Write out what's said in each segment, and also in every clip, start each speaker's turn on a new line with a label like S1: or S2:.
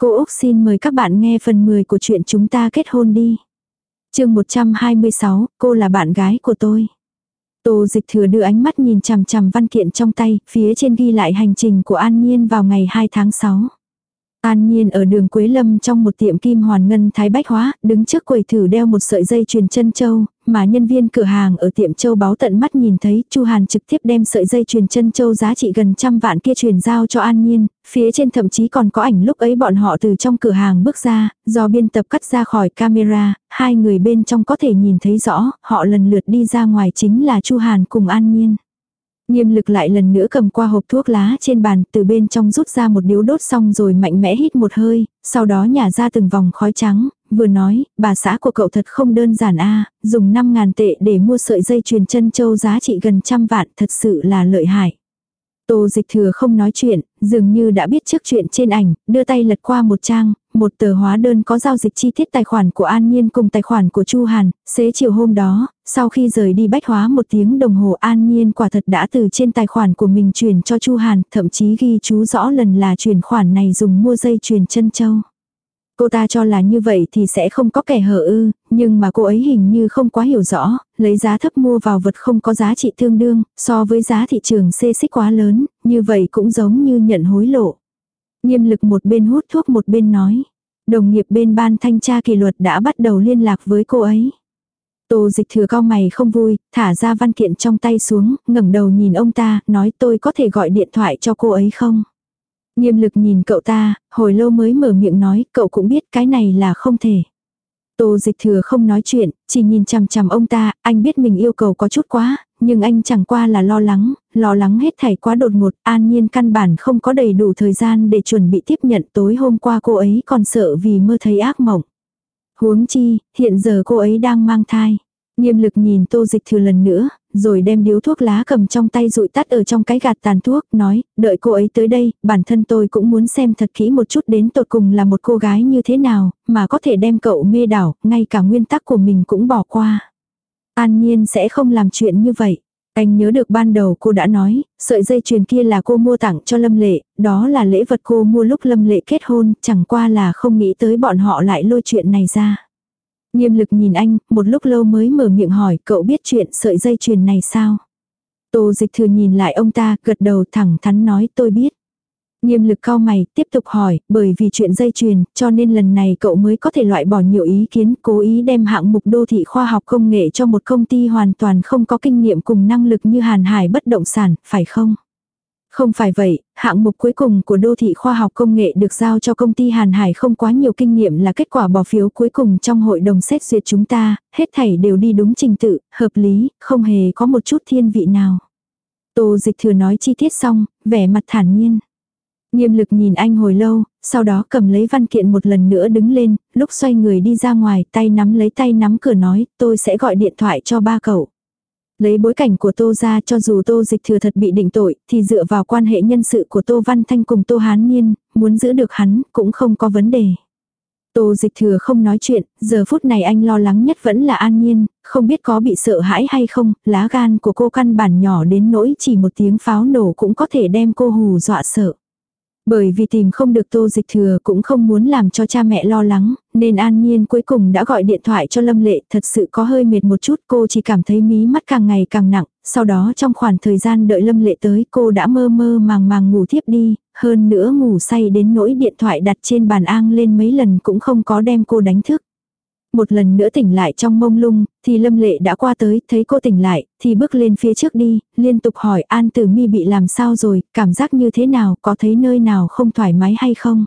S1: Cô Úc xin mời các bạn nghe phần 10 của chuyện chúng ta kết hôn đi. chương 126, cô là bạn gái của tôi. Tô dịch thừa đưa ánh mắt nhìn chằm chằm văn kiện trong tay, phía trên ghi lại hành trình của An Nhiên vào ngày 2 tháng 6. An Nhiên ở đường Quế Lâm trong một tiệm kim hoàn ngân thái bách hóa, đứng trước quầy thử đeo một sợi dây chuyền chân châu, mà nhân viên cửa hàng ở tiệm châu báo tận mắt nhìn thấy, Chu Hàn trực tiếp đem sợi dây chuyền chân châu giá trị gần trăm vạn kia truyền giao cho An Nhiên, phía trên thậm chí còn có ảnh lúc ấy bọn họ từ trong cửa hàng bước ra, do biên tập cắt ra khỏi camera, hai người bên trong có thể nhìn thấy rõ, họ lần lượt đi ra ngoài chính là Chu Hàn cùng An Nhiên. Nghiêm lực lại lần nữa cầm qua hộp thuốc lá trên bàn, từ bên trong rút ra một điếu đốt xong rồi mạnh mẽ hít một hơi, sau đó nhả ra từng vòng khói trắng, vừa nói, bà xã của cậu thật không đơn giản a dùng 5 ngàn tệ để mua sợi dây chuyền chân châu giá trị gần trăm vạn, thật sự là lợi hại. Tô dịch thừa không nói chuyện, dường như đã biết trước chuyện trên ảnh, đưa tay lật qua một trang, một tờ hóa đơn có giao dịch chi tiết tài khoản của An Nhiên cùng tài khoản của Chu Hàn, xế chiều hôm đó, sau khi rời đi bách hóa một tiếng đồng hồ An Nhiên quả thật đã từ trên tài khoản của mình chuyển cho Chu Hàn, thậm chí ghi chú rõ lần là chuyển khoản này dùng mua dây chuyền chân châu. Cô ta cho là như vậy thì sẽ không có kẻ hở ư, nhưng mà cô ấy hình như không quá hiểu rõ, lấy giá thấp mua vào vật không có giá trị tương đương, so với giá thị trường xê xích quá lớn, như vậy cũng giống như nhận hối lộ. Nghiêm lực một bên hút thuốc một bên nói. Đồng nghiệp bên ban thanh tra kỷ luật đã bắt đầu liên lạc với cô ấy. Tô dịch thừa cao mày không vui, thả ra văn kiện trong tay xuống, ngẩng đầu nhìn ông ta, nói tôi có thể gọi điện thoại cho cô ấy không? Nghiêm lực nhìn cậu ta, hồi lâu mới mở miệng nói, cậu cũng biết cái này là không thể. Tô dịch thừa không nói chuyện, chỉ nhìn chằm chằm ông ta, anh biết mình yêu cầu có chút quá, nhưng anh chẳng qua là lo lắng, lo lắng hết thảy quá đột ngột, an nhiên căn bản không có đầy đủ thời gian để chuẩn bị tiếp nhận tối hôm qua cô ấy còn sợ vì mơ thấy ác mộng. Huống chi, hiện giờ cô ấy đang mang thai. Nghiêm lực nhìn tô dịch thừa lần nữa, rồi đem điếu thuốc lá cầm trong tay rụi tắt ở trong cái gạt tàn thuốc, nói, đợi cô ấy tới đây, bản thân tôi cũng muốn xem thật kỹ một chút đến tột cùng là một cô gái như thế nào, mà có thể đem cậu mê đảo, ngay cả nguyên tắc của mình cũng bỏ qua. An nhiên sẽ không làm chuyện như vậy. Anh nhớ được ban đầu cô đã nói, sợi dây chuyền kia là cô mua tặng cho Lâm Lệ, đó là lễ vật cô mua lúc Lâm Lệ kết hôn, chẳng qua là không nghĩ tới bọn họ lại lôi chuyện này ra. Nghiêm lực nhìn anh, một lúc lâu mới mở miệng hỏi cậu biết chuyện sợi dây chuyền này sao? Tô dịch thừa nhìn lại ông ta, gật đầu thẳng thắn nói tôi biết. Nghiêm lực cao mày, tiếp tục hỏi, bởi vì chuyện dây chuyền, cho nên lần này cậu mới có thể loại bỏ nhiều ý kiến, cố ý đem hạng mục đô thị khoa học công nghệ cho một công ty hoàn toàn không có kinh nghiệm cùng năng lực như Hàn Hải bất động sản, phải không? Không phải vậy, hạng mục cuối cùng của đô thị khoa học công nghệ được giao cho công ty Hàn Hải không quá nhiều kinh nghiệm là kết quả bỏ phiếu cuối cùng trong hội đồng xét duyệt chúng ta, hết thảy đều đi đúng trình tự, hợp lý, không hề có một chút thiên vị nào. Tô dịch thừa nói chi tiết xong, vẻ mặt thản nhiên. Nghiêm lực nhìn anh hồi lâu, sau đó cầm lấy văn kiện một lần nữa đứng lên, lúc xoay người đi ra ngoài, tay nắm lấy tay nắm cửa nói, tôi sẽ gọi điện thoại cho ba cậu. Lấy bối cảnh của Tô ra cho dù Tô dịch thừa thật bị định tội, thì dựa vào quan hệ nhân sự của Tô Văn Thanh cùng Tô Hán Niên, muốn giữ được hắn, cũng không có vấn đề. Tô dịch thừa không nói chuyện, giờ phút này anh lo lắng nhất vẫn là an nhiên, không biết có bị sợ hãi hay không, lá gan của cô căn bản nhỏ đến nỗi chỉ một tiếng pháo nổ cũng có thể đem cô hù dọa sợ. Bởi vì tìm không được tô dịch thừa cũng không muốn làm cho cha mẹ lo lắng, nên an nhiên cuối cùng đã gọi điện thoại cho Lâm Lệ, thật sự có hơi mệt một chút, cô chỉ cảm thấy mí mắt càng ngày càng nặng, sau đó trong khoảng thời gian đợi Lâm Lệ tới cô đã mơ mơ màng màng ngủ thiếp đi, hơn nữa ngủ say đến nỗi điện thoại đặt trên bàn an lên mấy lần cũng không có đem cô đánh thức. Một lần nữa tỉnh lại trong mông lung, thì Lâm Lệ đã qua tới, thấy cô tỉnh lại, thì bước lên phía trước đi, liên tục hỏi An Tử Mi bị làm sao rồi, cảm giác như thế nào, có thấy nơi nào không thoải mái hay không?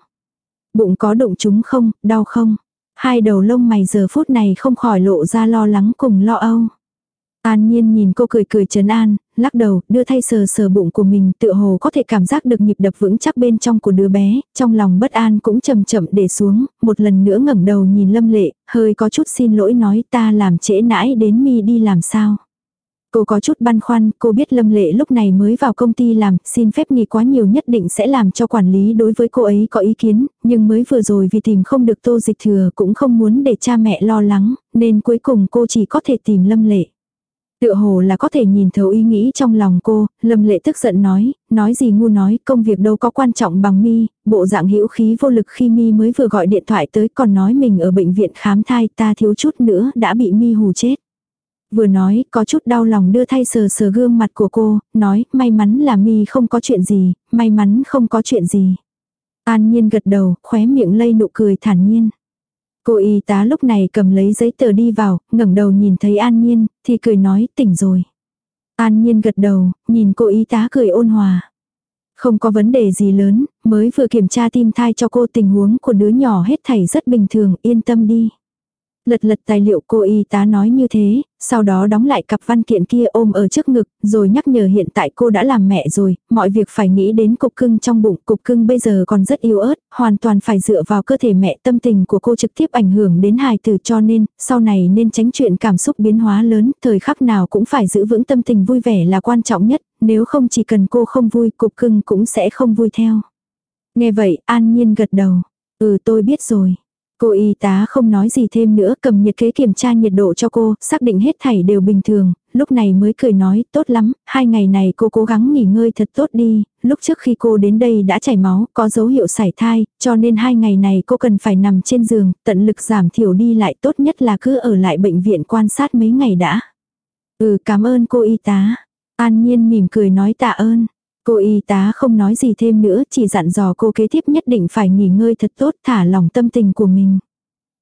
S1: Bụng có đụng chúng không, đau không? Hai đầu lông mày giờ phút này không khỏi lộ ra lo lắng cùng lo âu. An nhiên nhìn cô cười cười trấn an, lắc đầu, đưa thay sờ sờ bụng của mình, tựa hồ có thể cảm giác được nhịp đập vững chắc bên trong của đứa bé, trong lòng bất an cũng chậm chậm để xuống, một lần nữa ngẩng đầu nhìn Lâm Lệ, hơi có chút xin lỗi nói ta làm trễ nãi đến mi đi làm sao. Cô có chút băn khoăn, cô biết Lâm Lệ lúc này mới vào công ty làm, xin phép nghỉ quá nhiều nhất định sẽ làm cho quản lý đối với cô ấy có ý kiến, nhưng mới vừa rồi vì tìm không được tô dịch thừa cũng không muốn để cha mẹ lo lắng, nên cuối cùng cô chỉ có thể tìm Lâm Lệ. Tựa hồ là có thể nhìn thấu ý nghĩ trong lòng cô, Lâm Lệ tức giận nói, nói gì ngu nói, công việc đâu có quan trọng bằng mi, bộ dạng hữu khí vô lực khi mi mới vừa gọi điện thoại tới còn nói mình ở bệnh viện khám thai ta thiếu chút nữa đã bị mi hù chết. Vừa nói, có chút đau lòng đưa thay sờ sờ gương mặt của cô, nói, may mắn là mi không có chuyện gì, may mắn không có chuyện gì. An nhiên gật đầu, khóe miệng lây nụ cười thản nhiên. Cô y tá lúc này cầm lấy giấy tờ đi vào, ngẩng đầu nhìn thấy An Nhiên, thì cười nói tỉnh rồi. An Nhiên gật đầu, nhìn cô y tá cười ôn hòa. Không có vấn đề gì lớn, mới vừa kiểm tra tim thai cho cô tình huống của đứa nhỏ hết thảy rất bình thường, yên tâm đi. Lật lật tài liệu cô y tá nói như thế, sau đó đóng lại cặp văn kiện kia ôm ở trước ngực, rồi nhắc nhở hiện tại cô đã làm mẹ rồi, mọi việc phải nghĩ đến cục cưng trong bụng, cục cưng bây giờ còn rất yếu ớt, hoàn toàn phải dựa vào cơ thể mẹ tâm tình của cô trực tiếp ảnh hưởng đến hài tử cho nên, sau này nên tránh chuyện cảm xúc biến hóa lớn, thời khắc nào cũng phải giữ vững tâm tình vui vẻ là quan trọng nhất, nếu không chỉ cần cô không vui, cục cưng cũng sẽ không vui theo. Nghe vậy, an nhiên gật đầu. Ừ tôi biết rồi. Cô y tá không nói gì thêm nữa cầm nhiệt kế kiểm tra nhiệt độ cho cô, xác định hết thảy đều bình thường, lúc này mới cười nói, tốt lắm, hai ngày này cô cố gắng nghỉ ngơi thật tốt đi, lúc trước khi cô đến đây đã chảy máu, có dấu hiệu sảy thai, cho nên hai ngày này cô cần phải nằm trên giường, tận lực giảm thiểu đi lại tốt nhất là cứ ở lại bệnh viện quan sát mấy ngày đã. Ừ cảm ơn cô y tá. An nhiên mỉm cười nói tạ ơn. Cô y tá không nói gì thêm nữa, chỉ dặn dò cô kế tiếp nhất định phải nghỉ ngơi thật tốt, thả lòng tâm tình của mình.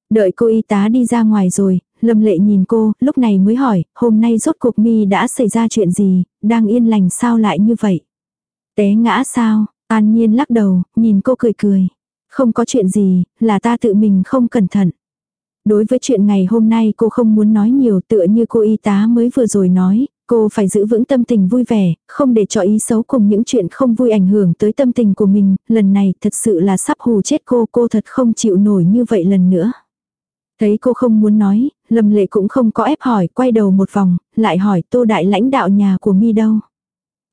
S1: Đợi cô y tá đi ra ngoài rồi, Lâm Lệ nhìn cô, lúc này mới hỏi, hôm nay rốt cuộc mi đã xảy ra chuyện gì, đang yên lành sao lại như vậy? Té ngã sao? An Nhiên lắc đầu, nhìn cô cười cười. Không có chuyện gì, là ta tự mình không cẩn thận. Đối với chuyện ngày hôm nay cô không muốn nói nhiều tựa như cô y tá mới vừa rồi nói, Cô phải giữ vững tâm tình vui vẻ, không để cho ý xấu cùng những chuyện không vui ảnh hưởng tới tâm tình của mình, lần này thật sự là sắp hù chết cô, cô thật không chịu nổi như vậy lần nữa. Thấy cô không muốn nói, Lâm Lệ cũng không có ép hỏi, quay đầu một vòng, lại hỏi tô đại lãnh đạo nhà của mi đâu.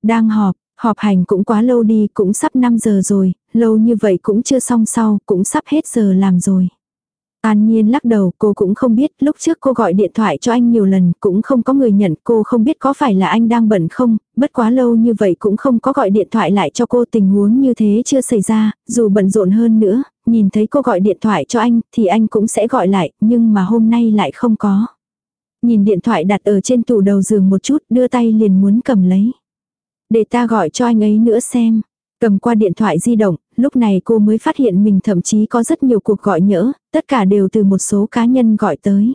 S1: Đang họp, họp hành cũng quá lâu đi, cũng sắp 5 giờ rồi, lâu như vậy cũng chưa xong sau, cũng sắp hết giờ làm rồi. An Nhiên lắc đầu, cô cũng không biết, lúc trước cô gọi điện thoại cho anh nhiều lần, cũng không có người nhận, cô không biết có phải là anh đang bận không, bất quá lâu như vậy cũng không có gọi điện thoại lại cho cô tình huống như thế chưa xảy ra, dù bận rộn hơn nữa, nhìn thấy cô gọi điện thoại cho anh, thì anh cũng sẽ gọi lại, nhưng mà hôm nay lại không có. Nhìn điện thoại đặt ở trên tủ đầu giường một chút, đưa tay liền muốn cầm lấy. Để ta gọi cho anh ấy nữa xem. Cầm qua điện thoại di động, lúc này cô mới phát hiện mình thậm chí có rất nhiều cuộc gọi nhỡ, tất cả đều từ một số cá nhân gọi tới.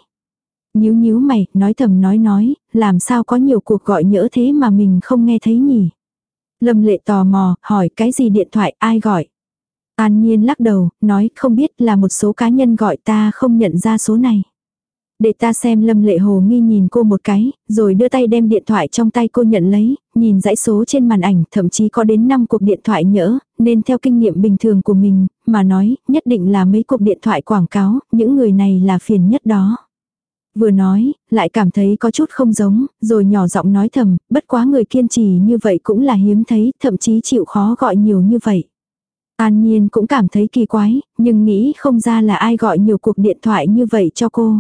S1: Nhíu nhíu mày, nói thầm nói nói, làm sao có nhiều cuộc gọi nhỡ thế mà mình không nghe thấy nhỉ? Lâm lệ tò mò, hỏi cái gì điện thoại, ai gọi? An nhiên lắc đầu, nói không biết là một số cá nhân gọi ta không nhận ra số này. Để ta xem Lâm Lệ Hồ nghi nhìn cô một cái, rồi đưa tay đem điện thoại trong tay cô nhận lấy, nhìn dãy số trên màn ảnh, thậm chí có đến 5 cuộc điện thoại nhỡ, nên theo kinh nghiệm bình thường của mình, mà nói, nhất định là mấy cuộc điện thoại quảng cáo, những người này là phiền nhất đó. Vừa nói, lại cảm thấy có chút không giống, rồi nhỏ giọng nói thầm, bất quá người kiên trì như vậy cũng là hiếm thấy, thậm chí chịu khó gọi nhiều như vậy. An Nhiên cũng cảm thấy kỳ quái, nhưng nghĩ không ra là ai gọi nhiều cuộc điện thoại như vậy cho cô.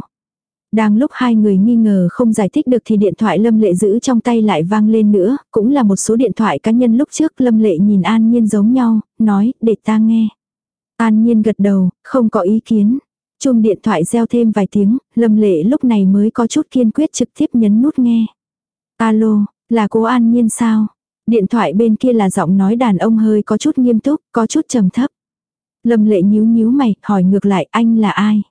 S1: Đang lúc hai người nghi ngờ không giải thích được thì điện thoại Lâm Lệ giữ trong tay lại vang lên nữa, cũng là một số điện thoại cá nhân lúc trước Lâm Lệ nhìn An Nhiên giống nhau, nói, để ta nghe. An Nhiên gật đầu, không có ý kiến. Chuông điện thoại reo thêm vài tiếng, Lâm Lệ lúc này mới có chút kiên quyết trực tiếp nhấn nút nghe. Alo, là cô An Nhiên sao? Điện thoại bên kia là giọng nói đàn ông hơi có chút nghiêm túc, có chút trầm thấp. Lâm Lệ nhíu nhíu mày, hỏi ngược lại anh là ai?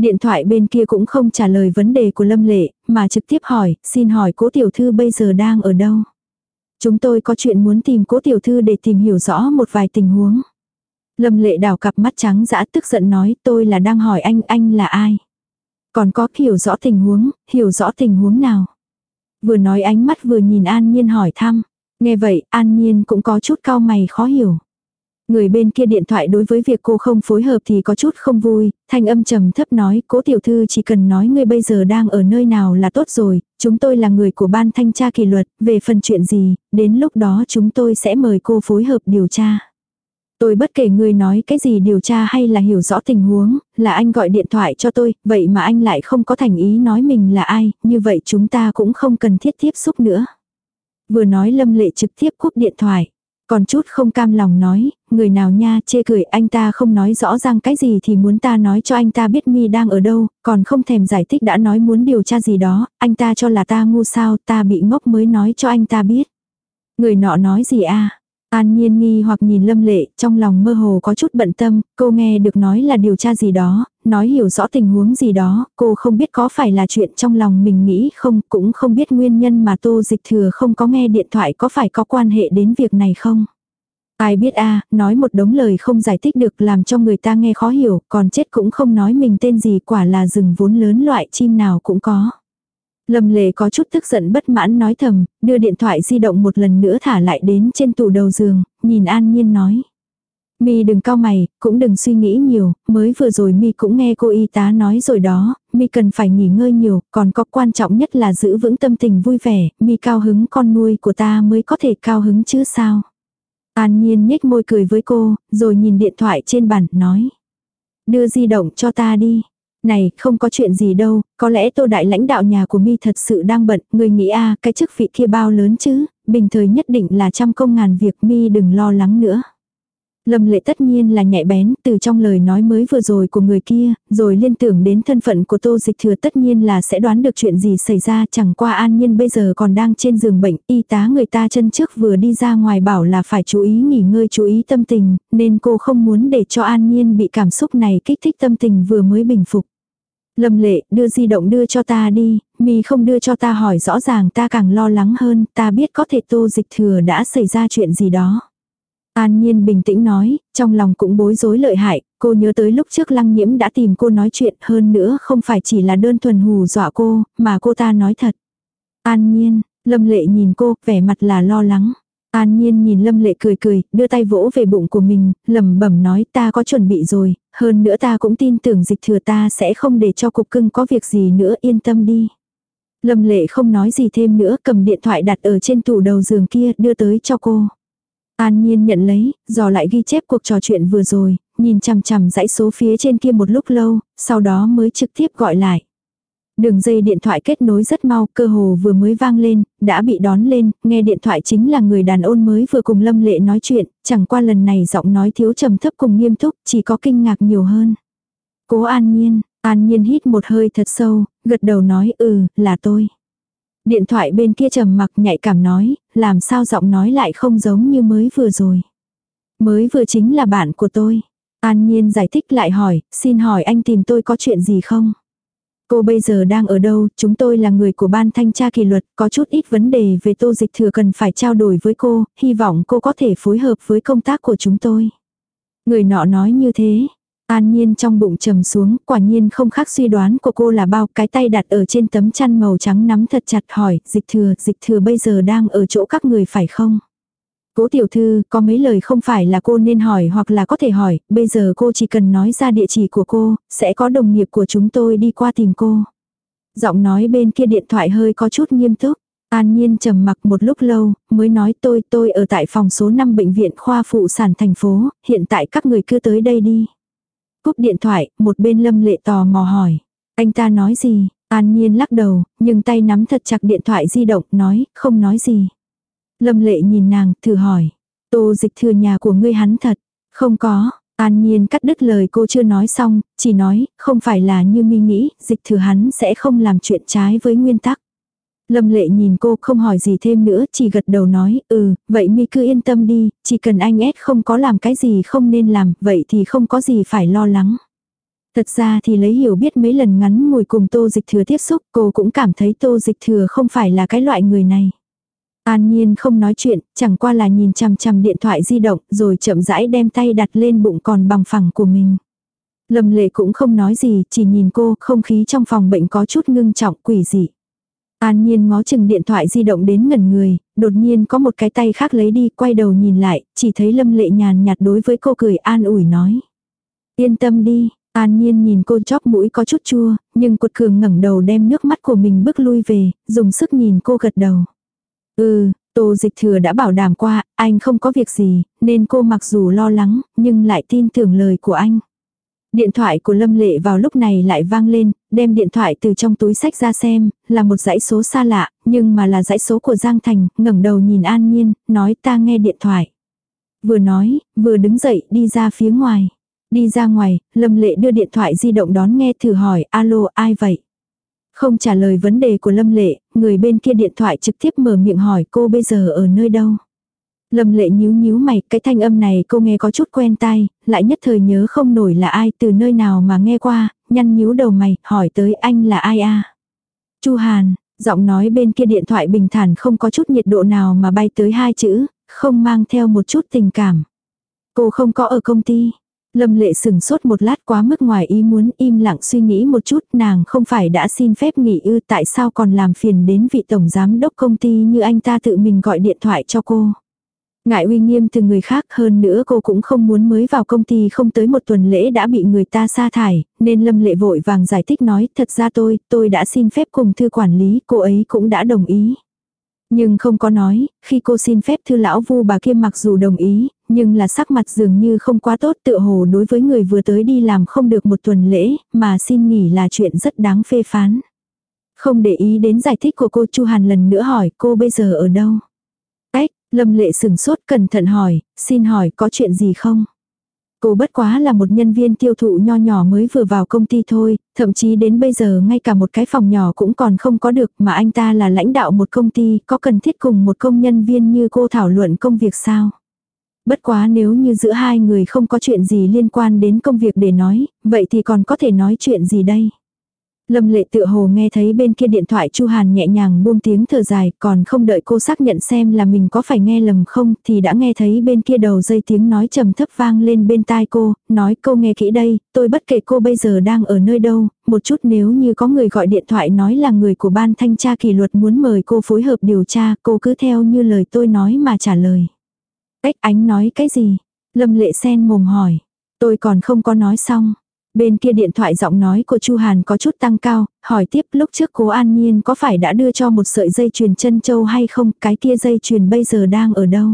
S1: Điện thoại bên kia cũng không trả lời vấn đề của Lâm Lệ, mà trực tiếp hỏi, xin hỏi cố tiểu thư bây giờ đang ở đâu? Chúng tôi có chuyện muốn tìm cố tiểu thư để tìm hiểu rõ một vài tình huống. Lâm Lệ đảo cặp mắt trắng dã tức giận nói tôi là đang hỏi anh, anh là ai? Còn có hiểu rõ tình huống, hiểu rõ tình huống nào? Vừa nói ánh mắt vừa nhìn An Nhiên hỏi thăm. Nghe vậy, An Nhiên cũng có chút cao mày khó hiểu. Người bên kia điện thoại đối với việc cô không phối hợp thì có chút không vui, thanh âm trầm thấp nói, cố tiểu thư chỉ cần nói ngươi bây giờ đang ở nơi nào là tốt rồi, chúng tôi là người của ban thanh tra kỷ luật, về phần chuyện gì, đến lúc đó chúng tôi sẽ mời cô phối hợp điều tra. Tôi bất kể người nói cái gì điều tra hay là hiểu rõ tình huống, là anh gọi điện thoại cho tôi, vậy mà anh lại không có thành ý nói mình là ai, như vậy chúng ta cũng không cần thiết tiếp xúc nữa. Vừa nói Lâm Lệ trực tiếp cúp điện thoại. Còn chút không cam lòng nói, người nào nha chê cười anh ta không nói rõ ràng cái gì thì muốn ta nói cho anh ta biết mi đang ở đâu, còn không thèm giải thích đã nói muốn điều tra gì đó, anh ta cho là ta ngu sao, ta bị ngốc mới nói cho anh ta biết. Người nọ nói gì a An nhiên nghi hoặc nhìn lâm lệ, trong lòng mơ hồ có chút bận tâm, cô nghe được nói là điều tra gì đó, nói hiểu rõ tình huống gì đó, cô không biết có phải là chuyện trong lòng mình nghĩ không, cũng không biết nguyên nhân mà tô dịch thừa không có nghe điện thoại có phải có quan hệ đến việc này không. Ai biết a nói một đống lời không giải thích được làm cho người ta nghe khó hiểu, còn chết cũng không nói mình tên gì quả là rừng vốn lớn loại chim nào cũng có. Lâm lệ có chút tức giận bất mãn nói thầm, đưa điện thoại di động một lần nữa thả lại đến trên tủ đầu giường, nhìn an nhiên nói. Mi đừng cao mày, cũng đừng suy nghĩ nhiều, mới vừa rồi Mi cũng nghe cô y tá nói rồi đó, Mi cần phải nghỉ ngơi nhiều, còn có quan trọng nhất là giữ vững tâm tình vui vẻ, Mi cao hứng con nuôi của ta mới có thể cao hứng chứ sao. An nhiên nhếch môi cười với cô, rồi nhìn điện thoại trên bàn, nói. Đưa di động cho ta đi. Này, không có chuyện gì đâu, có lẽ tô đại lãnh đạo nhà của mi thật sự đang bận, người nghĩ a cái chức vị kia bao lớn chứ, bình thời nhất định là trăm công ngàn việc mi đừng lo lắng nữa. Lâm lệ tất nhiên là nhạy bén từ trong lời nói mới vừa rồi của người kia, rồi liên tưởng đến thân phận của tô dịch thừa tất nhiên là sẽ đoán được chuyện gì xảy ra chẳng qua an nhiên bây giờ còn đang trên giường bệnh, y tá người ta chân trước vừa đi ra ngoài bảo là phải chú ý nghỉ ngơi chú ý tâm tình, nên cô không muốn để cho an nhiên bị cảm xúc này kích thích tâm tình vừa mới bình phục. Lâm lệ, đưa di động đưa cho ta đi, mi không đưa cho ta hỏi rõ ràng ta càng lo lắng hơn, ta biết có thể tô dịch thừa đã xảy ra chuyện gì đó. An Nhiên bình tĩnh nói, trong lòng cũng bối rối lợi hại, cô nhớ tới lúc trước lăng nhiễm đã tìm cô nói chuyện hơn nữa không phải chỉ là đơn thuần hù dọa cô, mà cô ta nói thật. An Nhiên, Lâm Lệ nhìn cô, vẻ mặt là lo lắng. An Nhiên nhìn Lâm Lệ cười cười, đưa tay vỗ về bụng của mình, lẩm bẩm nói ta có chuẩn bị rồi, hơn nữa ta cũng tin tưởng dịch thừa ta sẽ không để cho cục cưng có việc gì nữa yên tâm đi. Lâm Lệ không nói gì thêm nữa cầm điện thoại đặt ở trên tủ đầu giường kia đưa tới cho cô. An Nhiên nhận lấy, dò lại ghi chép cuộc trò chuyện vừa rồi, nhìn chằm chằm dãy số phía trên kia một lúc lâu, sau đó mới trực tiếp gọi lại. Đường dây điện thoại kết nối rất mau, cơ hồ vừa mới vang lên, đã bị đón lên, nghe điện thoại chính là người đàn ôn mới vừa cùng Lâm Lệ nói chuyện, chẳng qua lần này giọng nói thiếu trầm thấp cùng nghiêm túc, chỉ có kinh ngạc nhiều hơn. Cố An Nhiên, An Nhiên hít một hơi thật sâu, gật đầu nói ừ, là tôi. Điện thoại bên kia trầm mặc nhạy cảm nói, làm sao giọng nói lại không giống như mới vừa rồi. Mới vừa chính là bạn của tôi. An Nhiên giải thích lại hỏi, xin hỏi anh tìm tôi có chuyện gì không? Cô bây giờ đang ở đâu, chúng tôi là người của ban thanh tra kỷ luật, có chút ít vấn đề về tô dịch thừa cần phải trao đổi với cô, hy vọng cô có thể phối hợp với công tác của chúng tôi. Người nọ nói như thế, An nhiên trong bụng trầm xuống, quả nhiên không khác suy đoán của cô là bao, cái tay đặt ở trên tấm chăn màu trắng nắm thật chặt hỏi, dịch thừa, dịch thừa bây giờ đang ở chỗ các người phải không? Cố tiểu thư, có mấy lời không phải là cô nên hỏi hoặc là có thể hỏi, bây giờ cô chỉ cần nói ra địa chỉ của cô, sẽ có đồng nghiệp của chúng tôi đi qua tìm cô. Giọng nói bên kia điện thoại hơi có chút nghiêm túc. An Nhiên trầm mặc một lúc lâu, mới nói tôi tôi ở tại phòng số 5 bệnh viện khoa phụ sản thành phố, hiện tại các người cứ tới đây đi. Cúp điện thoại, một bên lâm lệ tò mò hỏi. Anh ta nói gì? An Nhiên lắc đầu, nhưng tay nắm thật chặt điện thoại di động, nói, không nói gì. Lâm lệ nhìn nàng, thử hỏi. Tô dịch thừa nhà của ngươi hắn thật. Không có. An Nhiên cắt đứt lời cô chưa nói xong, chỉ nói, không phải là như mi nghĩ, dịch thừa hắn sẽ không làm chuyện trái với nguyên tắc. Lâm lệ nhìn cô không hỏi gì thêm nữa, chỉ gật đầu nói, ừ, vậy mi cứ yên tâm đi, chỉ cần anh ép không có làm cái gì không nên làm, vậy thì không có gì phải lo lắng. Thật ra thì lấy hiểu biết mấy lần ngắn ngồi cùng tô dịch thừa tiếp xúc, cô cũng cảm thấy tô dịch thừa không phải là cái loại người này. An Nhiên không nói chuyện, chẳng qua là nhìn chằm chằm điện thoại di động, rồi chậm rãi đem tay đặt lên bụng còn bằng phẳng của mình. Lâm lệ cũng không nói gì, chỉ nhìn cô, không khí trong phòng bệnh có chút ngưng trọng quỷ dị. An Nhiên ngó chừng điện thoại di động đến ngẩn người, đột nhiên có một cái tay khác lấy đi, quay đầu nhìn lại, chỉ thấy Lâm Lệ nhàn nhạt đối với cô cười an ủi nói. Yên tâm đi, An Nhiên nhìn cô chóp mũi có chút chua, nhưng cuột cường ngẩng đầu đem nước mắt của mình bước lui về, dùng sức nhìn cô gật đầu. Ừ, Tô dịch thừa đã bảo đảm qua, anh không có việc gì, nên cô mặc dù lo lắng, nhưng lại tin tưởng lời của anh. Điện thoại của Lâm Lệ vào lúc này lại vang lên, đem điện thoại từ trong túi sách ra xem, là một dãy số xa lạ, nhưng mà là dãy số của Giang Thành, ngẩng đầu nhìn An Nhiên, nói ta nghe điện thoại. Vừa nói, vừa đứng dậy đi ra phía ngoài. Đi ra ngoài, Lâm Lệ đưa điện thoại di động đón nghe thử hỏi, alo, ai vậy? Không trả lời vấn đề của Lâm Lệ, người bên kia điện thoại trực tiếp mở miệng hỏi cô bây giờ ở nơi đâu? Lâm lệ nhíu nhíu mày, cái thanh âm này cô nghe có chút quen tai, lại nhất thời nhớ không nổi là ai từ nơi nào mà nghe qua, nhăn nhíu đầu mày, hỏi tới anh là ai a Chu Hàn, giọng nói bên kia điện thoại bình thản không có chút nhiệt độ nào mà bay tới hai chữ, không mang theo một chút tình cảm. Cô không có ở công ty. Lâm lệ sừng sốt một lát quá mức ngoài ý muốn im lặng suy nghĩ một chút nàng không phải đã xin phép nghỉ ư tại sao còn làm phiền đến vị tổng giám đốc công ty như anh ta tự mình gọi điện thoại cho cô. Ngại uy nghiêm từ người khác hơn nữa cô cũng không muốn mới vào công ty không tới một tuần lễ đã bị người ta sa thải, nên Lâm Lệ vội vàng giải thích nói thật ra tôi, tôi đã xin phép cùng thư quản lý, cô ấy cũng đã đồng ý. Nhưng không có nói, khi cô xin phép thư lão vu bà kia mặc dù đồng ý, nhưng là sắc mặt dường như không quá tốt tựa hồ đối với người vừa tới đi làm không được một tuần lễ, mà xin nghỉ là chuyện rất đáng phê phán. Không để ý đến giải thích của cô Chu Hàn lần nữa hỏi cô bây giờ ở đâu. Lâm lệ sừng sốt cẩn thận hỏi, xin hỏi có chuyện gì không? Cô bất quá là một nhân viên tiêu thụ nho nhỏ mới vừa vào công ty thôi, thậm chí đến bây giờ ngay cả một cái phòng nhỏ cũng còn không có được mà anh ta là lãnh đạo một công ty, có cần thiết cùng một công nhân viên như cô thảo luận công việc sao? Bất quá nếu như giữa hai người không có chuyện gì liên quan đến công việc để nói, vậy thì còn có thể nói chuyện gì đây? Lâm lệ tự hồ nghe thấy bên kia điện thoại Chu Hàn nhẹ nhàng buông tiếng thở dài, còn không đợi cô xác nhận xem là mình có phải nghe lầm không, thì đã nghe thấy bên kia đầu dây tiếng nói trầm thấp vang lên bên tai cô, nói cô nghe kỹ đây, tôi bất kể cô bây giờ đang ở nơi đâu, một chút nếu như có người gọi điện thoại nói là người của ban thanh tra kỷ luật muốn mời cô phối hợp điều tra, cô cứ theo như lời tôi nói mà trả lời. Cách ánh nói cái gì? Lâm lệ sen mồm hỏi. Tôi còn không có nói xong. Bên kia điện thoại giọng nói của Chu Hàn có chút tăng cao, hỏi tiếp lúc trước cố An Nhiên có phải đã đưa cho một sợi dây chuyền chân châu hay không, cái kia dây chuyền bây giờ đang ở đâu?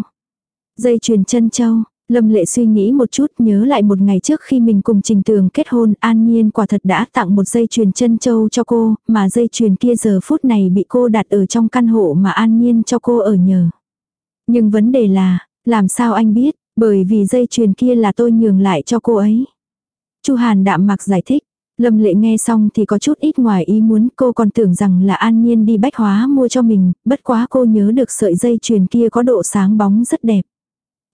S1: Dây chuyền chân châu, Lâm Lệ suy nghĩ một chút nhớ lại một ngày trước khi mình cùng Trình Tường kết hôn An Nhiên quả thật đã tặng một dây chuyền chân châu cho cô, mà dây chuyền kia giờ phút này bị cô đặt ở trong căn hộ mà An Nhiên cho cô ở nhờ. Nhưng vấn đề là, làm sao anh biết, bởi vì dây chuyền kia là tôi nhường lại cho cô ấy. Chu Hàn đạm mạc giải thích. Lâm lệ nghe xong thì có chút ít ngoài ý muốn cô còn tưởng rằng là an nhiên đi bách hóa mua cho mình, bất quá cô nhớ được sợi dây chuyền kia có độ sáng bóng rất đẹp.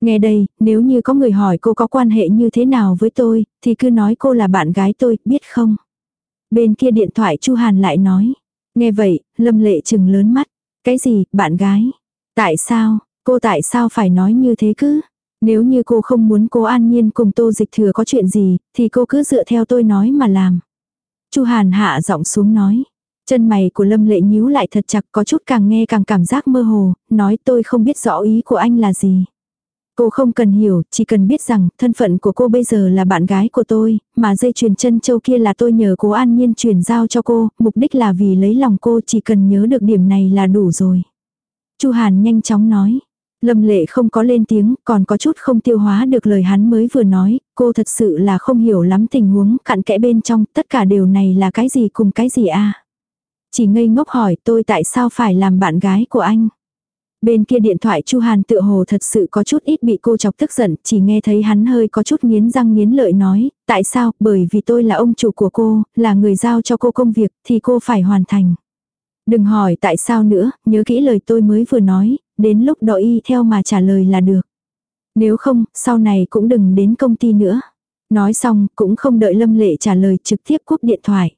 S1: Nghe đây, nếu như có người hỏi cô có quan hệ như thế nào với tôi, thì cứ nói cô là bạn gái tôi, biết không? Bên kia điện thoại Chu Hàn lại nói. Nghe vậy, Lâm lệ chừng lớn mắt. Cái gì, bạn gái? Tại sao, cô tại sao phải nói như thế cứ? Nếu như cô không muốn cô an nhiên cùng tô dịch thừa có chuyện gì, thì cô cứ dựa theo tôi nói mà làm. chu Hàn hạ giọng xuống nói. Chân mày của Lâm Lệ nhíu lại thật chặt có chút càng nghe càng cảm giác mơ hồ, nói tôi không biết rõ ý của anh là gì. Cô không cần hiểu, chỉ cần biết rằng thân phận của cô bây giờ là bạn gái của tôi, mà dây chuyền chân châu kia là tôi nhờ cố an nhiên truyền giao cho cô, mục đích là vì lấy lòng cô chỉ cần nhớ được điểm này là đủ rồi. chu Hàn nhanh chóng nói. Lâm lệ không có lên tiếng, còn có chút không tiêu hóa được lời hắn mới vừa nói, cô thật sự là không hiểu lắm tình huống cặn kẽ bên trong, tất cả điều này là cái gì cùng cái gì a Chỉ ngây ngốc hỏi tôi tại sao phải làm bạn gái của anh. Bên kia điện thoại Chu Hàn tự hồ thật sự có chút ít bị cô chọc tức giận, chỉ nghe thấy hắn hơi có chút nghiến răng nghiến lợi nói, tại sao, bởi vì tôi là ông chủ của cô, là người giao cho cô công việc, thì cô phải hoàn thành. Đừng hỏi tại sao nữa, nhớ kỹ lời tôi mới vừa nói, đến lúc đó y theo mà trả lời là được. Nếu không, sau này cũng đừng đến công ty nữa. Nói xong, cũng không đợi Lâm Lệ trả lời trực tiếp cúp điện thoại.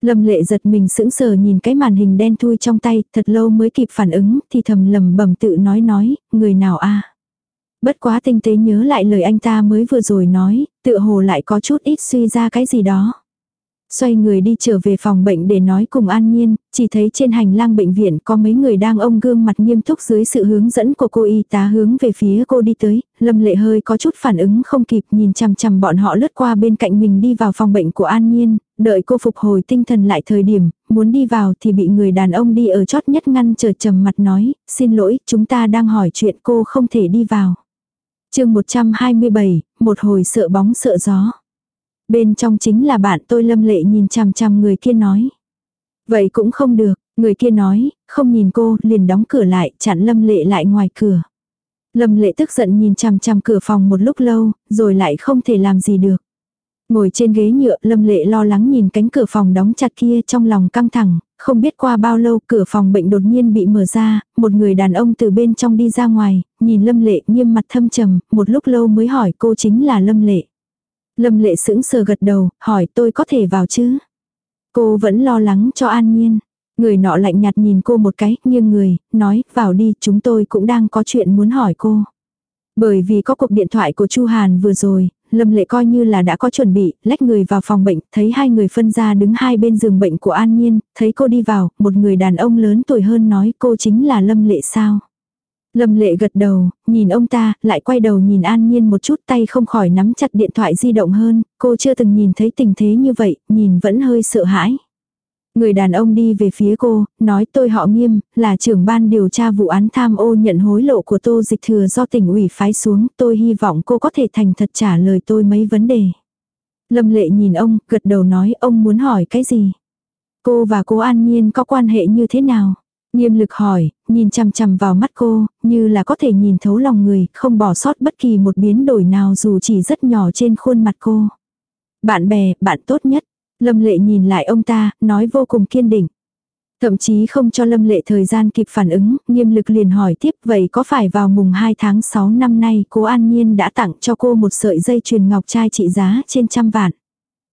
S1: Lâm Lệ giật mình sững sờ nhìn cái màn hình đen thui trong tay, thật lâu mới kịp phản ứng, thì thầm lầm bầm tự nói nói, người nào a Bất quá tinh tế nhớ lại lời anh ta mới vừa rồi nói, tự hồ lại có chút ít suy ra cái gì đó. Xoay người đi trở về phòng bệnh để nói cùng An Nhiên, chỉ thấy trên hành lang bệnh viện có mấy người đang ông gương mặt nghiêm túc dưới sự hướng dẫn của cô y tá hướng về phía cô đi tới, Lâm Lệ hơi có chút phản ứng không kịp nhìn chằm chằm bọn họ lướt qua bên cạnh mình đi vào phòng bệnh của An Nhiên, đợi cô phục hồi tinh thần lại thời điểm, muốn đi vào thì bị người đàn ông đi ở chót nhất ngăn trở trầm mặt nói, xin lỗi, chúng ta đang hỏi chuyện cô không thể đi vào. chương 127, một hồi sợ bóng sợ gió. Bên trong chính là bạn tôi lâm lệ nhìn chằm chằm người kia nói. Vậy cũng không được, người kia nói, không nhìn cô, liền đóng cửa lại, chặn lâm lệ lại ngoài cửa. Lâm lệ tức giận nhìn chằm chằm cửa phòng một lúc lâu, rồi lại không thể làm gì được. Ngồi trên ghế nhựa, Lâm Lệ lo lắng nhìn cánh cửa phòng đóng chặt kia trong lòng căng thẳng, không biết qua bao lâu cửa phòng bệnh đột nhiên bị mở ra, một người đàn ông từ bên trong đi ra ngoài, nhìn Lâm Lệ nghiêm mặt thâm trầm, một lúc lâu mới hỏi cô chính là Lâm Lệ. Lâm Lệ sững sờ gật đầu, hỏi tôi có thể vào chứ? Cô vẫn lo lắng cho an nhiên. Người nọ lạnh nhạt nhìn cô một cái, nghiêng người, nói, vào đi, chúng tôi cũng đang có chuyện muốn hỏi cô. Bởi vì có cuộc điện thoại của Chu Hàn vừa rồi, Lâm Lệ coi như là đã có chuẩn bị, lách người vào phòng bệnh, thấy hai người phân ra đứng hai bên giường bệnh của An Nhiên, thấy cô đi vào, một người đàn ông lớn tuổi hơn nói cô chính là Lâm Lệ sao. Lâm Lệ gật đầu, nhìn ông ta, lại quay đầu nhìn An Nhiên một chút tay không khỏi nắm chặt điện thoại di động hơn, cô chưa từng nhìn thấy tình thế như vậy, nhìn vẫn hơi sợ hãi. Người đàn ông đi về phía cô, nói tôi họ nghiêm, là trưởng ban điều tra vụ án tham ô nhận hối lộ của tô dịch thừa do tỉnh ủy phái xuống, tôi hy vọng cô có thể thành thật trả lời tôi mấy vấn đề. Lâm lệ nhìn ông, gật đầu nói ông muốn hỏi cái gì. Cô và cô An Nhiên có quan hệ như thế nào? Nghiêm lực hỏi, nhìn chằm chằm vào mắt cô, như là có thể nhìn thấu lòng người, không bỏ sót bất kỳ một biến đổi nào dù chỉ rất nhỏ trên khuôn mặt cô. Bạn bè, bạn tốt nhất, Lâm lệ nhìn lại ông ta, nói vô cùng kiên định. Thậm chí không cho Lâm lệ thời gian kịp phản ứng, nghiêm lực liền hỏi tiếp vậy có phải vào mùng 2 tháng 6 năm nay cô An Nhiên đã tặng cho cô một sợi dây chuyền ngọc trai trị giá trên trăm vạn.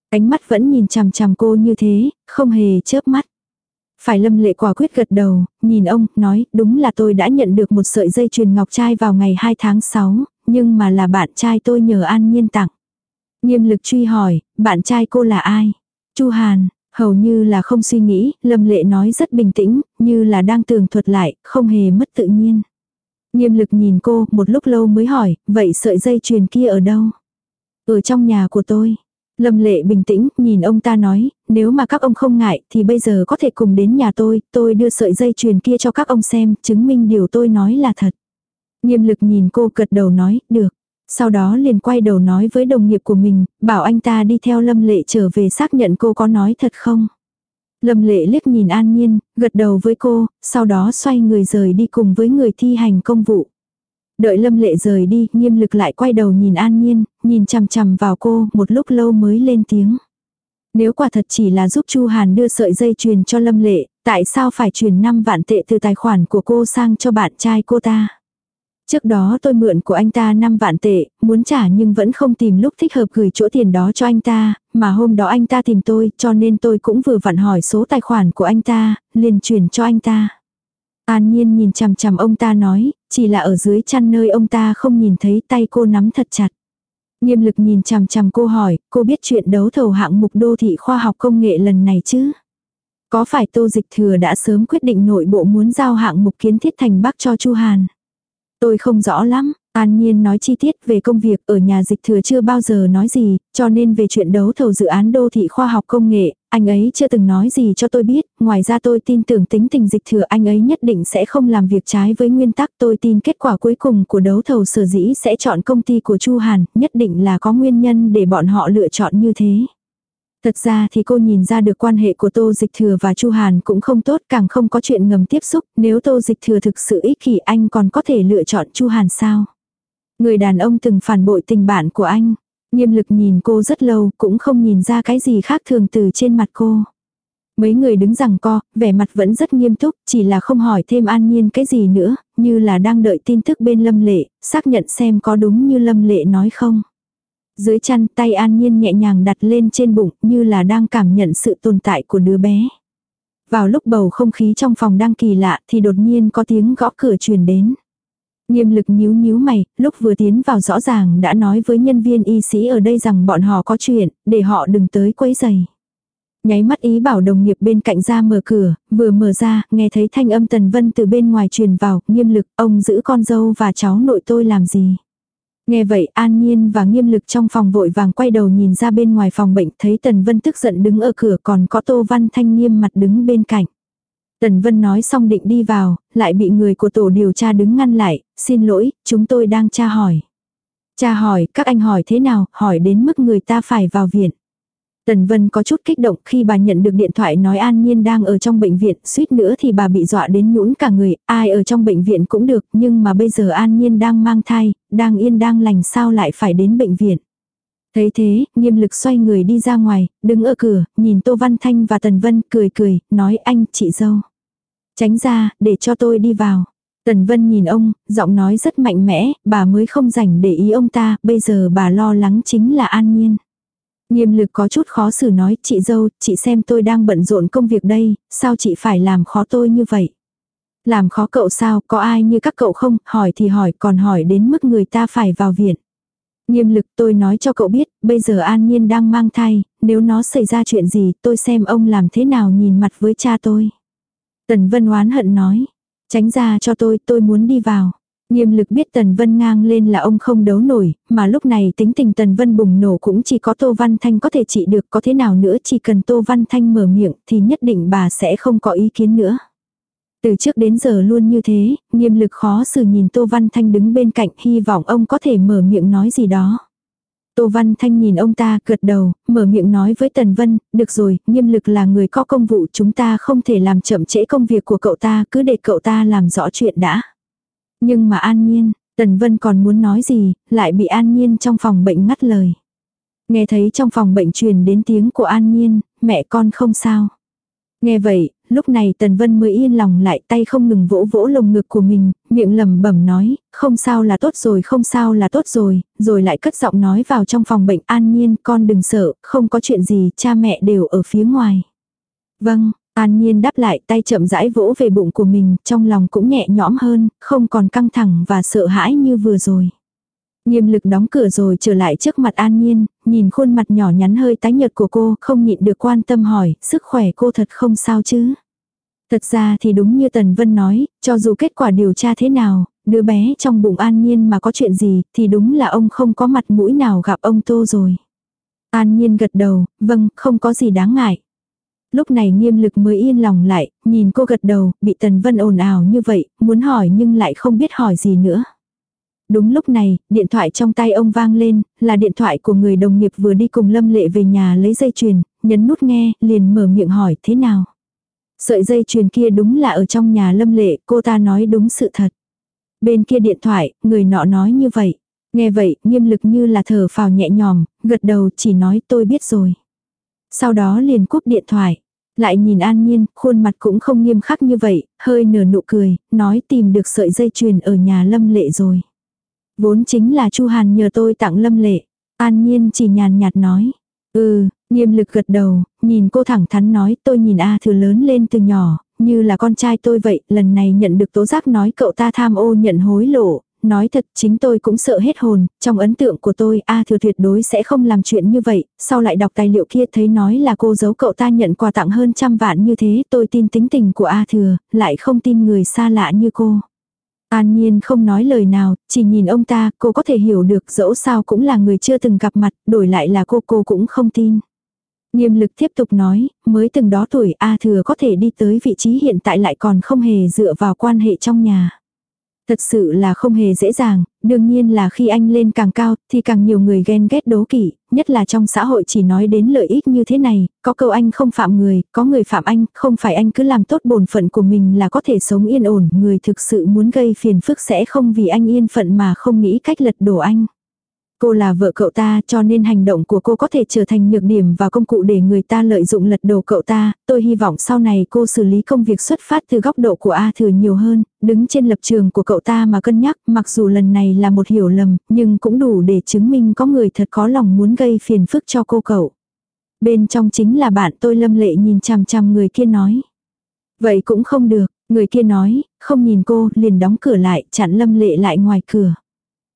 S1: Ánh mắt vẫn nhìn chằm chằm cô như thế, không hề chớp mắt. Phải lâm lệ quả quyết gật đầu, nhìn ông, nói, đúng là tôi đã nhận được một sợi dây chuyền ngọc trai vào ngày 2 tháng 6, nhưng mà là bạn trai tôi nhờ An Nhiên tặng. Nghiêm lực truy hỏi, bạn trai cô là ai? Chu Hàn, hầu như là không suy nghĩ, Lâm Lệ nói rất bình tĩnh, như là đang tường thuật lại, không hề mất tự nhiên. Nghiêm lực nhìn cô, một lúc lâu mới hỏi, vậy sợi dây chuyền kia ở đâu? Ở trong nhà của tôi. Lâm lệ bình tĩnh, nhìn ông ta nói, nếu mà các ông không ngại thì bây giờ có thể cùng đến nhà tôi, tôi đưa sợi dây chuyền kia cho các ông xem, chứng minh điều tôi nói là thật. Nghiêm lực nhìn cô cật đầu nói, được. Sau đó liền quay đầu nói với đồng nghiệp của mình, bảo anh ta đi theo Lâm Lệ trở về xác nhận cô có nói thật không. Lâm Lệ liếc nhìn An Nhiên, gật đầu với cô, sau đó xoay người rời đi cùng với người thi hành công vụ. Đợi Lâm Lệ rời đi, nghiêm lực lại quay đầu nhìn An Nhiên, nhìn chằm chằm vào cô, một lúc lâu mới lên tiếng. Nếu quả thật chỉ là giúp Chu Hàn đưa sợi dây chuyền cho Lâm Lệ, tại sao phải truyền 5 vạn tệ từ tài khoản của cô sang cho bạn trai cô ta? Trước đó tôi mượn của anh ta 5 vạn tệ, muốn trả nhưng vẫn không tìm lúc thích hợp gửi chỗ tiền đó cho anh ta, mà hôm đó anh ta tìm tôi, cho nên tôi cũng vừa vặn hỏi số tài khoản của anh ta, liền chuyển cho anh ta. An Nhiên nhìn chằm chằm ông ta nói, chỉ là ở dưới chăn nơi ông ta không nhìn thấy tay cô nắm thật chặt. Nghiêm lực nhìn chằm chằm cô hỏi, cô biết chuyện đấu thầu hạng mục đô thị khoa học công nghệ lần này chứ? Có phải Tô Dịch Thừa đã sớm quyết định nội bộ muốn giao hạng mục kiến thiết thành Bắc cho Chu Hàn? Tôi không rõ lắm, An Nhiên nói chi tiết về công việc ở nhà dịch thừa chưa bao giờ nói gì, cho nên về chuyện đấu thầu dự án đô thị khoa học công nghệ, anh ấy chưa từng nói gì cho tôi biết, ngoài ra tôi tin tưởng tính tình dịch thừa anh ấy nhất định sẽ không làm việc trái với nguyên tắc tôi tin kết quả cuối cùng của đấu thầu sở dĩ sẽ chọn công ty của Chu Hàn, nhất định là có nguyên nhân để bọn họ lựa chọn như thế. Thật ra thì cô nhìn ra được quan hệ của Tô Dịch Thừa và Chu Hàn cũng không tốt, càng không có chuyện ngầm tiếp xúc, nếu Tô Dịch Thừa thực sự ích kỷ anh còn có thể lựa chọn Chu Hàn sao? Người đàn ông từng phản bội tình bạn của anh. Nghiêm lực nhìn cô rất lâu, cũng không nhìn ra cái gì khác thường từ trên mặt cô. Mấy người đứng rằng co, vẻ mặt vẫn rất nghiêm túc, chỉ là không hỏi thêm an nhiên cái gì nữa, như là đang đợi tin tức bên lâm lệ, xác nhận xem có đúng như lâm lệ nói không. Dưới chăn tay an nhiên nhẹ nhàng đặt lên trên bụng như là đang cảm nhận sự tồn tại của đứa bé. Vào lúc bầu không khí trong phòng đang kỳ lạ thì đột nhiên có tiếng gõ cửa truyền đến. Nghiêm lực nhíu nhíu mày, lúc vừa tiến vào rõ ràng đã nói với nhân viên y sĩ ở đây rằng bọn họ có chuyện, để họ đừng tới quấy giày. Nháy mắt ý bảo đồng nghiệp bên cạnh ra mở cửa, vừa mở ra, nghe thấy thanh âm Tần Vân từ bên ngoài truyền vào, nghiêm lực, ông giữ con dâu và cháu nội tôi làm gì. Nghe vậy An Nhiên và nghiêm lực trong phòng vội vàng quay đầu nhìn ra bên ngoài phòng bệnh thấy Tần Vân tức giận đứng ở cửa còn có Tô Văn Thanh nghiêm mặt đứng bên cạnh. Tần Vân nói xong định đi vào, lại bị người của tổ điều tra đứng ngăn lại, xin lỗi, chúng tôi đang tra hỏi. Tra hỏi, các anh hỏi thế nào, hỏi đến mức người ta phải vào viện. Tần Vân có chút kích động khi bà nhận được điện thoại nói An Nhiên đang ở trong bệnh viện, suýt nữa thì bà bị dọa đến nhũn cả người, ai ở trong bệnh viện cũng được, nhưng mà bây giờ An Nhiên đang mang thai, đang yên đang lành sao lại phải đến bệnh viện. Thấy thế, nghiêm lực xoay người đi ra ngoài, đứng ở cửa, nhìn Tô Văn Thanh và Tần Vân cười cười, nói anh, chị dâu. Tránh ra, để cho tôi đi vào. Tần Vân nhìn ông, giọng nói rất mạnh mẽ, bà mới không rảnh để ý ông ta, bây giờ bà lo lắng chính là an nhiên. Nghiêm lực có chút khó xử nói, chị dâu, chị xem tôi đang bận rộn công việc đây, sao chị phải làm khó tôi như vậy? Làm khó cậu sao, có ai như các cậu không, hỏi thì hỏi, còn hỏi đến mức người ta phải vào viện. Nghiêm lực tôi nói cho cậu biết, bây giờ An Nhiên đang mang thai, nếu nó xảy ra chuyện gì, tôi xem ông làm thế nào nhìn mặt với cha tôi. Tần Vân oán hận nói, tránh ra cho tôi, tôi muốn đi vào. Nghiêm lực biết Tần Vân ngang lên là ông không đấu nổi, mà lúc này tính tình Tần Vân bùng nổ cũng chỉ có Tô Văn Thanh có thể trị được có thế nào nữa chỉ cần Tô Văn Thanh mở miệng thì nhất định bà sẽ không có ý kiến nữa. Từ trước đến giờ luôn như thế, nghiêm lực khó xử nhìn Tô Văn Thanh đứng bên cạnh hy vọng ông có thể mở miệng nói gì đó. Tô Văn Thanh nhìn ông ta gật đầu, mở miệng nói với Tần Vân, được rồi, nghiêm lực là người có công vụ chúng ta không thể làm chậm trễ công việc của cậu ta cứ để cậu ta làm rõ chuyện đã. Nhưng mà an nhiên, Tần Vân còn muốn nói gì, lại bị an nhiên trong phòng bệnh ngắt lời. Nghe thấy trong phòng bệnh truyền đến tiếng của an nhiên, mẹ con không sao. Nghe vậy, lúc này Tần Vân mới yên lòng lại tay không ngừng vỗ vỗ lồng ngực của mình, miệng lẩm bẩm nói, không sao là tốt rồi, không sao là tốt rồi, rồi lại cất giọng nói vào trong phòng bệnh an nhiên, con đừng sợ, không có chuyện gì, cha mẹ đều ở phía ngoài. Vâng, An Nhiên đáp lại tay chậm rãi vỗ về bụng của mình, trong lòng cũng nhẹ nhõm hơn, không còn căng thẳng và sợ hãi như vừa rồi. Nghiêm lực đóng cửa rồi trở lại trước mặt An Nhiên, nhìn khuôn mặt nhỏ nhắn hơi tái nhợt của cô, không nhịn được quan tâm hỏi, sức khỏe cô thật không sao chứ. Thật ra thì đúng như Tần Vân nói, cho dù kết quả điều tra thế nào, đứa bé trong bụng An Nhiên mà có chuyện gì, thì đúng là ông không có mặt mũi nào gặp ông Tô rồi. An Nhiên gật đầu, vâng, không có gì đáng ngại. Lúc này nghiêm lực mới yên lòng lại, nhìn cô gật đầu, bị Tần Vân ồn ào như vậy, muốn hỏi nhưng lại không biết hỏi gì nữa. Đúng lúc này, điện thoại trong tay ông vang lên, là điện thoại của người đồng nghiệp vừa đi cùng Lâm Lệ về nhà lấy dây chuyền, nhấn nút nghe, liền mở miệng hỏi thế nào. Sợi dây chuyền kia đúng là ở trong nhà Lâm Lệ, cô ta nói đúng sự thật. Bên kia điện thoại, người nọ nói như vậy. Nghe vậy, nghiêm lực như là thở phào nhẹ nhòm, gật đầu chỉ nói tôi biết rồi. Sau đó liền cúp điện thoại. Lại nhìn an nhiên, khuôn mặt cũng không nghiêm khắc như vậy, hơi nở nụ cười, nói tìm được sợi dây chuyền ở nhà lâm lệ rồi. Vốn chính là Chu Hàn nhờ tôi tặng lâm lệ. An nhiên chỉ nhàn nhạt nói. Ừ, nghiêm lực gật đầu, nhìn cô thẳng thắn nói tôi nhìn A thừa lớn lên từ nhỏ, như là con trai tôi vậy, lần này nhận được tố giác nói cậu ta tham ô nhận hối lộ, nói thật chính tôi cũng sợ hết hồn, trong ấn tượng của tôi A thừa tuyệt đối sẽ không làm chuyện như vậy, sau lại đọc tài liệu kia thấy nói là cô giấu cậu ta nhận quà tặng hơn trăm vạn như thế, tôi tin tính tình của A thừa, lại không tin người xa lạ như cô. An Nhiên không nói lời nào, chỉ nhìn ông ta, cô có thể hiểu được dẫu sao cũng là người chưa từng gặp mặt, đổi lại là cô cô cũng không tin. Nghiêm lực tiếp tục nói, mới từng đó tuổi A thừa có thể đi tới vị trí hiện tại lại còn không hề dựa vào quan hệ trong nhà. Thật sự là không hề dễ dàng, đương nhiên là khi anh lên càng cao thì càng nhiều người ghen ghét đố kỵ, nhất là trong xã hội chỉ nói đến lợi ích như thế này, có câu anh không phạm người, có người phạm anh, không phải anh cứ làm tốt bổn phận của mình là có thể sống yên ổn, người thực sự muốn gây phiền phức sẽ không vì anh yên phận mà không nghĩ cách lật đổ anh. Cô là vợ cậu ta cho nên hành động của cô có thể trở thành nhược điểm và công cụ để người ta lợi dụng lật đổ cậu ta. Tôi hy vọng sau này cô xử lý công việc xuất phát từ góc độ của A Thừa nhiều hơn, đứng trên lập trường của cậu ta mà cân nhắc mặc dù lần này là một hiểu lầm nhưng cũng đủ để chứng minh có người thật có lòng muốn gây phiền phức cho cô cậu. Bên trong chính là bạn tôi lâm lệ nhìn chằm chằm người kia nói. Vậy cũng không được, người kia nói, không nhìn cô liền đóng cửa lại chặn lâm lệ lại ngoài cửa.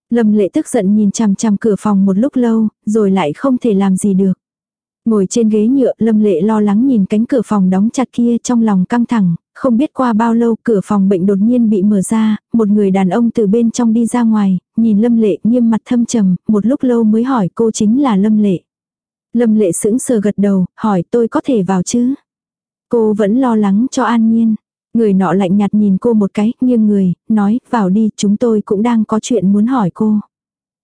S1: Lâm lệ tức giận nhìn chằm chằm cửa phòng một lúc lâu, rồi lại không thể làm gì được. Ngồi trên ghế nhựa, Lâm lệ lo lắng nhìn cánh cửa phòng đóng chặt kia trong lòng căng thẳng, không biết qua bao lâu cửa phòng bệnh đột nhiên bị mở ra, một người đàn ông từ bên trong đi ra ngoài, nhìn Lâm Lệ nghiêm mặt thâm trầm, một lúc lâu mới hỏi cô chính là Lâm Lệ. Lâm Lệ sững sờ gật đầu, hỏi tôi có thể vào chứ? Cô vẫn lo lắng cho An Nhiên. Người nọ lạnh nhạt nhìn cô một cái, nghiêng người, nói, vào đi, chúng tôi cũng đang có chuyện muốn hỏi cô.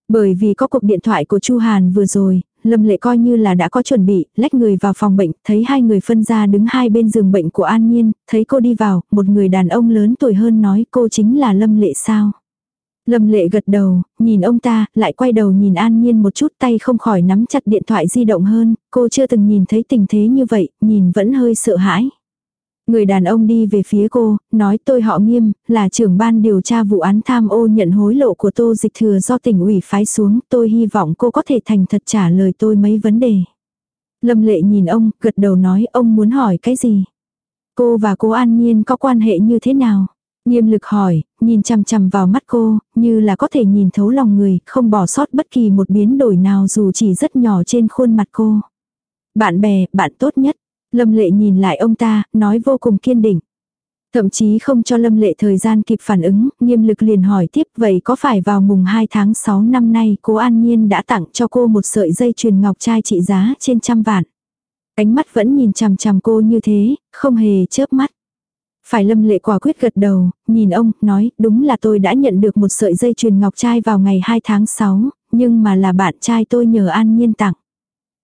S1: Bởi vì có cuộc điện thoại của Chu Hàn vừa rồi, Lâm Lệ coi như là đã có chuẩn bị, lách người vào phòng bệnh, thấy hai người phân ra đứng hai bên giường bệnh của An Nhiên, thấy cô đi vào, một người đàn ông lớn tuổi hơn nói cô chính là Lâm Lệ sao. Lâm Lệ gật đầu, nhìn ông ta, lại quay đầu nhìn An Nhiên một chút tay không khỏi nắm chặt điện thoại di động hơn, cô chưa từng nhìn thấy tình thế như vậy, nhìn vẫn hơi sợ hãi. Người đàn ông đi về phía cô, nói tôi họ nghiêm, là trưởng ban điều tra vụ án tham ô nhận hối lộ của tô dịch thừa do tỉnh ủy phái xuống, tôi hy vọng cô có thể thành thật trả lời tôi mấy vấn đề. Lâm lệ nhìn ông, gật đầu nói ông muốn hỏi cái gì. Cô và cô An Nhiên có quan hệ như thế nào? Nghiêm lực hỏi, nhìn chằm chằm vào mắt cô, như là có thể nhìn thấu lòng người, không bỏ sót bất kỳ một biến đổi nào dù chỉ rất nhỏ trên khuôn mặt cô. Bạn bè, bạn tốt nhất. Lâm lệ nhìn lại ông ta, nói vô cùng kiên định. Thậm chí không cho Lâm Lệ thời gian kịp phản ứng, nghiêm lực liền hỏi tiếp vậy có phải vào mùng 2 tháng 6 năm nay cô An Nhiên đã tặng cho cô một sợi dây chuyền ngọc trai trị giá trên trăm vạn. Ánh mắt vẫn nhìn chằm chằm cô như thế, không hề chớp mắt. Phải Lâm Lệ quả quyết gật đầu, nhìn ông, nói đúng là tôi đã nhận được một sợi dây chuyền ngọc trai vào ngày 2 tháng 6, nhưng mà là bạn trai tôi nhờ An Nhiên tặng.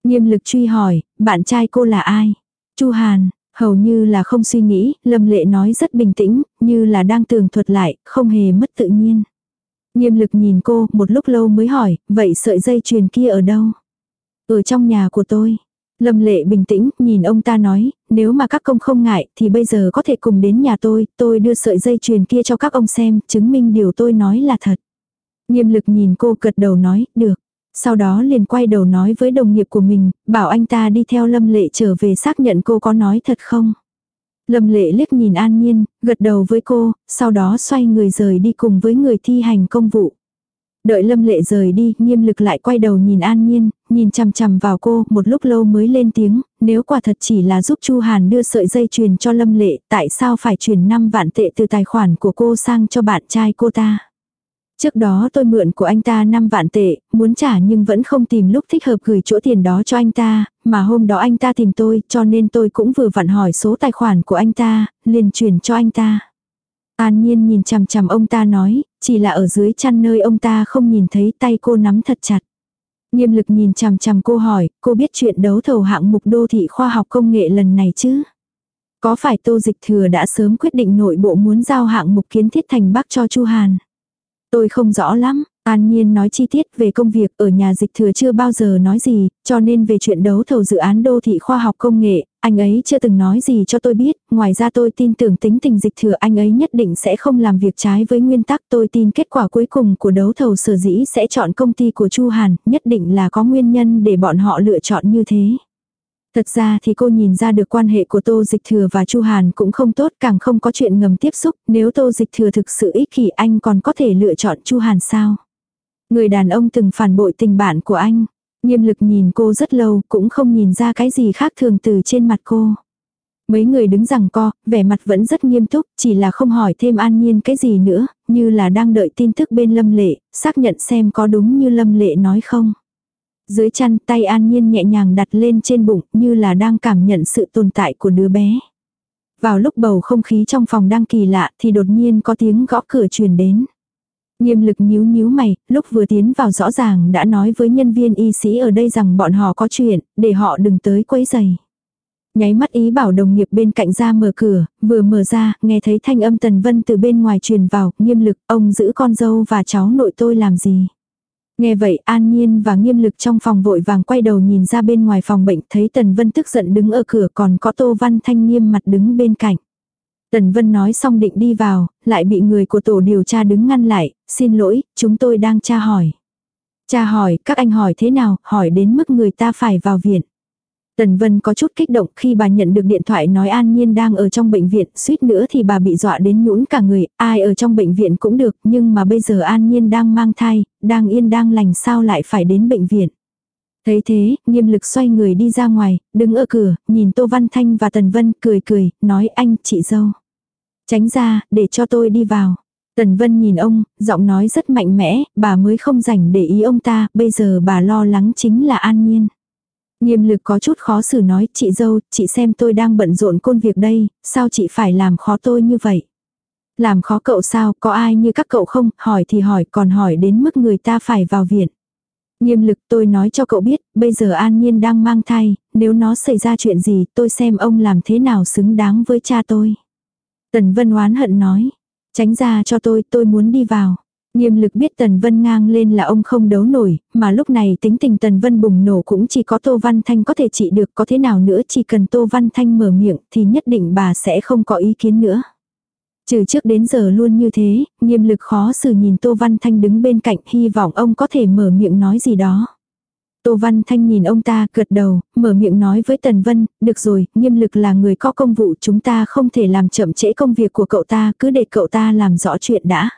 S1: Nghiêm lực truy hỏi, bạn trai cô là ai? Chu Hàn, hầu như là không suy nghĩ, Lâm Lệ nói rất bình tĩnh, như là đang tường thuật lại, không hề mất tự nhiên. Nghiêm lực nhìn cô, một lúc lâu mới hỏi, vậy sợi dây chuyền kia ở đâu? Ở trong nhà của tôi. Lâm lệ bình tĩnh, nhìn ông ta nói, nếu mà các công không ngại, thì bây giờ có thể cùng đến nhà tôi, tôi đưa sợi dây chuyền kia cho các ông xem, chứng minh điều tôi nói là thật. Nghiêm lực nhìn cô cật đầu nói, được. Sau đó liền quay đầu nói với đồng nghiệp của mình, bảo anh ta đi theo Lâm Lệ trở về xác nhận cô có nói thật không. Lâm Lệ liếc nhìn An Nhiên, gật đầu với cô, sau đó xoay người rời đi cùng với người thi hành công vụ. Đợi Lâm Lệ rời đi, nghiêm lực lại quay đầu nhìn An Nhiên, nhìn chằm chằm vào cô, một lúc lâu mới lên tiếng, nếu quả thật chỉ là giúp Chu Hàn đưa sợi dây chuyền cho Lâm Lệ, tại sao phải chuyển 5 vạn tệ từ tài khoản của cô sang cho bạn trai cô ta? Trước đó tôi mượn của anh ta 5 vạn tệ, muốn trả nhưng vẫn không tìm lúc thích hợp gửi chỗ tiền đó cho anh ta, mà hôm đó anh ta tìm tôi, cho nên tôi cũng vừa vặn hỏi số tài khoản của anh ta, liền chuyển cho anh ta. An Nhiên nhìn chằm chằm ông ta nói, chỉ là ở dưới chăn nơi ông ta không nhìn thấy tay cô nắm thật chặt. Nghiêm lực nhìn chằm chằm cô hỏi, cô biết chuyện đấu thầu hạng mục đô thị khoa học công nghệ lần này chứ? Có phải Tô Dịch Thừa đã sớm quyết định nội bộ muốn giao hạng mục kiến thiết thành Bắc cho Chu Hàn? Tôi không rõ lắm, An Nhiên nói chi tiết về công việc ở nhà dịch thừa chưa bao giờ nói gì, cho nên về chuyện đấu thầu dự án đô thị khoa học công nghệ, anh ấy chưa từng nói gì cho tôi biết, ngoài ra tôi tin tưởng tính tình dịch thừa anh ấy nhất định sẽ không làm việc trái với nguyên tắc tôi tin kết quả cuối cùng của đấu thầu sở dĩ sẽ chọn công ty của Chu Hàn, nhất định là có nguyên nhân để bọn họ lựa chọn như thế. Thật ra thì cô nhìn ra được quan hệ của Tô Dịch Thừa và Chu Hàn cũng không tốt, càng không có chuyện ngầm tiếp xúc, nếu Tô Dịch Thừa thực sự ích kỷ anh còn có thể lựa chọn Chu Hàn sao? Người đàn ông từng phản bội tình bạn của anh, nghiêm lực nhìn cô rất lâu, cũng không nhìn ra cái gì khác thường từ trên mặt cô. Mấy người đứng rằng co, vẻ mặt vẫn rất nghiêm túc, chỉ là không hỏi thêm an nhiên cái gì nữa, như là đang đợi tin tức bên Lâm Lệ, xác nhận xem có đúng như Lâm Lệ nói không. Dưới chăn tay an nhiên nhẹ nhàng đặt lên trên bụng như là đang cảm nhận sự tồn tại của đứa bé. Vào lúc bầu không khí trong phòng đang kỳ lạ thì đột nhiên có tiếng gõ cửa truyền đến. Nghiêm lực nhíu nhíu mày, lúc vừa tiến vào rõ ràng đã nói với nhân viên y sĩ ở đây rằng bọn họ có chuyện, để họ đừng tới quấy giày. Nháy mắt ý bảo đồng nghiệp bên cạnh ra mở cửa, vừa mở ra, nghe thấy thanh âm Tần Vân từ bên ngoài truyền vào, nghiêm lực, ông giữ con dâu và cháu nội tôi làm gì. Nghe vậy an nhiên và nghiêm lực trong phòng vội vàng quay đầu nhìn ra bên ngoài phòng bệnh thấy Tần Vân tức giận đứng ở cửa còn có Tô Văn Thanh nghiêm mặt đứng bên cạnh. Tần Vân nói xong định đi vào, lại bị người của tổ điều tra đứng ngăn lại, xin lỗi, chúng tôi đang tra hỏi. Cha hỏi, các anh hỏi thế nào, hỏi đến mức người ta phải vào viện. Tần Vân có chút kích động khi bà nhận được điện thoại nói An Nhiên đang ở trong bệnh viện, suýt nữa thì bà bị dọa đến nhũn cả người, ai ở trong bệnh viện cũng được, nhưng mà bây giờ An Nhiên đang mang thai, đang yên đang lành sao lại phải đến bệnh viện. Thấy thế, nghiêm lực xoay người đi ra ngoài, đứng ở cửa, nhìn Tô Văn Thanh và Tần Vân cười cười, nói anh, chị dâu. Tránh ra, để cho tôi đi vào. Tần Vân nhìn ông, giọng nói rất mạnh mẽ, bà mới không rảnh để ý ông ta, bây giờ bà lo lắng chính là an nhiên. Nghiêm lực có chút khó xử nói, chị dâu, chị xem tôi đang bận rộn công việc đây, sao chị phải làm khó tôi như vậy? Làm khó cậu sao, có ai như các cậu không, hỏi thì hỏi, còn hỏi đến mức người ta phải vào viện. Nghiêm lực tôi nói cho cậu biết, bây giờ An Nhiên đang mang thai, nếu nó xảy ra chuyện gì, tôi xem ông làm thế nào xứng đáng với cha tôi. Tần Vân oán hận nói, tránh ra cho tôi, tôi muốn đi vào. Nghiêm lực biết Tần Vân ngang lên là ông không đấu nổi, mà lúc này tính tình Tần Vân bùng nổ cũng chỉ có Tô Văn Thanh có thể trị được có thế nào nữa chỉ cần Tô Văn Thanh mở miệng thì nhất định bà sẽ không có ý kiến nữa. Trừ trước đến giờ luôn như thế, nghiêm lực khó xử nhìn Tô Văn Thanh đứng bên cạnh hy vọng ông có thể mở miệng nói gì đó. Tô Văn Thanh nhìn ông ta gật đầu, mở miệng nói với Tần Vân, được rồi, nghiêm lực là người có công vụ chúng ta không thể làm chậm trễ công việc của cậu ta, cứ để cậu ta làm rõ chuyện đã.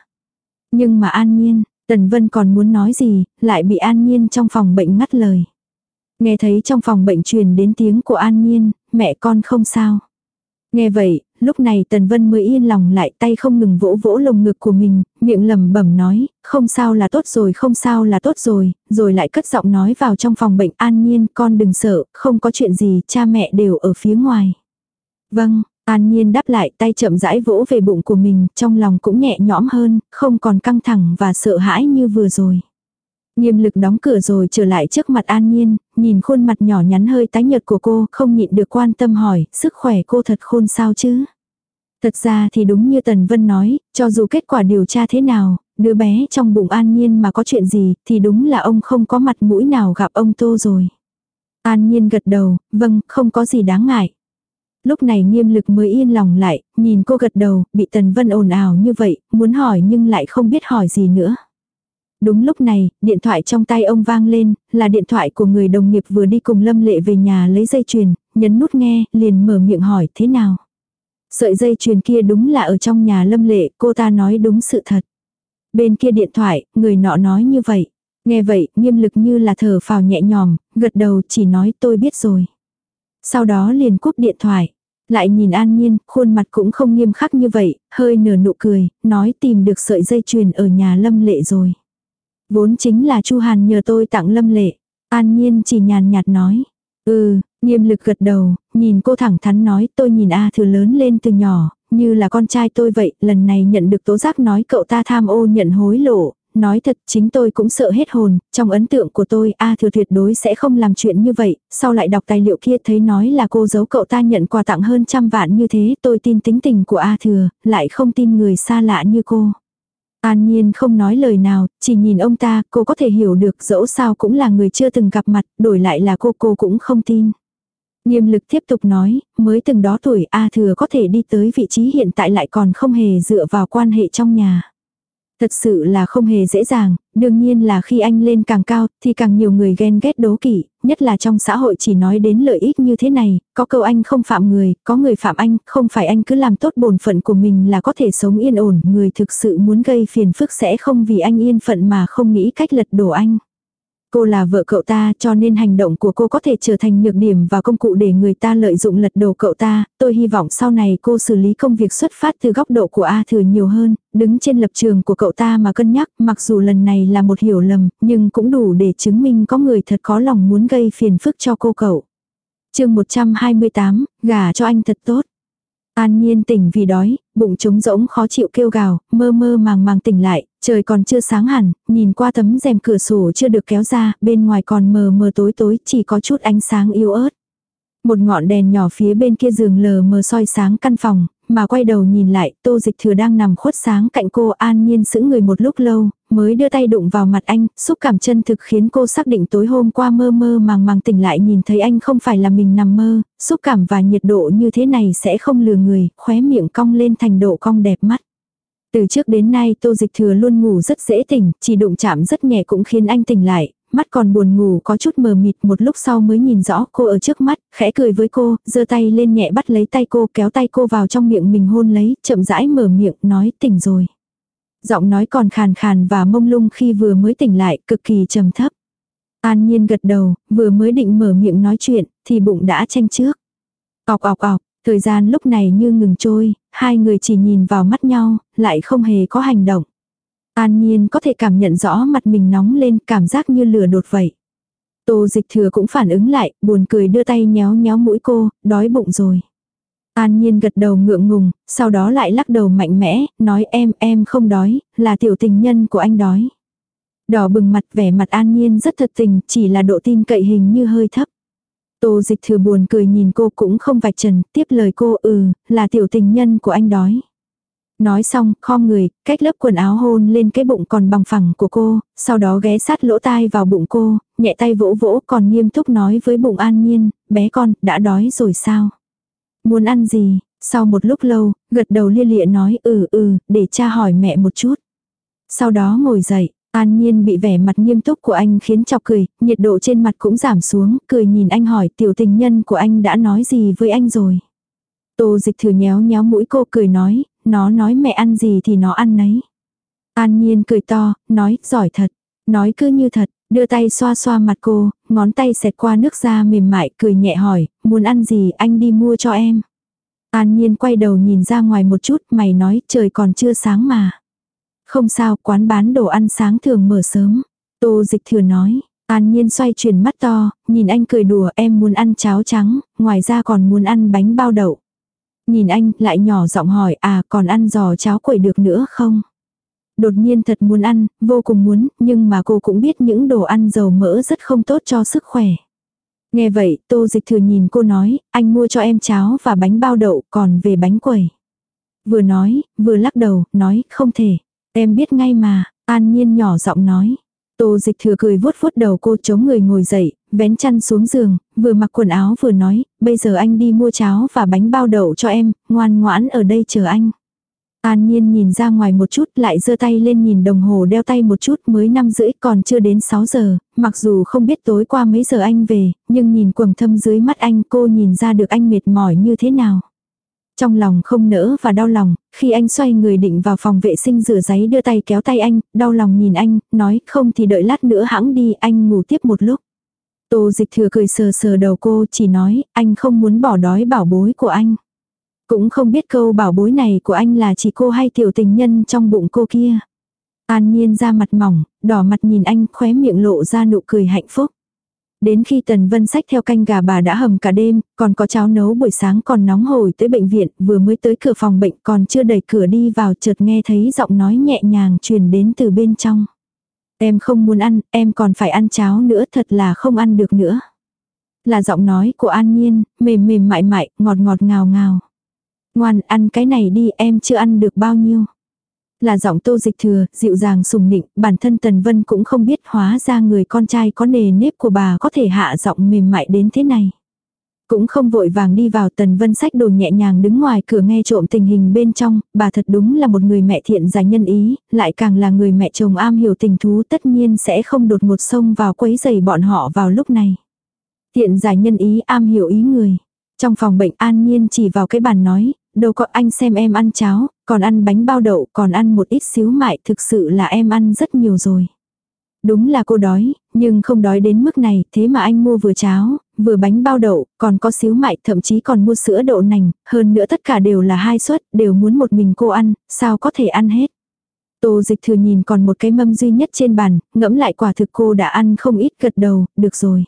S1: Nhưng mà an nhiên, Tần Vân còn muốn nói gì, lại bị an nhiên trong phòng bệnh ngắt lời. Nghe thấy trong phòng bệnh truyền đến tiếng của an nhiên, mẹ con không sao. Nghe vậy, lúc này Tần Vân mới yên lòng lại tay không ngừng vỗ vỗ lồng ngực của mình, miệng lầm bẩm nói, không sao là tốt rồi không sao là tốt rồi, rồi lại cất giọng nói vào trong phòng bệnh an nhiên con đừng sợ, không có chuyện gì, cha mẹ đều ở phía ngoài. Vâng, An Nhiên đáp lại tay chậm rãi vỗ về bụng của mình, trong lòng cũng nhẹ nhõm hơn, không còn căng thẳng và sợ hãi như vừa rồi. Nghiêm lực đóng cửa rồi trở lại trước mặt An Nhiên, nhìn khuôn mặt nhỏ nhắn hơi tái nhợt của cô, không nhịn được quan tâm hỏi, sức khỏe cô thật khôn sao chứ? Thật ra thì đúng như Tần Vân nói, cho dù kết quả điều tra thế nào, đứa bé trong bụng An Nhiên mà có chuyện gì, thì đúng là ông không có mặt mũi nào gặp ông Tô rồi. An Nhiên gật đầu, vâng, không có gì đáng ngại. Lúc này nghiêm lực mới yên lòng lại, nhìn cô gật đầu, bị Tần Vân ồn ào như vậy, muốn hỏi nhưng lại không biết hỏi gì nữa. Đúng lúc này, điện thoại trong tay ông vang lên, là điện thoại của người đồng nghiệp vừa đi cùng Lâm Lệ về nhà lấy dây chuyền, nhấn nút nghe, liền mở miệng hỏi thế nào. Sợi dây chuyền kia đúng là ở trong nhà Lâm Lệ, cô ta nói đúng sự thật. Bên kia điện thoại, người nọ nói như vậy. Nghe vậy, nghiêm lực như là thở phào nhẹ nhòm, gật đầu chỉ nói tôi biết rồi. Sau đó liền cúp điện thoại. Lại nhìn an nhiên, khuôn mặt cũng không nghiêm khắc như vậy, hơi nở nụ cười, nói tìm được sợi dây chuyền ở nhà lâm lệ rồi. Vốn chính là Chu Hàn nhờ tôi tặng lâm lệ. An nhiên chỉ nhàn nhạt nói. Ừ, nghiêm lực gật đầu, nhìn cô thẳng thắn nói tôi nhìn A thừa lớn lên từ nhỏ, như là con trai tôi vậy, lần này nhận được tố giác nói cậu ta tham ô nhận hối lộ, nói thật chính tôi cũng sợ hết hồn, trong ấn tượng của tôi A thừa tuyệt đối sẽ không làm chuyện như vậy, sau lại đọc tài liệu kia thấy nói là cô giấu cậu ta nhận quà tặng hơn trăm vạn như thế, tôi tin tính tình của A thừa, lại không tin người xa lạ như cô. An Nhiên không nói lời nào, chỉ nhìn ông ta, cô có thể hiểu được dẫu sao cũng là người chưa từng gặp mặt, đổi lại là cô cô cũng không tin. Nghiêm lực tiếp tục nói, mới từng đó tuổi A thừa có thể đi tới vị trí hiện tại lại còn không hề dựa vào quan hệ trong nhà. Thật sự là không hề dễ dàng, đương nhiên là khi anh lên càng cao thì càng nhiều người ghen ghét đố kỵ, nhất là trong xã hội chỉ nói đến lợi ích như thế này, có câu anh không phạm người, có người phạm anh, không phải anh cứ làm tốt bổn phận của mình là có thể sống yên ổn, người thực sự muốn gây phiền phức sẽ không vì anh yên phận mà không nghĩ cách lật đổ anh. Cô là vợ cậu ta cho nên hành động của cô có thể trở thành nhược điểm và công cụ để người ta lợi dụng lật đổ cậu ta. Tôi hy vọng sau này cô xử lý công việc xuất phát từ góc độ của A Thừa nhiều hơn, đứng trên lập trường của cậu ta mà cân nhắc mặc dù lần này là một hiểu lầm nhưng cũng đủ để chứng minh có người thật có lòng muốn gây phiền phức cho cô cậu. chương 128, gà cho anh thật tốt. An nhiên tỉnh vì đói, bụng trống rỗng khó chịu kêu gào, mơ mơ màng màng tỉnh lại, trời còn chưa sáng hẳn, nhìn qua tấm rèm cửa sổ chưa được kéo ra, bên ngoài còn mờ mờ tối tối, chỉ có chút ánh sáng yếu ớt. Một ngọn đèn nhỏ phía bên kia giường lờ mờ soi sáng căn phòng, mà quay đầu nhìn lại, tô dịch thừa đang nằm khuất sáng cạnh cô an nhiên sững người một lúc lâu, mới đưa tay đụng vào mặt anh, xúc cảm chân thực khiến cô xác định tối hôm qua mơ mơ màng màng tỉnh lại nhìn thấy anh không phải là mình nằm mơ, xúc cảm và nhiệt độ như thế này sẽ không lừa người, khóe miệng cong lên thành độ cong đẹp mắt. Từ trước đến nay tô dịch thừa luôn ngủ rất dễ tỉnh, chỉ đụng chạm rất nhẹ cũng khiến anh tỉnh lại, mắt còn buồn ngủ có chút mờ mịt một lúc sau mới nhìn rõ cô ở trước mắt, khẽ cười với cô, giơ tay lên nhẹ bắt lấy tay cô kéo tay cô vào trong miệng mình hôn lấy, chậm rãi mở miệng nói tỉnh rồi. Giọng nói còn khàn khàn và mông lung khi vừa mới tỉnh lại, cực kỳ trầm thấp. An nhiên gật đầu, vừa mới định mở miệng nói chuyện, thì bụng đã tranh trước. Ọc ọc ọc, thời gian lúc này như ngừng trôi, hai người chỉ nhìn vào mắt nhau, lại không hề có hành động. An Nhiên có thể cảm nhận rõ mặt mình nóng lên, cảm giác như lửa đột vậy. Tô dịch thừa cũng phản ứng lại, buồn cười đưa tay nhéo nhéo mũi cô, đói bụng rồi. An Nhiên gật đầu ngượng ngùng, sau đó lại lắc đầu mạnh mẽ, nói em, em không đói, là tiểu tình nhân của anh đói. Đỏ bừng mặt vẻ mặt An Nhiên rất thật tình, chỉ là độ tin cậy hình như hơi thấp. Tô dịch thừa buồn cười nhìn cô cũng không vạch trần, tiếp lời cô ừ, là tiểu tình nhân của anh đói. Nói xong, khom người, cách lớp quần áo hôn lên cái bụng còn bằng phẳng của cô, sau đó ghé sát lỗ tai vào bụng cô, nhẹ tay vỗ vỗ còn nghiêm túc nói với bụng an nhiên, bé con, đã đói rồi sao? Muốn ăn gì? Sau một lúc lâu, gật đầu lia lịa nói ừ ừ, để cha hỏi mẹ một chút. Sau đó ngồi dậy, An Nhiên bị vẻ mặt nghiêm túc của anh khiến chọc cười, nhiệt độ trên mặt cũng giảm xuống, cười nhìn anh hỏi tiểu tình nhân của anh đã nói gì với anh rồi. Tô dịch thử nhéo nhéo mũi cô cười nói, nó nói mẹ ăn gì thì nó ăn nấy. An Nhiên cười to, nói, giỏi thật. Nói cứ như thật, đưa tay xoa xoa mặt cô, ngón tay xẹt qua nước da mềm mại, cười nhẹ hỏi, muốn ăn gì anh đi mua cho em. An Nhiên quay đầu nhìn ra ngoài một chút, mày nói, trời còn chưa sáng mà. Không sao, quán bán đồ ăn sáng thường mở sớm. Tô dịch thừa nói, An Nhiên xoay chuyển mắt to, nhìn anh cười đùa em muốn ăn cháo trắng, ngoài ra còn muốn ăn bánh bao đậu. Nhìn anh, lại nhỏ giọng hỏi à còn ăn giò cháo quẩy được nữa không? Đột nhiên thật muốn ăn, vô cùng muốn, nhưng mà cô cũng biết những đồ ăn dầu mỡ rất không tốt cho sức khỏe. Nghe vậy, tô dịch thừa nhìn cô nói, anh mua cho em cháo và bánh bao đậu, còn về bánh quẩy. Vừa nói, vừa lắc đầu, nói, không thể. Em biết ngay mà, an nhiên nhỏ giọng nói. Tô dịch thừa cười vuốt vuốt đầu cô chống người ngồi dậy, vén chăn xuống giường, vừa mặc quần áo vừa nói, bây giờ anh đi mua cháo và bánh bao đậu cho em, ngoan ngoãn ở đây chờ anh. An Nhiên nhìn ra ngoài một chút lại giơ tay lên nhìn đồng hồ đeo tay một chút mới 5 rưỡi còn chưa đến 6 giờ, mặc dù không biết tối qua mấy giờ anh về, nhưng nhìn quầng thâm dưới mắt anh cô nhìn ra được anh mệt mỏi như thế nào. Trong lòng không nỡ và đau lòng, khi anh xoay người định vào phòng vệ sinh rửa giấy đưa tay kéo tay anh, đau lòng nhìn anh, nói không thì đợi lát nữa hãng đi, anh ngủ tiếp một lúc. Tô dịch thừa cười sờ sờ đầu cô chỉ nói, anh không muốn bỏ đói bảo bối của anh. Cũng không biết câu bảo bối này của anh là chỉ cô hay tiểu tình nhân trong bụng cô kia. An nhiên ra mặt mỏng, đỏ mặt nhìn anh khóe miệng lộ ra nụ cười hạnh phúc. Đến khi Tần Vân sách theo canh gà bà đã hầm cả đêm, còn có cháo nấu buổi sáng còn nóng hổi tới bệnh viện, vừa mới tới cửa phòng bệnh còn chưa đẩy cửa đi vào chợt nghe thấy giọng nói nhẹ nhàng truyền đến từ bên trong. Em không muốn ăn, em còn phải ăn cháo nữa thật là không ăn được nữa. Là giọng nói của An Nhiên, mềm mềm mại mại, ngọt ngọt ngào ngào. Ngoan ăn cái này đi em chưa ăn được bao nhiêu. Là giọng tô dịch thừa, dịu dàng sùng nịnh, bản thân Tần Vân cũng không biết hóa ra người con trai có nề nếp của bà có thể hạ giọng mềm mại đến thế này. Cũng không vội vàng đi vào Tần Vân sách đồ nhẹ nhàng đứng ngoài cửa nghe trộm tình hình bên trong, bà thật đúng là một người mẹ thiện giải nhân ý, lại càng là người mẹ chồng am hiểu tình thú tất nhiên sẽ không đột ngột xông vào quấy giày bọn họ vào lúc này. Thiện giải nhân ý am hiểu ý người. Trong phòng bệnh an nhiên chỉ vào cái bàn nói, đâu có anh xem em ăn cháo, còn ăn bánh bao đậu, còn ăn một ít xíu mại, thực sự là em ăn rất nhiều rồi. Đúng là cô đói, nhưng không đói đến mức này, thế mà anh mua vừa cháo, vừa bánh bao đậu, còn có xíu mại, thậm chí còn mua sữa đậu nành, hơn nữa tất cả đều là hai suất, đều muốn một mình cô ăn, sao có thể ăn hết. Tô dịch thừa nhìn còn một cái mâm duy nhất trên bàn, ngẫm lại quả thực cô đã ăn không ít gật đầu, được rồi.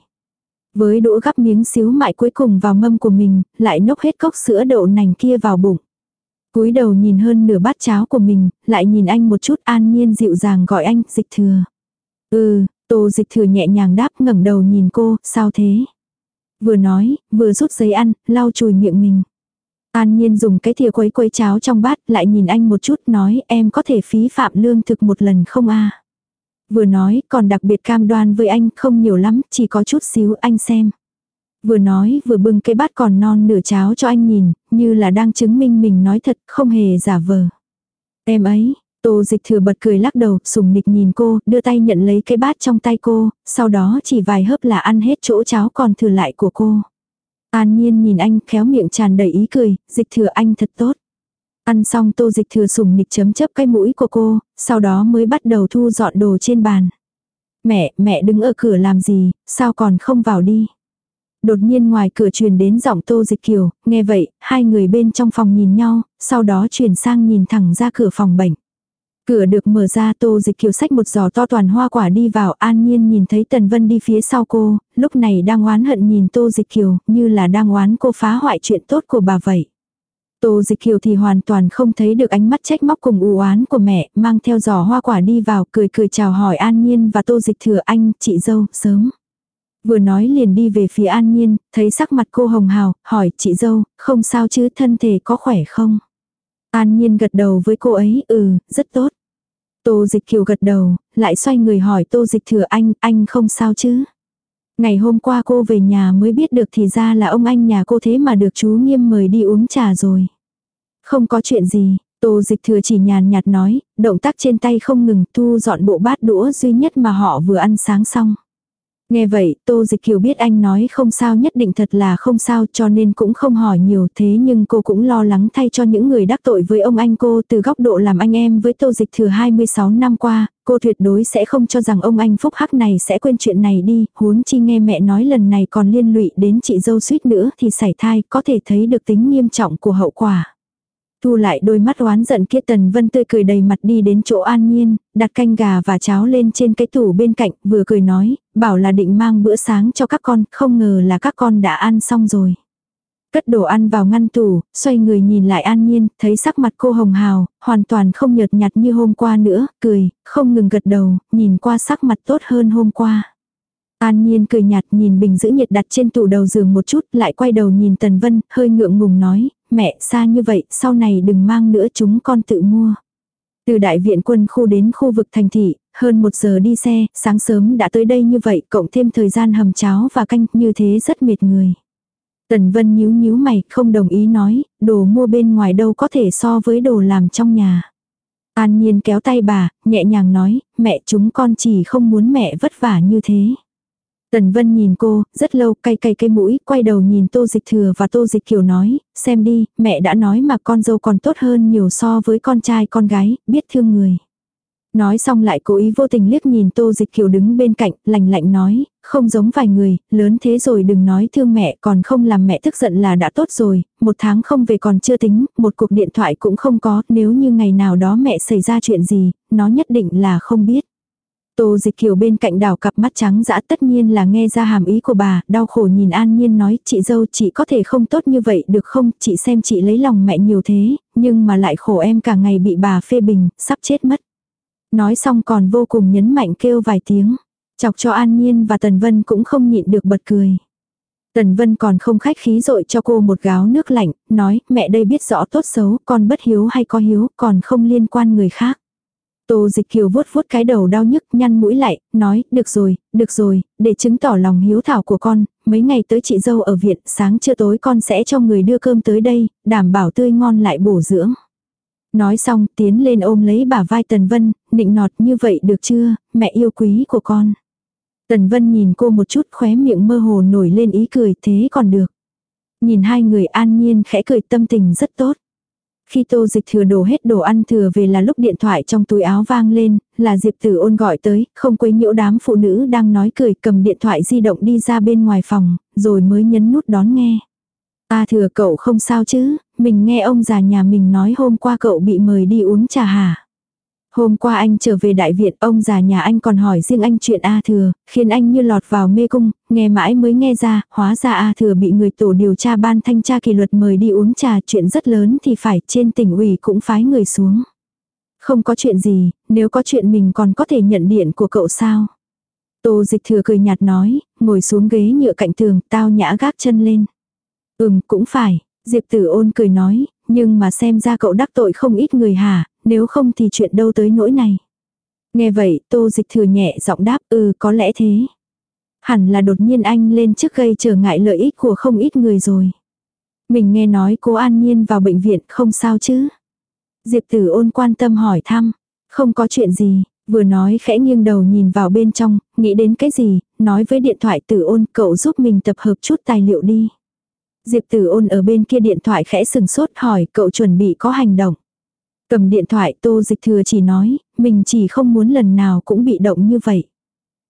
S1: Với đũa gắp miếng xíu mại cuối cùng vào mâm của mình, lại nốc hết cốc sữa đậu nành kia vào bụng. cúi đầu nhìn hơn nửa bát cháo của mình, lại nhìn anh một chút an nhiên dịu dàng gọi anh, dịch thừa. Ừ, tô dịch thừa nhẹ nhàng đáp ngẩng đầu nhìn cô, sao thế? Vừa nói, vừa rút giấy ăn, lau chùi miệng mình. An Nhiên dùng cái thìa quấy quấy cháo trong bát, lại nhìn anh một chút nói em có thể phí phạm lương thực một lần không a Vừa nói, còn đặc biệt cam đoan với anh, không nhiều lắm, chỉ có chút xíu anh xem. Vừa nói, vừa bưng cái bát còn non nửa cháo cho anh nhìn, như là đang chứng minh mình nói thật, không hề giả vờ. Em ấy, Tô dịch thừa bật cười lắc đầu, sùng nịch nhìn cô, đưa tay nhận lấy cái bát trong tay cô, sau đó chỉ vài hớp là ăn hết chỗ cháo còn thừa lại của cô. An nhiên nhìn anh khéo miệng tràn đầy ý cười, dịch thừa anh thật tốt. Ăn xong tô dịch thừa sùng nịch chấm chấp cái mũi của cô, sau đó mới bắt đầu thu dọn đồ trên bàn. Mẹ, mẹ đứng ở cửa làm gì, sao còn không vào đi. Đột nhiên ngoài cửa truyền đến giọng Tô Dịch Kiều, nghe vậy, hai người bên trong phòng nhìn nhau, sau đó chuyển sang nhìn thẳng ra cửa phòng bệnh. Cửa được mở ra Tô Dịch Kiều xách một giỏ to toàn hoa quả đi vào an nhiên nhìn thấy Tần Vân đi phía sau cô, lúc này đang oán hận nhìn Tô Dịch Kiều như là đang oán cô phá hoại chuyện tốt của bà vậy. Tô Dịch Kiều thì hoàn toàn không thấy được ánh mắt trách móc cùng u oán của mẹ, mang theo giỏ hoa quả đi vào cười cười chào hỏi An Nhiên và Tô Dịch Thừa anh, chị dâu, sớm. Vừa nói liền đi về phía An Nhiên, thấy sắc mặt cô hồng hào, hỏi chị dâu, không sao chứ thân thể có khỏe không? An Nhiên gật đầu với cô ấy, ừ, rất tốt. Tô Dịch Kiều gật đầu, lại xoay người hỏi Tô Dịch Thừa anh, anh không sao chứ? Ngày hôm qua cô về nhà mới biết được thì ra là ông anh nhà cô thế mà được chú nghiêm mời đi uống trà rồi. Không có chuyện gì, Tô dịch thừa chỉ nhàn nhạt nói, động tác trên tay không ngừng thu dọn bộ bát đũa duy nhất mà họ vừa ăn sáng xong. Nghe vậy, Tô Dịch Kiều biết anh nói không sao nhất định thật là không sao cho nên cũng không hỏi nhiều thế nhưng cô cũng lo lắng thay cho những người đắc tội với ông anh cô từ góc độ làm anh em với Tô Dịch Thừa 26 năm qua, cô tuyệt đối sẽ không cho rằng ông anh phúc hắc này sẽ quên chuyện này đi, huống chi nghe mẹ nói lần này còn liên lụy đến chị dâu suýt nữa thì sảy thai có thể thấy được tính nghiêm trọng của hậu quả. Thu lại đôi mắt oán giận kia Tần Vân tươi cười đầy mặt đi đến chỗ an nhiên, đặt canh gà và cháo lên trên cái tủ bên cạnh, vừa cười nói, bảo là định mang bữa sáng cho các con, không ngờ là các con đã ăn xong rồi. Cất đồ ăn vào ngăn tủ, xoay người nhìn lại an nhiên, thấy sắc mặt cô hồng hào, hoàn toàn không nhợt nhạt như hôm qua nữa, cười, không ngừng gật đầu, nhìn qua sắc mặt tốt hơn hôm qua. An Nhiên cười nhạt nhìn bình giữ nhiệt đặt trên tủ đầu giường một chút, lại quay đầu nhìn Tần Vân, hơi ngượng ngùng nói, mẹ xa như vậy, sau này đừng mang nữa chúng con tự mua. Từ đại viện quân khu đến khu vực thành thị, hơn một giờ đi xe, sáng sớm đã tới đây như vậy, cộng thêm thời gian hầm cháo và canh, như thế rất mệt người. Tần Vân nhíu nhíu mày, không đồng ý nói, đồ mua bên ngoài đâu có thể so với đồ làm trong nhà. An Nhiên kéo tay bà, nhẹ nhàng nói, mẹ chúng con chỉ không muốn mẹ vất vả như thế. Tần Vân nhìn cô, rất lâu cay cay cây mũi, quay đầu nhìn Tô Dịch Thừa và Tô Dịch Kiều nói, xem đi, mẹ đã nói mà con dâu còn tốt hơn nhiều so với con trai con gái, biết thương người. Nói xong lại cố ý vô tình liếc nhìn Tô Dịch Kiều đứng bên cạnh, lạnh lạnh nói, không giống vài người, lớn thế rồi đừng nói thương mẹ còn không làm mẹ tức giận là đã tốt rồi, một tháng không về còn chưa tính, một cuộc điện thoại cũng không có, nếu như ngày nào đó mẹ xảy ra chuyện gì, nó nhất định là không biết. Tô dịch kiều bên cạnh đảo cặp mắt trắng dã tất nhiên là nghe ra hàm ý của bà, đau khổ nhìn an nhiên nói chị dâu chị có thể không tốt như vậy được không, chị xem chị lấy lòng mẹ nhiều thế, nhưng mà lại khổ em cả ngày bị bà phê bình, sắp chết mất. Nói xong còn vô cùng nhấn mạnh kêu vài tiếng, chọc cho an nhiên và tần vân cũng không nhịn được bật cười. Tần Vân còn không khách khí dội cho cô một gáo nước lạnh, nói, mẹ đây biết rõ tốt xấu, con bất hiếu hay có hiếu, còn không liên quan người khác. Tô dịch kiều vuốt vuốt cái đầu đau nhức nhăn mũi lại, nói, được rồi, được rồi, để chứng tỏ lòng hiếu thảo của con, mấy ngày tới chị dâu ở viện, sáng trưa tối con sẽ cho người đưa cơm tới đây, đảm bảo tươi ngon lại bổ dưỡng. Nói xong, tiến lên ôm lấy bà vai Tần Vân, nịnh nọt như vậy được chưa, mẹ yêu quý của con. Tần Vân nhìn cô một chút khóe miệng mơ hồ nổi lên ý cười thế còn được. Nhìn hai người an nhiên khẽ cười tâm tình rất tốt. Khi tô dịch thừa đổ hết đồ ăn thừa về là lúc điện thoại trong túi áo vang lên, là Diệp Tử ôn gọi tới, không quấy nhiễu đám phụ nữ đang nói cười cầm điện thoại di động đi ra bên ngoài phòng, rồi mới nhấn nút đón nghe. Ta thừa cậu không sao chứ, mình nghe ông già nhà mình nói hôm qua cậu bị mời đi uống trà hả. Hôm qua anh trở về đại viện, ông già nhà anh còn hỏi riêng anh chuyện A Thừa, khiến anh như lọt vào mê cung, nghe mãi mới nghe ra, hóa ra A Thừa bị người tổ điều tra ban thanh tra kỷ luật mời đi uống trà, chuyện rất lớn thì phải, trên tỉnh ủy cũng phái người xuống. Không có chuyện gì, nếu có chuyện mình còn có thể nhận điện của cậu sao? Tô dịch thừa cười nhạt nói, ngồi xuống ghế nhựa cạnh tường, tao nhã gác chân lên. Ừm, cũng phải, Diệp tử ôn cười nói, nhưng mà xem ra cậu đắc tội không ít người hả, nếu không thì chuyện đâu tới nỗi này. Nghe vậy, tô dịch thừa nhẹ giọng đáp ừ có lẽ thế. Hẳn là đột nhiên anh lên trước gây trở ngại lợi ích của không ít người rồi. Mình nghe nói cô an nhiên vào bệnh viện không sao chứ. Diệp tử ôn quan tâm hỏi thăm. Không có chuyện gì, vừa nói khẽ nghiêng đầu nhìn vào bên trong, nghĩ đến cái gì, nói với điện thoại tử ôn cậu giúp mình tập hợp chút tài liệu đi. Diệp tử ôn ở bên kia điện thoại khẽ sừng sốt hỏi cậu chuẩn bị có hành động. Cầm điện thoại tô dịch thừa chỉ nói, mình chỉ không muốn lần nào cũng bị động như vậy.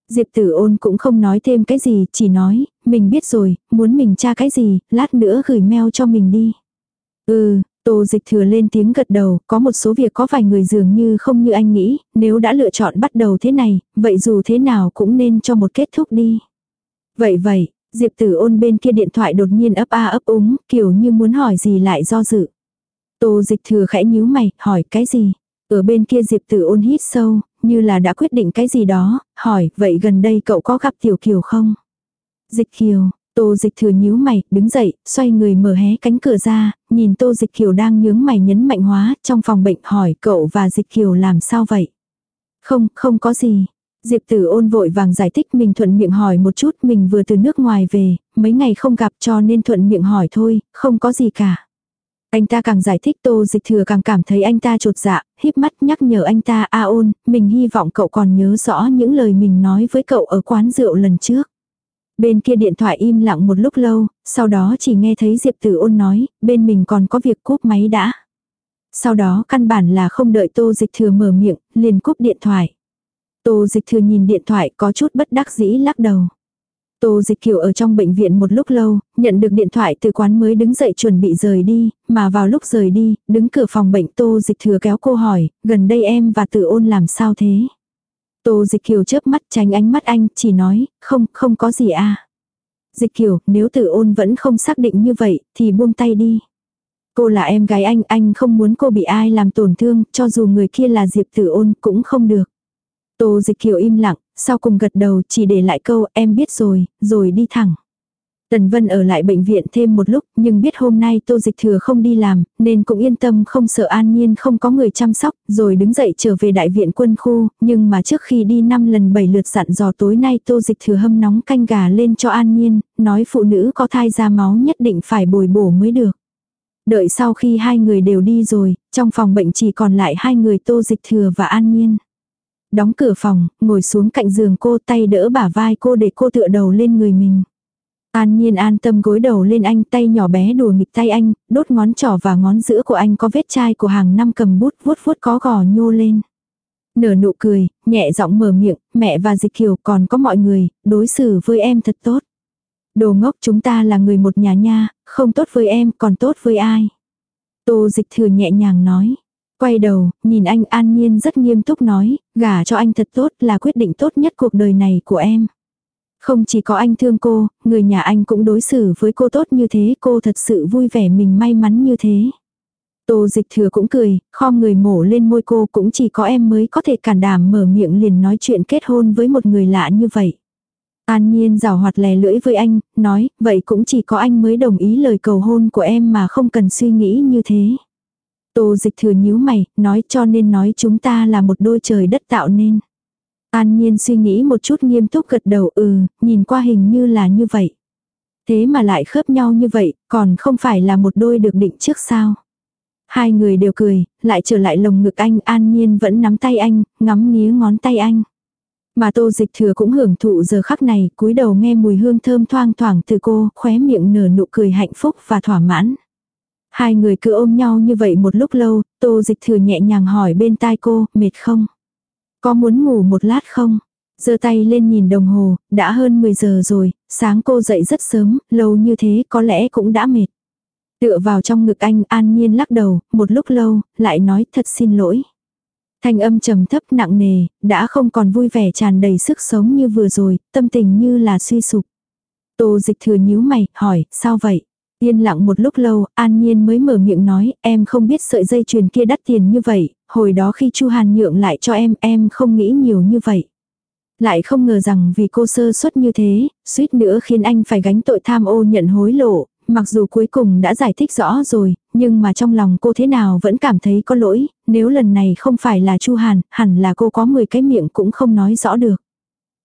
S1: Diệp tử ôn cũng không nói thêm cái gì, chỉ nói, mình biết rồi, muốn mình tra cái gì, lát nữa gửi mail cho mình đi. Ừ, Tô dịch thừa lên tiếng gật đầu, có một số việc có vài người dường như không như anh nghĩ, nếu đã lựa chọn bắt đầu thế này, vậy dù thế nào cũng nên cho một kết thúc đi. Vậy vậy, Diệp tử ôn bên kia điện thoại đột nhiên ấp a ấp úng, kiểu như muốn hỏi gì lại do dự. Tô dịch thừa khẽ nhíu mày, hỏi cái gì? Ở bên kia Diệp tử ôn hít sâu, như là đã quyết định cái gì đó, hỏi, vậy gần đây cậu có gặp Tiểu Kiều không? Dịch Kiều, Tô Dịch thừa nhíu mày, đứng dậy, xoay người mở hé cánh cửa ra, nhìn Tô Dịch Kiều đang nhướng mày nhấn mạnh hóa, trong phòng bệnh hỏi cậu và Dịch Kiều làm sao vậy? Không, không có gì. Diệp tử ôn vội vàng giải thích mình thuận miệng hỏi một chút, mình vừa từ nước ngoài về, mấy ngày không gặp cho nên thuận miệng hỏi thôi, không có gì cả. Anh ta càng giải thích tô dịch thừa càng cảm thấy anh ta trột dạ, híp mắt nhắc nhở anh ta a ôn, mình hy vọng cậu còn nhớ rõ những lời mình nói với cậu ở quán rượu lần trước. Bên kia điện thoại im lặng một lúc lâu, sau đó chỉ nghe thấy Diệp Tử ôn nói, bên mình còn có việc cúp máy đã. Sau đó căn bản là không đợi tô dịch thừa mở miệng, liền cúp điện thoại. Tô dịch thừa nhìn điện thoại có chút bất đắc dĩ lắc đầu. Tô Dịch Kiều ở trong bệnh viện một lúc lâu, nhận được điện thoại từ quán mới đứng dậy chuẩn bị rời đi, mà vào lúc rời đi, đứng cửa phòng bệnh Tô Dịch Thừa kéo cô hỏi, gần đây em và Tử ôn làm sao thế? Tô Dịch Kiều chớp mắt tránh ánh mắt anh, chỉ nói, không, không có gì à. Dịch Kiều, nếu Tử ôn vẫn không xác định như vậy, thì buông tay đi. Cô là em gái anh, anh không muốn cô bị ai làm tổn thương, cho dù người kia là Diệp Tử ôn cũng không được. Tô Dịch Kiều im lặng, sau cùng gật đầu chỉ để lại câu em biết rồi, rồi đi thẳng. Tần Vân ở lại bệnh viện thêm một lúc nhưng biết hôm nay Tô Dịch Thừa không đi làm nên cũng yên tâm không sợ an nhiên không có người chăm sóc rồi đứng dậy trở về đại viện quân khu nhưng mà trước khi đi năm lần bảy lượt dặn dò tối nay Tô Dịch Thừa hâm nóng canh gà lên cho an nhiên nói phụ nữ có thai ra máu nhất định phải bồi bổ mới được. Đợi sau khi hai người đều đi rồi trong phòng bệnh chỉ còn lại hai người Tô Dịch Thừa và an nhiên. Đóng cửa phòng, ngồi xuống cạnh giường cô tay đỡ bả vai cô để cô tựa đầu lên người mình. An nhiên an tâm gối đầu lên anh tay nhỏ bé đùa nghịch tay anh, đốt ngón trỏ và ngón giữa của anh có vết chai của hàng năm cầm bút vuốt vuốt có gò nhô lên. Nở nụ cười, nhẹ giọng mở miệng, mẹ và dịch kiều còn có mọi người, đối xử với em thật tốt. Đồ ngốc chúng ta là người một nhà nha, không tốt với em còn tốt với ai. Tô dịch thừa nhẹ nhàng nói. Quay đầu, nhìn anh an nhiên rất nghiêm túc nói, gả cho anh thật tốt là quyết định tốt nhất cuộc đời này của em. Không chỉ có anh thương cô, người nhà anh cũng đối xử với cô tốt như thế, cô thật sự vui vẻ mình may mắn như thế. Tô dịch thừa cũng cười, khom người mổ lên môi cô cũng chỉ có em mới có thể cản đảm mở miệng liền nói chuyện kết hôn với một người lạ như vậy. An nhiên rào hoạt lè lưỡi với anh, nói, vậy cũng chỉ có anh mới đồng ý lời cầu hôn của em mà không cần suy nghĩ như thế. Tô dịch thừa nhíu mày, nói cho nên nói chúng ta là một đôi trời đất tạo nên. An nhiên suy nghĩ một chút nghiêm túc gật đầu ừ, nhìn qua hình như là như vậy. Thế mà lại khớp nhau như vậy, còn không phải là một đôi được định trước sao. Hai người đều cười, lại trở lại lồng ngực anh, an nhiên vẫn nắm tay anh, ngắm nghía ngón tay anh. Mà tô dịch thừa cũng hưởng thụ giờ khắc này, cúi đầu nghe mùi hương thơm thoang thoảng từ cô, khóe miệng nở nụ cười hạnh phúc và thỏa mãn. Hai người cứ ôm nhau như vậy một lúc lâu, tô dịch thừa nhẹ nhàng hỏi bên tai cô, mệt không? Có muốn ngủ một lát không? giơ tay lên nhìn đồng hồ, đã hơn 10 giờ rồi, sáng cô dậy rất sớm, lâu như thế có lẽ cũng đã mệt. Tựa vào trong ngực anh an nhiên lắc đầu, một lúc lâu, lại nói thật xin lỗi. Thanh âm trầm thấp nặng nề, đã không còn vui vẻ tràn đầy sức sống như vừa rồi, tâm tình như là suy sụp. Tô dịch thừa nhíu mày, hỏi, sao vậy? Yên lặng một lúc lâu, An Nhiên mới mở miệng nói, em không biết sợi dây chuyền kia đắt tiền như vậy, hồi đó khi Chu Hàn nhượng lại cho em, em không nghĩ nhiều như vậy. Lại không ngờ rằng vì cô sơ suất như thế, suýt nữa khiến anh phải gánh tội tham ô nhận hối lộ, mặc dù cuối cùng đã giải thích rõ rồi, nhưng mà trong lòng cô thế nào vẫn cảm thấy có lỗi, nếu lần này không phải là Chu Hàn, hẳn là cô có 10 cái miệng cũng không nói rõ được.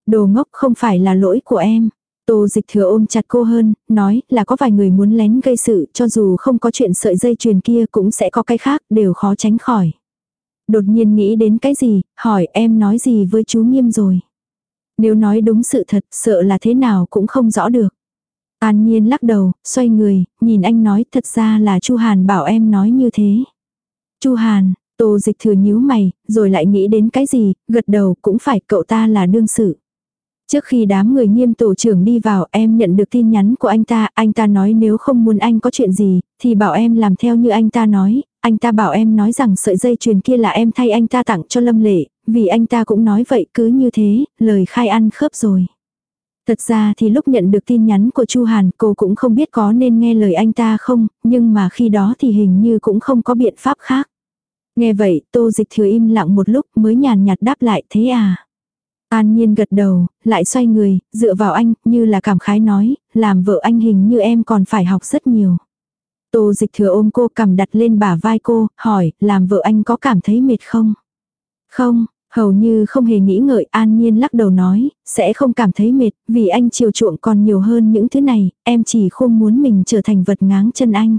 S1: Đồ ngốc không phải là lỗi của em. Tô dịch thừa ôm chặt cô hơn, nói là có vài người muốn lén gây sự cho dù không có chuyện sợi dây chuyền kia cũng sẽ có cái khác đều khó tránh khỏi. Đột nhiên nghĩ đến cái gì, hỏi em nói gì với chú nghiêm rồi. Nếu nói đúng sự thật sợ là thế nào cũng không rõ được. An nhiên lắc đầu, xoay người, nhìn anh nói thật ra là chu Hàn bảo em nói như thế. chu Hàn, tô dịch thừa nhíu mày, rồi lại nghĩ đến cái gì, gật đầu cũng phải cậu ta là đương sự. Trước khi đám người nghiêm tổ trưởng đi vào em nhận được tin nhắn của anh ta, anh ta nói nếu không muốn anh có chuyện gì, thì bảo em làm theo như anh ta nói, anh ta bảo em nói rằng sợi dây chuyền kia là em thay anh ta tặng cho Lâm Lệ, vì anh ta cũng nói vậy cứ như thế, lời khai ăn khớp rồi. Thật ra thì lúc nhận được tin nhắn của Chu Hàn cô cũng không biết có nên nghe lời anh ta không, nhưng mà khi đó thì hình như cũng không có biện pháp khác. Nghe vậy tô dịch thừa im lặng một lúc mới nhàn nhạt đáp lại thế à. An nhiên gật đầu, lại xoay người, dựa vào anh, như là cảm khái nói, làm vợ anh hình như em còn phải học rất nhiều. Tô dịch thừa ôm cô cầm đặt lên bả vai cô, hỏi, làm vợ anh có cảm thấy mệt không? Không, hầu như không hề nghĩ ngợi an nhiên lắc đầu nói, sẽ không cảm thấy mệt, vì anh chiều chuộng còn nhiều hơn những thứ này, em chỉ không muốn mình trở thành vật ngáng chân anh.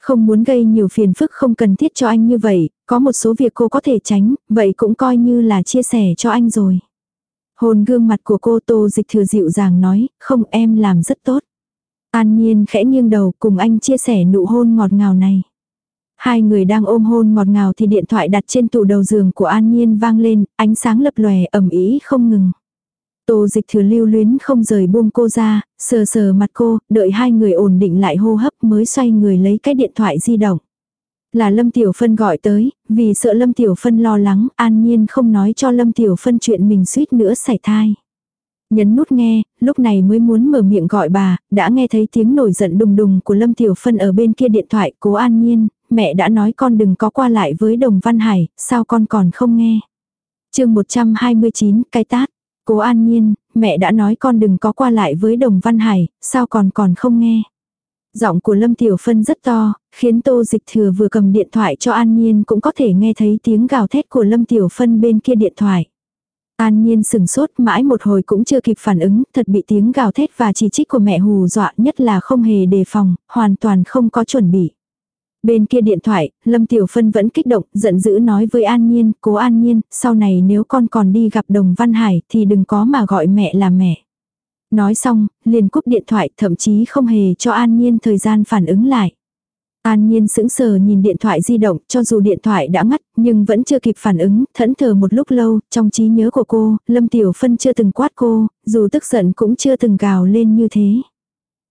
S1: Không muốn gây nhiều phiền phức không cần thiết cho anh như vậy, có một số việc cô có thể tránh, vậy cũng coi như là chia sẻ cho anh rồi. Hôn gương mặt của cô tô dịch thừa dịu dàng nói, không em làm rất tốt. An nhiên khẽ nghiêng đầu cùng anh chia sẻ nụ hôn ngọt ngào này. Hai người đang ôm hôn ngọt ngào thì điện thoại đặt trên tủ đầu giường của An Nhiên vang lên, ánh sáng lập lòe ẩm ý không ngừng. Tô dịch thừa lưu luyến không rời buông cô ra, sờ sờ mặt cô, đợi hai người ổn định lại hô hấp mới xoay người lấy cái điện thoại di động. Là Lâm Tiểu Phân gọi tới, vì sợ Lâm Tiểu Phân lo lắng, an nhiên không nói cho Lâm Tiểu Phân chuyện mình suýt nữa xảy thai. Nhấn nút nghe, lúc này mới muốn mở miệng gọi bà, đã nghe thấy tiếng nổi giận đùng đùng của Lâm Tiểu Phân ở bên kia điện thoại, cố an nhiên, mẹ đã nói con đừng có qua lại với Đồng Văn Hải, sao con còn không nghe. chương 129, cái tát. Cố an nhiên, mẹ đã nói con đừng có qua lại với Đồng Văn Hải, sao còn còn không nghe. Giọng của Lâm Tiểu Phân rất to, khiến Tô Dịch Thừa vừa cầm điện thoại cho An Nhiên cũng có thể nghe thấy tiếng gào thét của Lâm Tiểu Phân bên kia điện thoại. An Nhiên sừng sốt mãi một hồi cũng chưa kịp phản ứng, thật bị tiếng gào thét và chỉ trích của mẹ hù dọa nhất là không hề đề phòng, hoàn toàn không có chuẩn bị. Bên kia điện thoại, Lâm Tiểu Phân vẫn kích động, giận dữ nói với An Nhiên, cố An Nhiên, sau này nếu con còn đi gặp Đồng Văn Hải thì đừng có mà gọi mẹ là mẹ. Nói xong, liền cúp điện thoại thậm chí không hề cho An Nhiên thời gian phản ứng lại. An Nhiên sững sờ nhìn điện thoại di động, cho dù điện thoại đã ngắt, nhưng vẫn chưa kịp phản ứng, thẫn thờ một lúc lâu, trong trí nhớ của cô, Lâm Tiểu Phân chưa từng quát cô, dù tức giận cũng chưa từng gào lên như thế.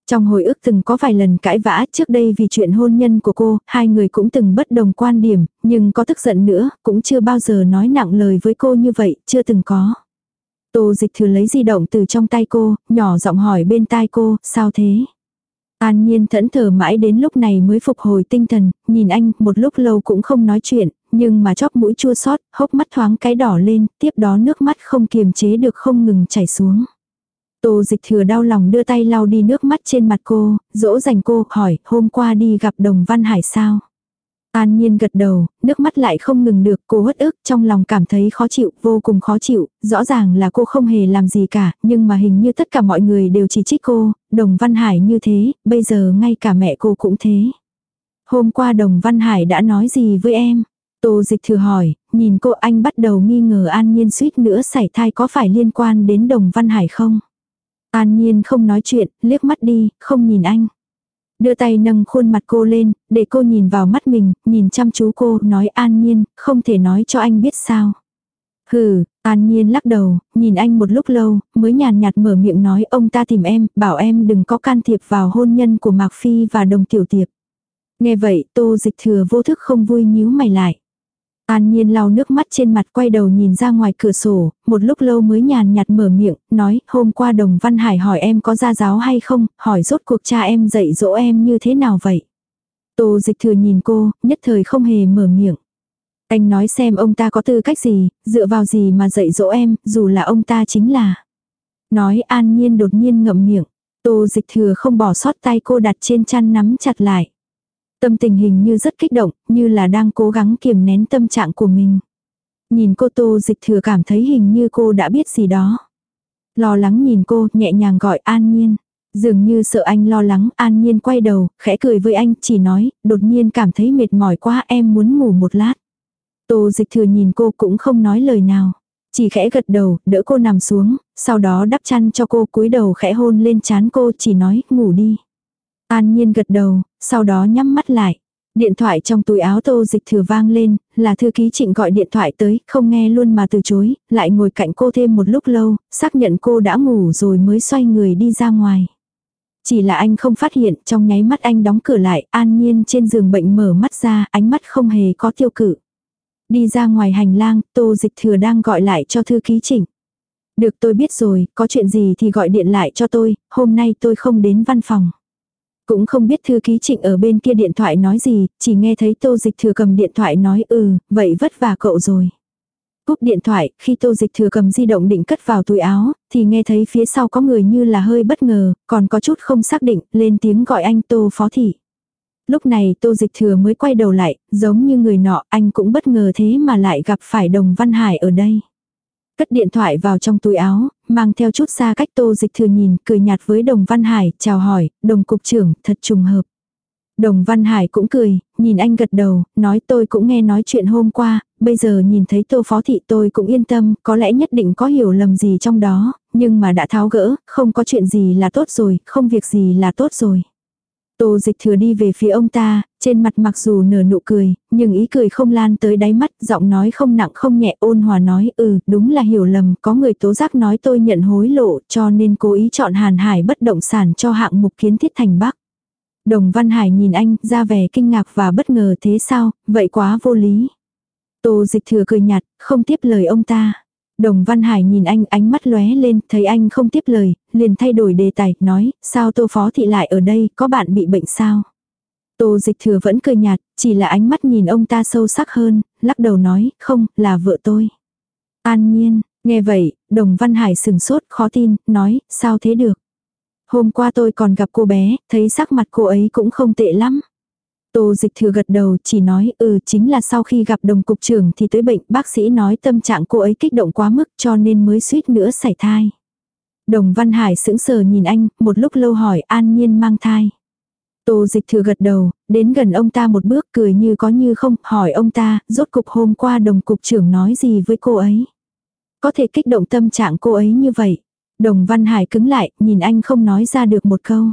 S1: Trong hồi ức từng có vài lần cãi vã trước đây vì chuyện hôn nhân của cô, hai người cũng từng bất đồng quan điểm, nhưng có tức giận nữa, cũng chưa bao giờ nói nặng lời với cô như vậy, chưa từng có. Tô dịch thừa lấy di động từ trong tay cô, nhỏ giọng hỏi bên tai cô, sao thế? An nhiên thẫn thờ mãi đến lúc này mới phục hồi tinh thần, nhìn anh một lúc lâu cũng không nói chuyện, nhưng mà chóp mũi chua xót hốc mắt thoáng cái đỏ lên, tiếp đó nước mắt không kiềm chế được không ngừng chảy xuống. Tô dịch thừa đau lòng đưa tay lau đi nước mắt trên mặt cô, dỗ dành cô, hỏi, hôm qua đi gặp đồng văn hải sao? An nhiên gật đầu, nước mắt lại không ngừng được, cô hất ức, trong lòng cảm thấy khó chịu, vô cùng khó chịu, rõ ràng là cô không hề làm gì cả, nhưng mà hình như tất cả mọi người đều chỉ trích cô, đồng Văn Hải như thế, bây giờ ngay cả mẹ cô cũng thế. Hôm qua đồng Văn Hải đã nói gì với em? Tô dịch thử hỏi, nhìn cô anh bắt đầu nghi ngờ an nhiên suýt nữa xảy thai có phải liên quan đến đồng Văn Hải không? An nhiên không nói chuyện, liếc mắt đi, không nhìn anh. Đưa tay nâng khuôn mặt cô lên, để cô nhìn vào mắt mình, nhìn chăm chú cô, nói an nhiên, không thể nói cho anh biết sao. Hừ, an nhiên lắc đầu, nhìn anh một lúc lâu, mới nhàn nhạt mở miệng nói ông ta tìm em, bảo em đừng có can thiệp vào hôn nhân của Mạc Phi và đồng tiểu tiệp. Nghe vậy, tô dịch thừa vô thức không vui nhíu mày lại. An Nhiên lau nước mắt trên mặt quay đầu nhìn ra ngoài cửa sổ, một lúc lâu mới nhàn nhạt mở miệng, nói, hôm qua Đồng Văn Hải hỏi em có ra giáo hay không, hỏi rốt cuộc cha em dạy dỗ em như thế nào vậy. Tô dịch thừa nhìn cô, nhất thời không hề mở miệng. Anh nói xem ông ta có tư cách gì, dựa vào gì mà dạy dỗ em, dù là ông ta chính là. Nói an nhiên đột nhiên ngậm miệng. Tô dịch thừa không bỏ sót tay cô đặt trên chăn nắm chặt lại. Tâm tình hình như rất kích động, như là đang cố gắng kiềm nén tâm trạng của mình. Nhìn cô tô dịch thừa cảm thấy hình như cô đã biết gì đó. Lo lắng nhìn cô, nhẹ nhàng gọi an nhiên. Dường như sợ anh lo lắng, an nhiên quay đầu, khẽ cười với anh, chỉ nói, đột nhiên cảm thấy mệt mỏi quá em muốn ngủ một lát. Tô dịch thừa nhìn cô cũng không nói lời nào. Chỉ khẽ gật đầu, đỡ cô nằm xuống, sau đó đắp chăn cho cô cúi đầu khẽ hôn lên chán cô chỉ nói, ngủ đi. An nhiên gật đầu, sau đó nhắm mắt lại. Điện thoại trong túi áo tô dịch thừa vang lên, là thư ký trịnh gọi điện thoại tới, không nghe luôn mà từ chối, lại ngồi cạnh cô thêm một lúc lâu, xác nhận cô đã ngủ rồi mới xoay người đi ra ngoài. Chỉ là anh không phát hiện, trong nháy mắt anh đóng cửa lại, an nhiên trên giường bệnh mở mắt ra, ánh mắt không hề có tiêu cự. Đi ra ngoài hành lang, tô dịch thừa đang gọi lại cho thư ký trịnh. Được tôi biết rồi, có chuyện gì thì gọi điện lại cho tôi, hôm nay tôi không đến văn phòng. Cũng không biết thư ký trịnh ở bên kia điện thoại nói gì, chỉ nghe thấy tô dịch thừa cầm điện thoại nói ừ, vậy vất vả cậu rồi. Cúp điện thoại, khi tô dịch thừa cầm di động định cất vào túi áo, thì nghe thấy phía sau có người như là hơi bất ngờ, còn có chút không xác định, lên tiếng gọi anh tô phó thị. Lúc này tô dịch thừa mới quay đầu lại, giống như người nọ, anh cũng bất ngờ thế mà lại gặp phải đồng Văn Hải ở đây. Cất điện thoại vào trong túi áo, mang theo chút xa cách tô dịch thừa nhìn, cười nhạt với đồng Văn Hải, chào hỏi, đồng cục trưởng, thật trùng hợp. Đồng Văn Hải cũng cười, nhìn anh gật đầu, nói tôi cũng nghe nói chuyện hôm qua, bây giờ nhìn thấy tô phó thị tôi cũng yên tâm, có lẽ nhất định có hiểu lầm gì trong đó, nhưng mà đã tháo gỡ, không có chuyện gì là tốt rồi, không việc gì là tốt rồi. Tô dịch thừa đi về phía ông ta, trên mặt mặc dù nở nụ cười, nhưng ý cười không lan tới đáy mắt, giọng nói không nặng không nhẹ ôn hòa nói ừ, đúng là hiểu lầm, có người tố giác nói tôi nhận hối lộ cho nên cố ý chọn hàn hải bất động sản cho hạng mục kiến thiết thành Bắc. Đồng Văn Hải nhìn anh, ra vẻ kinh ngạc và bất ngờ thế sao, vậy quá vô lý. Tô dịch thừa cười nhạt, không tiếp lời ông ta. Đồng Văn Hải nhìn anh ánh mắt lóe lên, thấy anh không tiếp lời, liền thay đổi đề tài, nói, sao tô phó thị lại ở đây, có bạn bị bệnh sao? Tô dịch thừa vẫn cười nhạt, chỉ là ánh mắt nhìn ông ta sâu sắc hơn, lắc đầu nói, không, là vợ tôi. An nhiên, nghe vậy, đồng Văn Hải sừng sốt, khó tin, nói, sao thế được? Hôm qua tôi còn gặp cô bé, thấy sắc mặt cô ấy cũng không tệ lắm. Tô dịch thừa gật đầu chỉ nói ừ chính là sau khi gặp đồng cục trưởng thì tới bệnh bác sĩ nói tâm trạng cô ấy kích động quá mức cho nên mới suýt nữa xảy thai. Đồng Văn Hải sững sờ nhìn anh, một lúc lâu hỏi an nhiên mang thai. Tô dịch thừa gật đầu, đến gần ông ta một bước cười như có như không, hỏi ông ta, rốt cục hôm qua đồng cục trưởng nói gì với cô ấy. Có thể kích động tâm trạng cô ấy như vậy. Đồng Văn Hải cứng lại, nhìn anh không nói ra được một câu.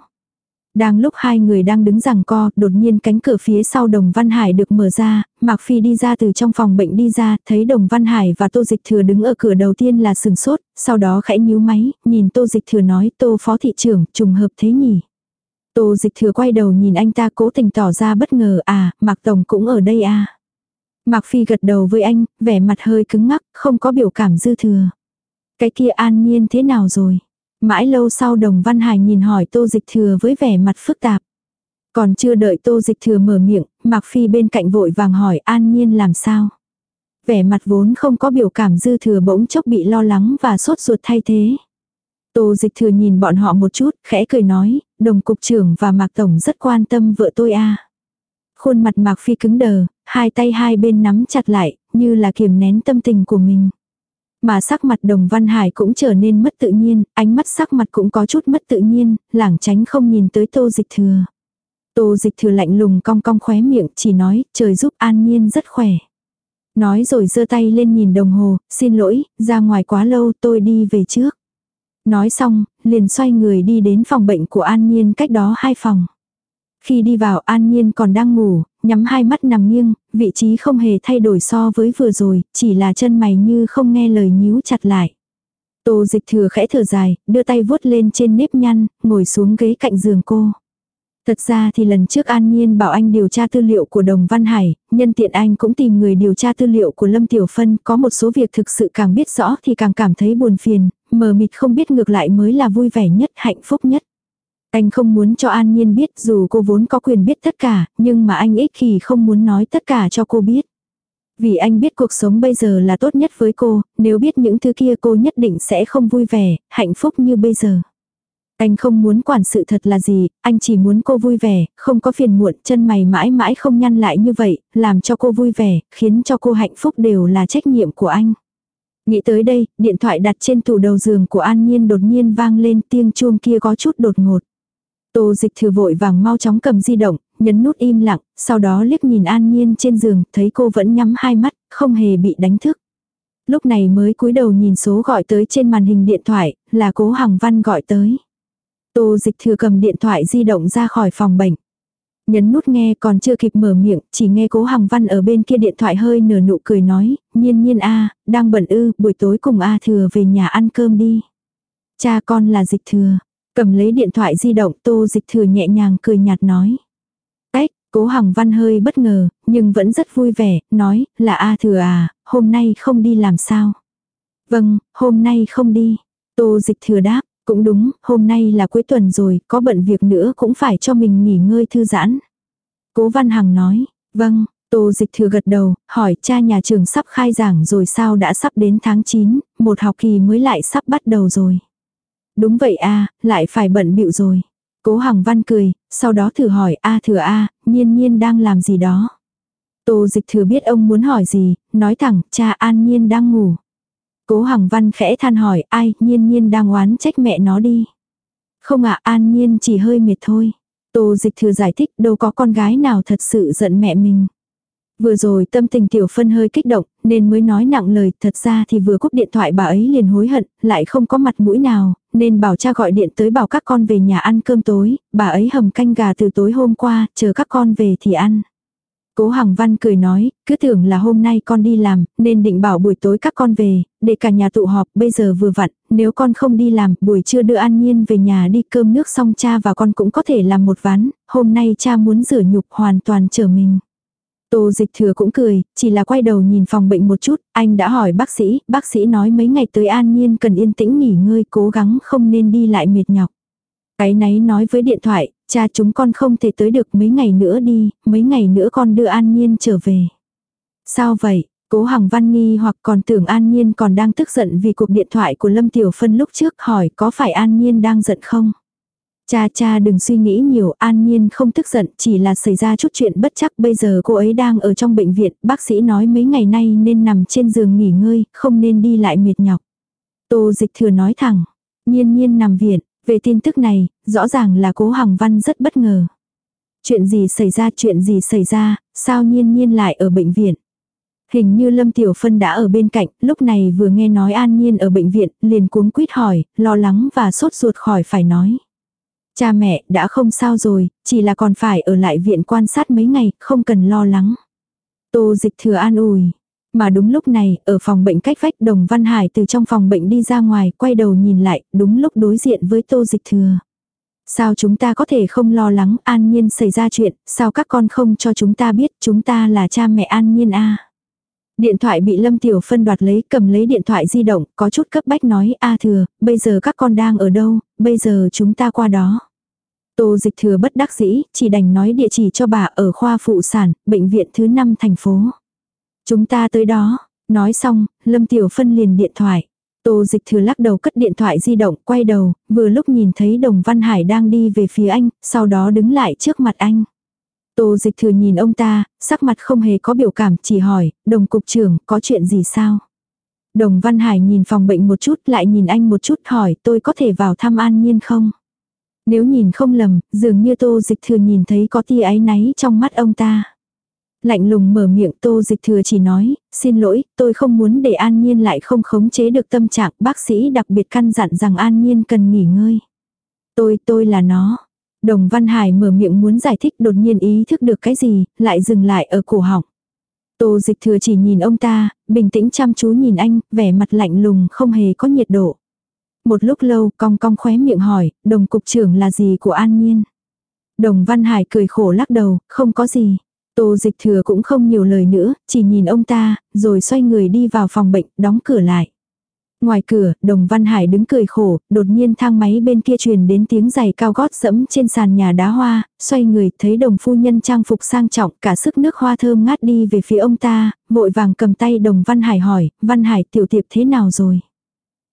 S1: Đang lúc hai người đang đứng rằng co, đột nhiên cánh cửa phía sau Đồng Văn Hải được mở ra, Mạc Phi đi ra từ trong phòng bệnh đi ra, thấy Đồng Văn Hải và Tô Dịch Thừa đứng ở cửa đầu tiên là sừng sốt, sau đó khẽ nhíu máy, nhìn Tô Dịch Thừa nói Tô Phó Thị trưởng, trùng hợp thế nhỉ. Tô Dịch Thừa quay đầu nhìn anh ta cố tình tỏ ra bất ngờ, à, Mạc Tổng cũng ở đây à. Mạc Phi gật đầu với anh, vẻ mặt hơi cứng ngắc, không có biểu cảm dư thừa. Cái kia an nhiên thế nào rồi? Mãi lâu sau đồng văn hải nhìn hỏi tô dịch thừa với vẻ mặt phức tạp. Còn chưa đợi tô dịch thừa mở miệng, Mạc Phi bên cạnh vội vàng hỏi an nhiên làm sao. Vẻ mặt vốn không có biểu cảm dư thừa bỗng chốc bị lo lắng và sốt ruột thay thế. Tô dịch thừa nhìn bọn họ một chút, khẽ cười nói, đồng cục trưởng và Mạc Tổng rất quan tâm vợ tôi a Khuôn mặt Mạc Phi cứng đờ, hai tay hai bên nắm chặt lại, như là kiềm nén tâm tình của mình. Mà sắc mặt đồng văn hải cũng trở nên mất tự nhiên, ánh mắt sắc mặt cũng có chút mất tự nhiên, lảng tránh không nhìn tới tô dịch thừa. Tô dịch thừa lạnh lùng cong cong khóe miệng, chỉ nói, trời giúp an nhiên rất khỏe. Nói rồi giơ tay lên nhìn đồng hồ, xin lỗi, ra ngoài quá lâu tôi đi về trước. Nói xong, liền xoay người đi đến phòng bệnh của An Nhiên cách đó hai phòng. Khi đi vào An Nhiên còn đang ngủ, nhắm hai mắt nằm nghiêng, vị trí không hề thay đổi so với vừa rồi, chỉ là chân mày như không nghe lời nhíu chặt lại. Tô dịch thừa khẽ thở dài, đưa tay vuốt lên trên nếp nhăn, ngồi xuống ghế cạnh giường cô. Thật ra thì lần trước An Nhiên bảo anh điều tra tư liệu của Đồng Văn Hải, nhân tiện anh cũng tìm người điều tra tư liệu của Lâm Tiểu Phân, có một số việc thực sự càng biết rõ thì càng cảm thấy buồn phiền, mờ mịt không biết ngược lại mới là vui vẻ nhất, hạnh phúc nhất. Anh không muốn cho An Nhiên biết dù cô vốn có quyền biết tất cả, nhưng mà anh ích kỷ không muốn nói tất cả cho cô biết. Vì anh biết cuộc sống bây giờ là tốt nhất với cô, nếu biết những thứ kia cô nhất định sẽ không vui vẻ, hạnh phúc như bây giờ. Anh không muốn quản sự thật là gì, anh chỉ muốn cô vui vẻ, không có phiền muộn, chân mày mãi mãi không nhăn lại như vậy, làm cho cô vui vẻ, khiến cho cô hạnh phúc đều là trách nhiệm của anh. Nghĩ tới đây, điện thoại đặt trên tủ đầu giường của An Nhiên đột nhiên vang lên tiếng chuông kia có chút đột ngột. Tô dịch thừa vội vàng mau chóng cầm di động, nhấn nút im lặng, sau đó liếc nhìn an nhiên trên giường, thấy cô vẫn nhắm hai mắt, không hề bị đánh thức. Lúc này mới cúi đầu nhìn số gọi tới trên màn hình điện thoại, là cố Hằng Văn gọi tới. Tô dịch thừa cầm điện thoại di động ra khỏi phòng bệnh. Nhấn nút nghe còn chưa kịp mở miệng, chỉ nghe cố Hằng Văn ở bên kia điện thoại hơi nở nụ cười nói, nhiên nhiên a đang bận ư, buổi tối cùng A thừa về nhà ăn cơm đi. Cha con là dịch thừa, cầm lấy điện thoại di động tô dịch thừa nhẹ nhàng cười nhạt nói. Ếch, cố Hằng Văn hơi bất ngờ, nhưng vẫn rất vui vẻ, nói, là A thừa à, hôm nay không đi làm sao. Vâng, hôm nay không đi. Tô dịch thừa đáp, cũng đúng, hôm nay là cuối tuần rồi, có bận việc nữa cũng phải cho mình nghỉ ngơi thư giãn. Cố Văn Hằng nói, vâng, Tô Dịch Thừa gật đầu, hỏi cha nhà trường sắp khai giảng rồi sao đã sắp đến tháng 9, một học kỳ mới lại sắp bắt đầu rồi. Đúng vậy a lại phải bận bịu rồi. Cố Hằng Văn cười, sau đó thử hỏi a thừa a nhiên nhiên đang làm gì đó. Tô Dịch Thừa biết ông muốn hỏi gì, nói thẳng, cha an nhiên đang ngủ. Cố Hằng Văn khẽ than hỏi, ai, nhiên nhiên đang oán trách mẹ nó đi. Không ạ, an nhiên chỉ hơi mệt thôi. Tô dịch thừa giải thích đâu có con gái nào thật sự giận mẹ mình. Vừa rồi tâm tình tiểu phân hơi kích động, nên mới nói nặng lời, thật ra thì vừa cúp điện thoại bà ấy liền hối hận, lại không có mặt mũi nào, nên bảo cha gọi điện tới bảo các con về nhà ăn cơm tối, bà ấy hầm canh gà từ tối hôm qua, chờ các con về thì ăn. Cố Hằng Văn cười nói, cứ tưởng là hôm nay con đi làm, nên định bảo buổi tối các con về, để cả nhà tụ họp, bây giờ vừa vặn, nếu con không đi làm, buổi trưa đưa An Nhiên về nhà đi cơm nước xong cha và con cũng có thể làm một ván, hôm nay cha muốn rửa nhục hoàn toàn trở mình. Tô dịch thừa cũng cười, chỉ là quay đầu nhìn phòng bệnh một chút, anh đã hỏi bác sĩ, bác sĩ nói mấy ngày tới An Nhiên cần yên tĩnh nghỉ ngơi cố gắng không nên đi lại mệt nhọc. Cái náy nói với điện thoại, cha chúng con không thể tới được mấy ngày nữa đi, mấy ngày nữa con đưa An Nhiên trở về. Sao vậy? Cố Hằng Văn nghi hoặc còn tưởng An Nhiên còn đang tức giận vì cuộc điện thoại của Lâm Tiểu Phân lúc trước hỏi có phải An Nhiên đang giận không? Cha cha đừng suy nghĩ nhiều, An Nhiên không tức giận, chỉ là xảy ra chút chuyện bất chắc bây giờ cô ấy đang ở trong bệnh viện, bác sĩ nói mấy ngày nay nên nằm trên giường nghỉ ngơi, không nên đi lại mệt nhọc. Tô dịch thừa nói thẳng, nhiên nhiên nằm viện, về tin tức này, rõ ràng là cố Hằng Văn rất bất ngờ. Chuyện gì xảy ra, chuyện gì xảy ra, sao nhiên nhiên lại ở bệnh viện. Hình như Lâm Tiểu Phân đã ở bên cạnh, lúc này vừa nghe nói An Nhiên ở bệnh viện, liền cuống quýt hỏi, lo lắng và sốt ruột khỏi phải nói. Cha mẹ đã không sao rồi, chỉ là còn phải ở lại viện quan sát mấy ngày, không cần lo lắng. Tô dịch thừa an ủi, mà đúng lúc này, ở phòng bệnh cách vách Đồng Văn Hải từ trong phòng bệnh đi ra ngoài, quay đầu nhìn lại, đúng lúc đối diện với tô dịch thừa. Sao chúng ta có thể không lo lắng, an nhiên xảy ra chuyện, sao các con không cho chúng ta biết, chúng ta là cha mẹ an nhiên a Điện thoại bị Lâm Tiểu Phân đoạt lấy, cầm lấy điện thoại di động, có chút cấp bách nói, a thừa, bây giờ các con đang ở đâu, bây giờ chúng ta qua đó. Tô dịch thừa bất đắc dĩ, chỉ đành nói địa chỉ cho bà ở khoa phụ sản, bệnh viện thứ 5 thành phố. Chúng ta tới đó. Nói xong, Lâm Tiểu Phân liền điện thoại. Tô dịch thừa lắc đầu cất điện thoại di động, quay đầu, vừa lúc nhìn thấy Đồng Văn Hải đang đi về phía anh, sau đó đứng lại trước mặt anh. Tô dịch thừa nhìn ông ta, sắc mặt không hề có biểu cảm, chỉ hỏi, đồng cục trưởng, có chuyện gì sao? Đồng Văn Hải nhìn phòng bệnh một chút, lại nhìn anh một chút hỏi, tôi có thể vào thăm an nhiên không? Nếu nhìn không lầm, dường như tô dịch thừa nhìn thấy có tia áy náy trong mắt ông ta. Lạnh lùng mở miệng tô dịch thừa chỉ nói, xin lỗi, tôi không muốn để an nhiên lại không khống chế được tâm trạng, bác sĩ đặc biệt căn dặn rằng an nhiên cần nghỉ ngơi. Tôi, tôi là nó. Đồng Văn Hải mở miệng muốn giải thích đột nhiên ý thức được cái gì, lại dừng lại ở cổ họng. Tô dịch thừa chỉ nhìn ông ta, bình tĩnh chăm chú nhìn anh, vẻ mặt lạnh lùng không hề có nhiệt độ. Một lúc lâu cong cong khóe miệng hỏi, đồng cục trưởng là gì của An Nhiên? Đồng Văn Hải cười khổ lắc đầu, không có gì. Tô dịch thừa cũng không nhiều lời nữa, chỉ nhìn ông ta, rồi xoay người đi vào phòng bệnh, đóng cửa lại. Ngoài cửa, đồng Văn Hải đứng cười khổ, đột nhiên thang máy bên kia truyền đến tiếng giày cao gót dẫm trên sàn nhà đá hoa, xoay người thấy đồng phu nhân trang phục sang trọng cả sức nước hoa thơm ngát đi về phía ông ta, vội vàng cầm tay đồng Văn Hải hỏi, Văn Hải tiểu tiệp thế nào rồi?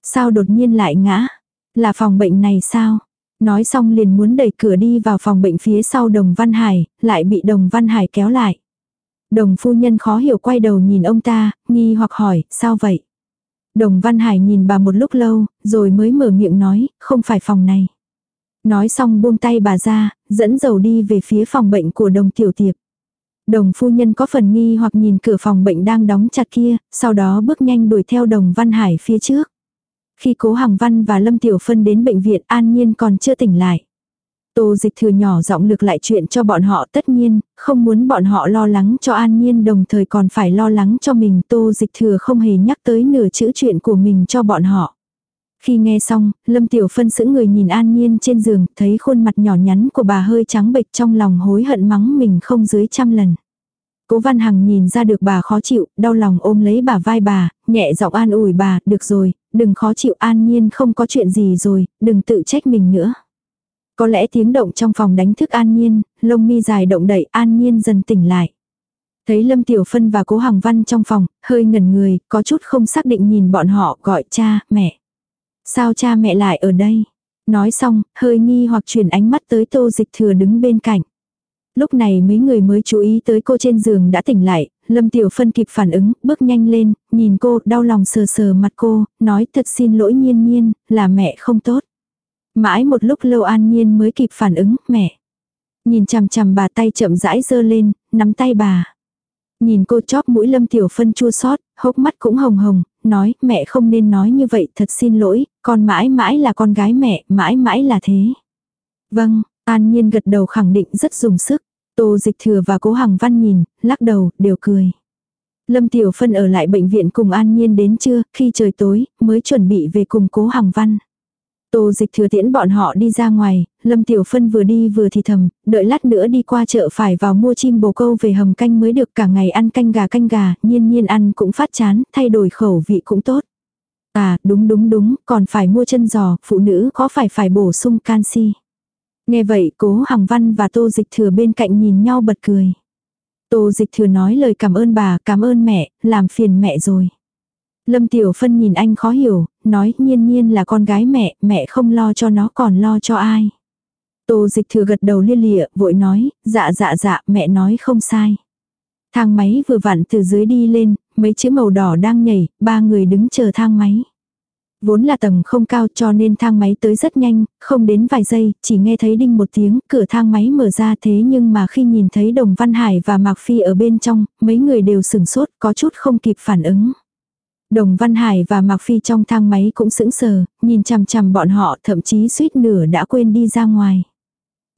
S1: Sao đột nhiên lại ngã? Là phòng bệnh này sao? Nói xong liền muốn đẩy cửa đi vào phòng bệnh phía sau đồng Văn Hải, lại bị đồng Văn Hải kéo lại. Đồng phu nhân khó hiểu quay đầu nhìn ông ta, nghi hoặc hỏi, sao vậy? Đồng Văn Hải nhìn bà một lúc lâu, rồi mới mở miệng nói, không phải phòng này. Nói xong buông tay bà ra, dẫn dầu đi về phía phòng bệnh của đồng tiểu tiệp. Đồng phu nhân có phần nghi hoặc nhìn cửa phòng bệnh đang đóng chặt kia, sau đó bước nhanh đuổi theo đồng Văn Hải phía trước. Khi cố Hằng Văn và Lâm Tiểu Phân đến bệnh viện An Nhiên còn chưa tỉnh lại. Tô dịch thừa nhỏ giọng lược lại chuyện cho bọn họ tất nhiên, không muốn bọn họ lo lắng cho an nhiên đồng thời còn phải lo lắng cho mình. Tô dịch thừa không hề nhắc tới nửa chữ chuyện của mình cho bọn họ. Khi nghe xong, Lâm Tiểu Phân sững người nhìn an nhiên trên giường, thấy khuôn mặt nhỏ nhắn của bà hơi trắng bệch trong lòng hối hận mắng mình không dưới trăm lần. Cố Văn Hằng nhìn ra được bà khó chịu, đau lòng ôm lấy bà vai bà, nhẹ giọng an ủi bà, được rồi, đừng khó chịu an nhiên không có chuyện gì rồi, đừng tự trách mình nữa. Có lẽ tiếng động trong phòng đánh thức an nhiên, lông mi dài động đậy an nhiên dần tỉnh lại. Thấy Lâm Tiểu Phân và Cố Hằng Văn trong phòng, hơi ngẩn người, có chút không xác định nhìn bọn họ gọi cha, mẹ. Sao cha mẹ lại ở đây? Nói xong, hơi nghi hoặc chuyển ánh mắt tới tô dịch thừa đứng bên cạnh. Lúc này mấy người mới chú ý tới cô trên giường đã tỉnh lại, Lâm Tiểu Phân kịp phản ứng, bước nhanh lên, nhìn cô, đau lòng sờ sờ mặt cô, nói thật xin lỗi nhiên nhiên, là mẹ không tốt. Mãi một lúc lâu an nhiên mới kịp phản ứng, mẹ. Nhìn chằm chằm bà tay chậm rãi dơ lên, nắm tay bà. Nhìn cô chóp mũi Lâm Tiểu Phân chua xót hốc mắt cũng hồng hồng, nói mẹ không nên nói như vậy thật xin lỗi, con mãi mãi là con gái mẹ, mãi mãi là thế. Vâng, An Nhiên gật đầu khẳng định rất dùng sức. Tô Dịch Thừa và Cố Hằng Văn nhìn, lắc đầu, đều cười. Lâm Tiểu Phân ở lại bệnh viện cùng An Nhiên đến trưa, khi trời tối, mới chuẩn bị về cùng Cố Hằng Văn. Tô dịch thừa tiễn bọn họ đi ra ngoài, Lâm Tiểu Phân vừa đi vừa thì thầm, đợi lát nữa đi qua chợ phải vào mua chim bồ câu về hầm canh mới được cả ngày ăn canh gà canh gà, nhiên nhiên ăn cũng phát chán, thay đổi khẩu vị cũng tốt. À, đúng đúng đúng, còn phải mua chân giò, phụ nữ có phải phải bổ sung canxi. Nghe vậy cố Hằng Văn và Tô Dịch Thừa bên cạnh nhìn nhau bật cười. Tô Dịch Thừa nói lời cảm ơn bà, cảm ơn mẹ, làm phiền mẹ rồi. Lâm Tiểu Phân nhìn anh khó hiểu, nói nhiên nhiên là con gái mẹ, mẹ không lo cho nó còn lo cho ai. Tô dịch thừa gật đầu lia lịa, vội nói, dạ dạ dạ, mẹ nói không sai. Thang máy vừa vặn từ dưới đi lên, mấy chữ màu đỏ đang nhảy, ba người đứng chờ thang máy. Vốn là tầng không cao cho nên thang máy tới rất nhanh, không đến vài giây, chỉ nghe thấy đinh một tiếng, cửa thang máy mở ra thế nhưng mà khi nhìn thấy Đồng Văn Hải và Mạc Phi ở bên trong, mấy người đều sừng sốt, có chút không kịp phản ứng. Đồng Văn Hải và Mạc Phi trong thang máy cũng sững sờ, nhìn chằm chằm bọn họ thậm chí suýt nửa đã quên đi ra ngoài.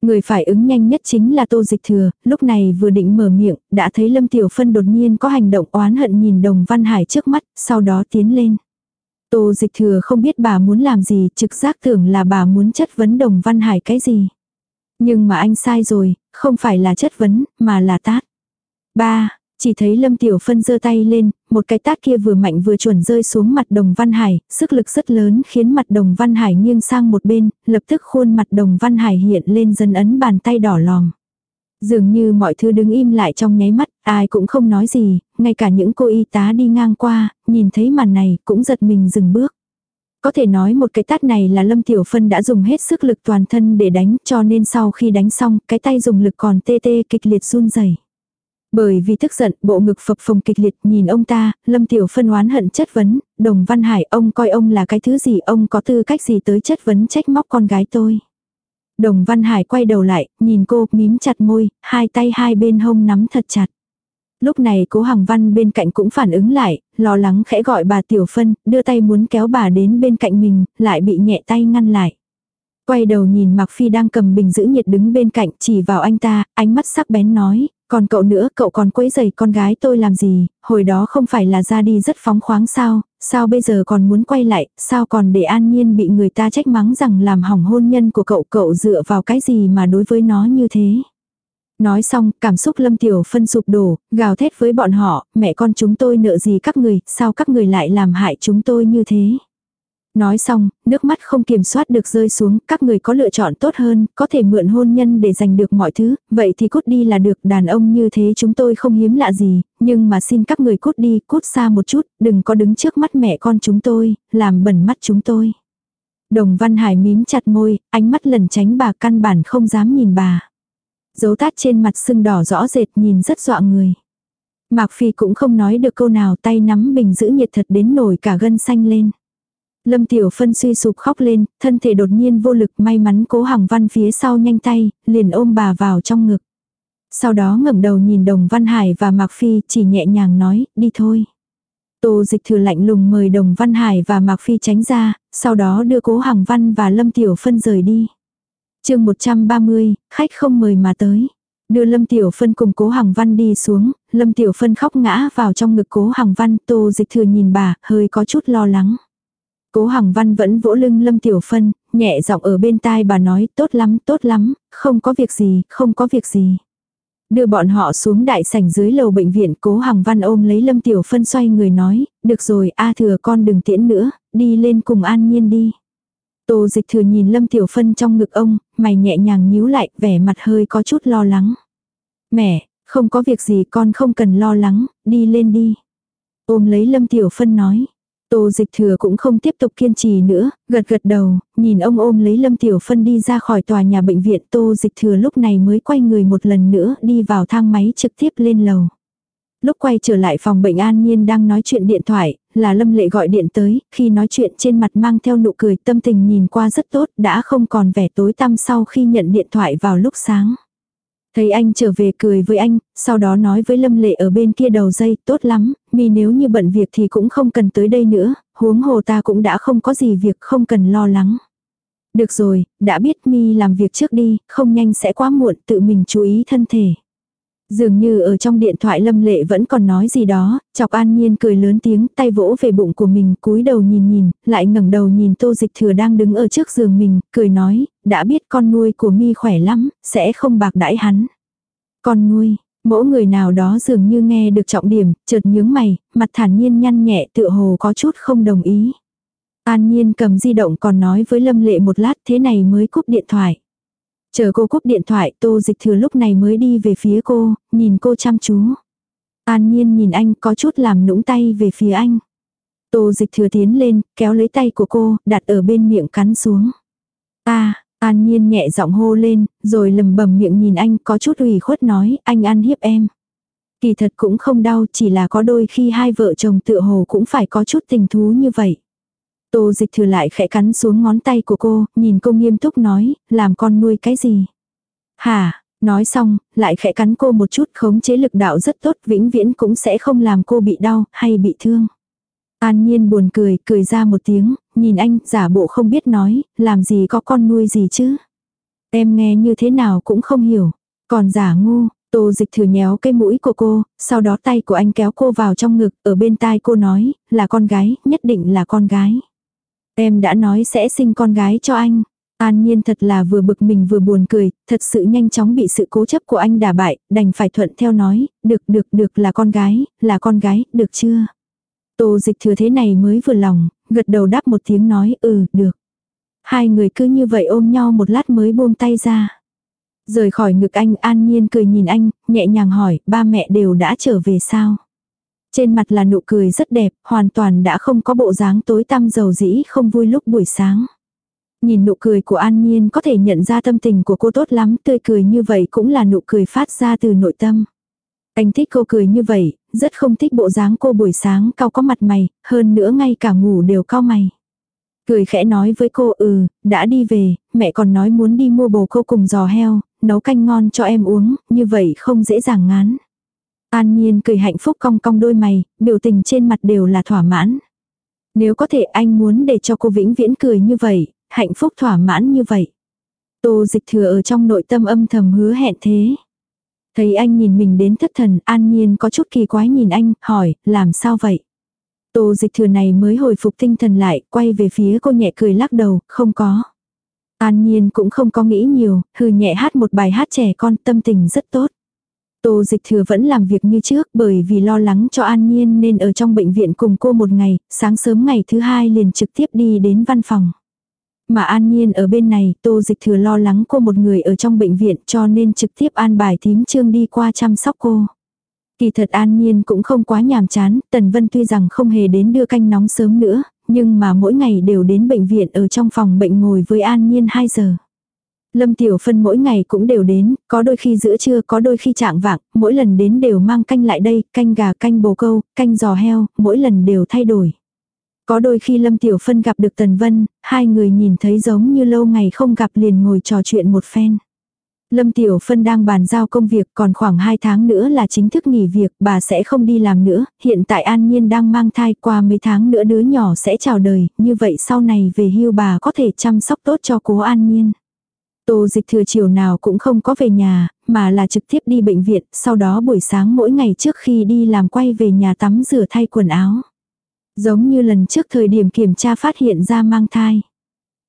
S1: Người phải ứng nhanh nhất chính là Tô Dịch Thừa, lúc này vừa định mở miệng, đã thấy Lâm Tiểu Phân đột nhiên có hành động oán hận nhìn Đồng Văn Hải trước mắt, sau đó tiến lên. Tô Dịch Thừa không biết bà muốn làm gì, trực giác tưởng là bà muốn chất vấn Đồng Văn Hải cái gì. Nhưng mà anh sai rồi, không phải là chất vấn, mà là tát. Ba, chỉ thấy Lâm Tiểu Phân giơ tay lên, một cái tát kia vừa mạnh vừa chuẩn rơi xuống mặt đồng Văn Hải, sức lực rất lớn khiến mặt đồng Văn Hải nghiêng sang một bên, lập tức khuôn mặt đồng Văn Hải hiện lên dần ấn bàn tay đỏ lòm. Dường như mọi thứ đứng im lại trong nháy mắt, ai cũng không nói gì, ngay cả những cô y tá đi ngang qua, nhìn thấy màn này cũng giật mình dừng bước. Có thể nói một cái tát này là Lâm Tiểu Phân đã dùng hết sức lực toàn thân để đánh cho nên sau khi đánh xong cái tay dùng lực còn tê tê kịch liệt run rẩy bởi vì tức giận, bộ ngực phập phồng kịch liệt nhìn ông ta, Lâm Tiểu phân oán hận chất vấn, Đồng Văn Hải ông coi ông là cái thứ gì ông có tư cách gì tới chất vấn trách móc con gái tôi. Đồng Văn Hải quay đầu lại, nhìn cô, mím chặt môi, hai tay hai bên hông nắm thật chặt. Lúc này cố Hằng Văn bên cạnh cũng phản ứng lại, lo lắng khẽ gọi bà Tiểu Phân, đưa tay muốn kéo bà đến bên cạnh mình, lại bị nhẹ tay ngăn lại. Quay đầu nhìn Mạc Phi đang cầm bình giữ nhiệt đứng bên cạnh chỉ vào anh ta, ánh mắt sắc bén nói, còn cậu nữa, cậu còn quấy giày con gái tôi làm gì, hồi đó không phải là ra đi rất phóng khoáng sao, sao bây giờ còn muốn quay lại, sao còn để an nhiên bị người ta trách mắng rằng làm hỏng hôn nhân của cậu, cậu dựa vào cái gì mà đối với nó như thế. Nói xong, cảm xúc lâm tiểu phân sụp đổ, gào thét với bọn họ, mẹ con chúng tôi nợ gì các người, sao các người lại làm hại chúng tôi như thế. Nói xong, nước mắt không kiểm soát được rơi xuống, các người có lựa chọn tốt hơn, có thể mượn hôn nhân để giành được mọi thứ, vậy thì cút đi là được, đàn ông như thế chúng tôi không hiếm lạ gì, nhưng mà xin các người cút đi, cút xa một chút, đừng có đứng trước mắt mẹ con chúng tôi, làm bẩn mắt chúng tôi. Đồng Văn Hải mím chặt môi, ánh mắt lần tránh bà căn bản không dám nhìn bà. Dấu tát trên mặt sưng đỏ rõ rệt nhìn rất dọa người. Mạc Phi cũng không nói được câu nào tay nắm bình giữ nhiệt thật đến nổi cả gân xanh lên. Lâm Tiểu Phân suy sụp khóc lên, thân thể đột nhiên vô lực may mắn cố Hằng Văn phía sau nhanh tay, liền ôm bà vào trong ngực. Sau đó ngẩng đầu nhìn Đồng Văn Hải và Mạc Phi chỉ nhẹ nhàng nói, đi thôi. Tô dịch thừa lạnh lùng mời Đồng Văn Hải và Mạc Phi tránh ra, sau đó đưa cố Hằng Văn và Lâm Tiểu Phân rời đi. chương 130, khách không mời mà tới. Đưa Lâm Tiểu Phân cùng Cố Hằng Văn đi xuống, Lâm Tiểu Phân khóc ngã vào trong ngực Cố Hằng Văn, Tô Dịch Thừa nhìn bà, hơi có chút lo lắng. Cố Hằng Văn vẫn vỗ lưng Lâm Tiểu Phân, nhẹ giọng ở bên tai bà nói, tốt lắm, tốt lắm, không có việc gì, không có việc gì. Đưa bọn họ xuống đại sảnh dưới lầu bệnh viện, Cố Hằng Văn ôm lấy Lâm Tiểu Phân xoay người nói, được rồi, A thừa con đừng tiễn nữa, đi lên cùng An Nhiên đi. Tô dịch thừa nhìn Lâm Tiểu Phân trong ngực ông, mày nhẹ nhàng nhíu lại, vẻ mặt hơi có chút lo lắng. Mẹ, không có việc gì con không cần lo lắng, đi lên đi. Ôm lấy Lâm Tiểu Phân nói. Tô dịch thừa cũng không tiếp tục kiên trì nữa, gật gật đầu, nhìn ông ôm lấy Lâm Tiểu Phân đi ra khỏi tòa nhà bệnh viện Tô dịch thừa lúc này mới quay người một lần nữa đi vào thang máy trực tiếp lên lầu. Lúc quay trở lại phòng bệnh an nhiên đang nói chuyện điện thoại, là Lâm Lệ gọi điện tới, khi nói chuyện trên mặt mang theo nụ cười tâm tình nhìn qua rất tốt, đã không còn vẻ tối tăm sau khi nhận điện thoại vào lúc sáng. Thấy anh trở về cười với anh, sau đó nói với Lâm Lệ ở bên kia đầu dây, tốt lắm, mi nếu như bận việc thì cũng không cần tới đây nữa, huống hồ ta cũng đã không có gì việc không cần lo lắng. Được rồi, đã biết mi làm việc trước đi, không nhanh sẽ quá muộn, tự mình chú ý thân thể. Dường như ở trong điện thoại Lâm Lệ vẫn còn nói gì đó, chọc An Nhiên cười lớn tiếng, tay vỗ về bụng của mình, cúi đầu nhìn nhìn, lại ngẩng đầu nhìn Tô Dịch Thừa đang đứng ở trước giường mình, cười nói, đã biết con nuôi của mi khỏe lắm, sẽ không bạc đãi hắn. Con nuôi, mỗi người nào đó dường như nghe được trọng điểm, chợt nhướng mày, mặt thản nhiên nhăn nhẹ tựa hồ có chút không đồng ý. An Nhiên cầm di động còn nói với Lâm Lệ một lát thế này mới cúp điện thoại. Chờ cô cúp điện thoại tô dịch thừa lúc này mới đi về phía cô, nhìn cô chăm chú. An nhiên nhìn anh có chút làm nũng tay về phía anh. Tô dịch thừa tiến lên, kéo lấy tay của cô, đặt ở bên miệng cắn xuống. Ta, an nhiên nhẹ giọng hô lên, rồi lầm bầm miệng nhìn anh có chút ủy khuất nói, anh ăn hiếp em. Kỳ thật cũng không đau, chỉ là có đôi khi hai vợ chồng tựa hồ cũng phải có chút tình thú như vậy. Tô dịch thừa lại khẽ cắn xuống ngón tay của cô, nhìn cô nghiêm túc nói, làm con nuôi cái gì? Hả, nói xong, lại khẽ cắn cô một chút khống chế lực đạo rất tốt, vĩnh viễn cũng sẽ không làm cô bị đau, hay bị thương. An nhiên buồn cười, cười ra một tiếng, nhìn anh, giả bộ không biết nói, làm gì có con nuôi gì chứ. Em nghe như thế nào cũng không hiểu, còn giả ngu, Tô dịch thử nhéo cái mũi của cô, sau đó tay của anh kéo cô vào trong ngực, ở bên tai cô nói, là con gái, nhất định là con gái. Em đã nói sẽ sinh con gái cho anh. An Nhiên thật là vừa bực mình vừa buồn cười, thật sự nhanh chóng bị sự cố chấp của anh đả bại, đành phải thuận theo nói, được được được là con gái, là con gái, được chưa? Tô dịch thừa thế này mới vừa lòng, gật đầu đáp một tiếng nói ừ, được. Hai người cứ như vậy ôm nhau một lát mới buông tay ra. Rời khỏi ngực anh An Nhiên cười nhìn anh, nhẹ nhàng hỏi, ba mẹ đều đã trở về sao? Trên mặt là nụ cười rất đẹp, hoàn toàn đã không có bộ dáng tối tăm dầu dĩ không vui lúc buổi sáng. Nhìn nụ cười của An Nhiên có thể nhận ra tâm tình của cô tốt lắm, tươi cười như vậy cũng là nụ cười phát ra từ nội tâm. Anh thích cô cười như vậy, rất không thích bộ dáng cô buổi sáng cao có mặt mày, hơn nữa ngay cả ngủ đều cao mày. Cười khẽ nói với cô ừ, đã đi về, mẹ còn nói muốn đi mua bồ câu cùng giò heo, nấu canh ngon cho em uống, như vậy không dễ dàng ngán. An Nhiên cười hạnh phúc cong cong đôi mày, biểu tình trên mặt đều là thỏa mãn. Nếu có thể anh muốn để cho cô vĩnh viễn cười như vậy, hạnh phúc thỏa mãn như vậy. Tô dịch thừa ở trong nội tâm âm thầm hứa hẹn thế. Thấy anh nhìn mình đến thất thần, an nhiên có chút kỳ quái nhìn anh, hỏi, làm sao vậy? Tô dịch thừa này mới hồi phục tinh thần lại, quay về phía cô nhẹ cười lắc đầu, không có. An nhiên cũng không có nghĩ nhiều, hừ nhẹ hát một bài hát trẻ con tâm tình rất tốt. Tô dịch thừa vẫn làm việc như trước bởi vì lo lắng cho An Nhiên nên ở trong bệnh viện cùng cô một ngày, sáng sớm ngày thứ hai liền trực tiếp đi đến văn phòng. Mà An Nhiên ở bên này, Tô Dịch Thừa lo lắng cô một người ở trong bệnh viện cho nên trực tiếp an bài thím trương đi qua chăm sóc cô. Kỳ thật An Nhiên cũng không quá nhàm chán, Tần Vân tuy rằng không hề đến đưa canh nóng sớm nữa, nhưng mà mỗi ngày đều đến bệnh viện ở trong phòng bệnh ngồi với An Nhiên 2 giờ. Lâm Tiểu Phân mỗi ngày cũng đều đến, có đôi khi giữa trưa có đôi khi trạng vạng, mỗi lần đến đều mang canh lại đây, canh gà canh bồ câu, canh giò heo, mỗi lần đều thay đổi. Có đôi khi Lâm Tiểu Phân gặp được Tần Vân, hai người nhìn thấy giống như lâu ngày không gặp liền ngồi trò chuyện một phen. Lâm Tiểu Phân đang bàn giao công việc còn khoảng 2 tháng nữa là chính thức nghỉ việc, bà sẽ không đi làm nữa, hiện tại An Nhiên đang mang thai qua mấy tháng nữa đứa nhỏ sẽ chào đời, như vậy sau này về hưu bà có thể chăm sóc tốt cho cố An Nhiên. Tô dịch thừa chiều nào cũng không có về nhà, mà là trực tiếp đi bệnh viện, sau đó buổi sáng mỗi ngày trước khi đi làm quay về nhà tắm rửa thay quần áo. Giống như lần trước thời điểm kiểm tra phát hiện ra mang thai.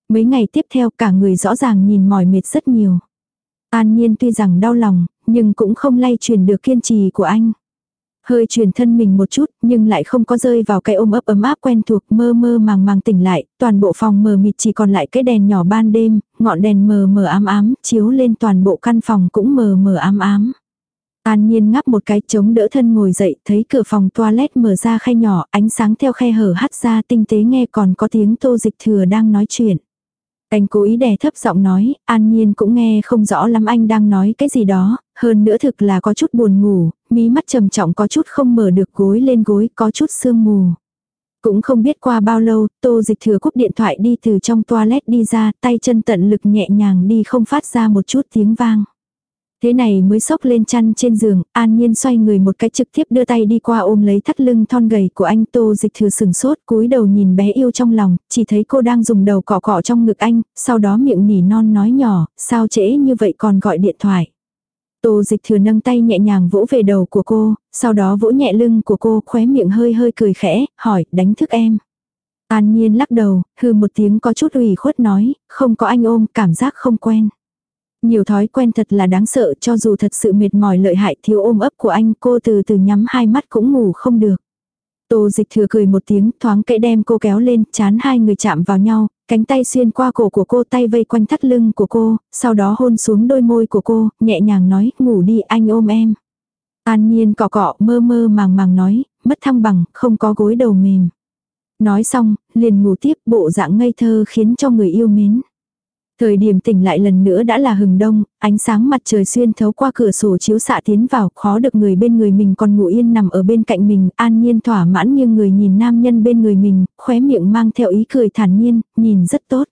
S1: Mấy ngày tiếp theo cả người rõ ràng nhìn mỏi mệt rất nhiều. An Nhiên tuy rằng đau lòng, nhưng cũng không lay truyền được kiên trì của anh. Hơi truyền thân mình một chút, nhưng lại không có rơi vào cái ôm ấp ấm áp quen thuộc mơ mơ màng màng tỉnh lại, toàn bộ phòng mờ mịt chỉ còn lại cái đèn nhỏ ban đêm, ngọn đèn mờ mờ ám ám, chiếu lên toàn bộ căn phòng cũng mờ mờ ám ám. An Nhiên ngắp một cái chống đỡ thân ngồi dậy, thấy cửa phòng toilet mở ra khay nhỏ, ánh sáng theo khe hở hắt ra tinh tế nghe còn có tiếng tô dịch thừa đang nói chuyện. Anh cố ý đè thấp giọng nói, an nhiên cũng nghe không rõ lắm anh đang nói cái gì đó, hơn nữa thực là có chút buồn ngủ, mí mắt trầm trọng có chút không mở được gối lên gối, có chút sương mù. Cũng không biết qua bao lâu, tô dịch thừa cúp điện thoại đi từ trong toilet đi ra, tay chân tận lực nhẹ nhàng đi không phát ra một chút tiếng vang. Thế này mới sốc lên chăn trên giường, an nhiên xoay người một cái trực tiếp đưa tay đi qua ôm lấy thắt lưng thon gầy của anh tô dịch thừa sừng sốt cúi đầu nhìn bé yêu trong lòng, chỉ thấy cô đang dùng đầu cọ cọ trong ngực anh, sau đó miệng nỉ non nói nhỏ, sao trễ như vậy còn gọi điện thoại. Tô dịch thừa nâng tay nhẹ nhàng vỗ về đầu của cô, sau đó vỗ nhẹ lưng của cô khóe miệng hơi hơi cười khẽ, hỏi đánh thức em. An nhiên lắc đầu, hư một tiếng có chút ủy khuất nói, không có anh ôm, cảm giác không quen. Nhiều thói quen thật là đáng sợ cho dù thật sự mệt mỏi lợi hại thiếu ôm ấp của anh cô từ từ nhắm hai mắt cũng ngủ không được. Tô dịch thừa cười một tiếng thoáng kệ đem cô kéo lên chán hai người chạm vào nhau, cánh tay xuyên qua cổ của cô tay vây quanh thắt lưng của cô, sau đó hôn xuống đôi môi của cô, nhẹ nhàng nói ngủ đi anh ôm em. An nhiên cọ cọ mơ mơ màng màng nói, mất thăng bằng, không có gối đầu mềm. Nói xong, liền ngủ tiếp bộ dạng ngây thơ khiến cho người yêu mến. Thời điểm tỉnh lại lần nữa đã là hừng đông, ánh sáng mặt trời xuyên thấu qua cửa sổ chiếu xạ tiến vào, khó được người bên người mình còn ngủ yên nằm ở bên cạnh mình, an nhiên thỏa mãn như người nhìn nam nhân bên người mình, khóe miệng mang theo ý cười thản nhiên, nhìn rất tốt.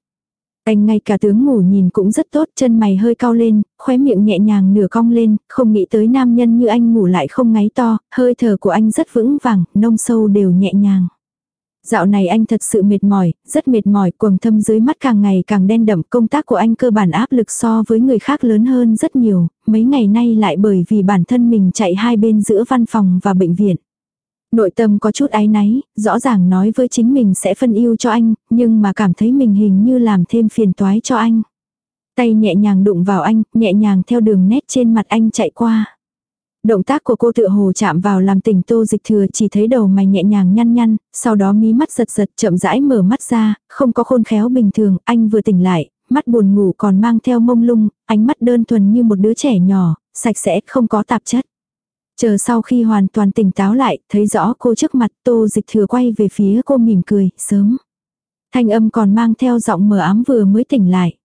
S1: Anh ngay cả tướng ngủ nhìn cũng rất tốt, chân mày hơi cao lên, khóe miệng nhẹ nhàng nửa cong lên, không nghĩ tới nam nhân như anh ngủ lại không ngáy to, hơi thở của anh rất vững vàng, nông sâu đều nhẹ nhàng. Dạo này anh thật sự mệt mỏi, rất mệt mỏi, quầng thâm dưới mắt càng ngày càng đen đậm, công tác của anh cơ bản áp lực so với người khác lớn hơn rất nhiều, mấy ngày nay lại bởi vì bản thân mình chạy hai bên giữa văn phòng và bệnh viện. Nội tâm có chút áy náy, rõ ràng nói với chính mình sẽ phân yêu cho anh, nhưng mà cảm thấy mình hình như làm thêm phiền toái cho anh. Tay nhẹ nhàng đụng vào anh, nhẹ nhàng theo đường nét trên mặt anh chạy qua. Động tác của cô tựa hồ chạm vào làm tỉnh tô dịch thừa chỉ thấy đầu mày nhẹ nhàng nhăn nhăn, sau đó mí mắt giật giật chậm rãi mở mắt ra, không có khôn khéo bình thường, anh vừa tỉnh lại, mắt buồn ngủ còn mang theo mông lung, ánh mắt đơn thuần như một đứa trẻ nhỏ, sạch sẽ không có tạp chất. Chờ sau khi hoàn toàn tỉnh táo lại, thấy rõ cô trước mặt tô dịch thừa quay về phía cô mỉm cười, sớm. Thanh âm còn mang theo giọng mờ ám vừa mới tỉnh lại.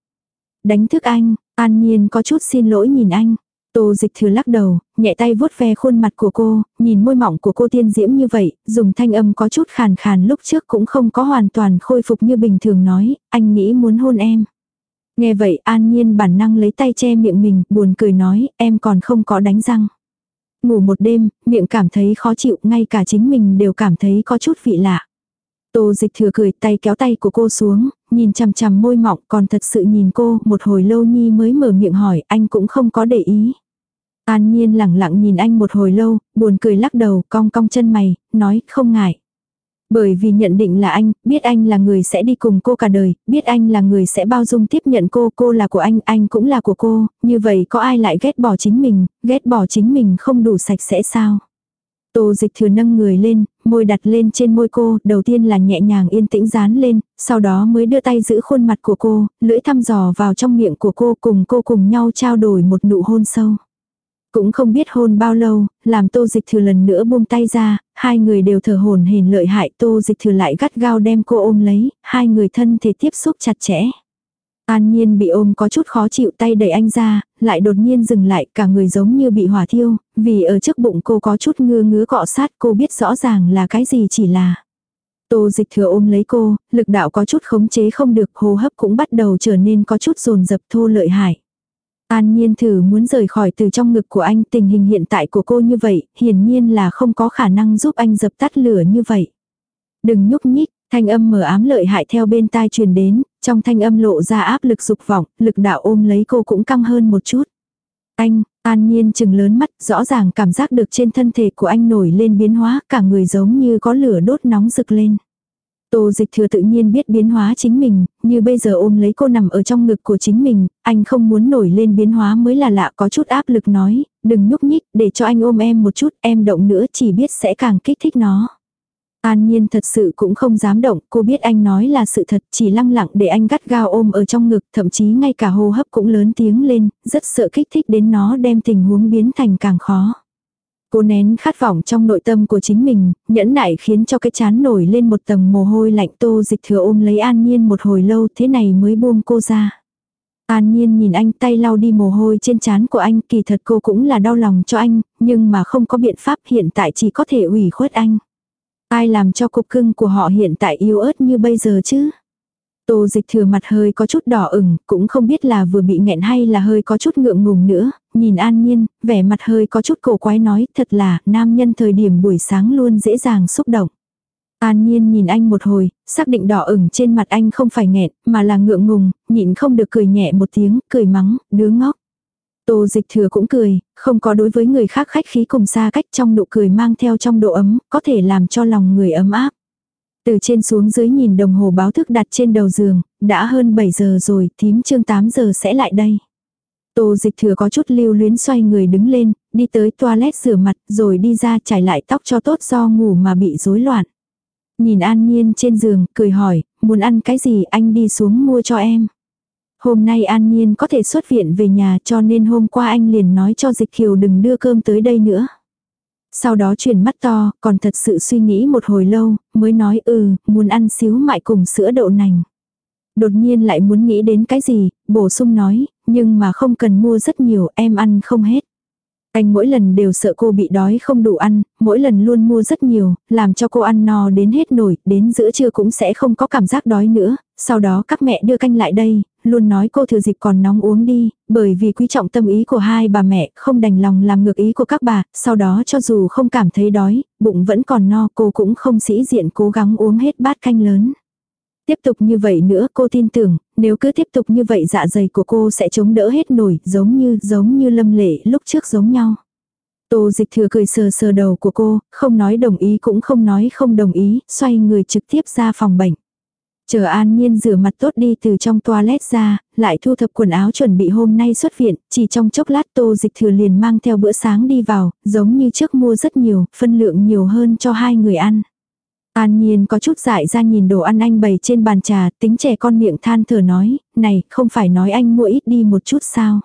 S1: Đánh thức anh, an nhiên có chút xin lỗi nhìn anh. Tô dịch thừa lắc đầu, nhẹ tay vuốt ve khuôn mặt của cô, nhìn môi mỏng của cô tiên diễm như vậy, dùng thanh âm có chút khàn khàn lúc trước cũng không có hoàn toàn khôi phục như bình thường nói, anh nghĩ muốn hôn em. Nghe vậy an nhiên bản năng lấy tay che miệng mình, buồn cười nói, em còn không có đánh răng. Ngủ một đêm, miệng cảm thấy khó chịu, ngay cả chính mình đều cảm thấy có chút vị lạ. Tô dịch thừa cười tay kéo tay của cô xuống, nhìn chằm chằm môi mọng còn thật sự nhìn cô một hồi lâu nhi mới mở miệng hỏi anh cũng không có để ý. An nhiên lẳng lặng nhìn anh một hồi lâu, buồn cười lắc đầu, cong cong chân mày, nói không ngại. Bởi vì nhận định là anh, biết anh là người sẽ đi cùng cô cả đời, biết anh là người sẽ bao dung tiếp nhận cô, cô là của anh, anh cũng là của cô, như vậy có ai lại ghét bỏ chính mình, ghét bỏ chính mình không đủ sạch sẽ sao? Tô dịch thừa nâng người lên, môi đặt lên trên môi cô, đầu tiên là nhẹ nhàng yên tĩnh dán lên, sau đó mới đưa tay giữ khuôn mặt của cô, lưỡi thăm dò vào trong miệng của cô cùng cô cùng nhau trao đổi một nụ hôn sâu. Cũng không biết hôn bao lâu, làm tô dịch thừa lần nữa buông tay ra, hai người đều thở hồn hển lợi hại tô dịch thừa lại gắt gao đem cô ôm lấy, hai người thân thể tiếp xúc chặt chẽ. An Nhiên bị ôm có chút khó chịu tay đẩy anh ra, lại đột nhiên dừng lại cả người giống như bị hỏa thiêu, vì ở trước bụng cô có chút ngứa ngứa cọ sát cô biết rõ ràng là cái gì chỉ là. Tô dịch thừa ôm lấy cô, lực đạo có chút khống chế không được hô hấp cũng bắt đầu trở nên có chút rồn dập thô lợi hại. An nhiên thử muốn rời khỏi từ trong ngực của anh tình hình hiện tại của cô như vậy, hiển nhiên là không có khả năng giúp anh dập tắt lửa như vậy. Đừng nhúc nhích, Thanh âm mờ ám lợi hại theo bên tai truyền đến, trong thanh âm lộ ra áp lực dục vọng, lực đạo ôm lấy cô cũng căng hơn một chút. Anh, an nhiên chừng lớn mắt, rõ ràng cảm giác được trên thân thể của anh nổi lên biến hóa, cả người giống như có lửa đốt nóng rực lên. Tô dịch thừa tự nhiên biết biến hóa chính mình, như bây giờ ôm lấy cô nằm ở trong ngực của chính mình, anh không muốn nổi lên biến hóa mới là lạ có chút áp lực nói, đừng nhúc nhích, để cho anh ôm em một chút, em động nữa chỉ biết sẽ càng kích thích nó. An Nhiên thật sự cũng không dám động, cô biết anh nói là sự thật, chỉ lăng lặng để anh gắt gao ôm ở trong ngực, thậm chí ngay cả hô hấp cũng lớn tiếng lên, rất sợ kích thích đến nó đem tình huống biến thành càng khó. Cô nén khát vọng trong nội tâm của chính mình, nhẫn nại khiến cho cái chán nổi lên một tầng mồ hôi lạnh tô dịch thừa ôm lấy An Nhiên một hồi lâu thế này mới buông cô ra. An Nhiên nhìn anh tay lau đi mồ hôi trên chán của anh kỳ thật cô cũng là đau lòng cho anh, nhưng mà không có biện pháp hiện tại chỉ có thể ủy khuất anh. Ai làm cho cục cưng của họ hiện tại yếu ớt như bây giờ chứ? Tô dịch thừa mặt hơi có chút đỏ ửng, cũng không biết là vừa bị nghẹn hay là hơi có chút ngượng ngùng nữa, nhìn an nhiên, vẻ mặt hơi có chút cổ quái nói, thật là, nam nhân thời điểm buổi sáng luôn dễ dàng xúc động. An nhiên nhìn anh một hồi, xác định đỏ ửng trên mặt anh không phải nghẹn, mà là ngượng ngùng, nhịn không được cười nhẹ một tiếng, cười mắng, đứa ngốc. Tô dịch thừa cũng cười, không có đối với người khác khách khí cùng xa cách trong nụ cười mang theo trong độ ấm, có thể làm cho lòng người ấm áp. Từ trên xuống dưới nhìn đồng hồ báo thức đặt trên đầu giường, đã hơn 7 giờ rồi, thím chương 8 giờ sẽ lại đây. Tô dịch thừa có chút lưu luyến xoay người đứng lên, đi tới toilet rửa mặt, rồi đi ra trải lại tóc cho tốt do ngủ mà bị rối loạn. Nhìn an nhiên trên giường, cười hỏi, muốn ăn cái gì anh đi xuống mua cho em. Hôm nay An Nhiên có thể xuất viện về nhà cho nên hôm qua anh liền nói cho Dịch Kiều đừng đưa cơm tới đây nữa. Sau đó chuyển mắt to, còn thật sự suy nghĩ một hồi lâu, mới nói ừ, muốn ăn xíu mại cùng sữa đậu nành. Đột nhiên lại muốn nghĩ đến cái gì, bổ sung nói, nhưng mà không cần mua rất nhiều, em ăn không hết. Anh mỗi lần đều sợ cô bị đói không đủ ăn, mỗi lần luôn mua rất nhiều, làm cho cô ăn no đến hết nổi, đến giữa trưa cũng sẽ không có cảm giác đói nữa. Sau đó các mẹ đưa canh lại đây, luôn nói cô thừa dịp còn nóng uống đi, bởi vì quý trọng tâm ý của hai bà mẹ, không đành lòng làm ngược ý của các bà, sau đó cho dù không cảm thấy đói, bụng vẫn còn no cô cũng không sĩ diện cố gắng uống hết bát canh lớn. Tiếp tục như vậy nữa cô tin tưởng, nếu cứ tiếp tục như vậy dạ dày của cô sẽ chống đỡ hết nổi, giống như, giống như lâm lệ lúc trước giống nhau. Tô dịch thừa cười sờ sờ đầu của cô, không nói đồng ý cũng không nói không đồng ý, xoay người trực tiếp ra phòng bệnh. Chờ an nhiên rửa mặt tốt đi từ trong toilet ra, lại thu thập quần áo chuẩn bị hôm nay xuất viện, chỉ trong chốc lát tô dịch thừa liền mang theo bữa sáng đi vào, giống như trước mua rất nhiều, phân lượng nhiều hơn cho hai người ăn. An Nhiên có chút dại ra nhìn đồ ăn anh bày trên bàn trà, tính trẻ con miệng than thở nói, này, không phải nói anh mua ít đi một chút sao.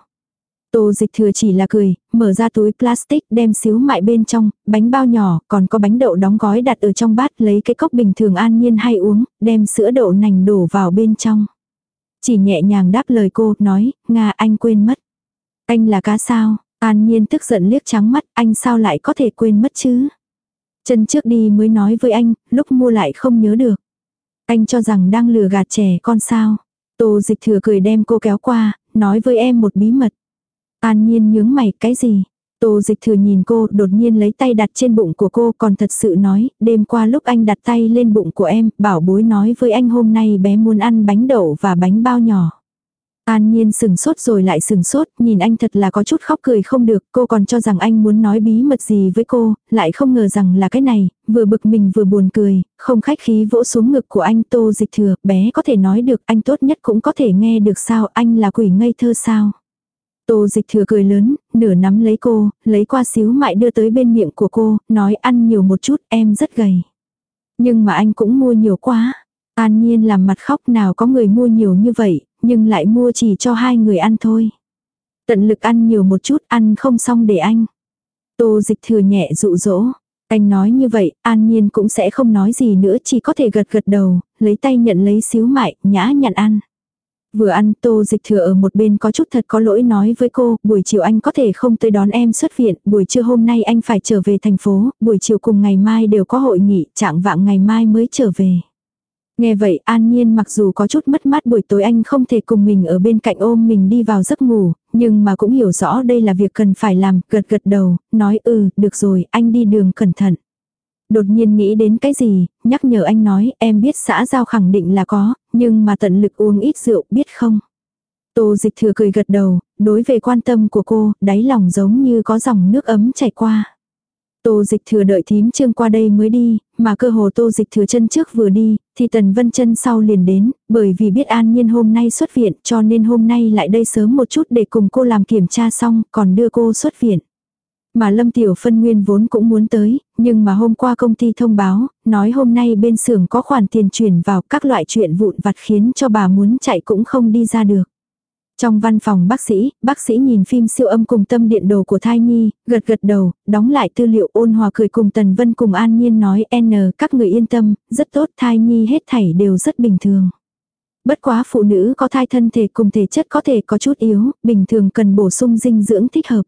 S1: Tô dịch thừa chỉ là cười, mở ra túi plastic đem xíu mại bên trong, bánh bao nhỏ, còn có bánh đậu đóng gói đặt ở trong bát lấy cái cốc bình thường an nhiên hay uống, đem sữa đậu nành đổ vào bên trong. Chỉ nhẹ nhàng đáp lời cô, nói, Nga anh quên mất. Anh là cá sao, an nhiên tức giận liếc trắng mắt, anh sao lại có thể quên mất chứ. Chân trước đi mới nói với anh, lúc mua lại không nhớ được. Anh cho rằng đang lừa gạt trẻ con sao. Tô dịch thừa cười đem cô kéo qua, nói với em một bí mật. An nhiên nhướng mày, cái gì? Tô dịch thừa nhìn cô, đột nhiên lấy tay đặt trên bụng của cô, còn thật sự nói, đêm qua lúc anh đặt tay lên bụng của em, bảo bối nói với anh hôm nay bé muốn ăn bánh đậu và bánh bao nhỏ. An Nhiên sừng sốt rồi lại sừng sốt, nhìn anh thật là có chút khóc cười không được, cô còn cho rằng anh muốn nói bí mật gì với cô, lại không ngờ rằng là cái này, vừa bực mình vừa buồn cười, không khách khí vỗ xuống ngực của anh tô dịch thừa, bé có thể nói được, anh tốt nhất cũng có thể nghe được sao, anh là quỷ ngây thơ sao. Tô dịch thừa cười lớn, nửa nắm lấy cô, lấy qua xíu mại đưa tới bên miệng của cô, nói ăn nhiều một chút, em rất gầy. Nhưng mà anh cũng mua nhiều quá. An nhiên làm mặt khóc nào có người mua nhiều như vậy, nhưng lại mua chỉ cho hai người ăn thôi. Tận lực ăn nhiều một chút, ăn không xong để anh. Tô dịch thừa nhẹ dụ dỗ. Anh nói như vậy, an nhiên cũng sẽ không nói gì nữa chỉ có thể gật gật đầu, lấy tay nhận lấy xíu mại, nhã nhận ăn. Vừa ăn tô dịch thừa ở một bên có chút thật có lỗi nói với cô, buổi chiều anh có thể không tới đón em xuất viện, buổi trưa hôm nay anh phải trở về thành phố, buổi chiều cùng ngày mai đều có hội nghị, trạng vạng ngày mai mới trở về. Nghe vậy an nhiên mặc dù có chút mất mát buổi tối anh không thể cùng mình ở bên cạnh ôm mình đi vào giấc ngủ, nhưng mà cũng hiểu rõ đây là việc cần phải làm, gật gật đầu, nói ừ, được rồi, anh đi đường cẩn thận. Đột nhiên nghĩ đến cái gì, nhắc nhở anh nói em biết xã giao khẳng định là có, nhưng mà tận lực uống ít rượu biết không. Tô dịch thừa cười gật đầu, đối về quan tâm của cô, đáy lòng giống như có dòng nước ấm chảy qua. Tô dịch thừa đợi thím trương qua đây mới đi, mà cơ hồ tô dịch thừa chân trước vừa đi, thì tần vân chân sau liền đến, bởi vì biết an nhiên hôm nay xuất viện cho nên hôm nay lại đây sớm một chút để cùng cô làm kiểm tra xong, còn đưa cô xuất viện. Mà Lâm Tiểu Phân Nguyên vốn cũng muốn tới, nhưng mà hôm qua công ty thông báo, nói hôm nay bên xưởng có khoản tiền chuyển vào các loại chuyện vụn vặt khiến cho bà muốn chạy cũng không đi ra được. Trong văn phòng bác sĩ, bác sĩ nhìn phim siêu âm cùng tâm điện đồ của thai nhi, gật gật đầu, đóng lại tư liệu ôn hòa cười cùng Tần Vân cùng An Nhiên nói N các người yên tâm, rất tốt thai nhi hết thảy đều rất bình thường. Bất quá phụ nữ có thai thân thể cùng thể chất có thể có chút yếu, bình thường cần bổ sung dinh dưỡng thích hợp.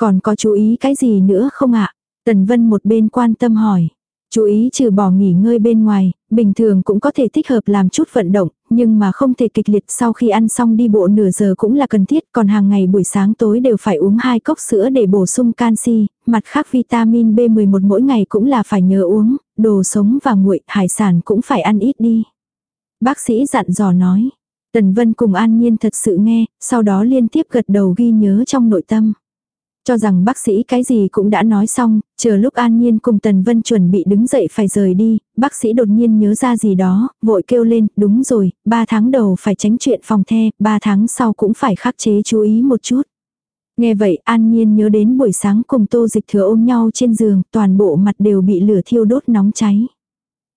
S1: Còn có chú ý cái gì nữa không ạ? Tần Vân một bên quan tâm hỏi. Chú ý trừ bỏ nghỉ ngơi bên ngoài, bình thường cũng có thể thích hợp làm chút vận động, nhưng mà không thể kịch liệt sau khi ăn xong đi bộ nửa giờ cũng là cần thiết, còn hàng ngày buổi sáng tối đều phải uống hai cốc sữa để bổ sung canxi, mặt khác vitamin B11 mỗi ngày cũng là phải nhớ uống, đồ sống và nguội, hải sản cũng phải ăn ít đi. Bác sĩ dặn dò nói. Tần Vân cùng An Nhiên thật sự nghe, sau đó liên tiếp gật đầu ghi nhớ trong nội tâm. Cho rằng bác sĩ cái gì cũng đã nói xong, chờ lúc An Nhiên cùng Tần Vân chuẩn bị đứng dậy phải rời đi, bác sĩ đột nhiên nhớ ra gì đó, vội kêu lên, đúng rồi, 3 tháng đầu phải tránh chuyện phòng the, 3 tháng sau cũng phải khắc chế chú ý một chút. Nghe vậy An Nhiên nhớ đến buổi sáng cùng tô dịch thừa ôm nhau trên giường, toàn bộ mặt đều bị lửa thiêu đốt nóng cháy.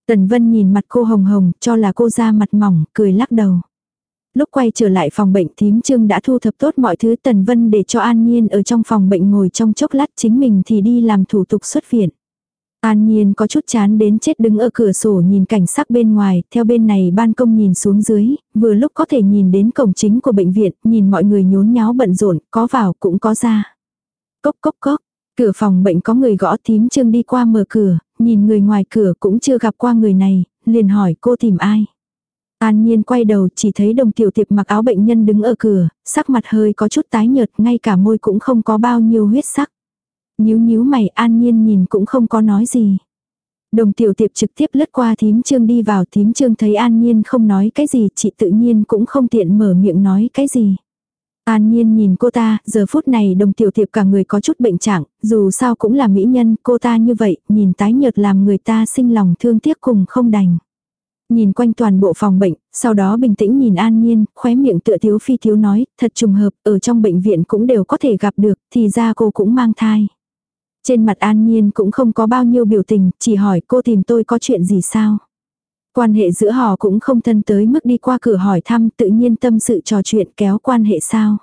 S1: Tần Vân nhìn mặt cô hồng hồng, cho là cô da mặt mỏng, cười lắc đầu. Lúc quay trở lại phòng bệnh thím trương đã thu thập tốt mọi thứ Tần Vân để cho An Nhiên ở trong phòng bệnh ngồi trong chốc lát chính mình thì đi làm thủ tục xuất viện. An Nhiên có chút chán đến chết đứng ở cửa sổ nhìn cảnh sắc bên ngoài, theo bên này ban công nhìn xuống dưới, vừa lúc có thể nhìn đến cổng chính của bệnh viện, nhìn mọi người nhốn nháo bận rộn, có vào cũng có ra. Cốc cốc cốc, cửa phòng bệnh có người gõ thím trương đi qua mở cửa, nhìn người ngoài cửa cũng chưa gặp qua người này, liền hỏi cô tìm ai. An Nhiên quay đầu chỉ thấy đồng tiểu tiệp mặc áo bệnh nhân đứng ở cửa, sắc mặt hơi có chút tái nhợt, ngay cả môi cũng không có bao nhiêu huyết sắc. Nhíu nhíu mày An Nhiên nhìn cũng không có nói gì. Đồng tiểu tiệp trực tiếp lướt qua thím trương đi vào thím trương thấy An Nhiên không nói cái gì, chị tự nhiên cũng không tiện mở miệng nói cái gì. An Nhiên nhìn cô ta, giờ phút này đồng tiểu tiệp cả người có chút bệnh trạng, dù sao cũng là mỹ nhân, cô ta như vậy, nhìn tái nhợt làm người ta sinh lòng thương tiếc cùng không đành. Nhìn quanh toàn bộ phòng bệnh, sau đó bình tĩnh nhìn An Nhiên, khóe miệng tựa thiếu phi thiếu nói, thật trùng hợp, ở trong bệnh viện cũng đều có thể gặp được, thì ra cô cũng mang thai. Trên mặt An Nhiên cũng không có bao nhiêu biểu tình, chỉ hỏi cô tìm tôi có chuyện gì sao. Quan hệ giữa họ cũng không thân tới mức đi qua cửa hỏi thăm tự nhiên tâm sự trò chuyện kéo quan hệ sao.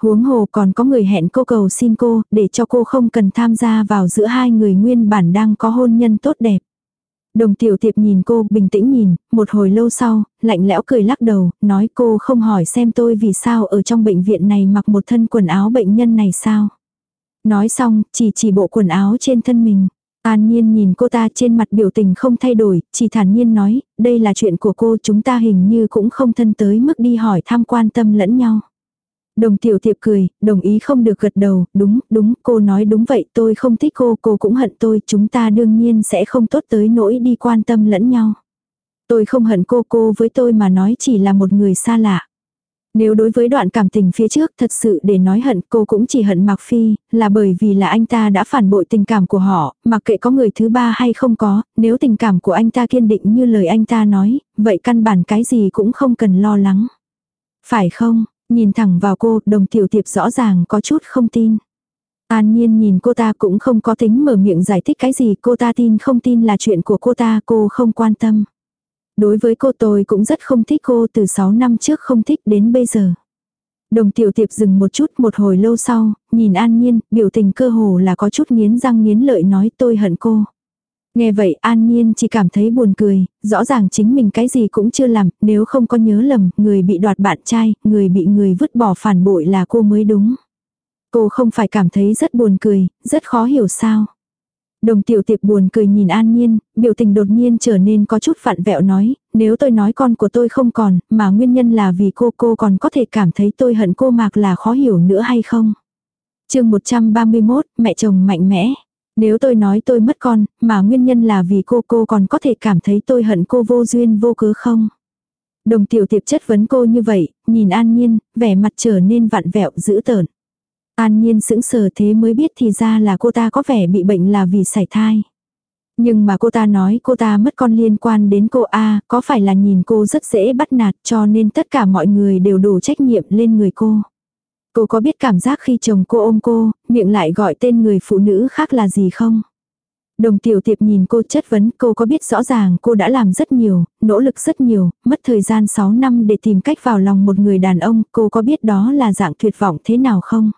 S1: Huống hồ còn có người hẹn cô cầu xin cô, để cho cô không cần tham gia vào giữa hai người nguyên bản đang có hôn nhân tốt đẹp. Đồng tiểu tiệp nhìn cô bình tĩnh nhìn, một hồi lâu sau, lạnh lẽo cười lắc đầu, nói cô không hỏi xem tôi vì sao ở trong bệnh viện này mặc một thân quần áo bệnh nhân này sao. Nói xong, chỉ chỉ bộ quần áo trên thân mình. An Nhiên nhìn cô ta trên mặt biểu tình không thay đổi, chỉ thản nhiên nói, đây là chuyện của cô chúng ta hình như cũng không thân tới mức đi hỏi thăm quan tâm lẫn nhau. Đồng tiểu tiệp cười, đồng ý không được gật đầu, đúng, đúng, cô nói đúng vậy, tôi không thích cô, cô cũng hận tôi, chúng ta đương nhiên sẽ không tốt tới nỗi đi quan tâm lẫn nhau. Tôi không hận cô, cô với tôi mà nói chỉ là một người xa lạ. Nếu đối với đoạn cảm tình phía trước thật sự để nói hận cô cũng chỉ hận Mạc Phi, là bởi vì là anh ta đã phản bội tình cảm của họ, mặc kệ có người thứ ba hay không có, nếu tình cảm của anh ta kiên định như lời anh ta nói, vậy căn bản cái gì cũng không cần lo lắng. Phải không, Nhìn thẳng vào cô, đồng tiểu tiệp rõ ràng có chút không tin. An nhiên nhìn cô ta cũng không có tính mở miệng giải thích cái gì, cô ta tin không tin là chuyện của cô ta, cô không quan tâm. Đối với cô tôi cũng rất không thích cô từ 6 năm trước không thích đến bây giờ. Đồng tiểu tiệp dừng một chút một hồi lâu sau, nhìn an nhiên, biểu tình cơ hồ là có chút nghiến răng nghiến lợi nói tôi hận cô. Nghe vậy an nhiên chỉ cảm thấy buồn cười, rõ ràng chính mình cái gì cũng chưa làm, nếu không có nhớ lầm, người bị đoạt bạn trai, người bị người vứt bỏ phản bội là cô mới đúng. Cô không phải cảm thấy rất buồn cười, rất khó hiểu sao. Đồng tiểu tiệp buồn cười nhìn an nhiên, biểu tình đột nhiên trở nên có chút phản vẹo nói, nếu tôi nói con của tôi không còn, mà nguyên nhân là vì cô cô còn có thể cảm thấy tôi hận cô mạc là khó hiểu nữa hay không. chương 131, mẹ chồng mạnh mẽ. Nếu tôi nói tôi mất con, mà nguyên nhân là vì cô cô còn có thể cảm thấy tôi hận cô vô duyên vô cớ không? Đồng tiểu tiệp chất vấn cô như vậy, nhìn an nhiên, vẻ mặt trở nên vặn vẹo dữ tợn. An nhiên sững sờ thế mới biết thì ra là cô ta có vẻ bị bệnh là vì sảy thai. Nhưng mà cô ta nói cô ta mất con liên quan đến cô A, có phải là nhìn cô rất dễ bắt nạt cho nên tất cả mọi người đều đổ trách nhiệm lên người cô. Cô có biết cảm giác khi chồng cô ôm cô, miệng lại gọi tên người phụ nữ khác là gì không? Đồng tiểu tiệp nhìn cô chất vấn cô có biết rõ ràng cô đã làm rất nhiều, nỗ lực rất nhiều, mất thời gian 6 năm để tìm cách vào lòng một người đàn ông, cô có biết đó là dạng tuyệt vọng thế nào không?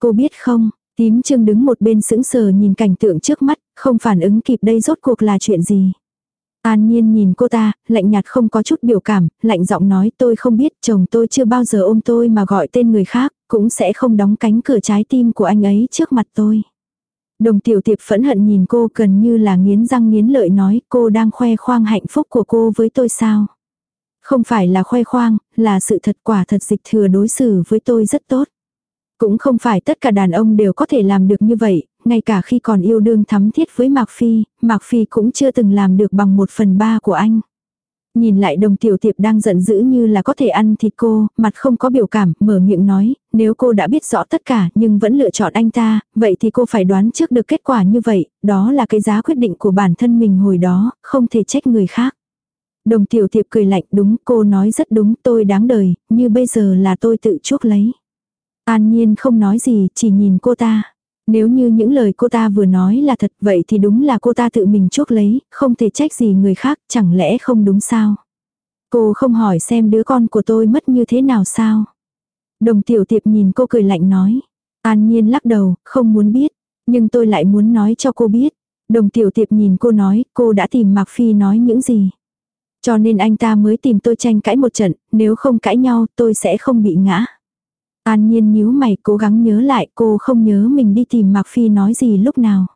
S1: Cô biết không, tím trương đứng một bên sững sờ nhìn cảnh tượng trước mắt, không phản ứng kịp đây rốt cuộc là chuyện gì. An Nhiên nhìn cô ta, lạnh nhạt không có chút biểu cảm, lạnh giọng nói tôi không biết chồng tôi chưa bao giờ ôm tôi mà gọi tên người khác, cũng sẽ không đóng cánh cửa trái tim của anh ấy trước mặt tôi. Đồng tiểu tiệp phẫn hận nhìn cô gần như là nghiến răng nghiến lợi nói cô đang khoe khoang hạnh phúc của cô với tôi sao. Không phải là khoe khoang, là sự thật quả thật dịch thừa đối xử với tôi rất tốt. Cũng không phải tất cả đàn ông đều có thể làm được như vậy, ngay cả khi còn yêu đương thắm thiết với Mạc Phi, Mạc Phi cũng chưa từng làm được bằng một phần ba của anh. Nhìn lại đồng tiểu tiệp đang giận dữ như là có thể ăn thịt cô, mặt không có biểu cảm, mở miệng nói, nếu cô đã biết rõ tất cả nhưng vẫn lựa chọn anh ta, vậy thì cô phải đoán trước được kết quả như vậy, đó là cái giá quyết định của bản thân mình hồi đó, không thể trách người khác. Đồng tiểu tiệp cười lạnh đúng cô nói rất đúng tôi đáng đời, như bây giờ là tôi tự chuốc lấy. An nhiên không nói gì, chỉ nhìn cô ta. Nếu như những lời cô ta vừa nói là thật vậy thì đúng là cô ta tự mình chuốc lấy, không thể trách gì người khác, chẳng lẽ không đúng sao? Cô không hỏi xem đứa con của tôi mất như thế nào sao? Đồng tiểu tiệp nhìn cô cười lạnh nói. An nhiên lắc đầu, không muốn biết. Nhưng tôi lại muốn nói cho cô biết. Đồng tiểu tiệp nhìn cô nói, cô đã tìm Mạc Phi nói những gì. Cho nên anh ta mới tìm tôi tranh cãi một trận, nếu không cãi nhau tôi sẽ không bị ngã. An nhiên nhíu mày cố gắng nhớ lại cô không nhớ mình đi tìm Mạc Phi nói gì lúc nào.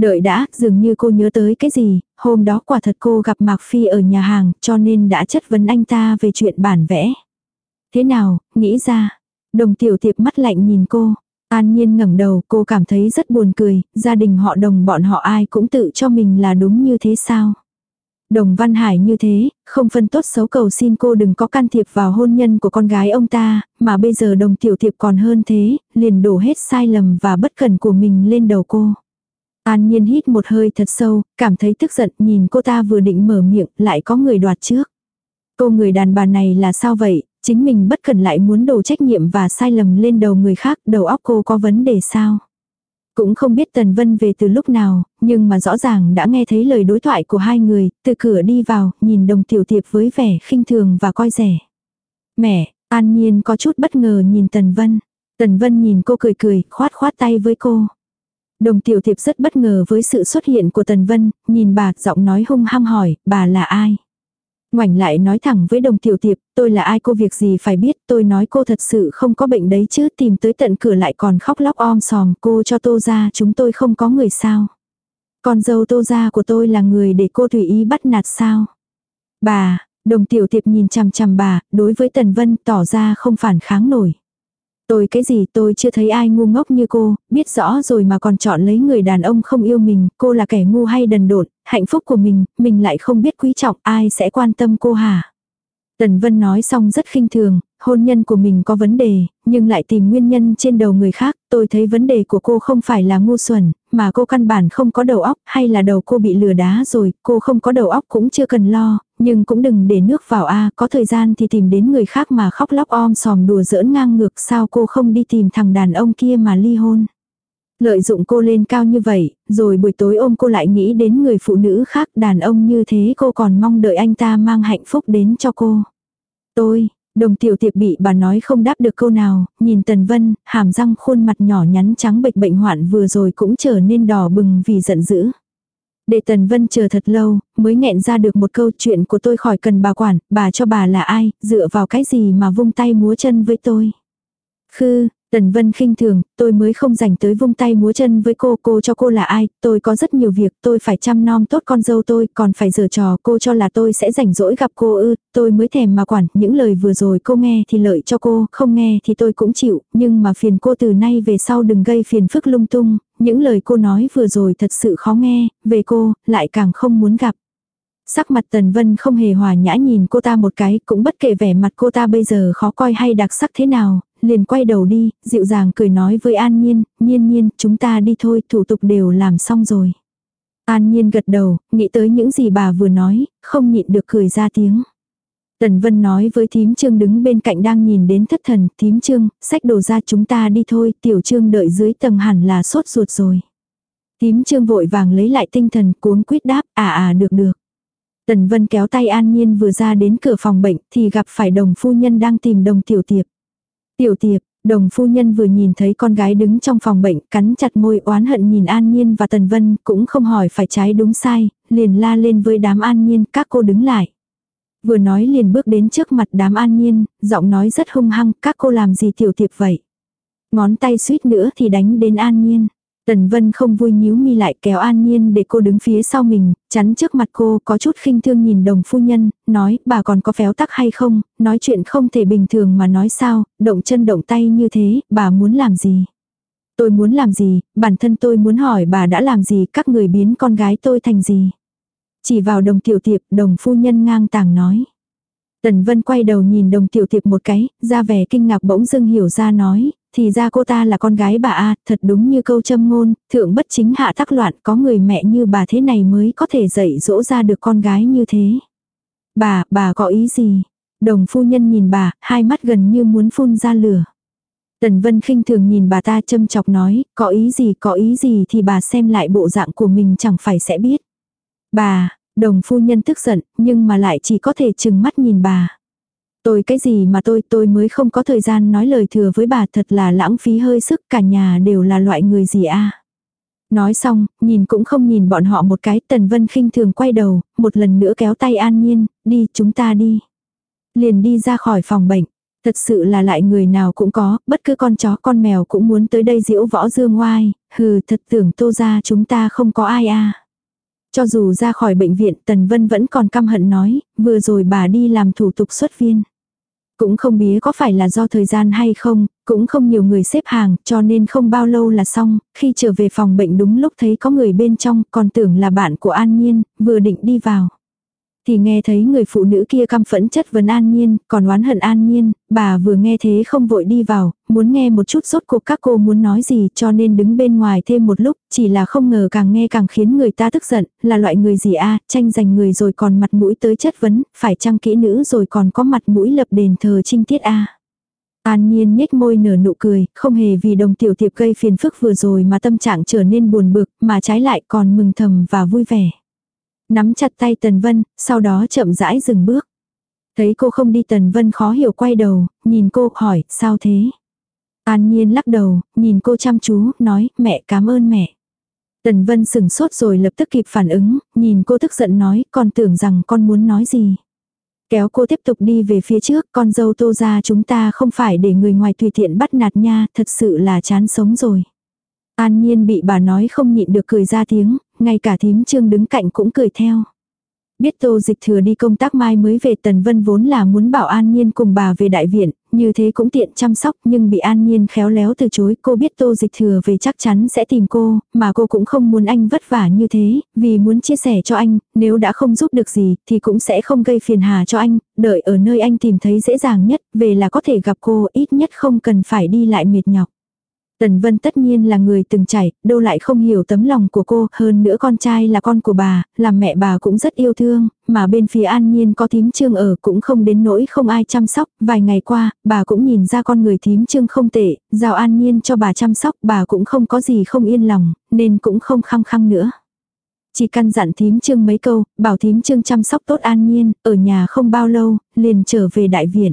S1: Đợi đã, dường như cô nhớ tới cái gì, hôm đó quả thật cô gặp Mạc Phi ở nhà hàng cho nên đã chất vấn anh ta về chuyện bản vẽ. Thế nào, nghĩ ra. Đồng tiểu tiệp mắt lạnh nhìn cô. An nhiên ngẩng đầu cô cảm thấy rất buồn cười, gia đình họ đồng bọn họ ai cũng tự cho mình là đúng như thế sao. Đồng Văn Hải như thế, không phân tốt xấu cầu xin cô đừng có can thiệp vào hôn nhân của con gái ông ta, mà bây giờ đồng tiểu thiệp còn hơn thế, liền đổ hết sai lầm và bất cẩn của mình lên đầu cô. An nhiên hít một hơi thật sâu, cảm thấy tức giận nhìn cô ta vừa định mở miệng lại có người đoạt trước. Cô người đàn bà này là sao vậy, chính mình bất cẩn lại muốn đổ trách nhiệm và sai lầm lên đầu người khác, đầu óc cô có vấn đề sao? Cũng không biết Tần Vân về từ lúc nào, nhưng mà rõ ràng đã nghe thấy lời đối thoại của hai người, từ cửa đi vào, nhìn đồng tiểu tiệp với vẻ khinh thường và coi rẻ. Mẹ, an nhiên có chút bất ngờ nhìn Tần Vân. Tần Vân nhìn cô cười cười, khoát khoát tay với cô. Đồng tiểu tiệp rất bất ngờ với sự xuất hiện của Tần Vân, nhìn bà giọng nói hung hăng hỏi, bà là ai? Ngoảnh lại nói thẳng với đồng tiểu tiệp, tôi là ai cô việc gì phải biết, tôi nói cô thật sự không có bệnh đấy chứ, tìm tới tận cửa lại còn khóc lóc om sòm, cô cho tô ra chúng tôi không có người sao. Con dâu tô ra của tôi là người để cô tùy ý bắt nạt sao. Bà, đồng tiểu tiệp nhìn chằm chằm bà, đối với Tần Vân tỏ ra không phản kháng nổi. Tôi cái gì tôi chưa thấy ai ngu ngốc như cô, biết rõ rồi mà còn chọn lấy người đàn ông không yêu mình, cô là kẻ ngu hay đần độn, hạnh phúc của mình, mình lại không biết quý trọng ai sẽ quan tâm cô hả. Tần Vân nói xong rất khinh thường, hôn nhân của mình có vấn đề, nhưng lại tìm nguyên nhân trên đầu người khác, tôi thấy vấn đề của cô không phải là ngu xuẩn, mà cô căn bản không có đầu óc, hay là đầu cô bị lừa đá rồi, cô không có đầu óc cũng chưa cần lo, nhưng cũng đừng để nước vào a có thời gian thì tìm đến người khác mà khóc lóc om sòm đùa giỡn ngang ngược sao cô không đi tìm thằng đàn ông kia mà ly hôn. Lợi dụng cô lên cao như vậy, rồi buổi tối ôm cô lại nghĩ đến người phụ nữ khác đàn ông như thế cô còn mong đợi anh ta mang hạnh phúc đến cho cô. Tôi, đồng tiểu tiệp bị bà nói không đáp được câu nào, nhìn Tần Vân, hàm răng khuôn mặt nhỏ nhắn trắng bệch bệnh hoạn vừa rồi cũng trở nên đỏ bừng vì giận dữ. Để Tần Vân chờ thật lâu, mới nghẹn ra được một câu chuyện của tôi khỏi cần bà quản, bà cho bà là ai, dựa vào cái gì mà vung tay múa chân với tôi. Khư, Tần Vân khinh thường, tôi mới không dành tới vung tay múa chân với cô, cô cho cô là ai, tôi có rất nhiều việc, tôi phải chăm nom tốt con dâu tôi, còn phải giở trò cô cho là tôi sẽ rảnh rỗi gặp cô ư, tôi mới thèm mà quản, những lời vừa rồi cô nghe thì lợi cho cô, không nghe thì tôi cũng chịu, nhưng mà phiền cô từ nay về sau đừng gây phiền phức lung tung, những lời cô nói vừa rồi thật sự khó nghe, về cô, lại càng không muốn gặp. Sắc mặt Tần Vân không hề hòa nhã nhìn cô ta một cái, cũng bất kể vẻ mặt cô ta bây giờ khó coi hay đặc sắc thế nào, liền quay đầu đi, dịu dàng cười nói với An Nhiên, Nhiên Nhiên, chúng ta đi thôi, thủ tục đều làm xong rồi. An Nhiên gật đầu, nghĩ tới những gì bà vừa nói, không nhịn được cười ra tiếng. Tần Vân nói với thím trương đứng bên cạnh đang nhìn đến thất thần, thím trương, sách đồ ra chúng ta đi thôi, tiểu trương đợi dưới tầng hẳn là sốt ruột rồi. Thím trương vội vàng lấy lại tinh thần cuống quýt đáp, à à được được. Tần Vân kéo tay An Nhiên vừa ra đến cửa phòng bệnh thì gặp phải đồng phu nhân đang tìm đồng tiểu tiệp. Tiểu tiệp, đồng phu nhân vừa nhìn thấy con gái đứng trong phòng bệnh cắn chặt môi oán hận nhìn An Nhiên và Tần Vân cũng không hỏi phải trái đúng sai, liền la lên với đám An Nhiên các cô đứng lại. Vừa nói liền bước đến trước mặt đám An Nhiên, giọng nói rất hung hăng các cô làm gì tiểu tiệp vậy. Ngón tay suýt nữa thì đánh đến An Nhiên. Tần Vân không vui nhíu mi lại kéo An Nhiên để cô đứng phía sau mình, chắn trước mặt cô có chút khinh thương nhìn đồng phu nhân, nói bà còn có phéo tắc hay không, nói chuyện không thể bình thường mà nói sao, động chân động tay như thế, bà muốn làm gì. Tôi muốn làm gì, bản thân tôi muốn hỏi bà đã làm gì, các người biến con gái tôi thành gì. Chỉ vào đồng tiểu tiệp, đồng phu nhân ngang tàng nói. Tần Vân quay đầu nhìn đồng tiểu tiệp một cái, ra vẻ kinh ngạc bỗng dưng hiểu ra nói, thì ra cô ta là con gái bà A, thật đúng như câu châm ngôn, thượng bất chính hạ tắc loạn, có người mẹ như bà thế này mới có thể dạy dỗ ra được con gái như thế. Bà, bà có ý gì? Đồng phu nhân nhìn bà, hai mắt gần như muốn phun ra lửa. Tần Vân khinh thường nhìn bà ta châm chọc nói, có ý gì, có ý gì thì bà xem lại bộ dạng của mình chẳng phải sẽ biết. Bà, đồng phu nhân tức giận, nhưng mà lại chỉ có thể chừng mắt nhìn bà. Tôi cái gì mà tôi, tôi mới không có thời gian nói lời thừa với bà thật là lãng phí hơi sức, cả nhà đều là loại người gì a Nói xong, nhìn cũng không nhìn bọn họ một cái, Tần Vân khinh thường quay đầu, một lần nữa kéo tay An Nhiên, đi chúng ta đi. Liền đi ra khỏi phòng bệnh. Thật sự là lại người nào cũng có, bất cứ con chó con mèo cũng muốn tới đây diễu võ dương oai hừ thật tưởng tô ra chúng ta không có ai a Cho dù ra khỏi bệnh viện Tần Vân vẫn còn căm hận nói, vừa rồi bà đi làm thủ tục xuất viên. Cũng không biết có phải là do thời gian hay không, cũng không nhiều người xếp hàng, cho nên không bao lâu là xong, khi trở về phòng bệnh đúng lúc thấy có người bên trong, còn tưởng là bạn của An Nhiên, vừa định đi vào. Thì nghe thấy người phụ nữ kia căm phẫn chất vấn An Nhiên, còn oán hận An Nhiên, bà vừa nghe thế không vội đi vào, muốn nghe một chút rốt cuộc các cô muốn nói gì cho nên đứng bên ngoài thêm một lúc, chỉ là không ngờ càng nghe càng khiến người ta tức giận, là loại người gì a tranh giành người rồi còn mặt mũi tới chất vấn, phải chăng kỹ nữ rồi còn có mặt mũi lập đền thờ trinh tiết a An Nhiên nhếch môi nở nụ cười, không hề vì đồng tiểu tiệp gây phiền phức vừa rồi mà tâm trạng trở nên buồn bực, mà trái lại còn mừng thầm và vui vẻ. Nắm chặt tay Tần Vân, sau đó chậm rãi dừng bước. Thấy cô không đi Tần Vân khó hiểu quay đầu, nhìn cô hỏi, sao thế? An Nhiên lắc đầu, nhìn cô chăm chú, nói, mẹ cảm ơn mẹ. Tần Vân sừng sốt rồi lập tức kịp phản ứng, nhìn cô tức giận nói, con tưởng rằng con muốn nói gì. Kéo cô tiếp tục đi về phía trước, con dâu tô ra chúng ta không phải để người ngoài tùy tiện bắt nạt nha, thật sự là chán sống rồi. An Nhiên bị bà nói không nhịn được cười ra tiếng, ngay cả thím trương đứng cạnh cũng cười theo. Biết tô dịch thừa đi công tác mai mới về Tần Vân vốn là muốn bảo An Nhiên cùng bà về đại viện, như thế cũng tiện chăm sóc nhưng bị An Nhiên khéo léo từ chối. Cô biết tô dịch thừa về chắc chắn sẽ tìm cô, mà cô cũng không muốn anh vất vả như thế, vì muốn chia sẻ cho anh, nếu đã không giúp được gì thì cũng sẽ không gây phiền hà cho anh, đợi ở nơi anh tìm thấy dễ dàng nhất, về là có thể gặp cô ít nhất không cần phải đi lại mệt nhọc. Tần Vân tất nhiên là người từng trải, đâu lại không hiểu tấm lòng của cô, hơn nữa con trai là con của bà, làm mẹ bà cũng rất yêu thương, mà bên phía an nhiên có thím trương ở cũng không đến nỗi không ai chăm sóc, vài ngày qua, bà cũng nhìn ra con người thím trương không tệ, giao an nhiên cho bà chăm sóc, bà cũng không có gì không yên lòng, nên cũng không khăng khăng nữa. Chỉ căn dặn thím trương mấy câu, bảo thím trương chăm sóc tốt an nhiên, ở nhà không bao lâu, liền trở về đại viện.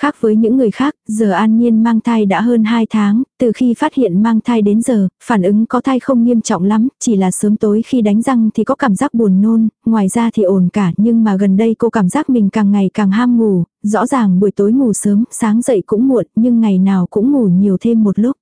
S1: Khác với những người khác, giờ An Nhiên mang thai đã hơn 2 tháng, từ khi phát hiện mang thai đến giờ, phản ứng có thai không nghiêm trọng lắm, chỉ là sớm tối khi đánh răng thì có cảm giác buồn nôn, ngoài ra thì ổn cả, nhưng mà gần đây cô cảm giác mình càng ngày càng ham ngủ, rõ ràng buổi tối ngủ sớm, sáng dậy cũng muộn, nhưng ngày nào cũng ngủ nhiều thêm một lúc.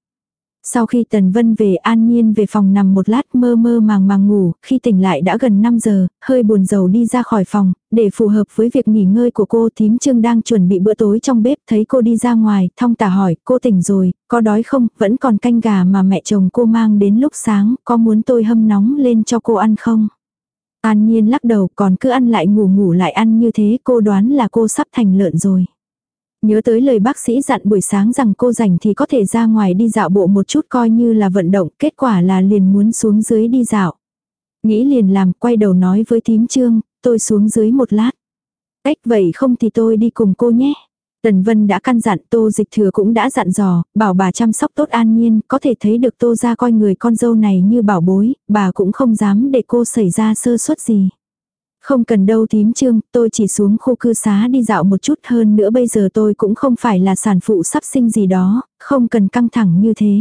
S1: Sau khi Tần Vân về an nhiên về phòng nằm một lát mơ mơ màng màng ngủ, khi tỉnh lại đã gần 5 giờ, hơi buồn rầu đi ra khỏi phòng, để phù hợp với việc nghỉ ngơi của cô thím trương đang chuẩn bị bữa tối trong bếp, thấy cô đi ra ngoài, thong tả hỏi, cô tỉnh rồi, có đói không, vẫn còn canh gà mà mẹ chồng cô mang đến lúc sáng, có muốn tôi hâm nóng lên cho cô ăn không? An nhiên lắc đầu còn cứ ăn lại ngủ ngủ lại ăn như thế cô đoán là cô sắp thành lợn rồi. Nhớ tới lời bác sĩ dặn buổi sáng rằng cô rảnh thì có thể ra ngoài đi dạo bộ một chút coi như là vận động, kết quả là liền muốn xuống dưới đi dạo. Nghĩ liền làm, quay đầu nói với tím trương, tôi xuống dưới một lát. Ếch vậy không thì tôi đi cùng cô nhé. Tần Vân đã căn dặn Tô Dịch Thừa cũng đã dặn dò, bảo bà chăm sóc tốt an nhiên, có thể thấy được Tô ra coi người con dâu này như bảo bối, bà cũng không dám để cô xảy ra sơ suất gì. Không cần đâu tím trương, tôi chỉ xuống khu cư xá đi dạo một chút hơn nữa bây giờ tôi cũng không phải là sản phụ sắp sinh gì đó, không cần căng thẳng như thế.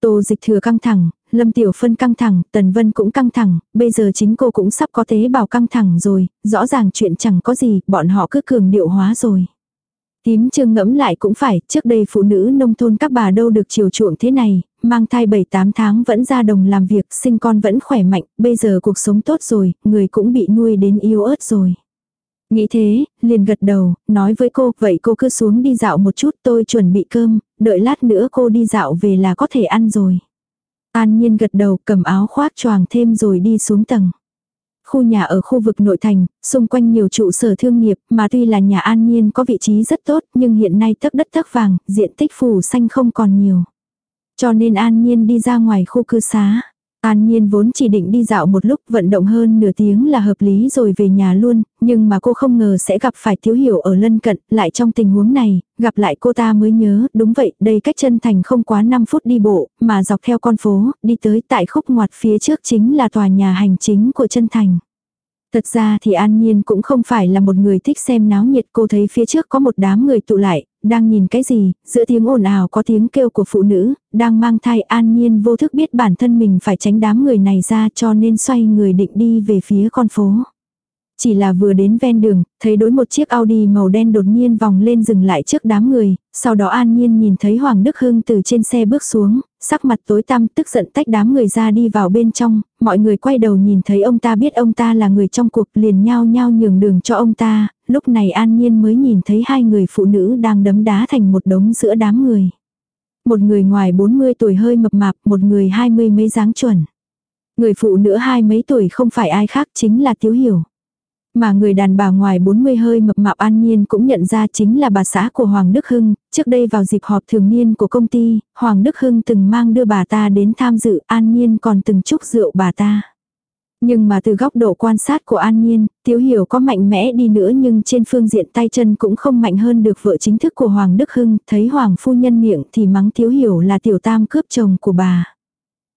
S1: Tô dịch thừa căng thẳng, Lâm Tiểu Phân căng thẳng, Tần Vân cũng căng thẳng, bây giờ chính cô cũng sắp có tế bào căng thẳng rồi, rõ ràng chuyện chẳng có gì, bọn họ cứ cường điệu hóa rồi. Tím trương ngẫm lại cũng phải, trước đây phụ nữ nông thôn các bà đâu được chiều chuộng thế này, mang thai 7-8 tháng vẫn ra đồng làm việc, sinh con vẫn khỏe mạnh, bây giờ cuộc sống tốt rồi, người cũng bị nuôi đến yêu ớt rồi. Nghĩ thế, liền gật đầu, nói với cô, vậy cô cứ xuống đi dạo một chút tôi chuẩn bị cơm, đợi lát nữa cô đi dạo về là có thể ăn rồi. An nhiên gật đầu cầm áo khoác choàng thêm rồi đi xuống tầng. Khu nhà ở khu vực nội thành, xung quanh nhiều trụ sở thương nghiệp, mà tuy là nhà an nhiên có vị trí rất tốt, nhưng hiện nay tấc đất tấc vàng, diện tích phủ xanh không còn nhiều. Cho nên an nhiên đi ra ngoài khu cư xá. An Nhiên vốn chỉ định đi dạo một lúc vận động hơn nửa tiếng là hợp lý rồi về nhà luôn, nhưng mà cô không ngờ sẽ gặp phải Thiếu Hiểu ở lân cận, lại trong tình huống này, gặp lại cô ta mới nhớ, đúng vậy, đây cách chân thành không quá 5 phút đi bộ, mà dọc theo con phố, đi tới tại khúc ngoặt phía trước chính là tòa nhà hành chính của chân thành. Thật ra thì An Nhiên cũng không phải là một người thích xem náo nhiệt cô thấy phía trước có một đám người tụ lại, đang nhìn cái gì, giữa tiếng ồn ào có tiếng kêu của phụ nữ, đang mang thai An Nhiên vô thức biết bản thân mình phải tránh đám người này ra cho nên xoay người định đi về phía con phố. Chỉ là vừa đến ven đường, thấy đối một chiếc Audi màu đen đột nhiên vòng lên dừng lại trước đám người, sau đó an nhiên nhìn thấy Hoàng Đức Hưng từ trên xe bước xuống, sắc mặt tối tăm tức giận tách đám người ra đi vào bên trong, mọi người quay đầu nhìn thấy ông ta biết ông ta là người trong cuộc liền nhao nhao nhường đường cho ông ta, lúc này an nhiên mới nhìn thấy hai người phụ nữ đang đấm đá thành một đống giữa đám người. Một người ngoài 40 tuổi hơi mập mạp, một người hai mươi mấy dáng chuẩn. Người phụ nữ hai mấy tuổi không phải ai khác chính là Tiếu Hiểu. Mà người đàn bà ngoài 40 hơi mập mạp an nhiên cũng nhận ra chính là bà xã của Hoàng Đức Hưng, trước đây vào dịp họp thường niên của công ty, Hoàng Đức Hưng từng mang đưa bà ta đến tham dự, an nhiên còn từng chúc rượu bà ta. Nhưng mà từ góc độ quan sát của An Nhiên, Tiếu Hiểu có mạnh mẽ đi nữa nhưng trên phương diện tay chân cũng không mạnh hơn được vợ chính thức của Hoàng Đức Hưng, thấy Hoàng phu nhân miệng thì mắng Tiếu Hiểu là tiểu tam cướp chồng của bà.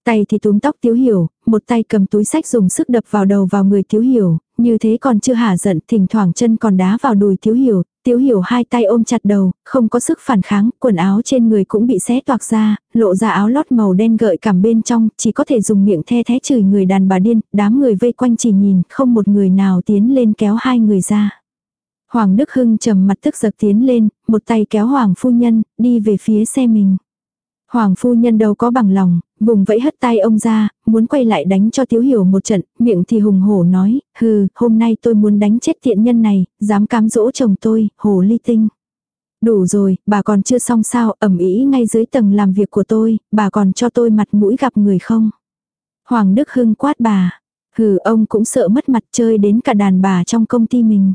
S1: Tay thì túm tóc Tiếu Hiểu, một tay cầm túi sách dùng sức đập vào đầu vào người Tiếu Hiểu, như thế còn chưa hả giận, thỉnh thoảng chân còn đá vào đùi Tiếu Hiểu, Tiếu Hiểu hai tay ôm chặt đầu, không có sức phản kháng, quần áo trên người cũng bị xé toạc ra, lộ ra áo lót màu đen gợi cảm bên trong, chỉ có thể dùng miệng the thé chửi người đàn bà điên, đám người vây quanh chỉ nhìn, không một người nào tiến lên kéo hai người ra. Hoàng Đức Hưng trầm mặt tức giật tiến lên, một tay kéo Hoàng phu nhân, đi về phía xe mình. Hoàng phu nhân đâu có bằng lòng, vùng vẫy hất tay ông ra, muốn quay lại đánh cho Tiếu Hiểu một trận, miệng thì hùng hổ nói, hừ, hôm nay tôi muốn đánh chết tiện nhân này, dám cám dỗ chồng tôi, hồ ly tinh. Đủ rồi, bà còn chưa xong sao, ẩm ý ngay dưới tầng làm việc của tôi, bà còn cho tôi mặt mũi gặp người không? Hoàng Đức Hưng quát bà, hừ ông cũng sợ mất mặt chơi đến cả đàn bà trong công ty mình.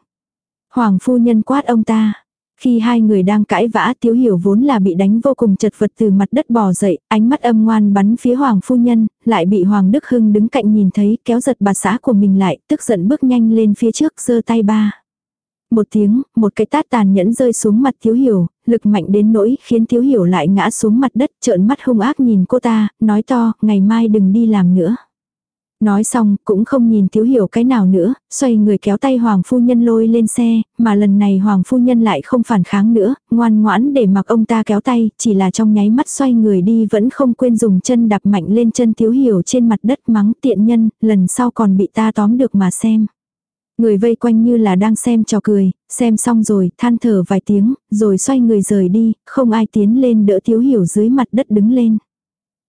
S1: Hoàng phu nhân quát ông ta, khi hai người đang cãi vã Tiếu Hiểu vốn là bị đánh vô cùng chật vật từ mặt đất bò dậy, ánh mắt âm ngoan bắn phía Hoàng Phu Nhân, lại bị Hoàng Đức Hưng đứng cạnh nhìn thấy kéo giật bà xã của mình lại, tức giận bước nhanh lên phía trước giơ tay ba. Một tiếng, một cái tát tàn nhẫn rơi xuống mặt Tiếu Hiểu, lực mạnh đến nỗi khiến Tiếu Hiểu lại ngã xuống mặt đất trợn mắt hung ác nhìn cô ta, nói to, ngày mai đừng đi làm nữa. Nói xong, cũng không nhìn thiếu hiểu cái nào nữa, xoay người kéo tay Hoàng Phu Nhân lôi lên xe, mà lần này Hoàng Phu Nhân lại không phản kháng nữa, ngoan ngoãn để mặc ông ta kéo tay, chỉ là trong nháy mắt xoay người đi vẫn không quên dùng chân đạp mạnh lên chân thiếu hiểu trên mặt đất mắng tiện nhân, lần sau còn bị ta tóm được mà xem. Người vây quanh như là đang xem trò cười, xem xong rồi, than thở vài tiếng, rồi xoay người rời đi, không ai tiến lên đỡ thiếu hiểu dưới mặt đất đứng lên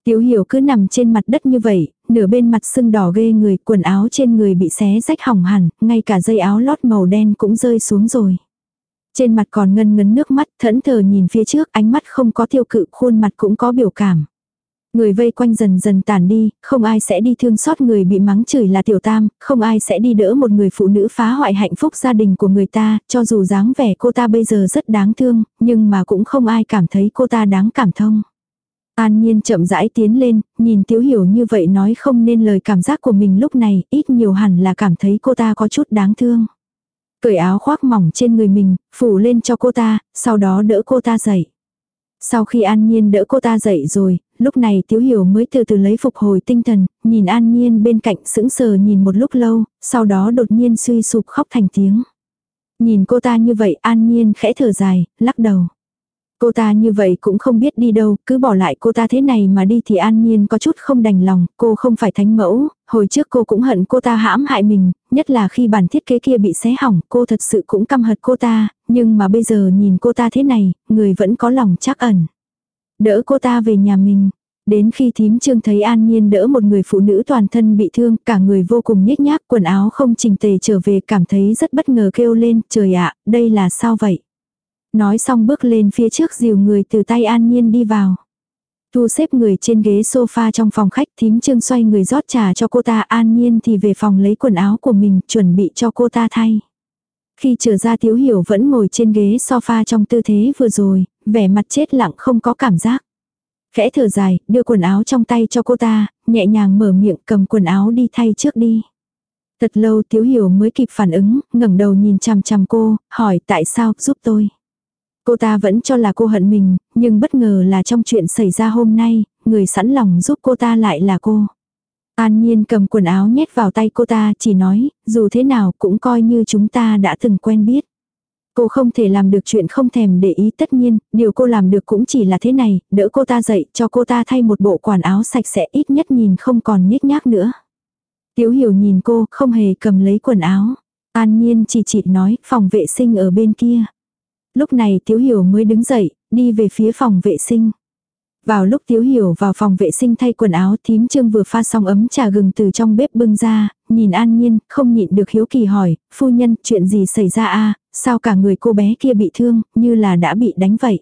S1: tiểu hiểu cứ nằm trên mặt đất như vậy, nửa bên mặt sưng đỏ ghê người, quần áo trên người bị xé rách hỏng hẳn, ngay cả dây áo lót màu đen cũng rơi xuống rồi. Trên mặt còn ngân ngấn nước mắt, thẫn thờ nhìn phía trước, ánh mắt không có tiêu cự, khuôn mặt cũng có biểu cảm. Người vây quanh dần dần tàn đi, không ai sẽ đi thương xót người bị mắng chửi là tiểu tam, không ai sẽ đi đỡ một người phụ nữ phá hoại hạnh phúc gia đình của người ta, cho dù dáng vẻ cô ta bây giờ rất đáng thương, nhưng mà cũng không ai cảm thấy cô ta đáng cảm thông. An Nhiên chậm rãi tiến lên, nhìn Tiếu Hiểu như vậy nói không nên lời cảm giác của mình lúc này, ít nhiều hẳn là cảm thấy cô ta có chút đáng thương. Cởi áo khoác mỏng trên người mình, phủ lên cho cô ta, sau đó đỡ cô ta dậy. Sau khi An Nhiên đỡ cô ta dậy rồi, lúc này Tiếu Hiểu mới từ từ lấy phục hồi tinh thần, nhìn An Nhiên bên cạnh sững sờ nhìn một lúc lâu, sau đó đột nhiên suy sụp khóc thành tiếng. Nhìn cô ta như vậy An Nhiên khẽ thở dài, lắc đầu. Cô ta như vậy cũng không biết đi đâu, cứ bỏ lại cô ta thế này mà đi thì an nhiên có chút không đành lòng, cô không phải thánh mẫu, hồi trước cô cũng hận cô ta hãm hại mình, nhất là khi bản thiết kế kia bị xé hỏng, cô thật sự cũng căm hận cô ta, nhưng mà bây giờ nhìn cô ta thế này, người vẫn có lòng chắc ẩn. Đỡ cô ta về nhà mình. Đến khi thím trương thấy an nhiên đỡ một người phụ nữ toàn thân bị thương, cả người vô cùng nhếch nhác, quần áo không chỉnh tề trở về cảm thấy rất bất ngờ kêu lên, trời ạ, đây là sao vậy? Nói xong bước lên phía trước dìu người từ tay an nhiên đi vào. Thu xếp người trên ghế sofa trong phòng khách thím trương xoay người rót trà cho cô ta an nhiên thì về phòng lấy quần áo của mình chuẩn bị cho cô ta thay. Khi trở ra Tiếu Hiểu vẫn ngồi trên ghế sofa trong tư thế vừa rồi, vẻ mặt chết lặng không có cảm giác. Khẽ thở dài, đưa quần áo trong tay cho cô ta, nhẹ nhàng mở miệng cầm quần áo đi thay trước đi. Thật lâu Tiếu Hiểu mới kịp phản ứng, ngẩng đầu nhìn chằm chằm cô, hỏi tại sao giúp tôi. Cô ta vẫn cho là cô hận mình, nhưng bất ngờ là trong chuyện xảy ra hôm nay, người sẵn lòng giúp cô ta lại là cô. An Nhiên cầm quần áo nhét vào tay cô ta chỉ nói, dù thế nào cũng coi như chúng ta đã từng quen biết. Cô không thể làm được chuyện không thèm để ý tất nhiên, điều cô làm được cũng chỉ là thế này, đỡ cô ta dậy cho cô ta thay một bộ quần áo sạch sẽ ít nhất nhìn không còn nhếch nhác nữa. Tiếu hiểu nhìn cô, không hề cầm lấy quần áo. An Nhiên chỉ chỉ nói, phòng vệ sinh ở bên kia. Lúc này Tiếu Hiểu mới đứng dậy, đi về phía phòng vệ sinh. Vào lúc Tiếu Hiểu vào phòng vệ sinh thay quần áo thím trương vừa pha xong ấm trà gừng từ trong bếp bưng ra, nhìn an nhiên, không nhịn được hiếu kỳ hỏi, phu nhân, chuyện gì xảy ra a sao cả người cô bé kia bị thương, như là đã bị đánh vậy.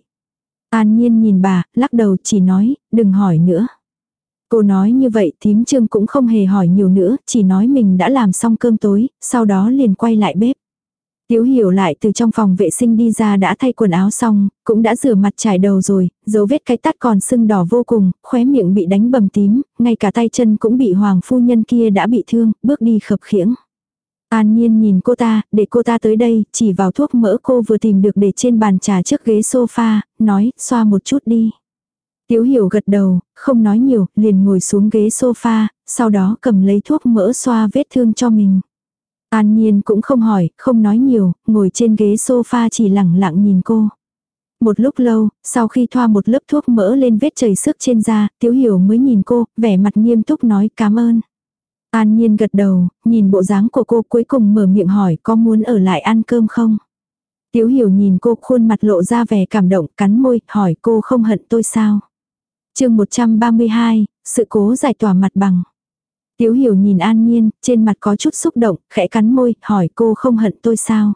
S1: An nhiên nhìn bà, lắc đầu chỉ nói, đừng hỏi nữa. Cô nói như vậy thím trương cũng không hề hỏi nhiều nữa, chỉ nói mình đã làm xong cơm tối, sau đó liền quay lại bếp. Tiếu hiểu lại từ trong phòng vệ sinh đi ra đã thay quần áo xong, cũng đã rửa mặt trải đầu rồi, dấu vết cái tắt còn sưng đỏ vô cùng, khóe miệng bị đánh bầm tím, ngay cả tay chân cũng bị hoàng phu nhân kia đã bị thương, bước đi khập khiễng. An nhiên nhìn cô ta, để cô ta tới đây, chỉ vào thuốc mỡ cô vừa tìm được để trên bàn trà trước ghế sofa, nói, xoa một chút đi. Tiếu hiểu gật đầu, không nói nhiều, liền ngồi xuống ghế sofa, sau đó cầm lấy thuốc mỡ xoa vết thương cho mình. An Nhiên cũng không hỏi, không nói nhiều, ngồi trên ghế sofa chỉ lẳng lặng nhìn cô. Một lúc lâu, sau khi thoa một lớp thuốc mỡ lên vết chảy sức trên da, Tiếu Hiểu mới nhìn cô, vẻ mặt nghiêm túc nói cảm ơn. An Nhiên gật đầu, nhìn bộ dáng của cô cuối cùng mở miệng hỏi có muốn ở lại ăn cơm không? Tiếu Hiểu nhìn cô khuôn mặt lộ ra vẻ cảm động, cắn môi, hỏi cô không hận tôi sao? chương 132, sự cố giải tỏa mặt bằng. Tiếu hiểu nhìn an nhiên, trên mặt có chút xúc động, khẽ cắn môi, hỏi cô không hận tôi sao.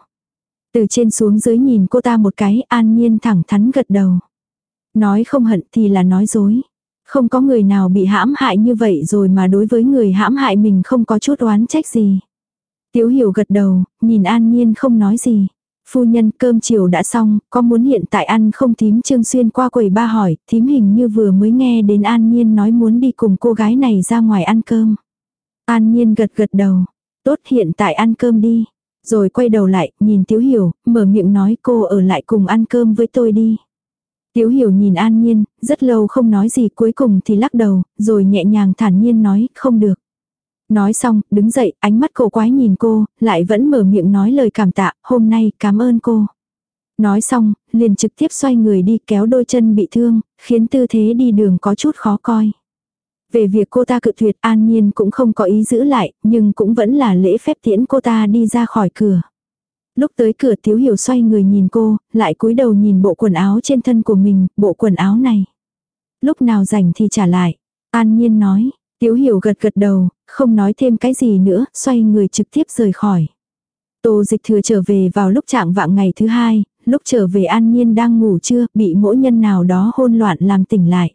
S1: Từ trên xuống dưới nhìn cô ta một cái, an nhiên thẳng thắn gật đầu. Nói không hận thì là nói dối. Không có người nào bị hãm hại như vậy rồi mà đối với người hãm hại mình không có chút oán trách gì. Tiếu hiểu gật đầu, nhìn an nhiên không nói gì. Phu nhân cơm chiều đã xong, có muốn hiện tại ăn không thím trương xuyên qua quầy ba hỏi, thím hình như vừa mới nghe đến an nhiên nói muốn đi cùng cô gái này ra ngoài ăn cơm. An Nhiên gật gật đầu. Tốt hiện tại ăn cơm đi. Rồi quay đầu lại, nhìn Tiếu Hiểu, mở miệng nói cô ở lại cùng ăn cơm với tôi đi. Tiếu Hiểu nhìn An Nhiên, rất lâu không nói gì cuối cùng thì lắc đầu, rồi nhẹ nhàng thản nhiên nói, không được. Nói xong, đứng dậy, ánh mắt cổ quái nhìn cô, lại vẫn mở miệng nói lời cảm tạ, hôm nay cảm ơn cô. Nói xong, liền trực tiếp xoay người đi kéo đôi chân bị thương, khiến tư thế đi đường có chút khó coi. Về việc cô ta cự tuyệt an nhiên cũng không có ý giữ lại, nhưng cũng vẫn là lễ phép tiễn cô ta đi ra khỏi cửa. Lúc tới cửa Tiếu Hiểu xoay người nhìn cô, lại cúi đầu nhìn bộ quần áo trên thân của mình, bộ quần áo này. Lúc nào rảnh thì trả lại. An Nhiên nói, Tiếu Hiểu gật gật đầu, không nói thêm cái gì nữa, xoay người trực tiếp rời khỏi. Tô dịch thừa trở về vào lúc trạng vạng ngày thứ hai, lúc trở về An Nhiên đang ngủ trưa, bị mỗi nhân nào đó hôn loạn làm tỉnh lại.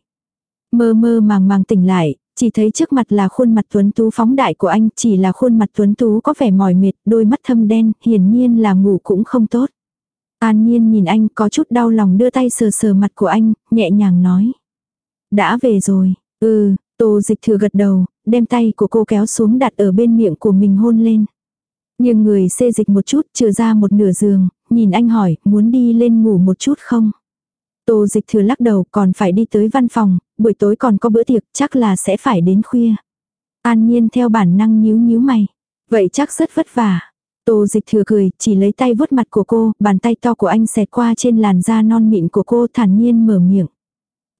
S1: Mơ mơ màng màng tỉnh lại, chỉ thấy trước mặt là khuôn mặt tuấn tú phóng đại của anh, chỉ là khuôn mặt tuấn tú có vẻ mỏi mệt, đôi mắt thâm đen, hiển nhiên là ngủ cũng không tốt. An nhiên nhìn anh có chút đau lòng đưa tay sờ sờ mặt của anh, nhẹ nhàng nói. Đã về rồi, ừ, tô dịch thừa gật đầu, đem tay của cô kéo xuống đặt ở bên miệng của mình hôn lên. Nhưng người xê dịch một chút trừ ra một nửa giường, nhìn anh hỏi, muốn đi lên ngủ một chút không? Tô dịch thừa lắc đầu còn phải đi tới văn phòng, buổi tối còn có bữa tiệc chắc là sẽ phải đến khuya. An nhiên theo bản năng nhíu nhíu mày. Vậy chắc rất vất vả. Tô dịch thừa cười, chỉ lấy tay vuốt mặt của cô, bàn tay to của anh xẹt qua trên làn da non mịn của cô thản nhiên mở miệng.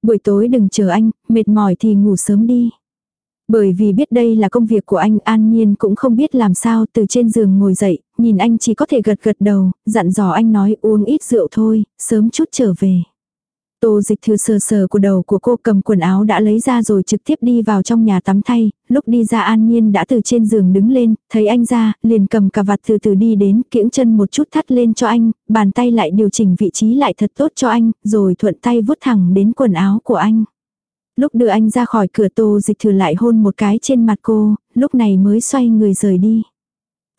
S1: Buổi tối đừng chờ anh, mệt mỏi thì ngủ sớm đi. Bởi vì biết đây là công việc của anh An Nhiên cũng không biết làm sao từ trên giường ngồi dậy, nhìn anh chỉ có thể gật gật đầu, dặn dò anh nói uống ít rượu thôi, sớm chút trở về. Tô dịch thư sờ sờ của đầu của cô cầm quần áo đã lấy ra rồi trực tiếp đi vào trong nhà tắm thay, lúc đi ra an nhiên đã từ trên giường đứng lên, thấy anh ra, liền cầm cà vạt từ từ đi đến, kiễng chân một chút thắt lên cho anh, bàn tay lại điều chỉnh vị trí lại thật tốt cho anh, rồi thuận tay vuốt thẳng đến quần áo của anh. Lúc đưa anh ra khỏi cửa tô dịch thừa lại hôn một cái trên mặt cô, lúc này mới xoay người rời đi.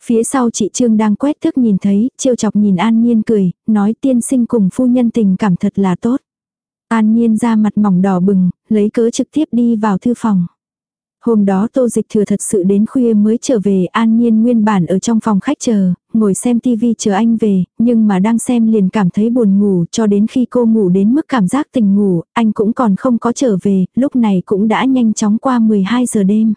S1: Phía sau chị Trương đang quét thức nhìn thấy, trêu chọc nhìn An Nhiên cười, nói tiên sinh cùng phu nhân tình cảm thật là tốt. An Nhiên ra mặt mỏng đỏ bừng, lấy cớ trực tiếp đi vào thư phòng. Hôm đó tô dịch thừa thật sự đến khuya mới trở về an nhiên nguyên bản ở trong phòng khách chờ, ngồi xem tivi chờ anh về, nhưng mà đang xem liền cảm thấy buồn ngủ cho đến khi cô ngủ đến mức cảm giác tỉnh ngủ, anh cũng còn không có trở về, lúc này cũng đã nhanh chóng qua 12 giờ đêm.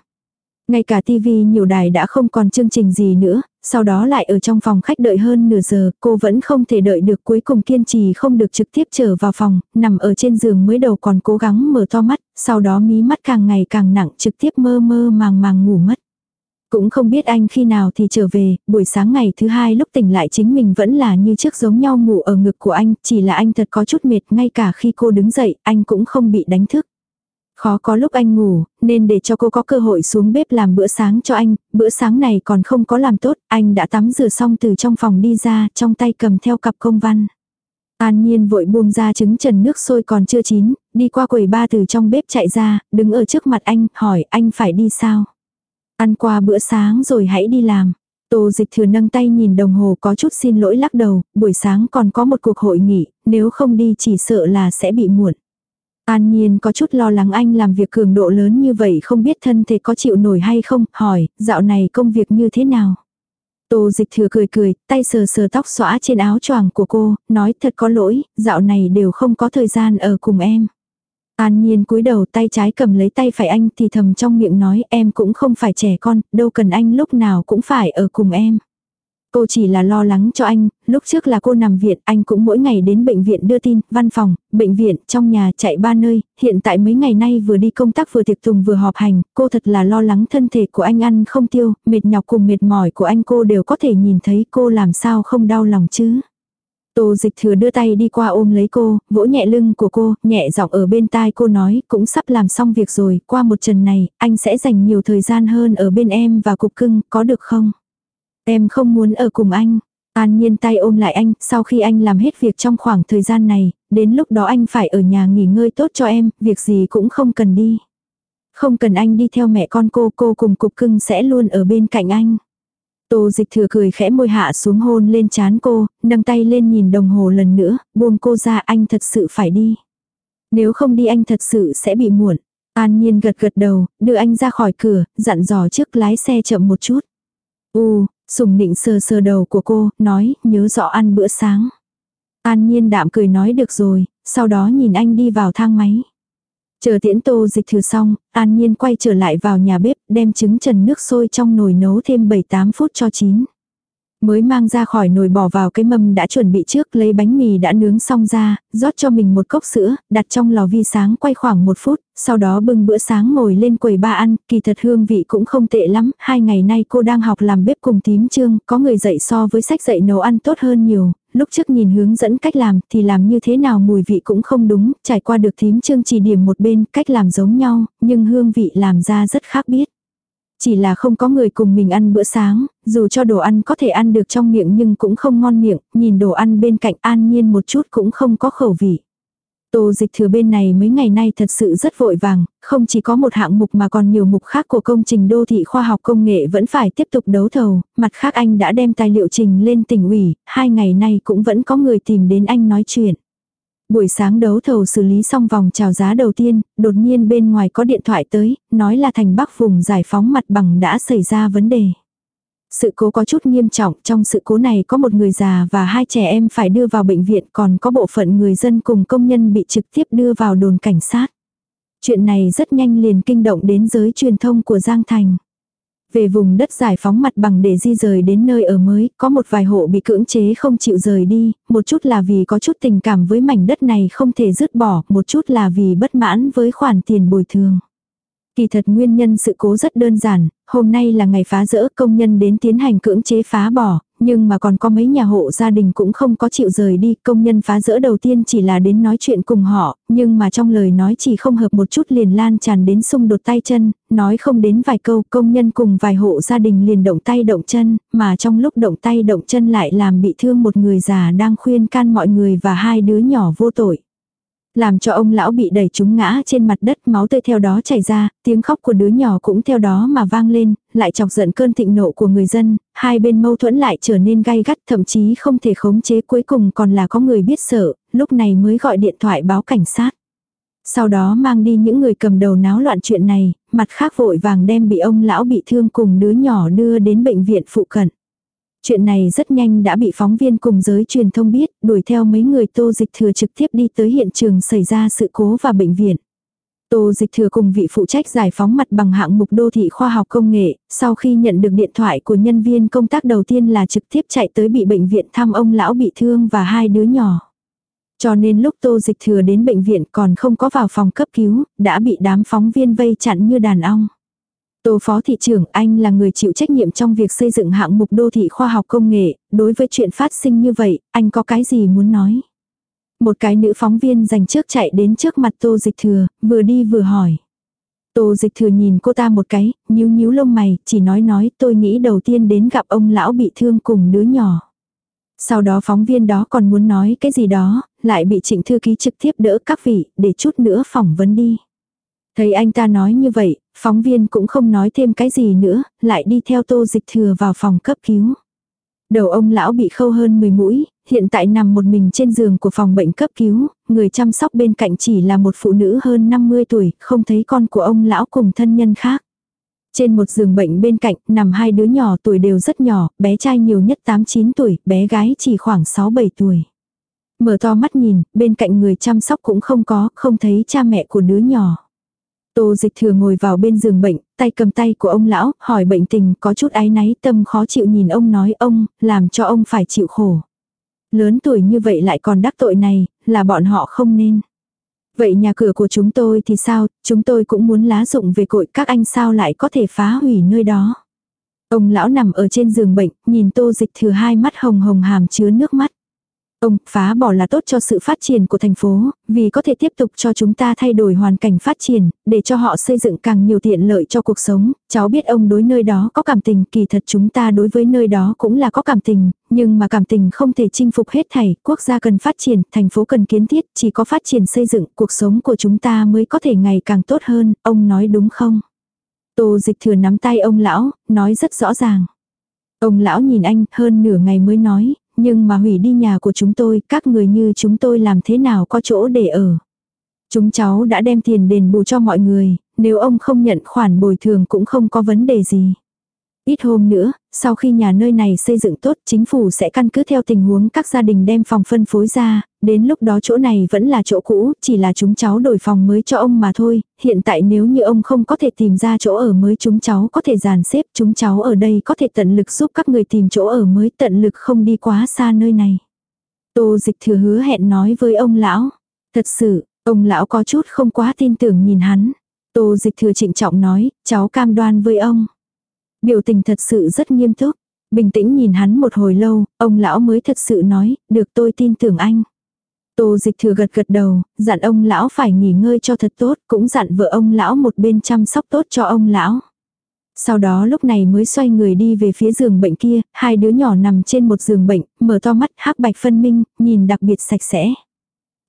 S1: Ngay cả tivi nhiều đài đã không còn chương trình gì nữa, sau đó lại ở trong phòng khách đợi hơn nửa giờ, cô vẫn không thể đợi được cuối cùng kiên trì không được trực tiếp trở vào phòng, nằm ở trên giường mới đầu còn cố gắng mở to mắt, sau đó mí mắt càng ngày càng nặng trực tiếp mơ mơ màng màng ngủ mất. Cũng không biết anh khi nào thì trở về, buổi sáng ngày thứ hai lúc tỉnh lại chính mình vẫn là như trước giống nhau ngủ ở ngực của anh, chỉ là anh thật có chút mệt ngay cả khi cô đứng dậy, anh cũng không bị đánh thức. Khó có lúc anh ngủ, nên để cho cô có cơ hội xuống bếp làm bữa sáng cho anh, bữa sáng này còn không có làm tốt, anh đã tắm rửa xong từ trong phòng đi ra, trong tay cầm theo cặp công văn. An Nhiên vội buông ra trứng trần nước sôi còn chưa chín, đi qua quầy ba từ trong bếp chạy ra, đứng ở trước mặt anh, hỏi anh phải đi sao. Ăn qua bữa sáng rồi hãy đi làm. Tô dịch thừa nâng tay nhìn đồng hồ có chút xin lỗi lắc đầu, buổi sáng còn có một cuộc hội nghị, nếu không đi chỉ sợ là sẽ bị muộn. An Nhiên có chút lo lắng anh làm việc cường độ lớn như vậy không biết thân thể có chịu nổi hay không, hỏi, dạo này công việc như thế nào? Tô dịch thừa cười cười, tay sờ sờ tóc xõa trên áo choàng của cô, nói thật có lỗi, dạo này đều không có thời gian ở cùng em. An Nhiên cúi đầu tay trái cầm lấy tay phải anh thì thầm trong miệng nói em cũng không phải trẻ con, đâu cần anh lúc nào cũng phải ở cùng em. Cô chỉ là lo lắng cho anh, lúc trước là cô nằm viện, anh cũng mỗi ngày đến bệnh viện đưa tin, văn phòng, bệnh viện, trong nhà chạy ba nơi, hiện tại mấy ngày nay vừa đi công tác vừa tiệc tùng vừa họp hành, cô thật là lo lắng thân thể của anh ăn không tiêu, mệt nhọc cùng mệt mỏi của anh cô đều có thể nhìn thấy cô làm sao không đau lòng chứ. Tô dịch thừa đưa tay đi qua ôm lấy cô, vỗ nhẹ lưng của cô, nhẹ giọng ở bên tai cô nói, cũng sắp làm xong việc rồi, qua một trần này, anh sẽ dành nhiều thời gian hơn ở bên em và cục cưng, có được không? Em không muốn ở cùng anh. An nhiên tay ôm lại anh, sau khi anh làm hết việc trong khoảng thời gian này, đến lúc đó anh phải ở nhà nghỉ ngơi tốt cho em, việc gì cũng không cần đi. Không cần anh đi theo mẹ con cô, cô cùng cục cưng sẽ luôn ở bên cạnh anh. Tô dịch thừa cười khẽ môi hạ xuống hôn lên chán cô, nâng tay lên nhìn đồng hồ lần nữa, buông cô ra anh thật sự phải đi. Nếu không đi anh thật sự sẽ bị muộn. An nhiên gật gật đầu, đưa anh ra khỏi cửa, dặn dò trước lái xe chậm một chút. U, Sùng nịnh sờ sờ đầu của cô, nói, nhớ rõ ăn bữa sáng. An nhiên đạm cười nói được rồi, sau đó nhìn anh đi vào thang máy. Chờ tiễn tô dịch thử xong, an nhiên quay trở lại vào nhà bếp, đem trứng trần nước sôi trong nồi nấu thêm 7-8 phút cho chín. Mới mang ra khỏi nồi bỏ vào cái mâm đã chuẩn bị trước lấy bánh mì đã nướng xong ra, rót cho mình một cốc sữa, đặt trong lò vi sáng quay khoảng một phút, sau đó bưng bữa sáng ngồi lên quầy ba ăn, kỳ thật hương vị cũng không tệ lắm, hai ngày nay cô đang học làm bếp cùng tím trương, có người dạy so với sách dạy nấu ăn tốt hơn nhiều, lúc trước nhìn hướng dẫn cách làm thì làm như thế nào mùi vị cũng không đúng, trải qua được thím trương chỉ điểm một bên cách làm giống nhau, nhưng hương vị làm ra rất khác biết. Chỉ là không có người cùng mình ăn bữa sáng, dù cho đồ ăn có thể ăn được trong miệng nhưng cũng không ngon miệng, nhìn đồ ăn bên cạnh an nhiên một chút cũng không có khẩu vị. Tô dịch thừa bên này mấy ngày nay thật sự rất vội vàng, không chỉ có một hạng mục mà còn nhiều mục khác của công trình đô thị khoa học công nghệ vẫn phải tiếp tục đấu thầu, mặt khác anh đã đem tài liệu trình lên tỉnh ủy, hai ngày nay cũng vẫn có người tìm đến anh nói chuyện. Buổi sáng đấu thầu xử lý xong vòng chào giá đầu tiên, đột nhiên bên ngoài có điện thoại tới, nói là thành bắc vùng giải phóng mặt bằng đã xảy ra vấn đề. Sự cố có chút nghiêm trọng, trong sự cố này có một người già và hai trẻ em phải đưa vào bệnh viện còn có bộ phận người dân cùng công nhân bị trực tiếp đưa vào đồn cảnh sát. Chuyện này rất nhanh liền kinh động đến giới truyền thông của Giang Thành. Về vùng đất giải phóng mặt bằng để di rời đến nơi ở mới, có một vài hộ bị cưỡng chế không chịu rời đi, một chút là vì có chút tình cảm với mảnh đất này không thể dứt bỏ, một chút là vì bất mãn với khoản tiền bồi thường. Kỳ thật nguyên nhân sự cố rất đơn giản, hôm nay là ngày phá rỡ công nhân đến tiến hành cưỡng chế phá bỏ, nhưng mà còn có mấy nhà hộ gia đình cũng không có chịu rời đi, công nhân phá rỡ đầu tiên chỉ là đến nói chuyện cùng họ, nhưng mà trong lời nói chỉ không hợp một chút liền lan tràn đến xung đột tay chân, nói không đến vài câu công nhân cùng vài hộ gia đình liền động tay động chân, mà trong lúc động tay động chân lại làm bị thương một người già đang khuyên can mọi người và hai đứa nhỏ vô tội. Làm cho ông lão bị đẩy trúng ngã trên mặt đất máu tươi theo đó chảy ra, tiếng khóc của đứa nhỏ cũng theo đó mà vang lên, lại chọc giận cơn thịnh nộ của người dân, hai bên mâu thuẫn lại trở nên gay gắt thậm chí không thể khống chế cuối cùng còn là có người biết sợ, lúc này mới gọi điện thoại báo cảnh sát. Sau đó mang đi những người cầm đầu náo loạn chuyện này, mặt khác vội vàng đem bị ông lão bị thương cùng đứa nhỏ đưa đến bệnh viện phụ cận. Chuyện này rất nhanh đã bị phóng viên cùng giới truyền thông biết, đuổi theo mấy người tô dịch thừa trực tiếp đi tới hiện trường xảy ra sự cố và bệnh viện. Tô dịch thừa cùng vị phụ trách giải phóng mặt bằng hạng mục đô thị khoa học công nghệ, sau khi nhận được điện thoại của nhân viên công tác đầu tiên là trực tiếp chạy tới bị bệnh viện thăm ông lão bị thương và hai đứa nhỏ. Cho nên lúc tô dịch thừa đến bệnh viện còn không có vào phòng cấp cứu, đã bị đám phóng viên vây chặn như đàn ong. Tô Phó Thị trưởng, anh là người chịu trách nhiệm trong việc xây dựng hạng mục đô thị khoa học công nghệ, đối với chuyện phát sinh như vậy, anh có cái gì muốn nói? Một cái nữ phóng viên dành trước chạy đến trước mặt Tô Dịch Thừa, vừa đi vừa hỏi. Tô Dịch Thừa nhìn cô ta một cái, nhíu nhíu lông mày, chỉ nói nói tôi nghĩ đầu tiên đến gặp ông lão bị thương cùng đứa nhỏ. Sau đó phóng viên đó còn muốn nói cái gì đó, lại bị trịnh thư ký trực tiếp đỡ các vị, để chút nữa phỏng vấn đi. Thấy anh ta nói như vậy, phóng viên cũng không nói thêm cái gì nữa, lại đi theo tô dịch thừa vào phòng cấp cứu. Đầu ông lão bị khâu hơn 10 mũi, hiện tại nằm một mình trên giường của phòng bệnh cấp cứu, người chăm sóc bên cạnh chỉ là một phụ nữ hơn 50 tuổi, không thấy con của ông lão cùng thân nhân khác. Trên một giường bệnh bên cạnh nằm hai đứa nhỏ tuổi đều rất nhỏ, bé trai nhiều nhất 8-9 tuổi, bé gái chỉ khoảng 6-7 tuổi. Mở to mắt nhìn, bên cạnh người chăm sóc cũng không có, không thấy cha mẹ của đứa nhỏ. Tô dịch thừa ngồi vào bên giường bệnh, tay cầm tay của ông lão, hỏi bệnh tình có chút áy náy tâm khó chịu nhìn ông nói ông, làm cho ông phải chịu khổ. Lớn tuổi như vậy lại còn đắc tội này, là bọn họ không nên. Vậy nhà cửa của chúng tôi thì sao, chúng tôi cũng muốn lá dụng về cội các anh sao lại có thể phá hủy nơi đó. Ông lão nằm ở trên giường bệnh, nhìn tô dịch thừa hai mắt hồng hồng hàm chứa nước mắt. Ông, phá bỏ là tốt cho sự phát triển của thành phố, vì có thể tiếp tục cho chúng ta thay đổi hoàn cảnh phát triển, để cho họ xây dựng càng nhiều tiện lợi cho cuộc sống. Cháu biết ông đối nơi đó có cảm tình, kỳ thật chúng ta đối với nơi đó cũng là có cảm tình, nhưng mà cảm tình không thể chinh phục hết thảy, quốc gia cần phát triển, thành phố cần kiến thiết, chỉ có phát triển xây dựng, cuộc sống của chúng ta mới có thể ngày càng tốt hơn, ông nói đúng không? Tô dịch thừa nắm tay ông lão, nói rất rõ ràng. Ông lão nhìn anh hơn nửa ngày mới nói, nhưng mà hủy đi nhà của chúng tôi, các người như chúng tôi làm thế nào có chỗ để ở. Chúng cháu đã đem tiền đền bù cho mọi người, nếu ông không nhận khoản bồi thường cũng không có vấn đề gì. Ít hôm nữa, sau khi nhà nơi này xây dựng tốt, chính phủ sẽ căn cứ theo tình huống các gia đình đem phòng phân phối ra, đến lúc đó chỗ này vẫn là chỗ cũ, chỉ là chúng cháu đổi phòng mới cho ông mà thôi, hiện tại nếu như ông không có thể tìm ra chỗ ở mới chúng cháu có thể dàn xếp, chúng cháu ở đây có thể tận lực giúp các người tìm chỗ ở mới tận lực không đi quá xa nơi này. Tô dịch thừa hứa hẹn nói với ông lão. Thật sự, ông lão có chút không quá tin tưởng nhìn hắn. Tô dịch thừa trịnh trọng nói, cháu cam đoan với ông. Biểu tình thật sự rất nghiêm túc. Bình tĩnh nhìn hắn một hồi lâu, ông lão mới thật sự nói, được tôi tin tưởng anh. Tô dịch thừa gật gật đầu, dặn ông lão phải nghỉ ngơi cho thật tốt, cũng dặn vợ ông lão một bên chăm sóc tốt cho ông lão. Sau đó lúc này mới xoay người đi về phía giường bệnh kia, hai đứa nhỏ nằm trên một giường bệnh, mở to mắt hắc bạch phân minh, nhìn đặc biệt sạch sẽ.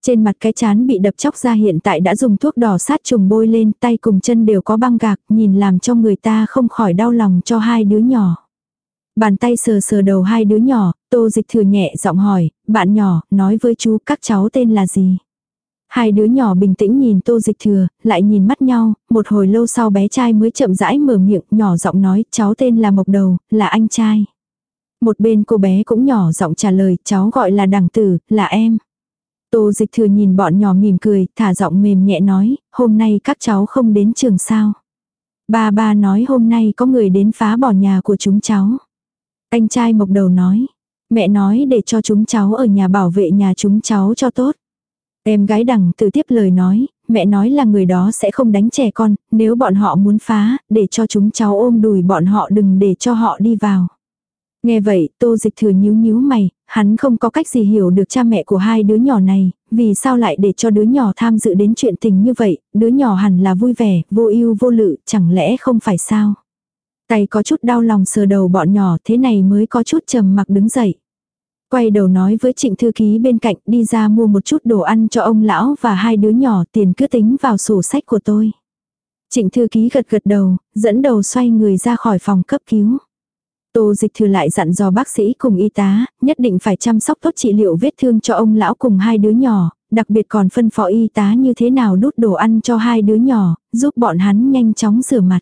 S1: Trên mặt cái chán bị đập chóc ra hiện tại đã dùng thuốc đỏ sát trùng bôi lên, tay cùng chân đều có băng gạc, nhìn làm cho người ta không khỏi đau lòng cho hai đứa nhỏ. Bàn tay sờ sờ đầu hai đứa nhỏ, tô dịch thừa nhẹ giọng hỏi, bạn nhỏ, nói với chú các cháu tên là gì? Hai đứa nhỏ bình tĩnh nhìn tô dịch thừa, lại nhìn mắt nhau, một hồi lâu sau bé trai mới chậm rãi mở miệng, nhỏ giọng nói, cháu tên là Mộc Đầu, là anh trai. Một bên cô bé cũng nhỏ giọng trả lời, cháu gọi là đằng tử, là em. Tô dịch thừa nhìn bọn nhỏ mỉm cười, thả giọng mềm nhẹ nói, hôm nay các cháu không đến trường sao. Ba ba nói hôm nay có người đến phá bỏ nhà của chúng cháu. Anh trai mộc đầu nói, mẹ nói để cho chúng cháu ở nhà bảo vệ nhà chúng cháu cho tốt. Em gái đằng từ tiếp lời nói, mẹ nói là người đó sẽ không đánh trẻ con, nếu bọn họ muốn phá, để cho chúng cháu ôm đùi bọn họ đừng để cho họ đi vào. Nghe vậy, tô dịch thừa nhíu nhíu mày, hắn không có cách gì hiểu được cha mẹ của hai đứa nhỏ này, vì sao lại để cho đứa nhỏ tham dự đến chuyện tình như vậy, đứa nhỏ hẳn là vui vẻ, vô ưu vô lự, chẳng lẽ không phải sao? Tay có chút đau lòng sờ đầu bọn nhỏ thế này mới có chút trầm mặc đứng dậy. Quay đầu nói với trịnh thư ký bên cạnh đi ra mua một chút đồ ăn cho ông lão và hai đứa nhỏ tiền cứ tính vào sổ sách của tôi. Trịnh thư ký gật gật đầu, dẫn đầu xoay người ra khỏi phòng cấp cứu. Tô dịch thừa lại dặn dò bác sĩ cùng y tá, nhất định phải chăm sóc tốt trị liệu vết thương cho ông lão cùng hai đứa nhỏ, đặc biệt còn phân phó y tá như thế nào đút đồ ăn cho hai đứa nhỏ, giúp bọn hắn nhanh chóng rửa mặt.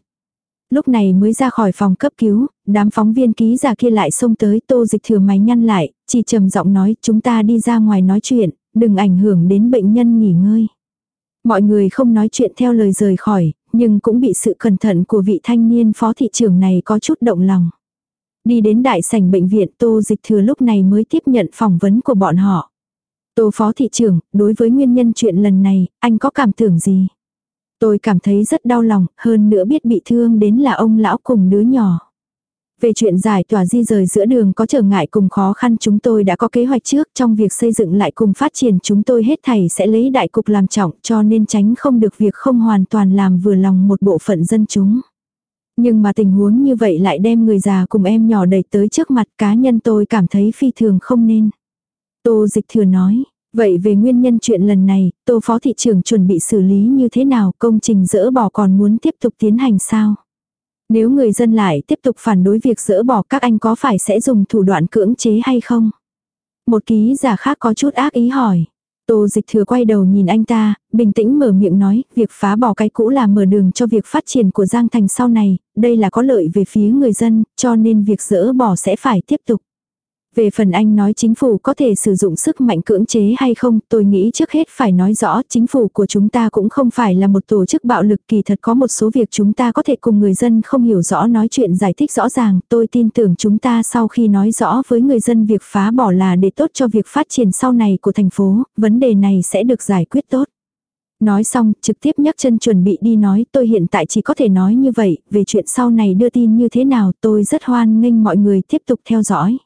S1: Lúc này mới ra khỏi phòng cấp cứu, đám phóng viên ký giả kia lại xông tới tô dịch thừa máy nhăn lại, chỉ trầm giọng nói chúng ta đi ra ngoài nói chuyện, đừng ảnh hưởng đến bệnh nhân nghỉ ngơi. Mọi người không nói chuyện theo lời rời khỏi, nhưng cũng bị sự cẩn thận của vị thanh niên phó thị trưởng này có chút động lòng. Đi đến đại sảnh bệnh viện Tô Dịch Thừa lúc này mới tiếp nhận phỏng vấn của bọn họ. Tô phó thị trưởng, đối với nguyên nhân chuyện lần này, anh có cảm tưởng gì? Tôi cảm thấy rất đau lòng, hơn nữa biết bị thương đến là ông lão cùng đứa nhỏ. Về chuyện giải tỏa di rời giữa đường có trở ngại cùng khó khăn chúng tôi đã có kế hoạch trước trong việc xây dựng lại cùng phát triển chúng tôi hết thảy sẽ lấy đại cục làm trọng cho nên tránh không được việc không hoàn toàn làm vừa lòng một bộ phận dân chúng. Nhưng mà tình huống như vậy lại đem người già cùng em nhỏ đẩy tới trước mặt cá nhân tôi cảm thấy phi thường không nên. Tô dịch thừa nói, vậy về nguyên nhân chuyện lần này, tô phó thị trưởng chuẩn bị xử lý như thế nào công trình dỡ bỏ còn muốn tiếp tục tiến hành sao? Nếu người dân lại tiếp tục phản đối việc dỡ bỏ các anh có phải sẽ dùng thủ đoạn cưỡng chế hay không? Một ký giả khác có chút ác ý hỏi. Tô dịch thừa quay đầu nhìn anh ta, bình tĩnh mở miệng nói, việc phá bỏ cái cũ là mở đường cho việc phát triển của Giang Thành sau này, đây là có lợi về phía người dân, cho nên việc dỡ bỏ sẽ phải tiếp tục. Về phần anh nói chính phủ có thể sử dụng sức mạnh cưỡng chế hay không, tôi nghĩ trước hết phải nói rõ chính phủ của chúng ta cũng không phải là một tổ chức bạo lực kỳ thật có một số việc chúng ta có thể cùng người dân không hiểu rõ nói chuyện giải thích rõ ràng. Tôi tin tưởng chúng ta sau khi nói rõ với người dân việc phá bỏ là để tốt cho việc phát triển sau này của thành phố, vấn đề này sẽ được giải quyết tốt. Nói xong, trực tiếp nhấc chân chuẩn bị đi nói tôi hiện tại chỉ có thể nói như vậy, về chuyện sau này đưa tin như thế nào tôi rất hoan nghênh mọi người tiếp tục theo dõi.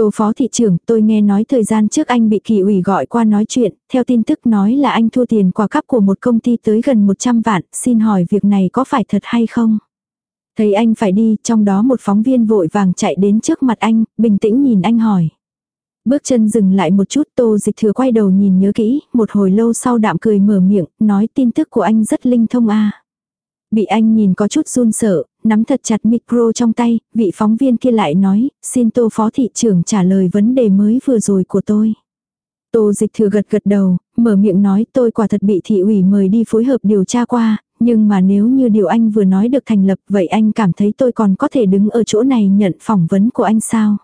S1: Tô phó thị trưởng, tôi nghe nói thời gian trước anh bị kỳ ủy gọi qua nói chuyện, theo tin tức nói là anh thua tiền quà cắp của một công ty tới gần 100 vạn, xin hỏi việc này có phải thật hay không? Thấy anh phải đi, trong đó một phóng viên vội vàng chạy đến trước mặt anh, bình tĩnh nhìn anh hỏi. Bước chân dừng lại một chút tô dịch thừa quay đầu nhìn nhớ kỹ, một hồi lâu sau đạm cười mở miệng, nói tin tức của anh rất linh thông a Bị anh nhìn có chút run sợ, nắm thật chặt micro trong tay, vị phóng viên kia lại nói, xin tô phó thị trưởng trả lời vấn đề mới vừa rồi của tôi. Tô dịch thừa gật gật đầu, mở miệng nói tôi quả thật bị thị ủy mời đi phối hợp điều tra qua, nhưng mà nếu như điều anh vừa nói được thành lập vậy anh cảm thấy tôi còn có thể đứng ở chỗ này nhận phỏng vấn của anh sao?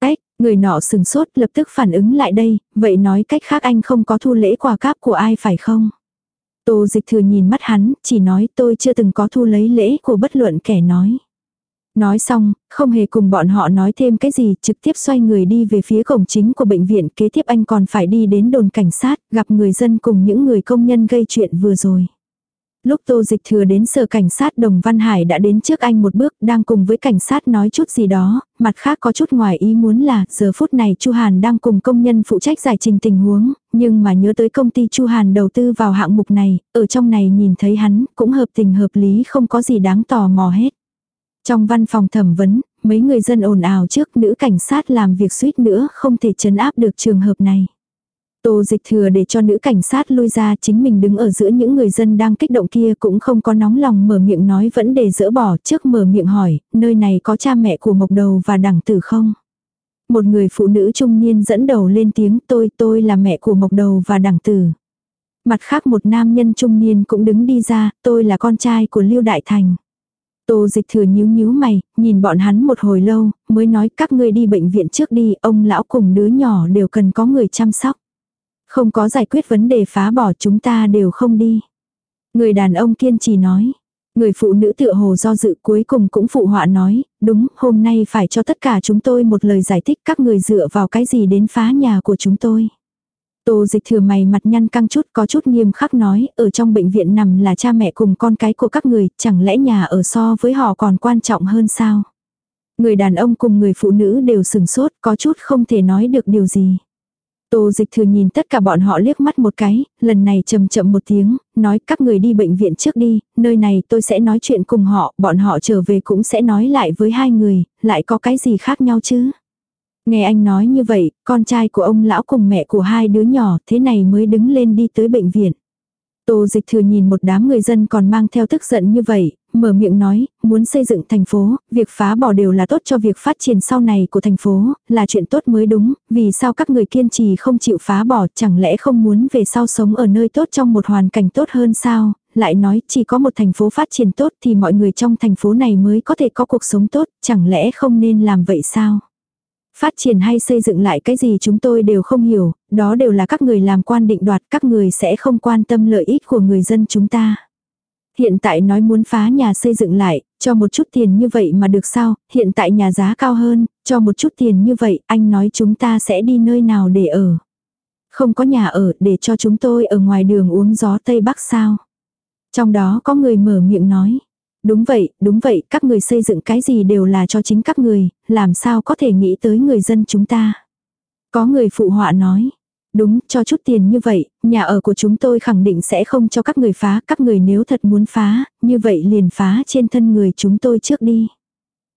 S1: Cách, người nọ sừng sốt lập tức phản ứng lại đây, vậy nói cách khác anh không có thu lễ quà cáp của ai phải không? Tô dịch thừa nhìn mắt hắn, chỉ nói tôi chưa từng có thu lấy lễ của bất luận kẻ nói. Nói xong, không hề cùng bọn họ nói thêm cái gì, trực tiếp xoay người đi về phía cổng chính của bệnh viện, kế tiếp anh còn phải đi đến đồn cảnh sát, gặp người dân cùng những người công nhân gây chuyện vừa rồi. Lúc Tô Dịch Thừa đến sở cảnh sát Đồng Văn Hải đã đến trước anh một bước, đang cùng với cảnh sát nói chút gì đó, mặt khác có chút ngoài ý muốn là giờ phút này Chu Hàn đang cùng công nhân phụ trách giải trình tình huống, nhưng mà nhớ tới công ty Chu Hàn đầu tư vào hạng mục này, ở trong này nhìn thấy hắn, cũng hợp tình hợp lý không có gì đáng tò mò hết. Trong văn phòng thẩm vấn, mấy người dân ồn ào trước nữ cảnh sát làm việc suýt nữa không thể chấn áp được trường hợp này. Tô dịch thừa để cho nữ cảnh sát lui ra chính mình đứng ở giữa những người dân đang kích động kia cũng không có nóng lòng mở miệng nói vẫn để dỡ bỏ trước mở miệng hỏi, nơi này có cha mẹ của mộc đầu và đẳng tử không? Một người phụ nữ trung niên dẫn đầu lên tiếng tôi tôi là mẹ của mộc đầu và đẳng tử. Mặt khác một nam nhân trung niên cũng đứng đi ra, tôi là con trai của Lưu Đại Thành. Tô dịch thừa nhíu nhíu mày, nhìn bọn hắn một hồi lâu, mới nói các ngươi đi bệnh viện trước đi, ông lão cùng đứa nhỏ đều cần có người chăm sóc. Không có giải quyết vấn đề phá bỏ chúng ta đều không đi. Người đàn ông kiên trì nói. Người phụ nữ tựa hồ do dự cuối cùng cũng phụ họa nói, đúng, hôm nay phải cho tất cả chúng tôi một lời giải thích các người dựa vào cái gì đến phá nhà của chúng tôi. Tô dịch thừa mày mặt nhăn căng chút có chút nghiêm khắc nói, ở trong bệnh viện nằm là cha mẹ cùng con cái của các người, chẳng lẽ nhà ở so với họ còn quan trọng hơn sao? Người đàn ông cùng người phụ nữ đều sừng sốt, có chút không thể nói được điều gì. Tô dịch thừa nhìn tất cả bọn họ liếc mắt một cái, lần này chậm chậm một tiếng, nói các người đi bệnh viện trước đi, nơi này tôi sẽ nói chuyện cùng họ, bọn họ trở về cũng sẽ nói lại với hai người, lại có cái gì khác nhau chứ. Nghe anh nói như vậy, con trai của ông lão cùng mẹ của hai đứa nhỏ thế này mới đứng lên đi tới bệnh viện. Tô dịch thừa nhìn một đám người dân còn mang theo tức giận như vậy, mở miệng nói, muốn xây dựng thành phố, việc phá bỏ đều là tốt cho việc phát triển sau này của thành phố, là chuyện tốt mới đúng, vì sao các người kiên trì không chịu phá bỏ, chẳng lẽ không muốn về sau sống ở nơi tốt trong một hoàn cảnh tốt hơn sao, lại nói chỉ có một thành phố phát triển tốt thì mọi người trong thành phố này mới có thể có cuộc sống tốt, chẳng lẽ không nên làm vậy sao? Phát triển hay xây dựng lại cái gì chúng tôi đều không hiểu, đó đều là các người làm quan định đoạt, các người sẽ không quan tâm lợi ích của người dân chúng ta. Hiện tại nói muốn phá nhà xây dựng lại, cho một chút tiền như vậy mà được sao, hiện tại nhà giá cao hơn, cho một chút tiền như vậy, anh nói chúng ta sẽ đi nơi nào để ở. Không có nhà ở để cho chúng tôi ở ngoài đường uống gió Tây Bắc sao. Trong đó có người mở miệng nói. Đúng vậy, đúng vậy, các người xây dựng cái gì đều là cho chính các người, làm sao có thể nghĩ tới người dân chúng ta. Có người phụ họa nói. Đúng, cho chút tiền như vậy, nhà ở của chúng tôi khẳng định sẽ không cho các người phá, các người nếu thật muốn phá, như vậy liền phá trên thân người chúng tôi trước đi.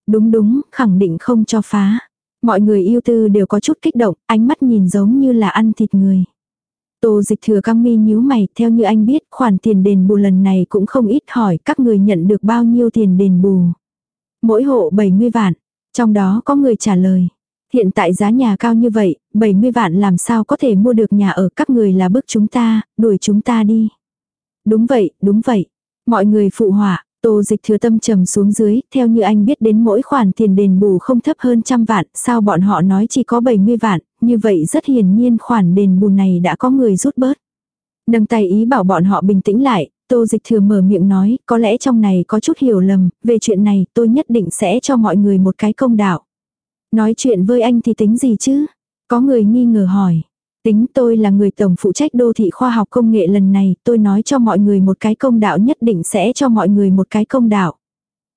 S1: Đúng đúng, khẳng định không cho phá. Mọi người yêu tư đều có chút kích động, ánh mắt nhìn giống như là ăn thịt người. Tô dịch thừa căng mi nhíu mày, theo như anh biết, khoản tiền đền bù lần này cũng không ít hỏi các người nhận được bao nhiêu tiền đền bù. Mỗi hộ 70 vạn, trong đó có người trả lời. Hiện tại giá nhà cao như vậy, 70 vạn làm sao có thể mua được nhà ở các người là bức chúng ta, đuổi chúng ta đi. Đúng vậy, đúng vậy. Mọi người phụ họa, Tô dịch thừa tâm trầm xuống dưới, theo như anh biết đến mỗi khoản tiền đền bù không thấp hơn trăm vạn, sao bọn họ nói chỉ có 70 vạn, như vậy rất hiển nhiên khoản đền bù này đã có người rút bớt. Nâng tay ý bảo bọn họ bình tĩnh lại, tô dịch thừa mở miệng nói, có lẽ trong này có chút hiểu lầm, về chuyện này tôi nhất định sẽ cho mọi người một cái công đạo. Nói chuyện với anh thì tính gì chứ? Có người nghi ngờ hỏi. Tính tôi là người tổng phụ trách đô thị khoa học công nghệ lần này, tôi nói cho mọi người một cái công đạo nhất định sẽ cho mọi người một cái công đạo.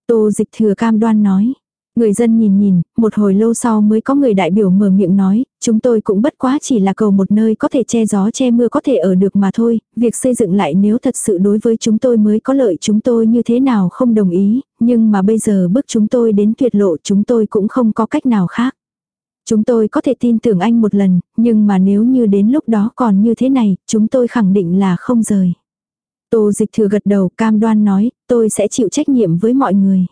S1: Tô dịch thừa cam đoan nói. Người dân nhìn nhìn, một hồi lâu sau mới có người đại biểu mở miệng nói, chúng tôi cũng bất quá chỉ là cầu một nơi có thể che gió che mưa có thể ở được mà thôi, việc xây dựng lại nếu thật sự đối với chúng tôi mới có lợi chúng tôi như thế nào không đồng ý, nhưng mà bây giờ bước chúng tôi đến tuyệt lộ chúng tôi cũng không có cách nào khác. Chúng tôi có thể tin tưởng anh một lần, nhưng mà nếu như đến lúc đó còn như thế này, chúng tôi khẳng định là không rời. Tô dịch thừa gật đầu cam đoan nói, tôi sẽ chịu trách nhiệm với mọi người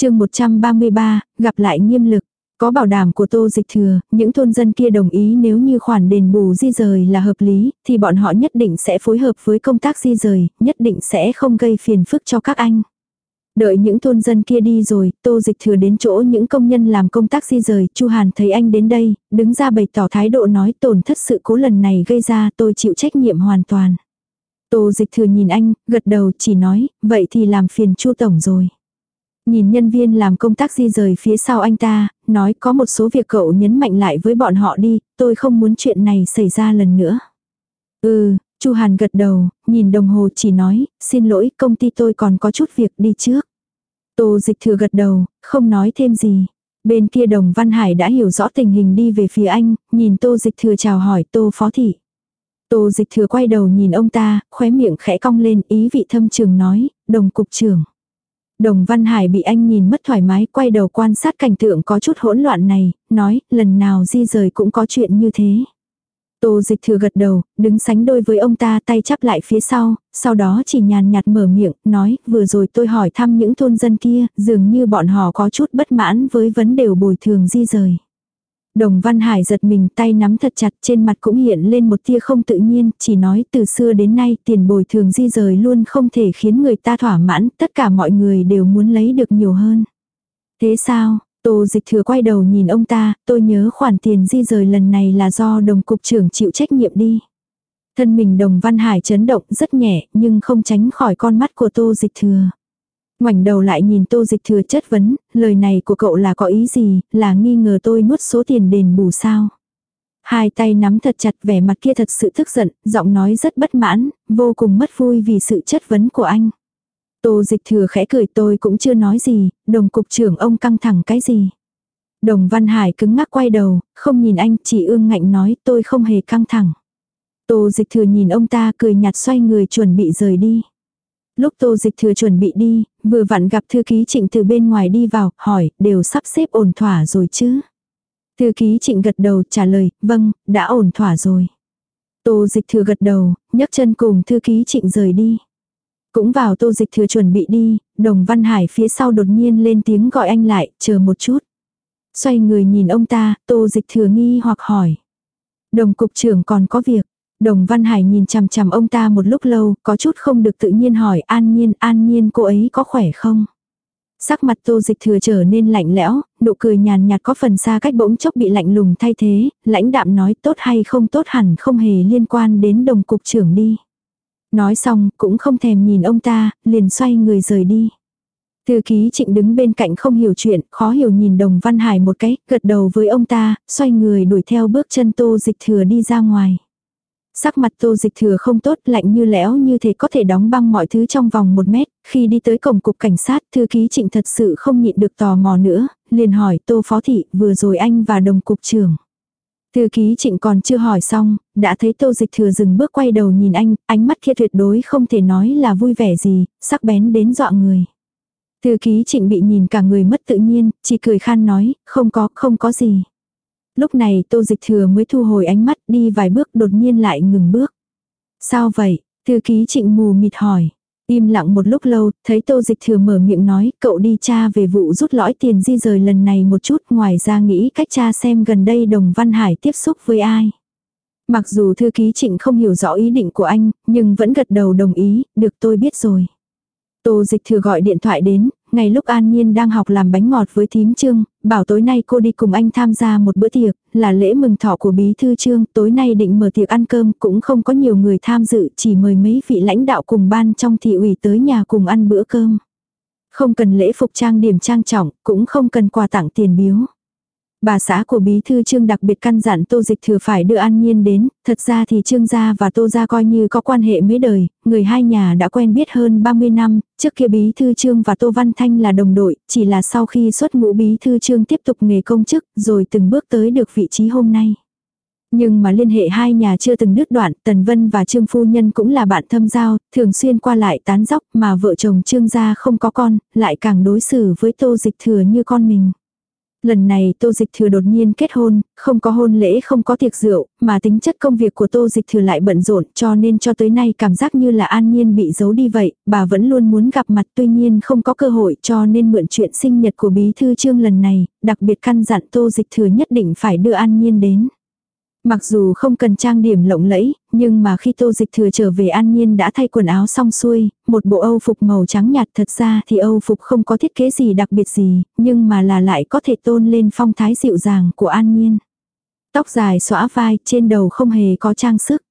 S1: chương 133, gặp lại nghiêm lực. Có bảo đảm của tô dịch thừa, những thôn dân kia đồng ý nếu như khoản đền bù di rời là hợp lý, thì bọn họ nhất định sẽ phối hợp với công tác di rời, nhất định sẽ không gây phiền phức cho các anh. Đợi những thôn dân kia đi rồi, tô dịch thừa đến chỗ những công nhân làm công tác di rời, Chu Hàn thấy anh đến đây, đứng ra bày tỏ thái độ nói tổn thất sự cố lần này gây ra tôi chịu trách nhiệm hoàn toàn. Tô dịch thừa nhìn anh, gật đầu chỉ nói, vậy thì làm phiền Chu Tổng rồi. Nhìn nhân viên làm công tác di rời phía sau anh ta, nói có một số việc cậu nhấn mạnh lại với bọn họ đi, tôi không muốn chuyện này xảy ra lần nữa. Ừ, Chu Hàn gật đầu, nhìn đồng hồ chỉ nói, xin lỗi công ty tôi còn có chút việc đi trước. Tô dịch thừa gật đầu, không nói thêm gì. Bên kia đồng Văn Hải đã hiểu rõ tình hình đi về phía anh, nhìn tô dịch thừa chào hỏi tô phó thị. Tô dịch thừa quay đầu nhìn ông ta, khóe miệng khẽ cong lên ý vị thâm trường nói, đồng cục trưởng. Đồng Văn Hải bị anh nhìn mất thoải mái quay đầu quan sát cảnh tượng có chút hỗn loạn này, nói lần nào di rời cũng có chuyện như thế. Tô dịch thừa gật đầu, đứng sánh đôi với ông ta tay chắp lại phía sau, sau đó chỉ nhàn nhạt mở miệng, nói, vừa rồi tôi hỏi thăm những thôn dân kia, dường như bọn họ có chút bất mãn với vấn đề bồi thường di rời. Đồng Văn Hải giật mình tay nắm thật chặt trên mặt cũng hiện lên một tia không tự nhiên, chỉ nói từ xưa đến nay tiền bồi thường di rời luôn không thể khiến người ta thỏa mãn, tất cả mọi người đều muốn lấy được nhiều hơn. Thế sao, Tô dịch thừa quay đầu nhìn ông ta, tôi nhớ khoản tiền di rời lần này là do đồng cục trưởng chịu trách nhiệm đi. Thân mình đồng văn hải chấn động rất nhẹ nhưng không tránh khỏi con mắt của tô dịch thừa. Ngoảnh đầu lại nhìn tô dịch thừa chất vấn, lời này của cậu là có ý gì, là nghi ngờ tôi nuốt số tiền đền bù sao. Hai tay nắm thật chặt vẻ mặt kia thật sự tức giận, giọng nói rất bất mãn, vô cùng mất vui vì sự chất vấn của anh. Tô dịch thừa khẽ cười tôi cũng chưa nói gì, đồng cục trưởng ông căng thẳng cái gì. Đồng Văn Hải cứng ngắc quay đầu, không nhìn anh, chỉ ương ngạnh nói tôi không hề căng thẳng. Tô dịch thừa nhìn ông ta cười nhạt xoay người chuẩn bị rời đi. Lúc tô dịch thừa chuẩn bị đi, vừa vặn gặp thư ký trịnh từ bên ngoài đi vào, hỏi, đều sắp xếp ổn thỏa rồi chứ. Thư ký trịnh gật đầu trả lời, vâng, đã ổn thỏa rồi. Tô dịch thừa gật đầu, nhấc chân cùng thư ký trịnh rời đi. Cũng vào tô dịch thừa chuẩn bị đi, đồng văn hải phía sau đột nhiên lên tiếng gọi anh lại, chờ một chút. Xoay người nhìn ông ta, tô dịch thừa nghi hoặc hỏi. Đồng cục trưởng còn có việc. Đồng Văn Hải nhìn chằm chằm ông ta một lúc lâu, có chút không được tự nhiên hỏi an nhiên, an nhiên cô ấy có khỏe không? Sắc mặt tô dịch thừa trở nên lạnh lẽo, nụ cười nhàn nhạt có phần xa cách bỗng chốc bị lạnh lùng thay thế, lãnh đạm nói tốt hay không tốt hẳn không hề liên quan đến đồng cục trưởng đi. Nói xong, cũng không thèm nhìn ông ta, liền xoay người rời đi. Thư ký trịnh đứng bên cạnh không hiểu chuyện, khó hiểu nhìn đồng văn hải một cái, gật đầu với ông ta, xoay người đuổi theo bước chân tô dịch thừa đi ra ngoài. Sắc mặt tô dịch thừa không tốt, lạnh như lẽo như thế có thể đóng băng mọi thứ trong vòng một mét. Khi đi tới cổng cục cảnh sát, thư ký trịnh thật sự không nhịn được tò mò nữa, liền hỏi tô phó thị, vừa rồi anh và đồng cục trưởng. Thư ký trịnh còn chưa hỏi xong, đã thấy tô dịch thừa dừng bước quay đầu nhìn anh, ánh mắt kia tuyệt đối không thể nói là vui vẻ gì, sắc bén đến dọa người. Thư ký trịnh bị nhìn cả người mất tự nhiên, chỉ cười khan nói, không có, không có gì. Lúc này tô dịch thừa mới thu hồi ánh mắt đi vài bước đột nhiên lại ngừng bước. Sao vậy? Thư ký trịnh mù mịt hỏi. Im lặng một lúc lâu, thấy tô dịch thừa mở miệng nói, cậu đi cha về vụ rút lõi tiền di rời lần này một chút, ngoài ra nghĩ cách tra xem gần đây đồng Văn Hải tiếp xúc với ai. Mặc dù thư ký trịnh không hiểu rõ ý định của anh, nhưng vẫn gật đầu đồng ý, được tôi biết rồi. Tô dịch thừa gọi điện thoại đến, ngày lúc An Nhiên đang học làm bánh ngọt với thím Trương, bảo tối nay cô đi cùng anh tham gia một bữa tiệc, là lễ mừng thọ của bí thư Trương, tối nay định mở tiệc ăn cơm, cũng không có nhiều người tham dự, chỉ mời mấy vị lãnh đạo cùng ban trong thị ủy tới nhà cùng ăn bữa cơm. Không cần lễ phục trang điểm trang trọng, cũng không cần quà tặng tiền biếu. Bà xã của bí thư trương đặc biệt căn dặn tô dịch thừa phải đưa an nhiên đến, thật ra thì trương gia và tô gia coi như có quan hệ mấy đời, người hai nhà đã quen biết hơn 30 năm, trước kia bí thư trương và tô văn thanh là đồng đội, chỉ là sau khi xuất ngũ bí thư trương tiếp tục nghề công chức, rồi từng bước tới được vị trí hôm nay. Nhưng mà liên hệ hai nhà chưa từng đứt đoạn, Tần Vân và Trương Phu Nhân cũng là bạn thâm giao, thường xuyên qua lại tán dóc mà vợ chồng Trương gia không có con, lại càng đối xử với tô dịch thừa như con mình. Lần này Tô Dịch Thừa đột nhiên kết hôn, không có hôn lễ không có tiệc rượu, mà tính chất công việc của Tô Dịch Thừa lại bận rộn cho nên cho tới nay cảm giác như là an nhiên bị giấu đi vậy, bà vẫn luôn muốn gặp mặt tuy nhiên không có cơ hội cho nên mượn chuyện sinh nhật của Bí Thư Trương lần này, đặc biệt căn dặn Tô Dịch Thừa nhất định phải đưa an nhiên đến. Mặc dù không cần trang điểm lộng lẫy, nhưng mà khi tô dịch thừa trở về an nhiên đã thay quần áo xong xuôi, một bộ âu phục màu trắng nhạt thật ra thì âu phục không có thiết kế gì đặc biệt gì, nhưng mà là lại có thể tôn lên phong thái dịu dàng của an nhiên. Tóc dài xõa vai, trên đầu không hề có trang sức.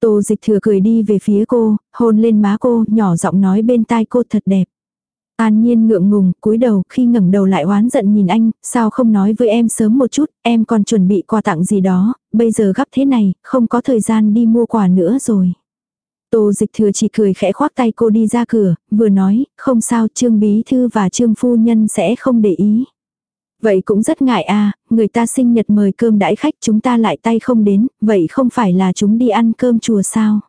S1: Tô dịch thừa cười đi về phía cô, hôn lên má cô, nhỏ giọng nói bên tai cô thật đẹp. An nhiên ngượng ngùng, cúi đầu, khi ngẩng đầu lại oán giận nhìn anh, sao không nói với em sớm một chút, em còn chuẩn bị quà tặng gì đó, bây giờ gấp thế này, không có thời gian đi mua quà nữa rồi. Tô dịch thừa chỉ cười khẽ khoác tay cô đi ra cửa, vừa nói, không sao trương bí thư và trương phu nhân sẽ không để ý. Vậy cũng rất ngại à, người ta sinh nhật mời cơm đãi khách chúng ta lại tay không đến, vậy không phải là chúng đi ăn cơm chùa sao?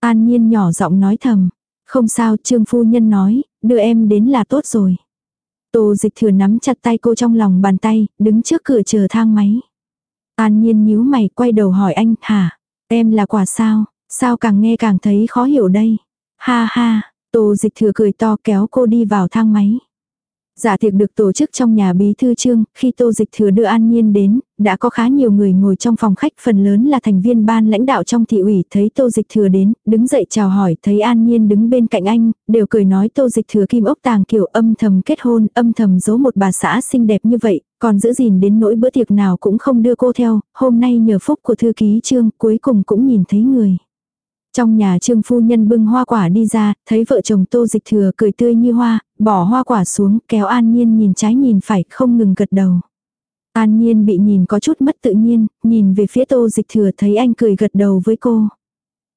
S1: An nhiên nhỏ giọng nói thầm, không sao trương phu nhân nói, đưa em đến là tốt rồi. Tô dịch thừa nắm chặt tay cô trong lòng bàn tay, đứng trước cửa chờ thang máy. An nhiên nhíu mày quay đầu hỏi anh, hả? Em là quả sao? Sao càng nghe càng thấy khó hiểu đây? Ha ha, tô dịch thừa cười to kéo cô đi vào thang máy. Dạ tiệc được tổ chức trong nhà bí thư trương, khi Tô Dịch Thừa đưa An Nhiên đến, đã có khá nhiều người ngồi trong phòng khách, phần lớn là thành viên ban lãnh đạo trong thị ủy, thấy Tô Dịch Thừa đến, đứng dậy chào hỏi, thấy An Nhiên đứng bên cạnh anh, đều cười nói Tô Dịch Thừa kim ốc tàng kiểu âm thầm kết hôn, âm thầm giấu một bà xã xinh đẹp như vậy, còn giữ gìn đến nỗi bữa tiệc nào cũng không đưa cô theo, hôm nay nhờ phúc của thư ký trương, cuối cùng cũng nhìn thấy người. Trong nhà trương phu nhân bưng hoa quả đi ra, thấy vợ chồng tô dịch thừa cười tươi như hoa, bỏ hoa quả xuống, kéo an nhiên nhìn trái nhìn phải, không ngừng gật đầu. An nhiên bị nhìn có chút mất tự nhiên, nhìn về phía tô dịch thừa thấy anh cười gật đầu với cô.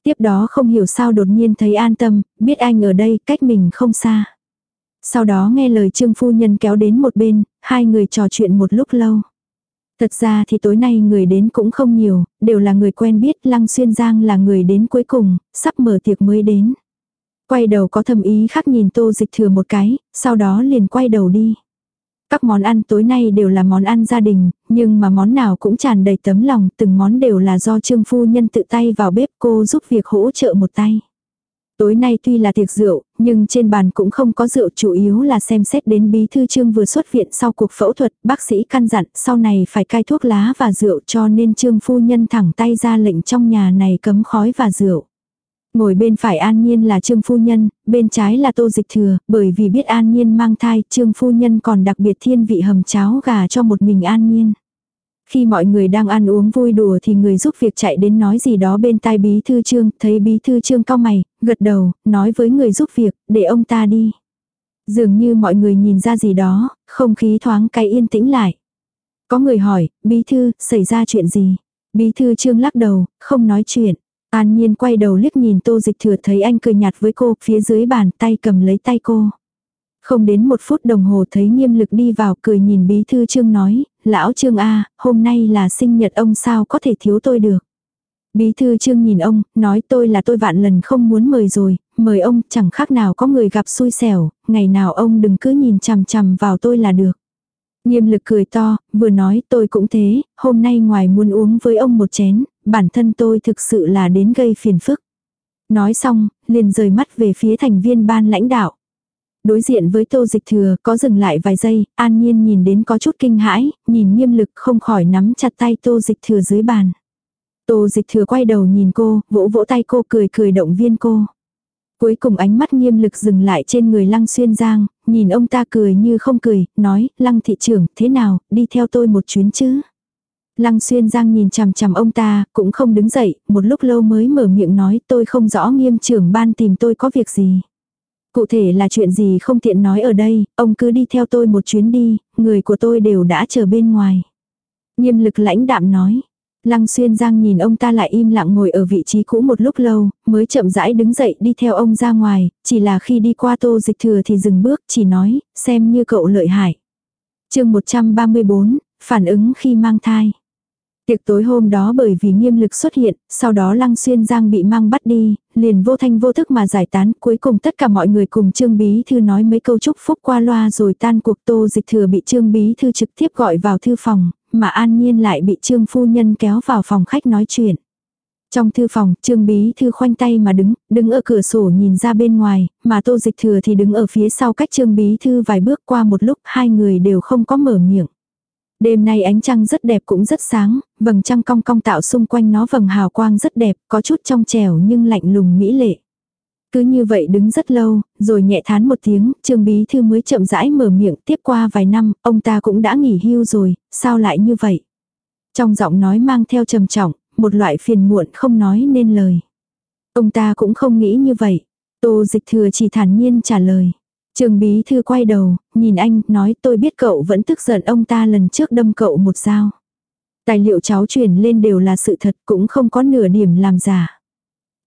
S1: Tiếp đó không hiểu sao đột nhiên thấy an tâm, biết anh ở đây, cách mình không xa. Sau đó nghe lời trương phu nhân kéo đến một bên, hai người trò chuyện một lúc lâu. Thật ra thì tối nay người đến cũng không nhiều, đều là người quen biết Lăng Xuyên Giang là người đến cuối cùng, sắp mở tiệc mới đến. Quay đầu có thầm ý khác nhìn tô dịch thừa một cái, sau đó liền quay đầu đi. Các món ăn tối nay đều là món ăn gia đình, nhưng mà món nào cũng tràn đầy tấm lòng, từng món đều là do trương phu nhân tự tay vào bếp cô giúp việc hỗ trợ một tay. Tối nay tuy là tiệc rượu, nhưng trên bàn cũng không có rượu chủ yếu là xem xét đến bí thư trương vừa xuất viện sau cuộc phẫu thuật, bác sĩ căn dặn sau này phải cai thuốc lá và rượu cho nên trương phu nhân thẳng tay ra lệnh trong nhà này cấm khói và rượu. Ngồi bên phải An Nhiên là Trương Phu Nhân, bên trái là Tô Dịch Thừa, bởi vì biết An Nhiên mang thai, Trương Phu Nhân còn đặc biệt thiên vị hầm cháo gà cho một mình An Nhiên. Khi mọi người đang ăn uống vui đùa thì người giúp việc chạy đến nói gì đó bên tai bí thư trương, thấy bí thư trương cao mày, gật đầu, nói với người giúp việc, để ông ta đi. Dường như mọi người nhìn ra gì đó, không khí thoáng cái yên tĩnh lại. Có người hỏi, bí thư, xảy ra chuyện gì? Bí thư trương lắc đầu, không nói chuyện. An nhiên quay đầu liếc nhìn tô dịch thừa thấy anh cười nhạt với cô, phía dưới bàn tay cầm lấy tay cô. Không đến một phút đồng hồ thấy nghiêm lực đi vào cười nhìn bí thư trương nói, lão trương A, hôm nay là sinh nhật ông sao có thể thiếu tôi được. Bí thư trương nhìn ông, nói tôi là tôi vạn lần không muốn mời rồi, mời ông chẳng khác nào có người gặp xui xẻo, ngày nào ông đừng cứ nhìn chằm chằm vào tôi là được. Nghiêm lực cười to, vừa nói tôi cũng thế, hôm nay ngoài muốn uống với ông một chén, bản thân tôi thực sự là đến gây phiền phức. Nói xong, liền rời mắt về phía thành viên ban lãnh đạo. Đối diện với tô dịch thừa có dừng lại vài giây, an nhiên nhìn đến có chút kinh hãi, nhìn nghiêm lực không khỏi nắm chặt tay tô dịch thừa dưới bàn. Tô dịch thừa quay đầu nhìn cô, vỗ vỗ tay cô cười cười động viên cô. Cuối cùng ánh mắt nghiêm lực dừng lại trên người lăng xuyên giang, nhìn ông ta cười như không cười, nói, lăng thị trưởng, thế nào, đi theo tôi một chuyến chứ. Lăng xuyên giang nhìn chằm chằm ông ta, cũng không đứng dậy, một lúc lâu mới mở miệng nói tôi không rõ nghiêm trưởng ban tìm tôi có việc gì. Cụ thể là chuyện gì không tiện nói ở đây, ông cứ đi theo tôi một chuyến đi, người của tôi đều đã chờ bên ngoài. Nghiêm lực lãnh đạm nói. Lăng xuyên giang nhìn ông ta lại im lặng ngồi ở vị trí cũ một lúc lâu, mới chậm rãi đứng dậy đi theo ông ra ngoài, chỉ là khi đi qua tô dịch thừa thì dừng bước, chỉ nói, xem như cậu lợi hại. chương 134, phản ứng khi mang thai. Tiệc tối hôm đó bởi vì nghiêm lực xuất hiện, sau đó Lăng Xuyên Giang bị mang bắt đi, liền vô thanh vô thức mà giải tán, cuối cùng tất cả mọi người cùng Trương Bí Thư nói mấy câu chúc phúc qua loa rồi tan cuộc tô dịch thừa bị Trương Bí Thư trực tiếp gọi vào thư phòng, mà An Nhiên lại bị Trương Phu Nhân kéo vào phòng khách nói chuyện. Trong thư phòng, Trương Bí Thư khoanh tay mà đứng, đứng ở cửa sổ nhìn ra bên ngoài, mà Tô Dịch Thừa thì đứng ở phía sau cách Trương Bí Thư vài bước qua một lúc hai người đều không có mở miệng. Đêm nay ánh trăng rất đẹp cũng rất sáng, vầng trăng cong cong tạo xung quanh nó vầng hào quang rất đẹp, có chút trong trẻo nhưng lạnh lùng mỹ lệ. Cứ như vậy đứng rất lâu, rồi nhẹ thán một tiếng, trương bí thư mới chậm rãi mở miệng tiếp qua vài năm, ông ta cũng đã nghỉ hưu rồi, sao lại như vậy? Trong giọng nói mang theo trầm trọng, một loại phiền muộn không nói nên lời. Ông ta cũng không nghĩ như vậy. Tô dịch thừa chỉ thản nhiên trả lời. Trường bí thư quay đầu, nhìn anh, nói tôi biết cậu vẫn tức giận ông ta lần trước đâm cậu một dao. Tài liệu cháu truyền lên đều là sự thật cũng không có nửa điểm làm giả.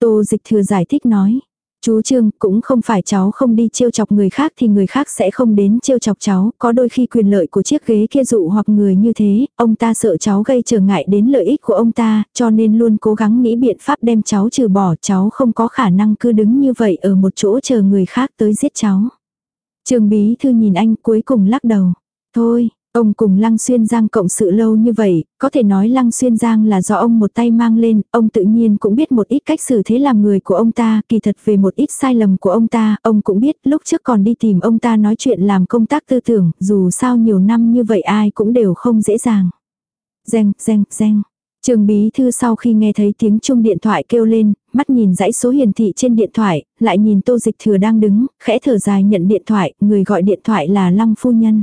S1: Tô dịch thừa giải thích nói. Chú Trương, cũng không phải cháu không đi trêu chọc người khác thì người khác sẽ không đến trêu chọc cháu, có đôi khi quyền lợi của chiếc ghế kia dụ hoặc người như thế, ông ta sợ cháu gây trở ngại đến lợi ích của ông ta, cho nên luôn cố gắng nghĩ biện pháp đem cháu trừ bỏ, cháu không có khả năng cứ đứng như vậy ở một chỗ chờ người khác tới giết cháu. Trương Bí Thư nhìn anh cuối cùng lắc đầu. Thôi, Ông cùng Lăng Xuyên Giang cộng sự lâu như vậy, có thể nói Lăng Xuyên Giang là do ông một tay mang lên, ông tự nhiên cũng biết một ít cách xử thế làm người của ông ta, kỳ thật về một ít sai lầm của ông ta, ông cũng biết lúc trước còn đi tìm ông ta nói chuyện làm công tác tư tưởng, dù sao nhiều năm như vậy ai cũng đều không dễ dàng. Reng, reng, reng. Trường bí thư sau khi nghe thấy tiếng chuông điện thoại kêu lên, mắt nhìn dãy số hiển thị trên điện thoại, lại nhìn tô dịch thừa đang đứng, khẽ thở dài nhận điện thoại, người gọi điện thoại là Lăng Phu Nhân.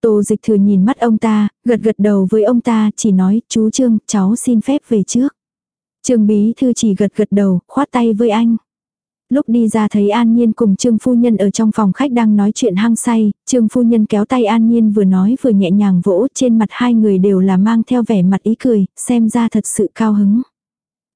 S1: Tô dịch thừa nhìn mắt ông ta, gật gật đầu với ông ta, chỉ nói, chú Trương, cháu xin phép về trước. Trương bí thư chỉ gật gật đầu, khoát tay với anh. Lúc đi ra thấy An Nhiên cùng Trương Phu Nhân ở trong phòng khách đang nói chuyện hăng say, Trương Phu Nhân kéo tay An Nhiên vừa nói vừa nhẹ nhàng vỗ trên mặt hai người đều là mang theo vẻ mặt ý cười, xem ra thật sự cao hứng.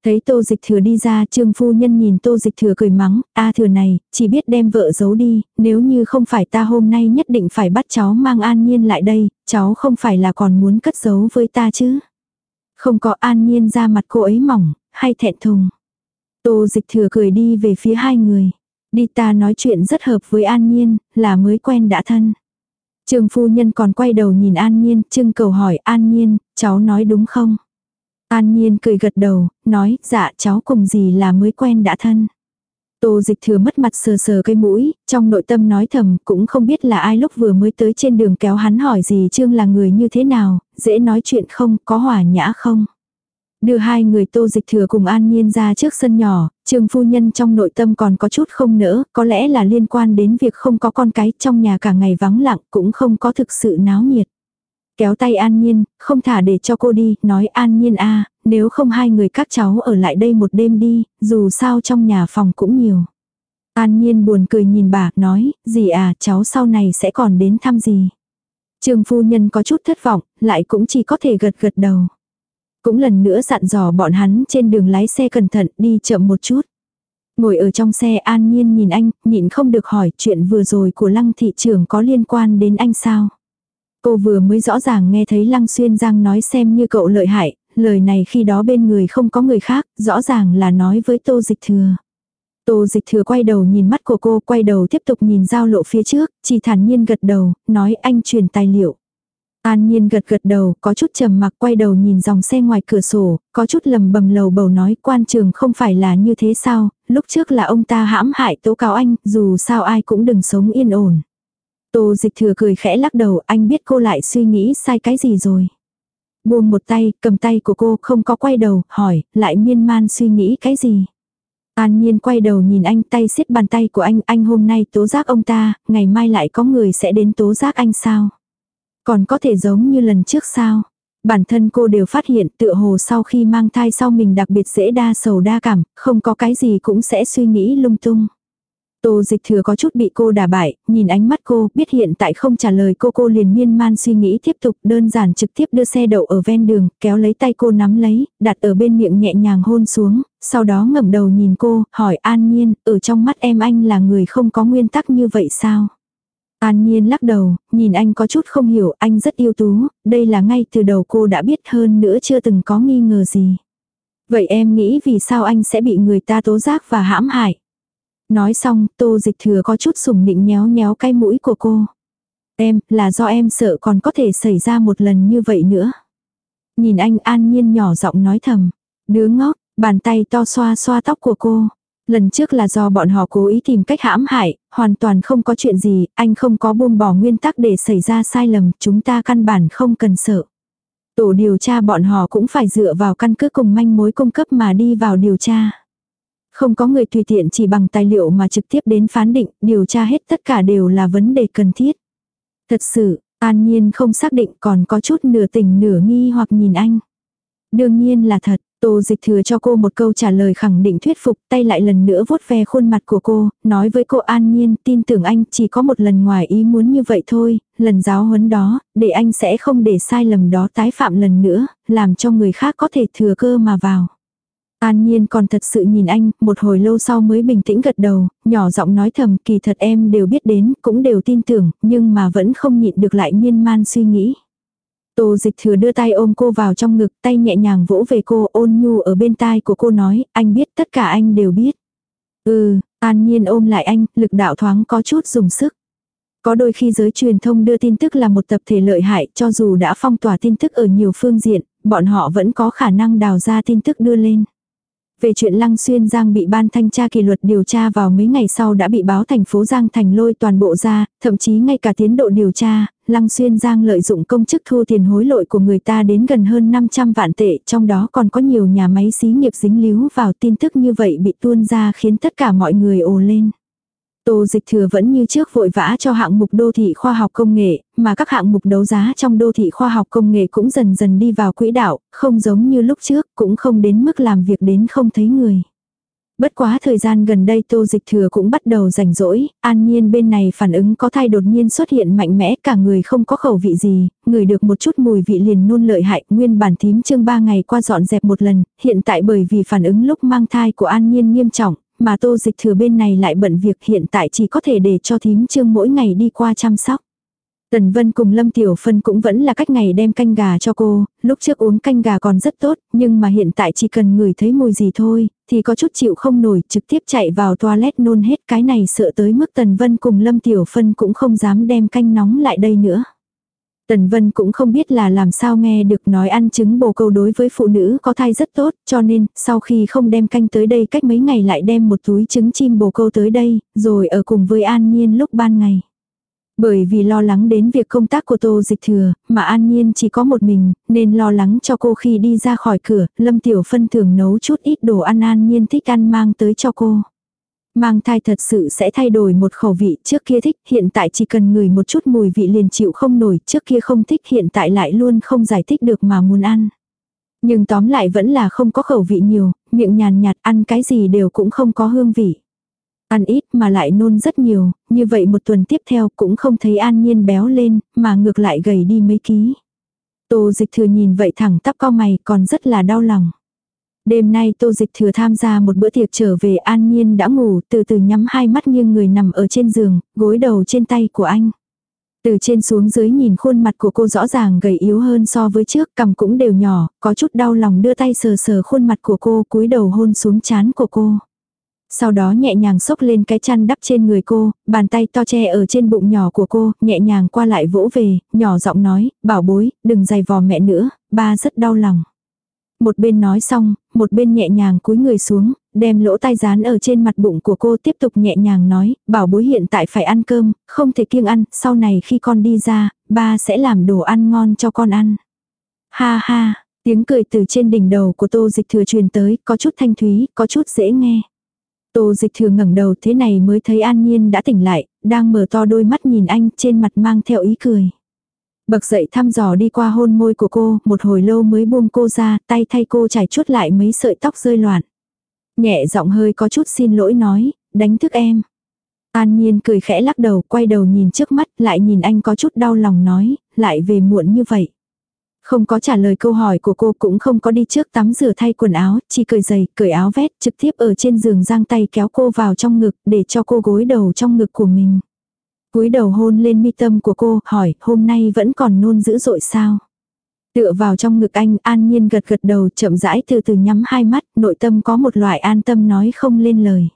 S1: Thấy tô dịch thừa đi ra trương phu nhân nhìn tô dịch thừa cười mắng, a thừa này, chỉ biết đem vợ giấu đi, nếu như không phải ta hôm nay nhất định phải bắt cháu mang an nhiên lại đây, cháu không phải là còn muốn cất giấu với ta chứ. Không có an nhiên ra mặt cô ấy mỏng, hay thẹn thùng. Tô dịch thừa cười đi về phía hai người. Đi ta nói chuyện rất hợp với an nhiên, là mới quen đã thân. Trương phu nhân còn quay đầu nhìn an nhiên, trưng cầu hỏi an nhiên, cháu nói đúng không? An Nhiên cười gật đầu, nói, dạ cháu cùng gì là mới quen đã thân. Tô dịch thừa mất mặt sờ sờ cây mũi, trong nội tâm nói thầm, cũng không biết là ai lúc vừa mới tới trên đường kéo hắn hỏi gì Trương là người như thế nào, dễ nói chuyện không, có hỏa nhã không. Đưa hai người tô dịch thừa cùng an nhiên ra trước sân nhỏ, trường phu nhân trong nội tâm còn có chút không nỡ, có lẽ là liên quan đến việc không có con cái trong nhà cả ngày vắng lặng cũng không có thực sự náo nhiệt. Kéo tay An Nhiên, không thả để cho cô đi, nói An Nhiên a nếu không hai người các cháu ở lại đây một đêm đi, dù sao trong nhà phòng cũng nhiều. An Nhiên buồn cười nhìn bà, nói, gì à, cháu sau này sẽ còn đến thăm gì. Trương phu nhân có chút thất vọng, lại cũng chỉ có thể gật gật đầu. Cũng lần nữa dặn dò bọn hắn trên đường lái xe cẩn thận, đi chậm một chút. Ngồi ở trong xe an nhiên nhìn anh, nhịn không được hỏi chuyện vừa rồi của lăng thị trưởng có liên quan đến anh sao. Cô vừa mới rõ ràng nghe thấy Lăng Xuyên Giang nói xem như cậu lợi hại, lời này khi đó bên người không có người khác, rõ ràng là nói với Tô Dịch Thừa. Tô Dịch Thừa quay đầu nhìn mắt của cô, quay đầu tiếp tục nhìn giao lộ phía trước, chỉ thản nhiên gật đầu, nói anh truyền tài liệu. An Nhiên gật gật đầu, có chút trầm mặc quay đầu nhìn dòng xe ngoài cửa sổ, có chút lầm bầm lầu bầu nói quan trường không phải là như thế sao, lúc trước là ông ta hãm hại tố cáo anh, dù sao ai cũng đừng sống yên ổn. Tô dịch thừa cười khẽ lắc đầu anh biết cô lại suy nghĩ sai cái gì rồi. Buông một tay, cầm tay của cô không có quay đầu, hỏi, lại miên man suy nghĩ cái gì. An nhiên quay đầu nhìn anh tay siết bàn tay của anh, anh hôm nay tố giác ông ta, ngày mai lại có người sẽ đến tố giác anh sao. Còn có thể giống như lần trước sao. Bản thân cô đều phát hiện tựa hồ sau khi mang thai sau mình đặc biệt dễ đa sầu đa cảm, không có cái gì cũng sẽ suy nghĩ lung tung. Tô dịch thừa có chút bị cô đả bại, nhìn ánh mắt cô, biết hiện tại không trả lời cô cô liền miên man suy nghĩ tiếp tục đơn giản trực tiếp đưa xe đậu ở ven đường, kéo lấy tay cô nắm lấy, đặt ở bên miệng nhẹ nhàng hôn xuống, sau đó ngẩng đầu nhìn cô, hỏi an nhiên, ở trong mắt em anh là người không có nguyên tắc như vậy sao? An nhiên lắc đầu, nhìn anh có chút không hiểu, anh rất yêu tú, đây là ngay từ đầu cô đã biết hơn nữa chưa từng có nghi ngờ gì. Vậy em nghĩ vì sao anh sẽ bị người ta tố giác và hãm hại? Nói xong, tô dịch thừa có chút sủng nịnh nhéo nhéo cái mũi của cô. Em, là do em sợ còn có thể xảy ra một lần như vậy nữa. Nhìn anh an nhiên nhỏ giọng nói thầm. Đứa ngốc, bàn tay to xoa xoa tóc của cô. Lần trước là do bọn họ cố ý tìm cách hãm hại, hoàn toàn không có chuyện gì, anh không có buông bỏ nguyên tắc để xảy ra sai lầm, chúng ta căn bản không cần sợ. Tổ điều tra bọn họ cũng phải dựa vào căn cứ cùng manh mối cung cấp mà đi vào điều tra. Không có người tùy tiện chỉ bằng tài liệu mà trực tiếp đến phán định, điều tra hết tất cả đều là vấn đề cần thiết. Thật sự, an nhiên không xác định còn có chút nửa tình nửa nghi hoặc nhìn anh. Đương nhiên là thật, Tô dịch thừa cho cô một câu trả lời khẳng định thuyết phục, tay lại lần nữa vuốt ve khuôn mặt của cô, nói với cô an nhiên tin tưởng anh chỉ có một lần ngoài ý muốn như vậy thôi, lần giáo huấn đó, để anh sẽ không để sai lầm đó tái phạm lần nữa, làm cho người khác có thể thừa cơ mà vào. An Nhiên còn thật sự nhìn anh, một hồi lâu sau mới bình tĩnh gật đầu, nhỏ giọng nói thầm kỳ thật em đều biết đến, cũng đều tin tưởng, nhưng mà vẫn không nhịn được lại miên man suy nghĩ. Tô dịch thừa đưa tay ôm cô vào trong ngực, tay nhẹ nhàng vỗ về cô ôn nhu ở bên tai của cô nói, anh biết tất cả anh đều biết. Ừ, an nhiên ôm lại anh, lực đạo thoáng có chút dùng sức. Có đôi khi giới truyền thông đưa tin tức là một tập thể lợi hại cho dù đã phong tỏa tin tức ở nhiều phương diện, bọn họ vẫn có khả năng đào ra tin tức đưa lên. Về chuyện Lăng Xuyên Giang bị ban thanh tra kỷ luật điều tra vào mấy ngày sau đã bị báo thành phố Giang Thành lôi toàn bộ ra, thậm chí ngay cả tiến độ điều tra, Lăng Xuyên Giang lợi dụng công chức thu tiền hối lộ của người ta đến gần hơn 500 vạn tệ, trong đó còn có nhiều nhà máy xí nghiệp dính líu vào tin tức như vậy bị tuôn ra khiến tất cả mọi người ồ lên. Tô dịch thừa vẫn như trước vội vã cho hạng mục đô thị khoa học công nghệ, mà các hạng mục đấu giá trong đô thị khoa học công nghệ cũng dần dần đi vào quỹ đạo, không giống như lúc trước, cũng không đến mức làm việc đến không thấy người. Bất quá thời gian gần đây tô dịch thừa cũng bắt đầu rảnh rỗi, an nhiên bên này phản ứng có thai đột nhiên xuất hiện mạnh mẽ cả người không có khẩu vị gì, người được một chút mùi vị liền nôn lợi hại, nguyên bản thím chương ba ngày qua dọn dẹp một lần, hiện tại bởi vì phản ứng lúc mang thai của an nhiên nghiêm trọng, mà tô dịch thừa bên này lại bận việc hiện tại chỉ có thể để cho thím trương mỗi ngày đi qua chăm sóc. Tần Vân cùng Lâm Tiểu Phân cũng vẫn là cách ngày đem canh gà cho cô, lúc trước uống canh gà còn rất tốt, nhưng mà hiện tại chỉ cần ngửi thấy mùi gì thôi, thì có chút chịu không nổi, trực tiếp chạy vào toilet nôn hết cái này sợ tới mức Tần Vân cùng Lâm Tiểu Phân cũng không dám đem canh nóng lại đây nữa. Tần Vân cũng không biết là làm sao nghe được nói ăn trứng bồ câu đối với phụ nữ có thai rất tốt, cho nên, sau khi không đem canh tới đây cách mấy ngày lại đem một túi trứng chim bồ câu tới đây, rồi ở cùng với An Nhiên lúc ban ngày. Bởi vì lo lắng đến việc công tác của Tô Dịch Thừa, mà An Nhiên chỉ có một mình, nên lo lắng cho cô khi đi ra khỏi cửa, Lâm Tiểu Phân thường nấu chút ít đồ ăn An Nhiên thích ăn mang tới cho cô. Mang thai thật sự sẽ thay đổi một khẩu vị, trước kia thích, hiện tại chỉ cần ngửi một chút mùi vị liền chịu không nổi, trước kia không thích hiện tại lại luôn không giải thích được mà muốn ăn. Nhưng tóm lại vẫn là không có khẩu vị nhiều, miệng nhàn nhạt ăn cái gì đều cũng không có hương vị. Ăn ít mà lại nôn rất nhiều, như vậy một tuần tiếp theo cũng không thấy an nhiên béo lên, mà ngược lại gầy đi mấy ký. Tô dịch thừa nhìn vậy thẳng tắp co mày còn rất là đau lòng. Đêm nay tô dịch thừa tham gia một bữa tiệc trở về an nhiên đã ngủ từ từ nhắm hai mắt nghiêng người nằm ở trên giường, gối đầu trên tay của anh. Từ trên xuống dưới nhìn khuôn mặt của cô rõ ràng gầy yếu hơn so với trước, cằm cũng đều nhỏ, có chút đau lòng đưa tay sờ sờ khuôn mặt của cô cúi đầu hôn xuống chán của cô. Sau đó nhẹ nhàng xốc lên cái chăn đắp trên người cô, bàn tay to che ở trên bụng nhỏ của cô, nhẹ nhàng qua lại vỗ về, nhỏ giọng nói, bảo bối, đừng giày vò mẹ nữa, ba rất đau lòng. Một bên nói xong, một bên nhẹ nhàng cúi người xuống, đem lỗ tai dán ở trên mặt bụng của cô tiếp tục nhẹ nhàng nói, bảo bối hiện tại phải ăn cơm, không thể kiêng ăn, sau này khi con đi ra, ba sẽ làm đồ ăn ngon cho con ăn. Ha ha, tiếng cười từ trên đỉnh đầu của tô dịch thừa truyền tới, có chút thanh thúy, có chút dễ nghe. Tô dịch thừa ngẩng đầu thế này mới thấy an nhiên đã tỉnh lại, đang mở to đôi mắt nhìn anh trên mặt mang theo ý cười. Bậc dậy thăm dò đi qua hôn môi của cô, một hồi lâu mới buông cô ra, tay thay cô trải chuốt lại mấy sợi tóc rơi loạn. Nhẹ giọng hơi có chút xin lỗi nói, đánh thức em. An Nhiên cười khẽ lắc đầu, quay đầu nhìn trước mắt, lại nhìn anh có chút đau lòng nói, lại về muộn như vậy. Không có trả lời câu hỏi của cô cũng không có đi trước tắm rửa thay quần áo, chỉ cởi giày, cởi áo vét, trực tiếp ở trên giường giang tay kéo cô vào trong ngực để cho cô gối đầu trong ngực của mình cúi đầu hôn lên mi tâm của cô, hỏi, hôm nay vẫn còn nôn dữ dội sao? Tựa vào trong ngực anh, an nhiên gật gật đầu, chậm rãi từ từ nhắm hai mắt, nội tâm có một loại an tâm nói không lên lời.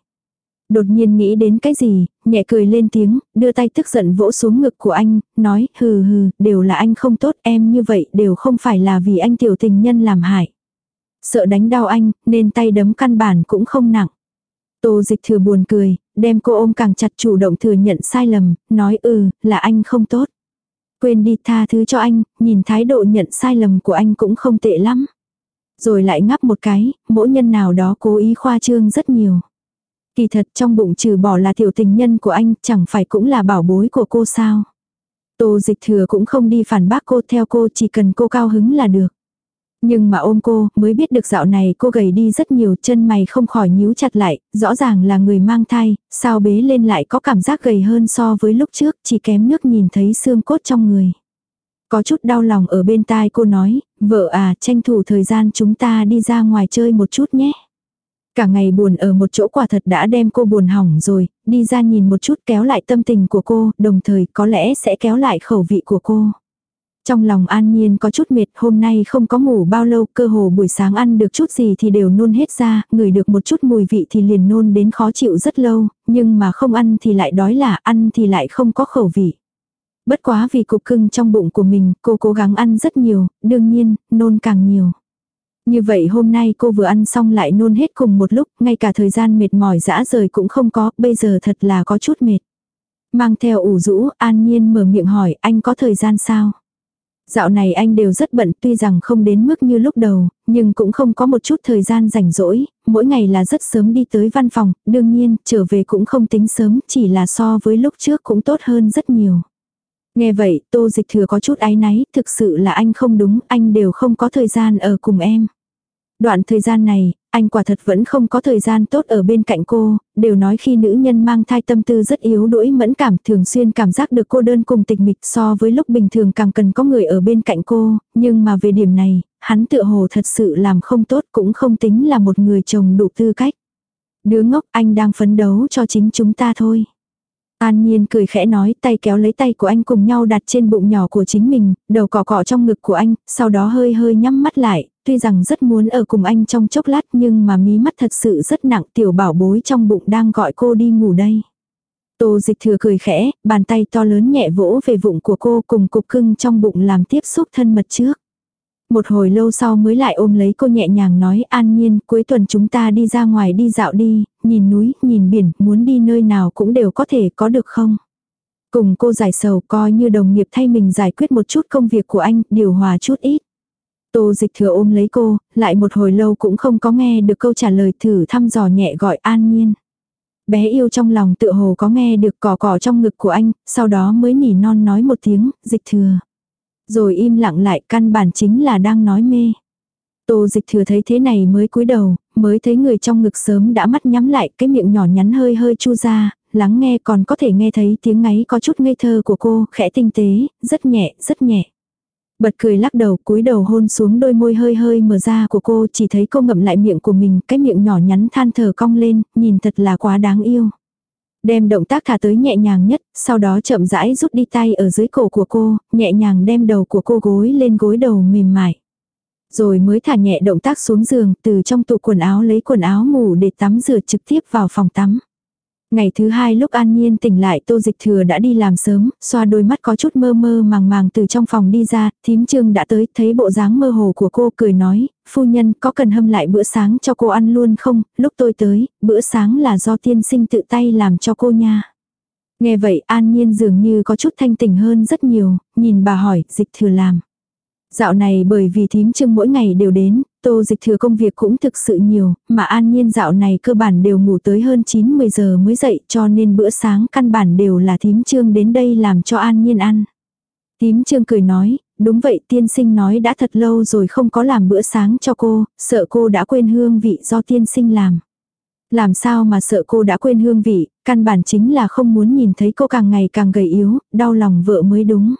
S1: Đột nhiên nghĩ đến cái gì, nhẹ cười lên tiếng, đưa tay tức giận vỗ xuống ngực của anh, nói, hừ hừ, đều là anh không tốt, em như vậy đều không phải là vì anh tiểu tình nhân làm hại. Sợ đánh đau anh, nên tay đấm căn bản cũng không nặng. Tô dịch thừa buồn cười, đem cô ôm càng chặt chủ động thừa nhận sai lầm, nói ừ, là anh không tốt. Quên đi tha thứ cho anh, nhìn thái độ nhận sai lầm của anh cũng không tệ lắm. Rồi lại ngắp một cái, mỗi nhân nào đó cố ý khoa trương rất nhiều. Kỳ thật trong bụng trừ bỏ là tiểu tình nhân của anh, chẳng phải cũng là bảo bối của cô sao. Tô dịch thừa cũng không đi phản bác cô theo cô chỉ cần cô cao hứng là được. Nhưng mà ôm cô, mới biết được dạo này cô gầy đi rất nhiều, chân mày không khỏi nhíu chặt lại, rõ ràng là người mang thai, sao bế lên lại có cảm giác gầy hơn so với lúc trước, chỉ kém nước nhìn thấy xương cốt trong người. Có chút đau lòng ở bên tai cô nói, vợ à, tranh thủ thời gian chúng ta đi ra ngoài chơi một chút nhé. Cả ngày buồn ở một chỗ quả thật đã đem cô buồn hỏng rồi, đi ra nhìn một chút kéo lại tâm tình của cô, đồng thời có lẽ sẽ kéo lại khẩu vị của cô. Trong lòng an nhiên có chút mệt, hôm nay không có ngủ bao lâu, cơ hồ buổi sáng ăn được chút gì thì đều nôn hết ra, ngửi được một chút mùi vị thì liền nôn đến khó chịu rất lâu, nhưng mà không ăn thì lại đói là ăn thì lại không có khẩu vị. Bất quá vì cục cưng trong bụng của mình, cô cố gắng ăn rất nhiều, đương nhiên, nôn càng nhiều. Như vậy hôm nay cô vừa ăn xong lại nôn hết cùng một lúc, ngay cả thời gian mệt mỏi dã rời cũng không có, bây giờ thật là có chút mệt. Mang theo ủ rũ, an nhiên mở miệng hỏi, anh có thời gian sao? Dạo này anh đều rất bận tuy rằng không đến mức như lúc đầu, nhưng cũng không có một chút thời gian rảnh rỗi, mỗi ngày là rất sớm đi tới văn phòng, đương nhiên trở về cũng không tính sớm, chỉ là so với lúc trước cũng tốt hơn rất nhiều. Nghe vậy, tô dịch thừa có chút áy náy, thực sự là anh không đúng, anh đều không có thời gian ở cùng em. Đoạn thời gian này, anh quả thật vẫn không có thời gian tốt ở bên cạnh cô, đều nói khi nữ nhân mang thai tâm tư rất yếu đuối mẫn cảm thường xuyên cảm giác được cô đơn cùng tịch mịch so với lúc bình thường càng cần có người ở bên cạnh cô, nhưng mà về điểm này, hắn tựa hồ thật sự làm không tốt cũng không tính là một người chồng đủ tư cách. Đứa ngốc anh đang phấn đấu cho chính chúng ta thôi. An Nhiên cười khẽ nói tay kéo lấy tay của anh cùng nhau đặt trên bụng nhỏ của chính mình, đầu cọ cọ trong ngực của anh, sau đó hơi hơi nhắm mắt lại, tuy rằng rất muốn ở cùng anh trong chốc lát nhưng mà mí mắt thật sự rất nặng tiểu bảo bối trong bụng đang gọi cô đi ngủ đây. Tô dịch thừa cười khẽ, bàn tay to lớn nhẹ vỗ về bụng của cô cùng cục cưng trong bụng làm tiếp xúc thân mật trước. Một hồi lâu sau mới lại ôm lấy cô nhẹ nhàng nói an nhiên cuối tuần chúng ta đi ra ngoài đi dạo đi, nhìn núi, nhìn biển, muốn đi nơi nào cũng đều có thể có được không? Cùng cô giải sầu coi như đồng nghiệp thay mình giải quyết một chút công việc của anh, điều hòa chút ít. Tô dịch thừa ôm lấy cô, lại một hồi lâu cũng không có nghe được câu trả lời thử thăm dò nhẹ gọi an nhiên. Bé yêu trong lòng tựa hồ có nghe được cỏ cỏ trong ngực của anh, sau đó mới nỉ non nói một tiếng, dịch thừa. Rồi im lặng lại căn bản chính là đang nói mê. Tô dịch thừa thấy thế này mới cúi đầu, mới thấy người trong ngực sớm đã mắt nhắm lại, cái miệng nhỏ nhắn hơi hơi chu ra, lắng nghe còn có thể nghe thấy tiếng ngáy có chút ngây thơ của cô, khẽ tinh tế, rất nhẹ, rất nhẹ. Bật cười lắc đầu cúi đầu hôn xuống đôi môi hơi hơi mở ra của cô chỉ thấy cô ngậm lại miệng của mình, cái miệng nhỏ nhắn than thở cong lên, nhìn thật là quá đáng yêu. Đem động tác thả tới nhẹ nhàng nhất, sau đó chậm rãi rút đi tay ở dưới cổ của cô, nhẹ nhàng đem đầu của cô gối lên gối đầu mềm mại. Rồi mới thả nhẹ động tác xuống giường, từ trong tủ quần áo lấy quần áo ngủ để tắm rửa trực tiếp vào phòng tắm. Ngày thứ hai lúc an nhiên tỉnh lại tô dịch thừa đã đi làm sớm, xoa đôi mắt có chút mơ mơ màng màng từ trong phòng đi ra, thím trương đã tới, thấy bộ dáng mơ hồ của cô cười nói, phu nhân có cần hâm lại bữa sáng cho cô ăn luôn không, lúc tôi tới, bữa sáng là do tiên sinh tự tay làm cho cô nha. Nghe vậy an nhiên dường như có chút thanh tỉnh hơn rất nhiều, nhìn bà hỏi, dịch thừa làm. Dạo này bởi vì thím trưng mỗi ngày đều đến, tô dịch thừa công việc cũng thực sự nhiều, mà an nhiên dạo này cơ bản đều ngủ tới hơn 9-10 giờ mới dậy cho nên bữa sáng căn bản đều là thím trương đến đây làm cho an nhiên ăn. Thím trương cười nói, đúng vậy tiên sinh nói đã thật lâu rồi không có làm bữa sáng cho cô, sợ cô đã quên hương vị do tiên sinh làm. Làm sao mà sợ cô đã quên hương vị, căn bản chính là không muốn nhìn thấy cô càng ngày càng gầy yếu, đau lòng vợ mới đúng.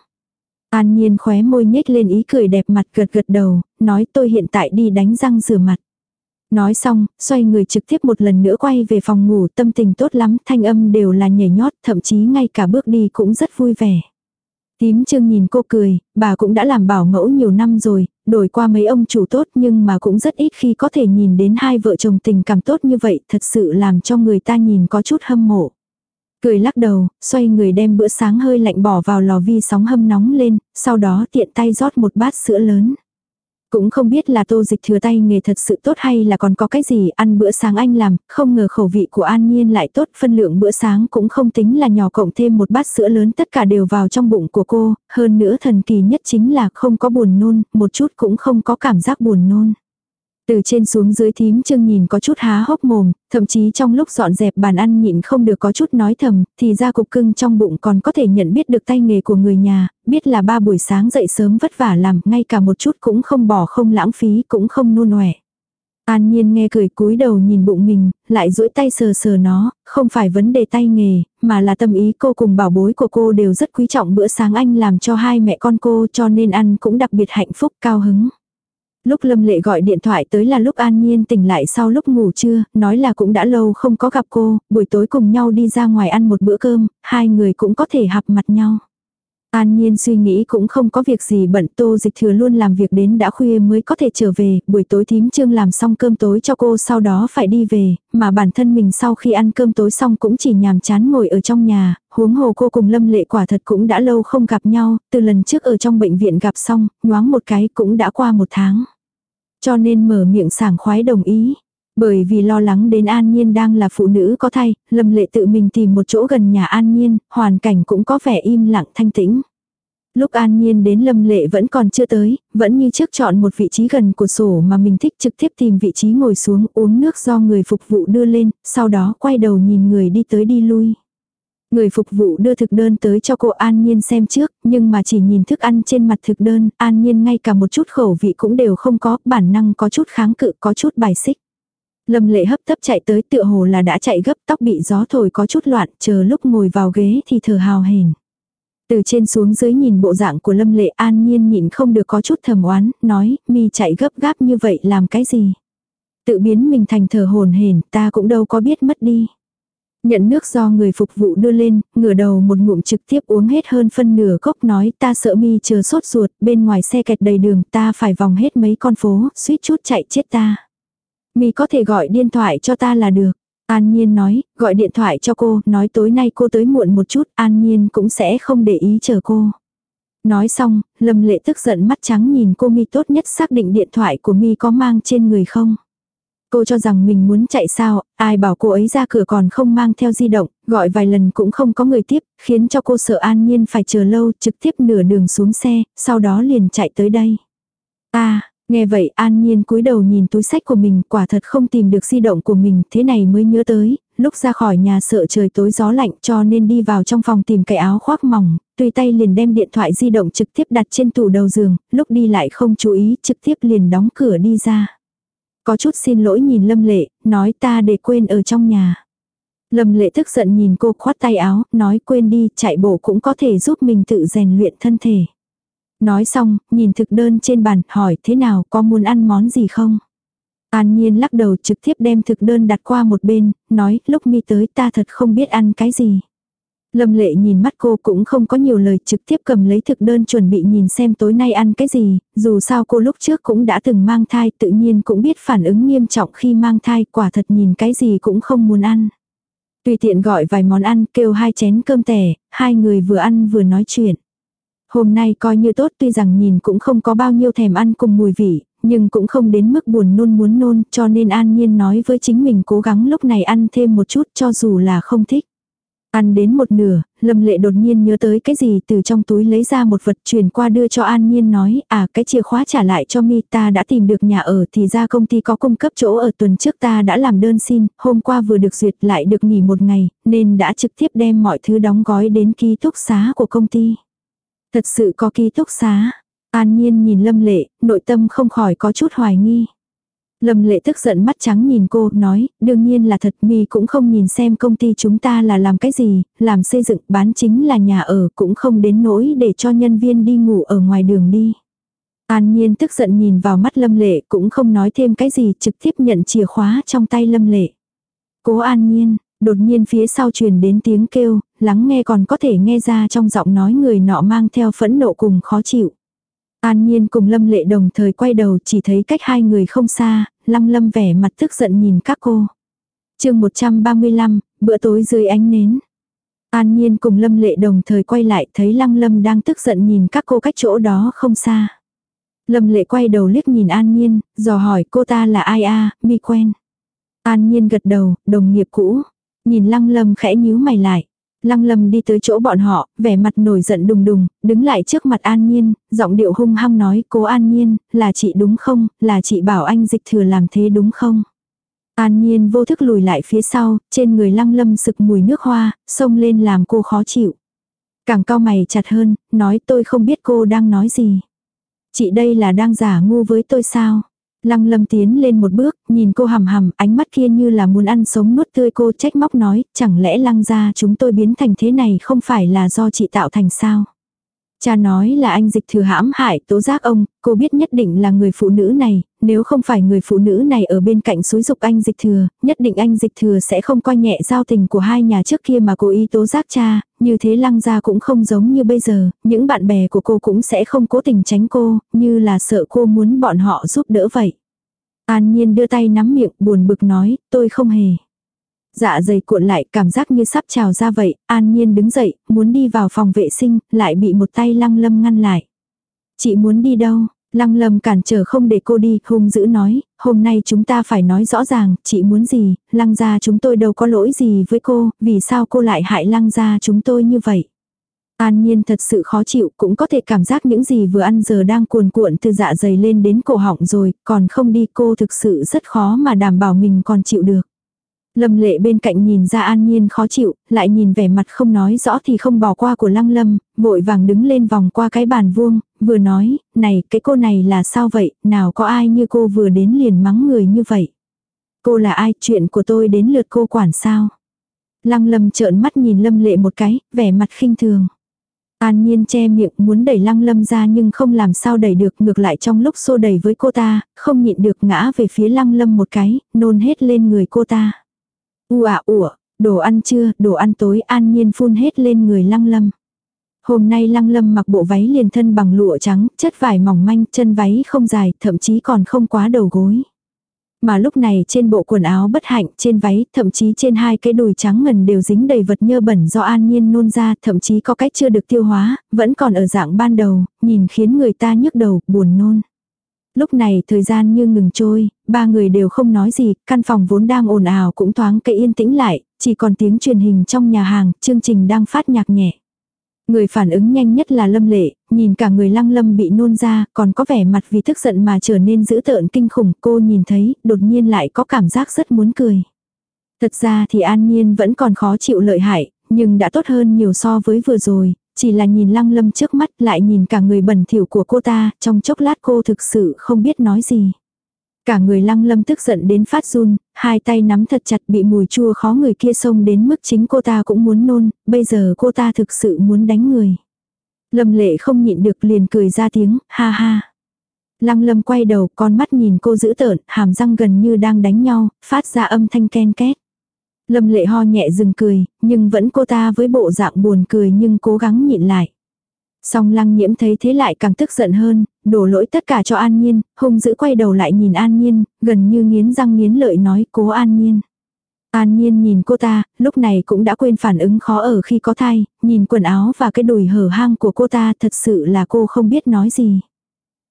S1: An Nhiên khóe môi nhếch lên ý cười đẹp mặt gật gật đầu, nói tôi hiện tại đi đánh răng rửa mặt. Nói xong, xoay người trực tiếp một lần nữa quay về phòng ngủ tâm tình tốt lắm, thanh âm đều là nhảy nhót, thậm chí ngay cả bước đi cũng rất vui vẻ. Tím trương nhìn cô cười, bà cũng đã làm bảo mẫu nhiều năm rồi, đổi qua mấy ông chủ tốt nhưng mà cũng rất ít khi có thể nhìn đến hai vợ chồng tình cảm tốt như vậy, thật sự làm cho người ta nhìn có chút hâm mộ. Cười lắc đầu, xoay người đem bữa sáng hơi lạnh bỏ vào lò vi sóng hâm nóng lên, sau đó tiện tay rót một bát sữa lớn. Cũng không biết là tô dịch thừa tay nghề thật sự tốt hay là còn có cái gì ăn bữa sáng anh làm, không ngờ khẩu vị của An Nhiên lại tốt, phân lượng bữa sáng cũng không tính là nhỏ cộng thêm một bát sữa lớn tất cả đều vào trong bụng của cô, hơn nữa thần kỳ nhất chính là không có buồn nôn, một chút cũng không có cảm giác buồn nôn. Từ trên xuống dưới thím trương nhìn có chút há hốc mồm, thậm chí trong lúc dọn dẹp bàn ăn nhịn không được có chút nói thầm, thì ra cục cưng trong bụng còn có thể nhận biết được tay nghề của người nhà, biết là ba buổi sáng dậy sớm vất vả làm, ngay cả một chút cũng không bỏ không lãng phí cũng không nôn nòe. An nhiên nghe cười cúi đầu nhìn bụng mình, lại duỗi tay sờ sờ nó, không phải vấn đề tay nghề, mà là tâm ý cô cùng bảo bối của cô đều rất quý trọng bữa sáng anh làm cho hai mẹ con cô cho nên ăn cũng đặc biệt hạnh phúc cao hứng. Lúc Lâm Lệ gọi điện thoại tới là lúc An Nhiên tỉnh lại sau lúc ngủ trưa, nói là cũng đã lâu không có gặp cô, buổi tối cùng nhau đi ra ngoài ăn một bữa cơm, hai người cũng có thể hạp mặt nhau. An Nhiên suy nghĩ cũng không có việc gì bận tô dịch thừa luôn làm việc đến đã khuya mới có thể trở về, buổi tối thím trương làm xong cơm tối cho cô sau đó phải đi về, mà bản thân mình sau khi ăn cơm tối xong cũng chỉ nhàm chán ngồi ở trong nhà, huống hồ cô cùng lâm lệ quả thật cũng đã lâu không gặp nhau, từ lần trước ở trong bệnh viện gặp xong, nhoáng một cái cũng đã qua một tháng. Cho nên mở miệng sảng khoái đồng ý. Bởi vì lo lắng đến An Nhiên đang là phụ nữ có thai, Lâm Lệ tự mình tìm một chỗ gần nhà An Nhiên, hoàn cảnh cũng có vẻ im lặng thanh tĩnh. Lúc An Nhiên đến Lâm Lệ vẫn còn chưa tới, vẫn như trước chọn một vị trí gần của sổ mà mình thích trực tiếp tìm vị trí ngồi xuống uống nước do người phục vụ đưa lên, sau đó quay đầu nhìn người đi tới đi lui. Người phục vụ đưa thực đơn tới cho cô An Nhiên xem trước, nhưng mà chỉ nhìn thức ăn trên mặt thực đơn, An Nhiên ngay cả một chút khẩu vị cũng đều không có, bản năng có chút kháng cự, có chút bài xích. Lâm lệ hấp tấp chạy tới tựa hồ là đã chạy gấp tóc bị gió thổi có chút loạn, chờ lúc ngồi vào ghế thì thở hào hển. Từ trên xuống dưới nhìn bộ dạng của Lâm lệ an nhiên nhịn không được có chút thầm oán, nói, mi chạy gấp gáp như vậy làm cái gì? Tự biến mình thành thở hồn hển ta cũng đâu có biết mất đi. Nhận nước do người phục vụ đưa lên, ngửa đầu một ngụm trực tiếp uống hết hơn phân nửa cốc nói ta sợ mi chờ sốt ruột, bên ngoài xe kẹt đầy đường ta phải vòng hết mấy con phố, suýt chút chạy chết ta. Mi có thể gọi điện thoại cho ta là được. An Nhiên nói, gọi điện thoại cho cô, nói tối nay cô tới muộn một chút, An Nhiên cũng sẽ không để ý chờ cô. Nói xong, Lâm Lệ tức giận mắt trắng nhìn cô Mi tốt nhất xác định điện thoại của Mi có mang trên người không. Cô cho rằng mình muốn chạy sao, ai bảo cô ấy ra cửa còn không mang theo di động, gọi vài lần cũng không có người tiếp, khiến cho cô sợ an nhiên phải chờ lâu, trực tiếp nửa đường xuống xe, sau đó liền chạy tới đây. À, nghe vậy an nhiên cúi đầu nhìn túi sách của mình, quả thật không tìm được di động của mình, thế này mới nhớ tới, lúc ra khỏi nhà sợ trời tối gió lạnh cho nên đi vào trong phòng tìm cái áo khoác mỏng, tùy tay liền đem điện thoại di động trực tiếp đặt trên tủ đầu giường, lúc đi lại không chú ý, trực tiếp liền đóng cửa đi ra. Có chút xin lỗi nhìn Lâm Lệ, nói ta để quên ở trong nhà. Lâm Lệ tức giận nhìn cô khoát tay áo, nói quên đi, chạy bộ cũng có thể giúp mình tự rèn luyện thân thể. Nói xong, nhìn thực đơn trên bàn, hỏi thế nào, có muốn ăn món gì không? An Nhiên lắc đầu trực tiếp đem thực đơn đặt qua một bên, nói, lúc mi tới ta thật không biết ăn cái gì. Lâm lệ nhìn mắt cô cũng không có nhiều lời trực tiếp cầm lấy thực đơn chuẩn bị nhìn xem tối nay ăn cái gì, dù sao cô lúc trước cũng đã từng mang thai tự nhiên cũng biết phản ứng nghiêm trọng khi mang thai quả thật nhìn cái gì cũng không muốn ăn. Tùy tiện gọi vài món ăn kêu hai chén cơm tẻ, hai người vừa ăn vừa nói chuyện. Hôm nay coi như tốt tuy rằng nhìn cũng không có bao nhiêu thèm ăn cùng mùi vị, nhưng cũng không đến mức buồn nôn muốn nôn cho nên an nhiên nói với chính mình cố gắng lúc này ăn thêm một chút cho dù là không thích. Ăn đến một nửa, Lâm Lệ đột nhiên nhớ tới cái gì từ trong túi lấy ra một vật truyền qua đưa cho An Nhiên nói, à cái chìa khóa trả lại cho mi ta đã tìm được nhà ở thì ra công ty có cung cấp chỗ ở tuần trước ta đã làm đơn xin, hôm qua vừa được duyệt lại được nghỉ một ngày, nên đã trực tiếp đem mọi thứ đóng gói đến ký túc xá của công ty. Thật sự có ký túc xá. An Nhiên nhìn Lâm Lệ, nội tâm không khỏi có chút hoài nghi. Lâm lệ tức giận mắt trắng nhìn cô, nói, đương nhiên là thật mi cũng không nhìn xem công ty chúng ta là làm cái gì, làm xây dựng bán chính là nhà ở cũng không đến nỗi để cho nhân viên đi ngủ ở ngoài đường đi. An nhiên tức giận nhìn vào mắt lâm lệ cũng không nói thêm cái gì trực tiếp nhận chìa khóa trong tay lâm lệ. Cố an nhiên, đột nhiên phía sau truyền đến tiếng kêu, lắng nghe còn có thể nghe ra trong giọng nói người nọ mang theo phẫn nộ cùng khó chịu. An Nhiên cùng Lâm Lệ đồng thời quay đầu chỉ thấy cách hai người không xa, Lăng Lâm vẻ mặt tức giận nhìn các cô. chương 135, bữa tối dưới ánh nến. An Nhiên cùng Lâm Lệ đồng thời quay lại thấy Lăng Lâm đang tức giận nhìn các cô cách chỗ đó không xa. Lâm Lệ quay đầu liếc nhìn An Nhiên, dò hỏi cô ta là ai a mi quen. An Nhiên gật đầu, đồng nghiệp cũ. Nhìn Lăng Lâm khẽ nhíu mày lại. Lăng lâm đi tới chỗ bọn họ, vẻ mặt nổi giận đùng đùng, đứng lại trước mặt An Nhiên, giọng điệu hung hăng nói cố An Nhiên, là chị đúng không, là chị bảo anh dịch thừa làm thế đúng không. An Nhiên vô thức lùi lại phía sau, trên người lăng lâm sực mùi nước hoa, xông lên làm cô khó chịu. Càng cao mày chặt hơn, nói tôi không biết cô đang nói gì. Chị đây là đang giả ngu với tôi sao? Lăng lâm tiến lên một bước, nhìn cô hầm hầm, ánh mắt kia như là muốn ăn sống nuốt tươi cô trách móc nói, chẳng lẽ lăng ra chúng tôi biến thành thế này không phải là do chị tạo thành sao? Cha nói là anh dịch thừa hãm hại tố giác ông, cô biết nhất định là người phụ nữ này, nếu không phải người phụ nữ này ở bên cạnh xúi dục anh dịch thừa, nhất định anh dịch thừa sẽ không coi nhẹ giao tình của hai nhà trước kia mà cố ý tố giác cha, như thế lăng gia cũng không giống như bây giờ, những bạn bè của cô cũng sẽ không cố tình tránh cô, như là sợ cô muốn bọn họ giúp đỡ vậy. An Nhiên đưa tay nắm miệng buồn bực nói, tôi không hề. Dạ dày cuộn lại cảm giác như sắp trào ra vậy, an nhiên đứng dậy, muốn đi vào phòng vệ sinh, lại bị một tay lăng lâm ngăn lại. Chị muốn đi đâu? Lăng lâm cản trở không để cô đi, hung dữ nói, hôm nay chúng ta phải nói rõ ràng, chị muốn gì, lăng gia chúng tôi đâu có lỗi gì với cô, vì sao cô lại hại lăng gia chúng tôi như vậy. An nhiên thật sự khó chịu, cũng có thể cảm giác những gì vừa ăn giờ đang cuồn cuộn từ dạ dày lên đến cổ họng rồi, còn không đi cô thực sự rất khó mà đảm bảo mình còn chịu được. Lâm lệ bên cạnh nhìn ra an nhiên khó chịu, lại nhìn vẻ mặt không nói rõ thì không bỏ qua của lăng lâm, vội vàng đứng lên vòng qua cái bàn vuông, vừa nói, này cái cô này là sao vậy, nào có ai như cô vừa đến liền mắng người như vậy. Cô là ai, chuyện của tôi đến lượt cô quản sao. Lăng lâm trợn mắt nhìn lâm lệ một cái, vẻ mặt khinh thường. An nhiên che miệng muốn đẩy lăng lâm ra nhưng không làm sao đẩy được ngược lại trong lúc xô đẩy với cô ta, không nhịn được ngã về phía lăng lâm một cái, nôn hết lên người cô ta. U ạ ủa, đồ ăn trưa, đồ ăn tối an nhiên phun hết lên người lăng lâm. Hôm nay lăng lâm mặc bộ váy liền thân bằng lụa trắng, chất vải mỏng manh, chân váy không dài, thậm chí còn không quá đầu gối. Mà lúc này trên bộ quần áo bất hạnh, trên váy, thậm chí trên hai cái đùi trắng ngần đều dính đầy vật nhơ bẩn do an nhiên nôn ra, thậm chí có cách chưa được tiêu hóa, vẫn còn ở dạng ban đầu, nhìn khiến người ta nhức đầu, buồn nôn. Lúc này thời gian như ngừng trôi, ba người đều không nói gì, căn phòng vốn đang ồn ào cũng thoáng cậy yên tĩnh lại, chỉ còn tiếng truyền hình trong nhà hàng, chương trình đang phát nhạc nhẹ. Người phản ứng nhanh nhất là lâm lệ, nhìn cả người lăng lâm bị nôn ra, còn có vẻ mặt vì tức giận mà trở nên dữ tợn kinh khủng. Cô nhìn thấy, đột nhiên lại có cảm giác rất muốn cười. Thật ra thì an nhiên vẫn còn khó chịu lợi hại, nhưng đã tốt hơn nhiều so với vừa rồi, chỉ là nhìn lăng lâm trước mắt lại nhìn cả người bẩn thỉu của cô ta, trong chốc lát cô thực sự không biết nói gì. Cả người lăng lâm tức giận đến phát run, hai tay nắm thật chặt bị mùi chua khó người kia xông đến mức chính cô ta cũng muốn nôn, bây giờ cô ta thực sự muốn đánh người. Lâm lệ không nhịn được liền cười ra tiếng, ha ha. Lăng lâm quay đầu, con mắt nhìn cô dữ tợn, hàm răng gần như đang đánh nhau, phát ra âm thanh ken két. Lâm lệ ho nhẹ dừng cười, nhưng vẫn cô ta với bộ dạng buồn cười nhưng cố gắng nhịn lại. Song lăng nhiễm thấy thế lại càng tức giận hơn, đổ lỗi tất cả cho An Nhiên, hung dữ quay đầu lại nhìn An Nhiên, gần như nghiến răng nghiến lợi nói cố An Nhiên. An Nhiên nhìn cô ta, lúc này cũng đã quên phản ứng khó ở khi có thai, nhìn quần áo và cái đùi hở hang của cô ta thật sự là cô không biết nói gì.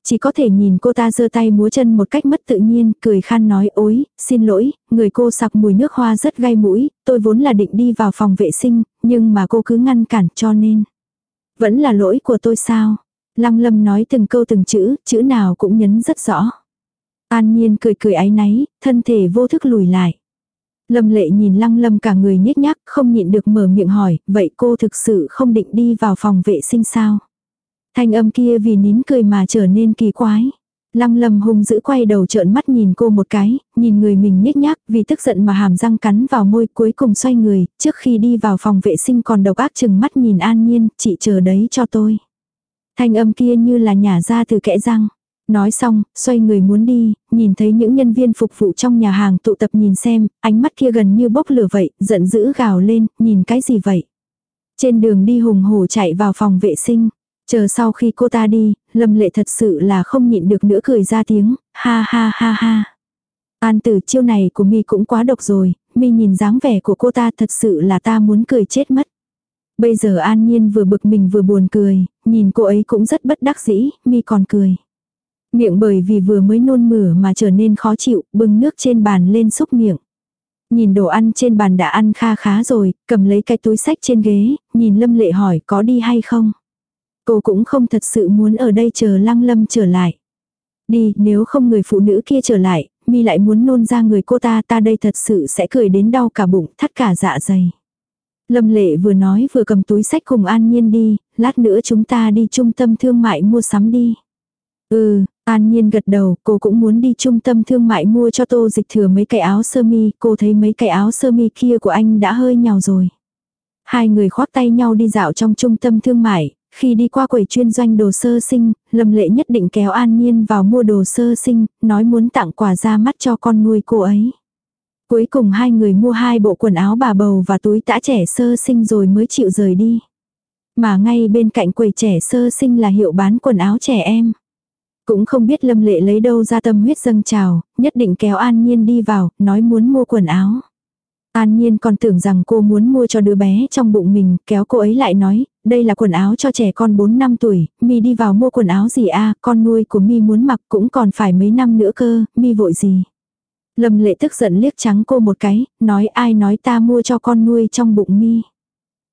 S1: Chỉ có thể nhìn cô ta giơ tay múa chân một cách mất tự nhiên, cười khan nói ối, xin lỗi, người cô sặc mùi nước hoa rất gai mũi, tôi vốn là định đi vào phòng vệ sinh, nhưng mà cô cứ ngăn cản cho nên. Vẫn là lỗi của tôi sao? Lăng lâm nói từng câu từng chữ, chữ nào cũng nhấn rất rõ. An nhiên cười cười áy náy, thân thể vô thức lùi lại. Lâm lệ nhìn lăng lâm cả người nhếch nhác, không nhịn được mở miệng hỏi, vậy cô thực sự không định đi vào phòng vệ sinh sao? Thanh âm kia vì nín cười mà trở nên kỳ quái. Lăng lâm hung dữ quay đầu trợn mắt nhìn cô một cái, nhìn người mình nhếch nhác vì tức giận mà hàm răng cắn vào môi cuối cùng xoay người, trước khi đi vào phòng vệ sinh còn độc ác chừng mắt nhìn an nhiên, chị chờ đấy cho tôi. Thanh âm kia như là nhả ra từ kẽ răng. Nói xong, xoay người muốn đi, nhìn thấy những nhân viên phục vụ trong nhà hàng tụ tập nhìn xem, ánh mắt kia gần như bốc lửa vậy, giận dữ gào lên, nhìn cái gì vậy. Trên đường đi hùng hổ chạy vào phòng vệ sinh, Chờ sau khi cô ta đi, Lâm Lệ thật sự là không nhịn được nữa cười ra tiếng, ha ha ha ha. An tử chiêu này của mi cũng quá độc rồi, mi nhìn dáng vẻ của cô ta thật sự là ta muốn cười chết mất. Bây giờ an nhiên vừa bực mình vừa buồn cười, nhìn cô ấy cũng rất bất đắc dĩ, mi còn cười. Miệng bởi vì vừa mới nôn mửa mà trở nên khó chịu, bưng nước trên bàn lên xúc miệng. Nhìn đồ ăn trên bàn đã ăn kha khá rồi, cầm lấy cái túi sách trên ghế, nhìn Lâm Lệ hỏi có đi hay không. Cô cũng không thật sự muốn ở đây chờ lăng lâm trở lại. Đi, nếu không người phụ nữ kia trở lại, mi lại muốn nôn ra người cô ta, ta đây thật sự sẽ cười đến đau cả bụng, thắt cả dạ dày. Lâm lệ vừa nói vừa cầm túi sách cùng An Nhiên đi, lát nữa chúng ta đi trung tâm thương mại mua sắm đi. Ừ, An Nhiên gật đầu, cô cũng muốn đi trung tâm thương mại mua cho tô dịch thừa mấy cái áo sơ mi, cô thấy mấy cái áo sơ mi kia của anh đã hơi nhào rồi. Hai người khoác tay nhau đi dạo trong trung tâm thương mại, khi đi qua quầy chuyên doanh đồ sơ sinh, Lâm Lệ nhất định kéo An Nhiên vào mua đồ sơ sinh, nói muốn tặng quà ra mắt cho con nuôi cô ấy. Cuối cùng hai người mua hai bộ quần áo bà bầu và túi tã trẻ sơ sinh rồi mới chịu rời đi. Mà ngay bên cạnh quầy trẻ sơ sinh là hiệu bán quần áo trẻ em. Cũng không biết Lâm Lệ lấy đâu ra tâm huyết dâng trào, nhất định kéo An Nhiên đi vào, nói muốn mua quần áo. An Nhiên còn tưởng rằng cô muốn mua cho đứa bé trong bụng mình, kéo cô ấy lại nói, đây là quần áo cho trẻ con 4 năm tuổi, mi đi vào mua quần áo gì a con nuôi của mi muốn mặc cũng còn phải mấy năm nữa cơ, mi vội gì. Lâm lệ tức giận liếc trắng cô một cái, nói ai nói ta mua cho con nuôi trong bụng mi.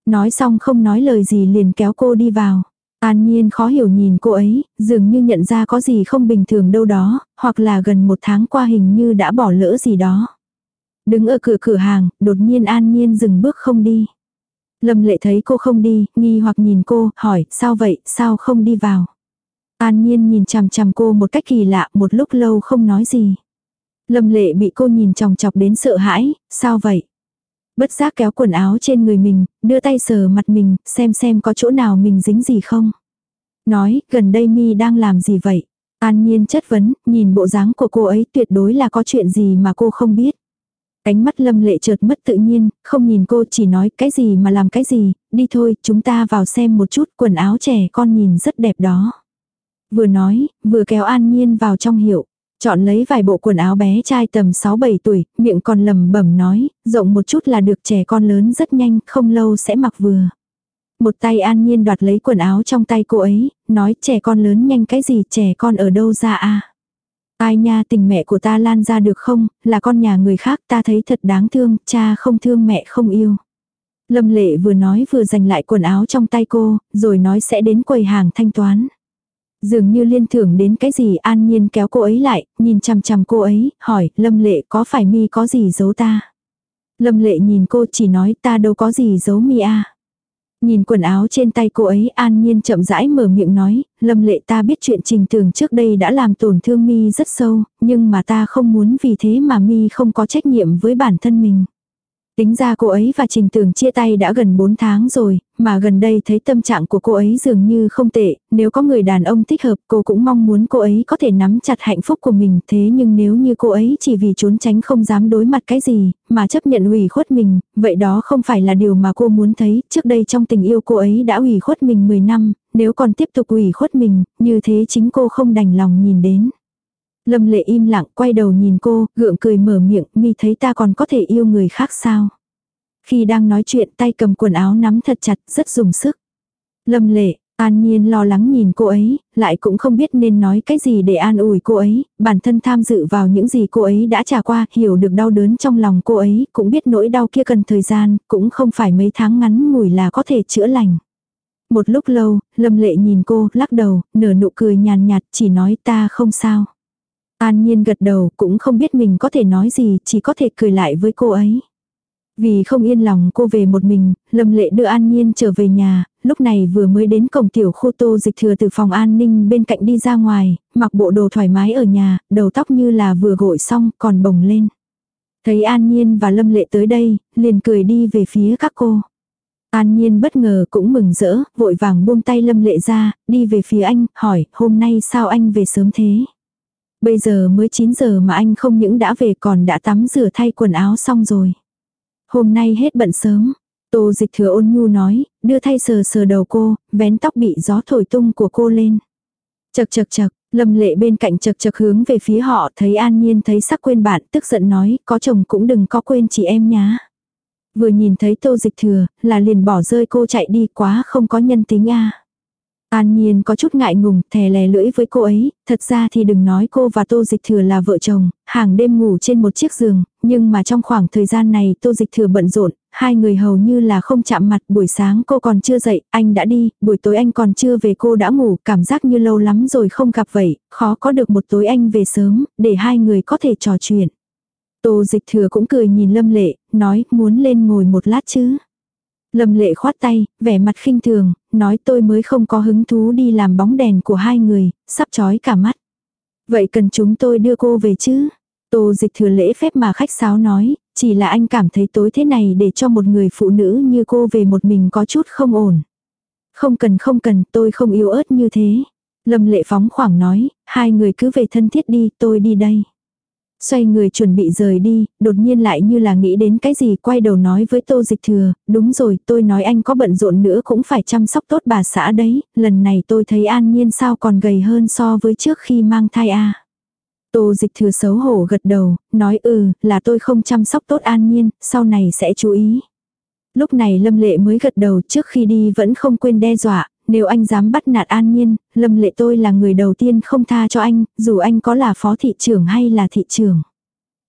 S1: Nói xong không nói lời gì liền kéo cô đi vào. An Nhiên khó hiểu nhìn cô ấy, dường như nhận ra có gì không bình thường đâu đó, hoặc là gần một tháng qua hình như đã bỏ lỡ gì đó. Đứng ở cửa cửa hàng, đột nhiên An Nhiên dừng bước không đi. Lâm lệ thấy cô không đi, nghi hoặc nhìn cô, hỏi, sao vậy, sao không đi vào. An Nhiên nhìn chằm chằm cô một cách kỳ lạ, một lúc lâu không nói gì. Lâm lệ bị cô nhìn chòng chọc đến sợ hãi, sao vậy? Bất giác kéo quần áo trên người mình, đưa tay sờ mặt mình, xem xem có chỗ nào mình dính gì không. Nói, gần đây mi đang làm gì vậy? An nhiên chất vấn, nhìn bộ dáng của cô ấy tuyệt đối là có chuyện gì mà cô không biết. Ánh mắt lâm lệ chợt mất tự nhiên, không nhìn cô chỉ nói cái gì mà làm cái gì, đi thôi, chúng ta vào xem một chút quần áo trẻ con nhìn rất đẹp đó. Vừa nói, vừa kéo an nhiên vào trong hiệu. Chọn lấy vài bộ quần áo bé trai tầm 6-7 tuổi, miệng còn lầm bẩm nói, rộng một chút là được trẻ con lớn rất nhanh, không lâu sẽ mặc vừa. Một tay an nhiên đoạt lấy quần áo trong tay cô ấy, nói trẻ con lớn nhanh cái gì trẻ con ở đâu ra a Ai nha tình mẹ của ta lan ra được không, là con nhà người khác ta thấy thật đáng thương, cha không thương mẹ không yêu. Lâm lệ vừa nói vừa giành lại quần áo trong tay cô, rồi nói sẽ đến quầy hàng thanh toán. Dường như liên tưởng đến cái gì an nhiên kéo cô ấy lại, nhìn chằm chằm cô ấy, hỏi, Lâm lệ có phải mi có gì giấu ta? Lâm lệ nhìn cô chỉ nói ta đâu có gì giấu mi à. Nhìn quần áo trên tay cô ấy an nhiên chậm rãi mở miệng nói, lâm lệ ta biết chuyện trình tường trước đây đã làm tổn thương mi rất sâu, nhưng mà ta không muốn vì thế mà mi không có trách nhiệm với bản thân mình. Tính ra cô ấy và Trình Tường chia tay đã gần 4 tháng rồi, mà gần đây thấy tâm trạng của cô ấy dường như không tệ, nếu có người đàn ông thích hợp cô cũng mong muốn cô ấy có thể nắm chặt hạnh phúc của mình thế nhưng nếu như cô ấy chỉ vì trốn tránh không dám đối mặt cái gì, mà chấp nhận ủy khuất mình, vậy đó không phải là điều mà cô muốn thấy, trước đây trong tình yêu cô ấy đã ủy khuất mình 10 năm, nếu còn tiếp tục ủy khuất mình, như thế chính cô không đành lòng nhìn đến. Lâm lệ im lặng quay đầu nhìn cô, gượng cười mở miệng, mi thấy ta còn có thể yêu người khác sao. Khi đang nói chuyện tay cầm quần áo nắm thật chặt, rất dùng sức. Lâm lệ, An Nhiên lo lắng nhìn cô ấy, lại cũng không biết nên nói cái gì để an ủi cô ấy, bản thân tham dự vào những gì cô ấy đã trải qua, hiểu được đau đớn trong lòng cô ấy, cũng biết nỗi đau kia cần thời gian, cũng không phải mấy tháng ngắn ngủi là có thể chữa lành. Một lúc lâu, Lâm Lệ nhìn cô, lắc đầu, nở nụ cười nhàn nhạt, chỉ nói ta không sao. An Nhiên gật đầu, cũng không biết mình có thể nói gì, chỉ có thể cười lại với cô ấy. Vì không yên lòng cô về một mình, Lâm Lệ đưa An Nhiên trở về nhà, lúc này vừa mới đến cổng tiểu khu tô dịch thừa từ phòng an ninh bên cạnh đi ra ngoài, mặc bộ đồ thoải mái ở nhà, đầu tóc như là vừa gội xong còn bồng lên. Thấy An Nhiên và Lâm Lệ tới đây, liền cười đi về phía các cô. An Nhiên bất ngờ cũng mừng rỡ, vội vàng buông tay Lâm Lệ ra, đi về phía anh, hỏi, hôm nay sao anh về sớm thế? Bây giờ mới 9 giờ mà anh không những đã về còn đã tắm rửa thay quần áo xong rồi. Hôm nay hết bận sớm. Tô dịch thừa ôn nhu nói, đưa thay sờ sờ đầu cô, vén tóc bị gió thổi tung của cô lên. Chật chật chật, lâm lệ bên cạnh chật chật hướng về phía họ thấy an nhiên thấy sắc quên bạn tức giận nói, có chồng cũng đừng có quên chị em nhá. Vừa nhìn thấy tô dịch thừa, là liền bỏ rơi cô chạy đi quá không có nhân tính a An Nhiên có chút ngại ngùng, thè lè lưỡi với cô ấy, thật ra thì đừng nói cô và Tô Dịch Thừa là vợ chồng, hàng đêm ngủ trên một chiếc giường, nhưng mà trong khoảng thời gian này Tô Dịch Thừa bận rộn, hai người hầu như là không chạm mặt, buổi sáng cô còn chưa dậy, anh đã đi, buổi tối anh còn chưa về cô đã ngủ, cảm giác như lâu lắm rồi không gặp vậy, khó có được một tối anh về sớm, để hai người có thể trò chuyện. Tô Dịch Thừa cũng cười nhìn Lâm Lệ, nói muốn lên ngồi một lát chứ. Lâm lệ khoát tay, vẻ mặt khinh thường, nói tôi mới không có hứng thú đi làm bóng đèn của hai người, sắp chói cả mắt. Vậy cần chúng tôi đưa cô về chứ? Tô dịch thừa lễ phép mà khách sáo nói, chỉ là anh cảm thấy tối thế này để cho một người phụ nữ như cô về một mình có chút không ổn. Không cần không cần, tôi không yếu ớt như thế. Lâm lệ phóng khoảng nói, hai người cứ về thân thiết đi, tôi đi đây. Xoay người chuẩn bị rời đi, đột nhiên lại như là nghĩ đến cái gì quay đầu nói với tô dịch thừa, đúng rồi tôi nói anh có bận rộn nữa cũng phải chăm sóc tốt bà xã đấy, lần này tôi thấy an nhiên sao còn gầy hơn so với trước khi mang thai a Tô dịch thừa xấu hổ gật đầu, nói ừ, là tôi không chăm sóc tốt an nhiên, sau này sẽ chú ý. Lúc này Lâm Lệ mới gật đầu trước khi đi vẫn không quên đe dọa, nếu anh dám bắt nạt an nhiên, Lâm Lệ tôi là người đầu tiên không tha cho anh, dù anh có là phó thị trưởng hay là thị trưởng.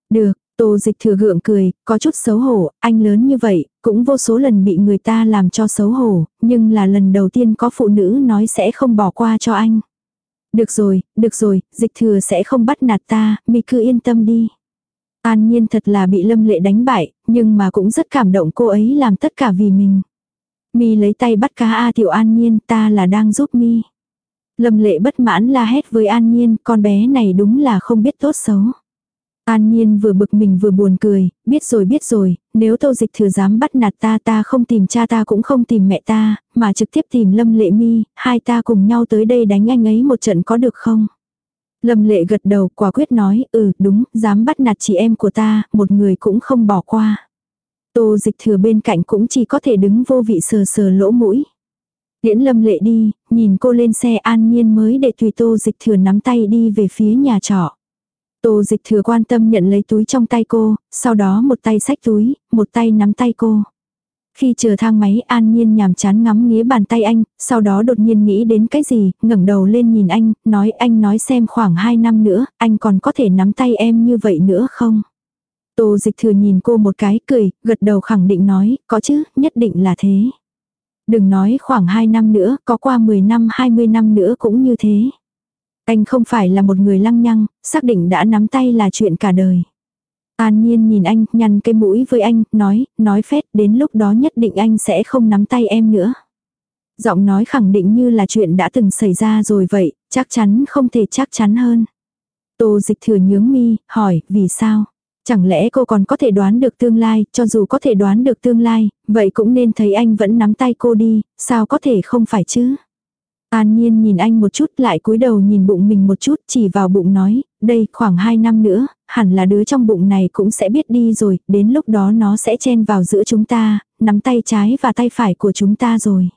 S1: Được, Tô dịch thừa gượng cười, có chút xấu hổ, anh lớn như vậy, cũng vô số lần bị người ta làm cho xấu hổ, nhưng là lần đầu tiên có phụ nữ nói sẽ không bỏ qua cho anh. Được rồi, được rồi, dịch thừa sẽ không bắt nạt ta, mi cứ yên tâm đi. An nhiên thật là bị lâm lệ đánh bại, nhưng mà cũng rất cảm động cô ấy làm tất cả vì mình. Mi lấy tay bắt cá A tiểu an nhiên ta là đang giúp mi. Lâm lệ bất mãn la hét với an nhiên, con bé này đúng là không biết tốt xấu. An Nhiên vừa bực mình vừa buồn cười, biết rồi biết rồi, nếu tô dịch thừa dám bắt nạt ta ta không tìm cha ta cũng không tìm mẹ ta, mà trực tiếp tìm Lâm Lệ Mi, hai ta cùng nhau tới đây đánh anh ấy một trận có được không? Lâm Lệ gật đầu quả quyết nói, ừ đúng, dám bắt nạt chị em của ta, một người cũng không bỏ qua. Tô dịch thừa bên cạnh cũng chỉ có thể đứng vô vị sờ sờ lỗ mũi. Liễn Lâm Lệ đi, nhìn cô lên xe an nhiên mới để tùy tô dịch thừa nắm tay đi về phía nhà trọ. Tô dịch thừa quan tâm nhận lấy túi trong tay cô, sau đó một tay xách túi, một tay nắm tay cô. Khi chờ thang máy an nhiên nhàm chán ngắm nghía bàn tay anh, sau đó đột nhiên nghĩ đến cái gì, ngẩng đầu lên nhìn anh, nói anh nói xem khoảng 2 năm nữa, anh còn có thể nắm tay em như vậy nữa không? Tô dịch thừa nhìn cô một cái, cười, gật đầu khẳng định nói, có chứ, nhất định là thế. Đừng nói khoảng 2 năm nữa, có qua 10 năm 20 năm nữa cũng như thế. Anh không phải là một người lăng nhăng, xác định đã nắm tay là chuyện cả đời. An Nhiên nhìn anh, nhăn cái mũi với anh, nói, nói phét, đến lúc đó nhất định anh sẽ không nắm tay em nữa. Giọng nói khẳng định như là chuyện đã từng xảy ra rồi vậy, chắc chắn không thể chắc chắn hơn. Tô dịch thừa nhướng mi, hỏi, vì sao? Chẳng lẽ cô còn có thể đoán được tương lai, cho dù có thể đoán được tương lai, vậy cũng nên thấy anh vẫn nắm tay cô đi, sao có thể không phải chứ? An Nhiên nhìn anh một chút lại cúi đầu nhìn bụng mình một chút chỉ vào bụng nói, đây khoảng 2 năm nữa, hẳn là đứa trong bụng này cũng sẽ biết đi rồi, đến lúc đó nó sẽ chen vào giữa chúng ta, nắm tay trái và tay phải của chúng ta rồi.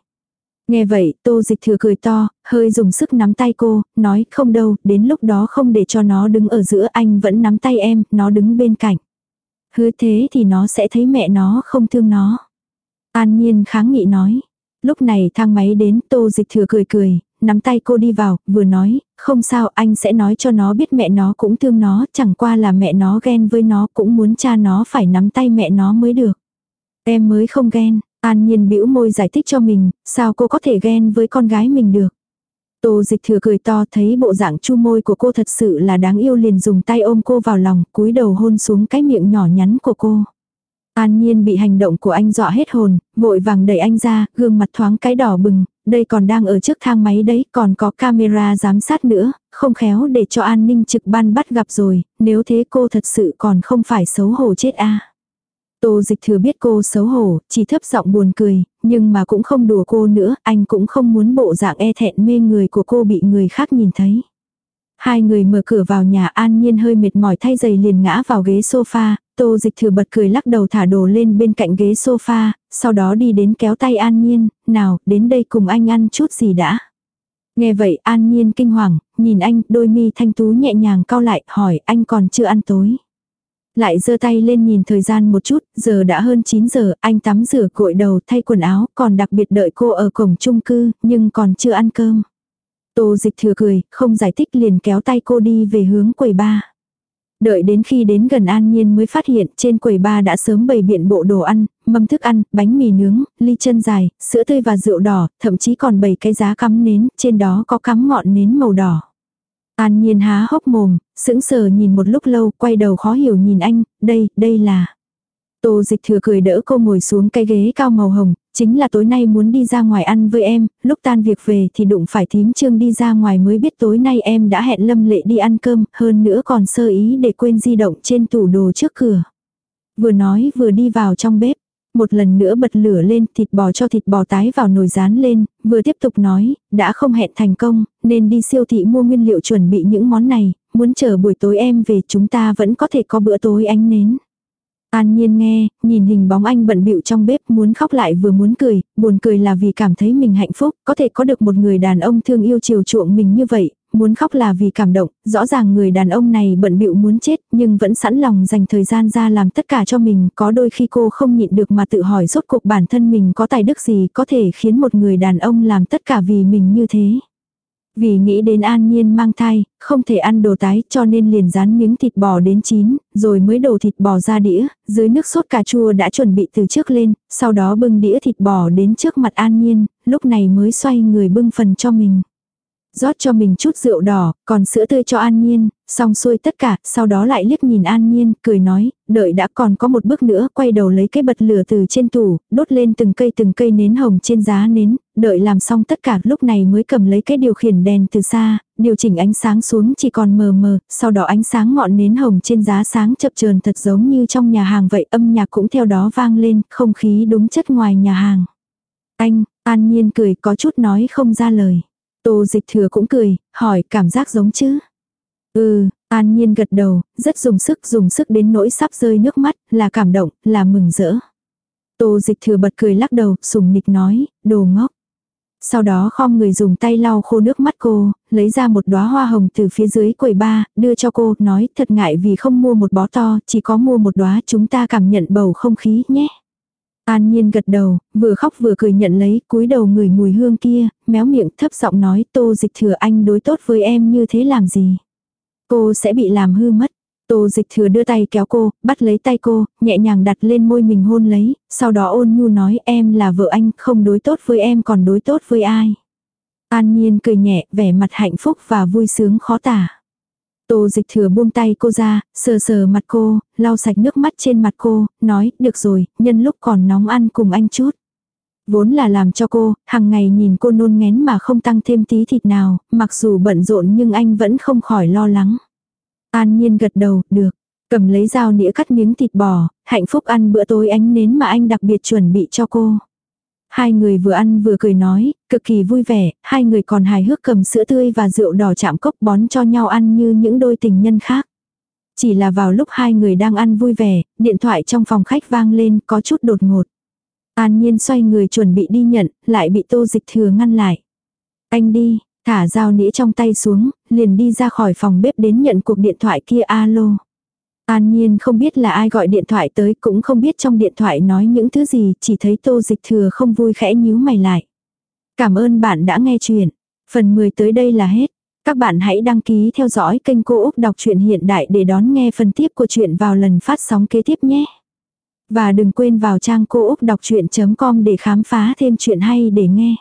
S1: Nghe vậy, tô dịch thừa cười to, hơi dùng sức nắm tay cô, nói không đâu, đến lúc đó không để cho nó đứng ở giữa anh vẫn nắm tay em, nó đứng bên cạnh. Hứa thế thì nó sẽ thấy mẹ nó không thương nó. An nhiên kháng nghị nói. Lúc này thang máy đến, tô dịch thừa cười cười, nắm tay cô đi vào, vừa nói, không sao anh sẽ nói cho nó biết mẹ nó cũng thương nó, chẳng qua là mẹ nó ghen với nó cũng muốn cha nó phải nắm tay mẹ nó mới được. Em mới không ghen, an nhiên bĩu môi giải thích cho mình, sao cô có thể ghen với con gái mình được. Tô dịch thừa cười to thấy bộ dạng chu môi của cô thật sự là đáng yêu liền dùng tay ôm cô vào lòng, cúi đầu hôn xuống cái miệng nhỏ nhắn của cô. An Nhiên bị hành động của anh dọa hết hồn, vội vàng đẩy anh ra, gương mặt thoáng cái đỏ bừng, đây còn đang ở trước thang máy đấy, còn có camera giám sát nữa, không khéo để cho an ninh trực ban bắt gặp rồi, nếu thế cô thật sự còn không phải xấu hổ chết a. Tô dịch thừa biết cô xấu hổ, chỉ thấp giọng buồn cười, nhưng mà cũng không đùa cô nữa, anh cũng không muốn bộ dạng e thẹn mê người của cô bị người khác nhìn thấy. Hai người mở cửa vào nhà an nhiên hơi mệt mỏi thay giày liền ngã vào ghế sofa, tô dịch thừa bật cười lắc đầu thả đồ lên bên cạnh ghế sofa, sau đó đi đến kéo tay an nhiên, nào, đến đây cùng anh ăn chút gì đã. Nghe vậy an nhiên kinh hoàng, nhìn anh, đôi mi thanh tú nhẹ nhàng cau lại, hỏi anh còn chưa ăn tối. Lại giơ tay lên nhìn thời gian một chút, giờ đã hơn 9 giờ, anh tắm rửa cội đầu thay quần áo, còn đặc biệt đợi cô ở cổng chung cư, nhưng còn chưa ăn cơm. Tô dịch thừa cười, không giải thích liền kéo tay cô đi về hướng quầy ba. Đợi đến khi đến gần An Nhiên mới phát hiện trên quầy ba đã sớm bày biện bộ đồ ăn, mâm thức ăn, bánh mì nướng, ly chân dài, sữa tươi và rượu đỏ, thậm chí còn bày cái giá cắm nến, trên đó có cắm ngọn nến màu đỏ. An Nhiên há hốc mồm, sững sờ nhìn một lúc lâu, quay đầu khó hiểu nhìn anh, đây, đây là... Tô dịch thừa cười đỡ cô ngồi xuống cái ghế cao màu hồng, chính là tối nay muốn đi ra ngoài ăn với em, lúc tan việc về thì đụng phải thím trương đi ra ngoài mới biết tối nay em đã hẹn lâm lệ đi ăn cơm, hơn nữa còn sơ ý để quên di động trên tủ đồ trước cửa. Vừa nói vừa đi vào trong bếp, một lần nữa bật lửa lên, thịt bò cho thịt bò tái vào nồi rán lên, vừa tiếp tục nói, đã không hẹn thành công, nên đi siêu thị mua nguyên liệu chuẩn bị những món này, muốn chờ buổi tối em về chúng ta vẫn có thể có bữa tối ánh nến. An Nhiên nghe, nhìn hình bóng anh bận bịu trong bếp muốn khóc lại vừa muốn cười, buồn cười là vì cảm thấy mình hạnh phúc, có thể có được một người đàn ông thương yêu chiều chuộng mình như vậy, muốn khóc là vì cảm động, rõ ràng người đàn ông này bận bịu muốn chết nhưng vẫn sẵn lòng dành thời gian ra làm tất cả cho mình, có đôi khi cô không nhịn được mà tự hỏi rốt cuộc bản thân mình có tài đức gì có thể khiến một người đàn ông làm tất cả vì mình như thế. Vì nghĩ đến an nhiên mang thai, không thể ăn đồ tái cho nên liền rán miếng thịt bò đến chín, rồi mới đổ thịt bò ra đĩa, dưới nước sốt cà chua đã chuẩn bị từ trước lên, sau đó bưng đĩa thịt bò đến trước mặt an nhiên, lúc này mới xoay người bưng phần cho mình rót cho mình chút rượu đỏ, còn sữa tươi cho An Nhiên, xong xuôi tất cả, sau đó lại liếc nhìn An Nhiên, cười nói, đợi đã còn có một bước nữa, quay đầu lấy cái bật lửa từ trên tủ, đốt lên từng cây từng cây nến hồng trên giá nến, đợi làm xong tất cả lúc này mới cầm lấy cái điều khiển đèn từ xa, điều chỉnh ánh sáng xuống chỉ còn mờ mờ, sau đó ánh sáng ngọn nến hồng trên giá sáng chập chờn thật giống như trong nhà hàng vậy, âm nhạc cũng theo đó vang lên, không khí đúng chất ngoài nhà hàng. Anh, An Nhiên cười có chút nói không ra lời. Tô dịch thừa cũng cười, hỏi cảm giác giống chứ. Ừ, an nhiên gật đầu, rất dùng sức dùng sức đến nỗi sắp rơi nước mắt, là cảm động, là mừng rỡ. Tô dịch thừa bật cười lắc đầu, sùng nịch nói, đồ ngốc. Sau đó khom người dùng tay lau khô nước mắt cô, lấy ra một đóa hoa hồng từ phía dưới quầy ba, đưa cho cô, nói thật ngại vì không mua một bó to, chỉ có mua một đóa chúng ta cảm nhận bầu không khí nhé. An Nhiên gật đầu, vừa khóc vừa cười nhận lấy, cúi đầu người mùi hương kia, méo miệng thấp giọng nói tô dịch thừa anh đối tốt với em như thế làm gì. Cô sẽ bị làm hư mất. Tô dịch thừa đưa tay kéo cô, bắt lấy tay cô, nhẹ nhàng đặt lên môi mình hôn lấy, sau đó ôn nhu nói em là vợ anh, không đối tốt với em còn đối tốt với ai. An Nhiên cười nhẹ, vẻ mặt hạnh phúc và vui sướng khó tả. Tô dịch thừa buông tay cô ra, sờ sờ mặt cô, lau sạch nước mắt trên mặt cô, nói, được rồi, nhân lúc còn nóng ăn cùng anh chút. Vốn là làm cho cô, hàng ngày nhìn cô nôn ngén mà không tăng thêm tí thịt nào, mặc dù bận rộn nhưng anh vẫn không khỏi lo lắng. An nhiên gật đầu, được. Cầm lấy dao nĩa cắt miếng thịt bò, hạnh phúc ăn bữa tối ánh nến mà anh đặc biệt chuẩn bị cho cô. Hai người vừa ăn vừa cười nói, cực kỳ vui vẻ, hai người còn hài hước cầm sữa tươi và rượu đỏ chạm cốc bón cho nhau ăn như những đôi tình nhân khác. Chỉ là vào lúc hai người đang ăn vui vẻ, điện thoại trong phòng khách vang lên có chút đột ngột. An nhiên xoay người chuẩn bị đi nhận, lại bị tô dịch thừa ngăn lại. Anh đi, thả dao nĩa trong tay xuống, liền đi ra khỏi phòng bếp đến nhận cuộc điện thoại kia alo. An Nhiên không biết là ai gọi điện thoại tới cũng không biết trong điện thoại nói những thứ gì, chỉ thấy tô dịch thừa không vui khẽ nhíu mày lại. Cảm ơn bạn đã nghe chuyện. Phần 10 tới đây là hết. Các bạn hãy đăng ký theo dõi kênh Cô Úc Đọc truyện Hiện Đại để đón nghe phần tiếp của chuyện vào lần phát sóng kế tiếp nhé. Và đừng quên vào trang cô úc đọc chuyện.com để khám phá thêm chuyện hay để nghe.